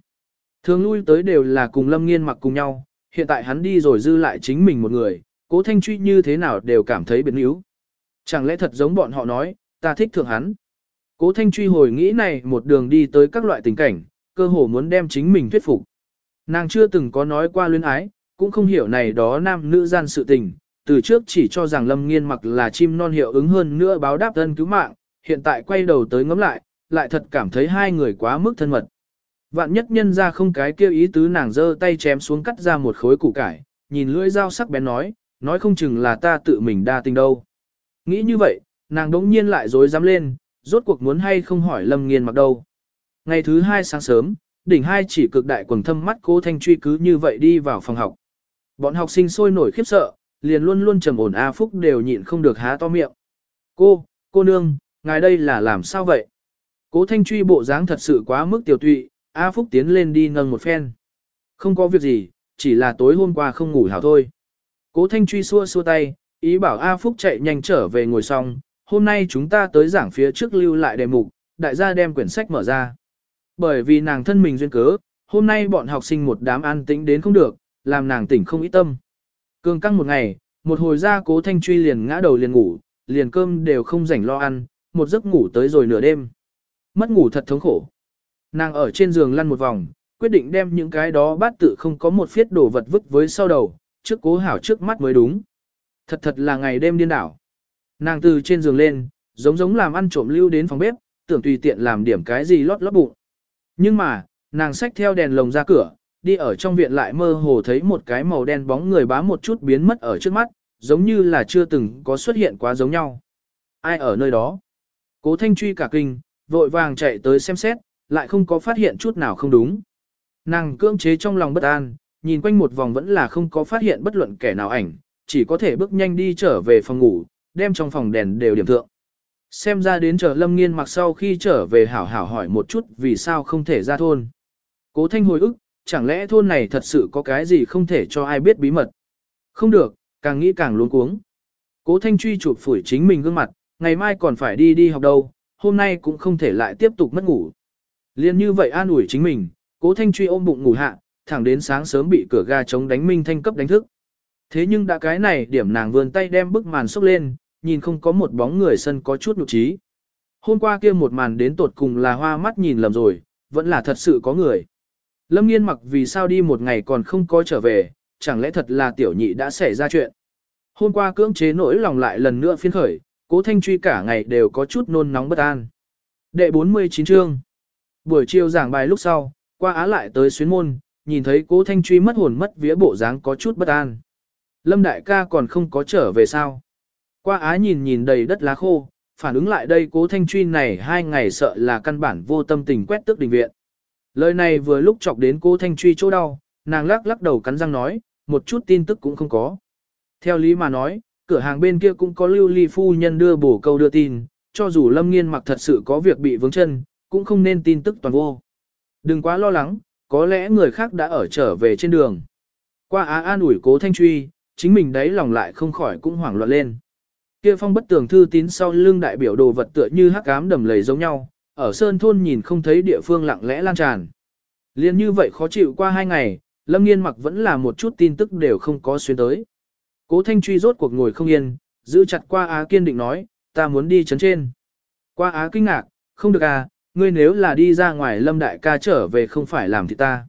[SPEAKER 1] Thường lui tới đều là cùng lâm nghiên mặc cùng nhau, hiện tại hắn đi rồi dư lại chính mình một người, cố thanh truy như thế nào đều cảm thấy biến yếu. Chẳng lẽ thật giống bọn họ nói, ta thích thượng hắn. Cố Thanh truy hồi nghĩ này một đường đi tới các loại tình cảnh, cơ hồ muốn đem chính mình thuyết phục. Nàng chưa từng có nói qua luyến ái, cũng không hiểu này đó nam nữ gian sự tình, từ trước chỉ cho rằng Lâm Nghiên mặc là chim non hiệu ứng hơn nữa báo đáp thân cứu mạng, hiện tại quay đầu tới ngắm lại, lại thật cảm thấy hai người quá mức thân mật. Vạn nhất nhân ra không cái kêu ý tứ nàng giơ tay chém xuống cắt ra một khối củ cải, nhìn lưỡi dao sắc bén nói, nói không chừng là ta tự mình đa tình đâu. Nghĩ như vậy, nàng đống nhiên lại dối dám lên, rốt cuộc muốn hay không hỏi Lâm Nghiên mặc đâu. Ngày thứ hai sáng sớm, đỉnh hai chỉ cực đại quần thâm mắt cố thanh truy cứ như vậy đi vào phòng học. Bọn học sinh sôi nổi khiếp sợ, liền luôn luôn trầm ổn A Phúc đều nhịn không được há to miệng. Cô, cô nương, ngài đây là làm sao vậy? Cố thanh truy bộ dáng thật sự quá mức tiểu tụy, A Phúc tiến lên đi nâng một phen. Không có việc gì, chỉ là tối hôm qua không ngủ hảo thôi. Cố thanh truy xua xua tay, ý bảo A Phúc chạy nhanh trở về ngồi xong, hôm nay chúng ta tới giảng phía trước lưu lại đề mục, đại gia đem quyển sách mở ra. Bởi vì nàng thân mình duyên cớ, hôm nay bọn học sinh một đám an tĩnh đến không được, làm nàng tỉnh không ít tâm. Cường căng một ngày, một hồi ra cố thanh truy liền ngã đầu liền ngủ, liền cơm đều không rảnh lo ăn, một giấc ngủ tới rồi nửa đêm. Mất ngủ thật thống khổ. Nàng ở trên giường lăn một vòng, quyết định đem những cái đó bát tự không có một phiết đồ vật vứt với sau đầu, trước cố hảo trước mắt mới đúng. Thật thật là ngày đêm điên đảo. Nàng từ trên giường lên, giống giống làm ăn trộm lưu đến phòng bếp, tưởng tùy tiện làm điểm cái gì lót lót bụng. Nhưng mà, nàng xách theo đèn lồng ra cửa, đi ở trong viện lại mơ hồ thấy một cái màu đen bóng người bám một chút biến mất ở trước mắt, giống như là chưa từng có xuất hiện quá giống nhau. Ai ở nơi đó? Cố Thanh truy cả kinh, vội vàng chạy tới xem xét, lại không có phát hiện chút nào không đúng. Nàng cưỡng chế trong lòng bất an, nhìn quanh một vòng vẫn là không có phát hiện bất luận kẻ nào ảnh, chỉ có thể bước nhanh đi trở về phòng ngủ, đem trong phòng đèn đều điểm thượng. Xem ra đến chờ Lâm Nghiên mặc sau khi trở về hảo hảo hỏi một chút vì sao không thể ra thôn. Cố Thanh hồi ức, chẳng lẽ thôn này thật sự có cái gì không thể cho ai biết bí mật. Không được, càng nghĩ càng luống cuống. Cố Thanh truy chụp phủi chính mình gương mặt, ngày mai còn phải đi đi học đâu, hôm nay cũng không thể lại tiếp tục mất ngủ. Liên như vậy an ủi chính mình, Cố Thanh truy ôm bụng ngủ hạ, thẳng đến sáng sớm bị cửa ga chống đánh minh thanh cấp đánh thức. Thế nhưng đã cái này điểm nàng vươn tay đem bức màn xốc lên, nhìn không có một bóng người sân có chút nhục trí. Hôm qua kia một màn đến tột cùng là hoa mắt nhìn lầm rồi, vẫn là thật sự có người. Lâm nghiên mặc vì sao đi một ngày còn không có trở về, chẳng lẽ thật là tiểu nhị đã xảy ra chuyện. Hôm qua cưỡng chế nỗi lòng lại lần nữa phiên khởi, cố thanh truy cả ngày đều có chút nôn nóng bất an. Đệ 49 chương Buổi chiều giảng bài lúc sau, qua á lại tới xuyến môn, nhìn thấy cố thanh truy mất hồn mất vía bộ dáng có chút bất an. Lâm đại ca còn không có trở về sao. Qua á nhìn nhìn đầy đất lá khô, phản ứng lại đây cố thanh truy này hai ngày sợ là căn bản vô tâm tình quét tước đình viện. Lời này vừa lúc chọc đến cố thanh truy chỗ đau, nàng lắc lắc đầu cắn răng nói, một chút tin tức cũng không có. Theo lý mà nói, cửa hàng bên kia cũng có lưu ly phu nhân đưa bổ câu đưa tin, cho dù lâm nghiên mặc thật sự có việc bị vướng chân, cũng không nên tin tức toàn vô. Đừng quá lo lắng, có lẽ người khác đã ở trở về trên đường. Qua á an ủi cố thanh truy, chính mình đấy lòng lại không khỏi cũng hoảng loạn lên. Kia phong bất tường thư tín sau lưng đại biểu đồ vật tựa như hắc ám đầm lầy giống nhau, ở sơn thôn nhìn không thấy địa phương lặng lẽ lan tràn. Liên như vậy khó chịu qua hai ngày, Lâm Nghiên mặc vẫn là một chút tin tức đều không có xuyên tới. Cố Thanh truy rốt cuộc ngồi không yên, giữ chặt qua Á kiên định nói, ta muốn đi chấn trên. Qua Á kinh ngạc, không được à, ngươi nếu là đi ra ngoài Lâm Đại ca trở về không phải làm thì ta.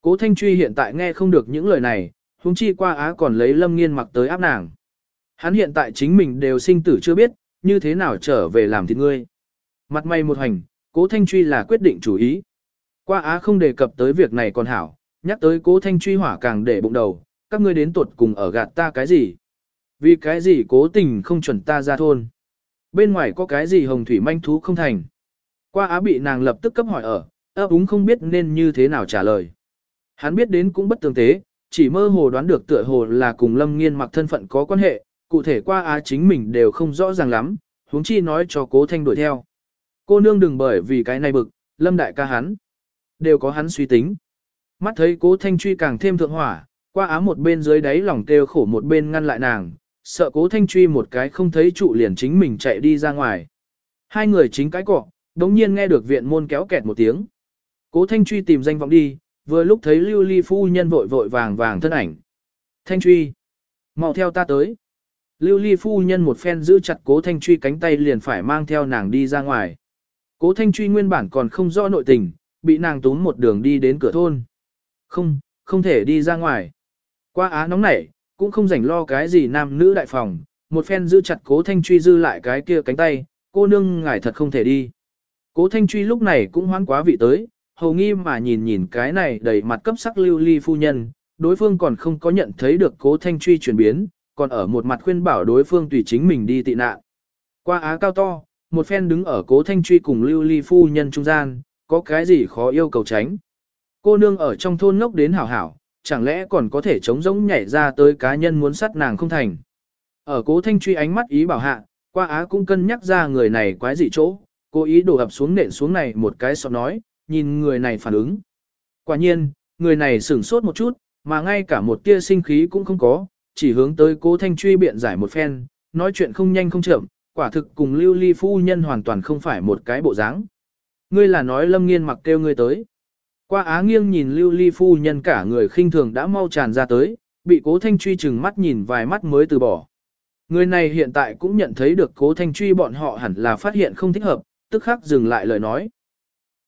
[SPEAKER 1] Cố Thanh truy hiện tại nghe không được những lời này, huống chi qua Á còn lấy Lâm Nghiên mặc tới áp nàng. Hắn hiện tại chính mình đều sinh tử chưa biết, như thế nào trở về làm thịt ngươi. Mặt mày một hành, cố thanh truy là quyết định chủ ý. Qua Á không đề cập tới việc này còn hảo, nhắc tới cố thanh truy hỏa càng để bụng đầu, các ngươi đến tuột cùng ở gạt ta cái gì. Vì cái gì cố tình không chuẩn ta ra thôn. Bên ngoài có cái gì hồng thủy manh thú không thành. Qua Á bị nàng lập tức cấp hỏi ở, ấp úng không biết nên như thế nào trả lời. Hắn biết đến cũng bất tường tế, chỉ mơ hồ đoán được tựa hồ là cùng lâm nghiên mặc thân phận có quan hệ, cụ thể qua Á chính mình đều không rõ ràng lắm, huống chi nói cho cố thanh đuổi theo. Cô nương đừng bởi vì cái này bực, lâm đại ca hắn. Đều có hắn suy tính. Mắt thấy cố thanh truy càng thêm thượng hỏa, qua á một bên dưới đáy lòng kêu khổ một bên ngăn lại nàng, sợ cố thanh truy một cái không thấy trụ liền chính mình chạy đi ra ngoài. Hai người chính cái cọ, đống nhiên nghe được viện môn kéo kẹt một tiếng. Cố thanh truy tìm danh vọng đi, vừa lúc thấy lưu ly phu nhân vội vội vàng vàng thân ảnh. Thanh truy, mau theo ta tới. Lưu ly phu nhân một phen giữ chặt cố thanh truy cánh tay liền phải mang theo nàng đi ra ngoài. Cố Thanh Truy nguyên bản còn không rõ nội tình, bị nàng túm một đường đi đến cửa thôn. Không, không thể đi ra ngoài. Qua á nóng nảy, cũng không rảnh lo cái gì nam nữ đại phòng, một phen giữ chặt Cố Thanh Truy dư lại cái kia cánh tay, cô nương ngài thật không thể đi. Cố Thanh Truy lúc này cũng hoán quá vị tới, hầu nghi mà nhìn nhìn cái này đầy mặt cấp sắc lưu ly phu nhân, đối phương còn không có nhận thấy được Cố Thanh Truy chuyển biến, còn ở một mặt khuyên bảo đối phương tùy chính mình đi tị nạn. Qua á cao to, một phen đứng ở cố thanh truy cùng lưu ly phu nhân trung gian, có cái gì khó yêu cầu tránh. Cô nương ở trong thôn ngốc đến hảo hảo, chẳng lẽ còn có thể chống rỗng nhảy ra tới cá nhân muốn sát nàng không thành. Ở cố thanh truy ánh mắt ý bảo hạ, qua á cũng cân nhắc ra người này quái dị chỗ, cố ý đổ ập xuống nện xuống này một cái sọ nói, nhìn người này phản ứng. Quả nhiên, người này sửng sốt một chút, mà ngay cả một tia sinh khí cũng không có, chỉ hướng tới cố thanh truy biện giải một phen, nói chuyện không nhanh không chậm, quả thực cùng lưu ly phu nhân hoàn toàn không phải một cái bộ dáng. Ngươi là nói lâm nghiên mặc kêu ngươi tới. Qua á nghiêng nhìn lưu ly phu nhân cả người khinh thường đã mau tràn ra tới, bị cố thanh truy chừng mắt nhìn vài mắt mới từ bỏ. Người này hiện tại cũng nhận thấy được cố thanh truy bọn họ hẳn là phát hiện không thích hợp, tức khắc dừng lại lời nói.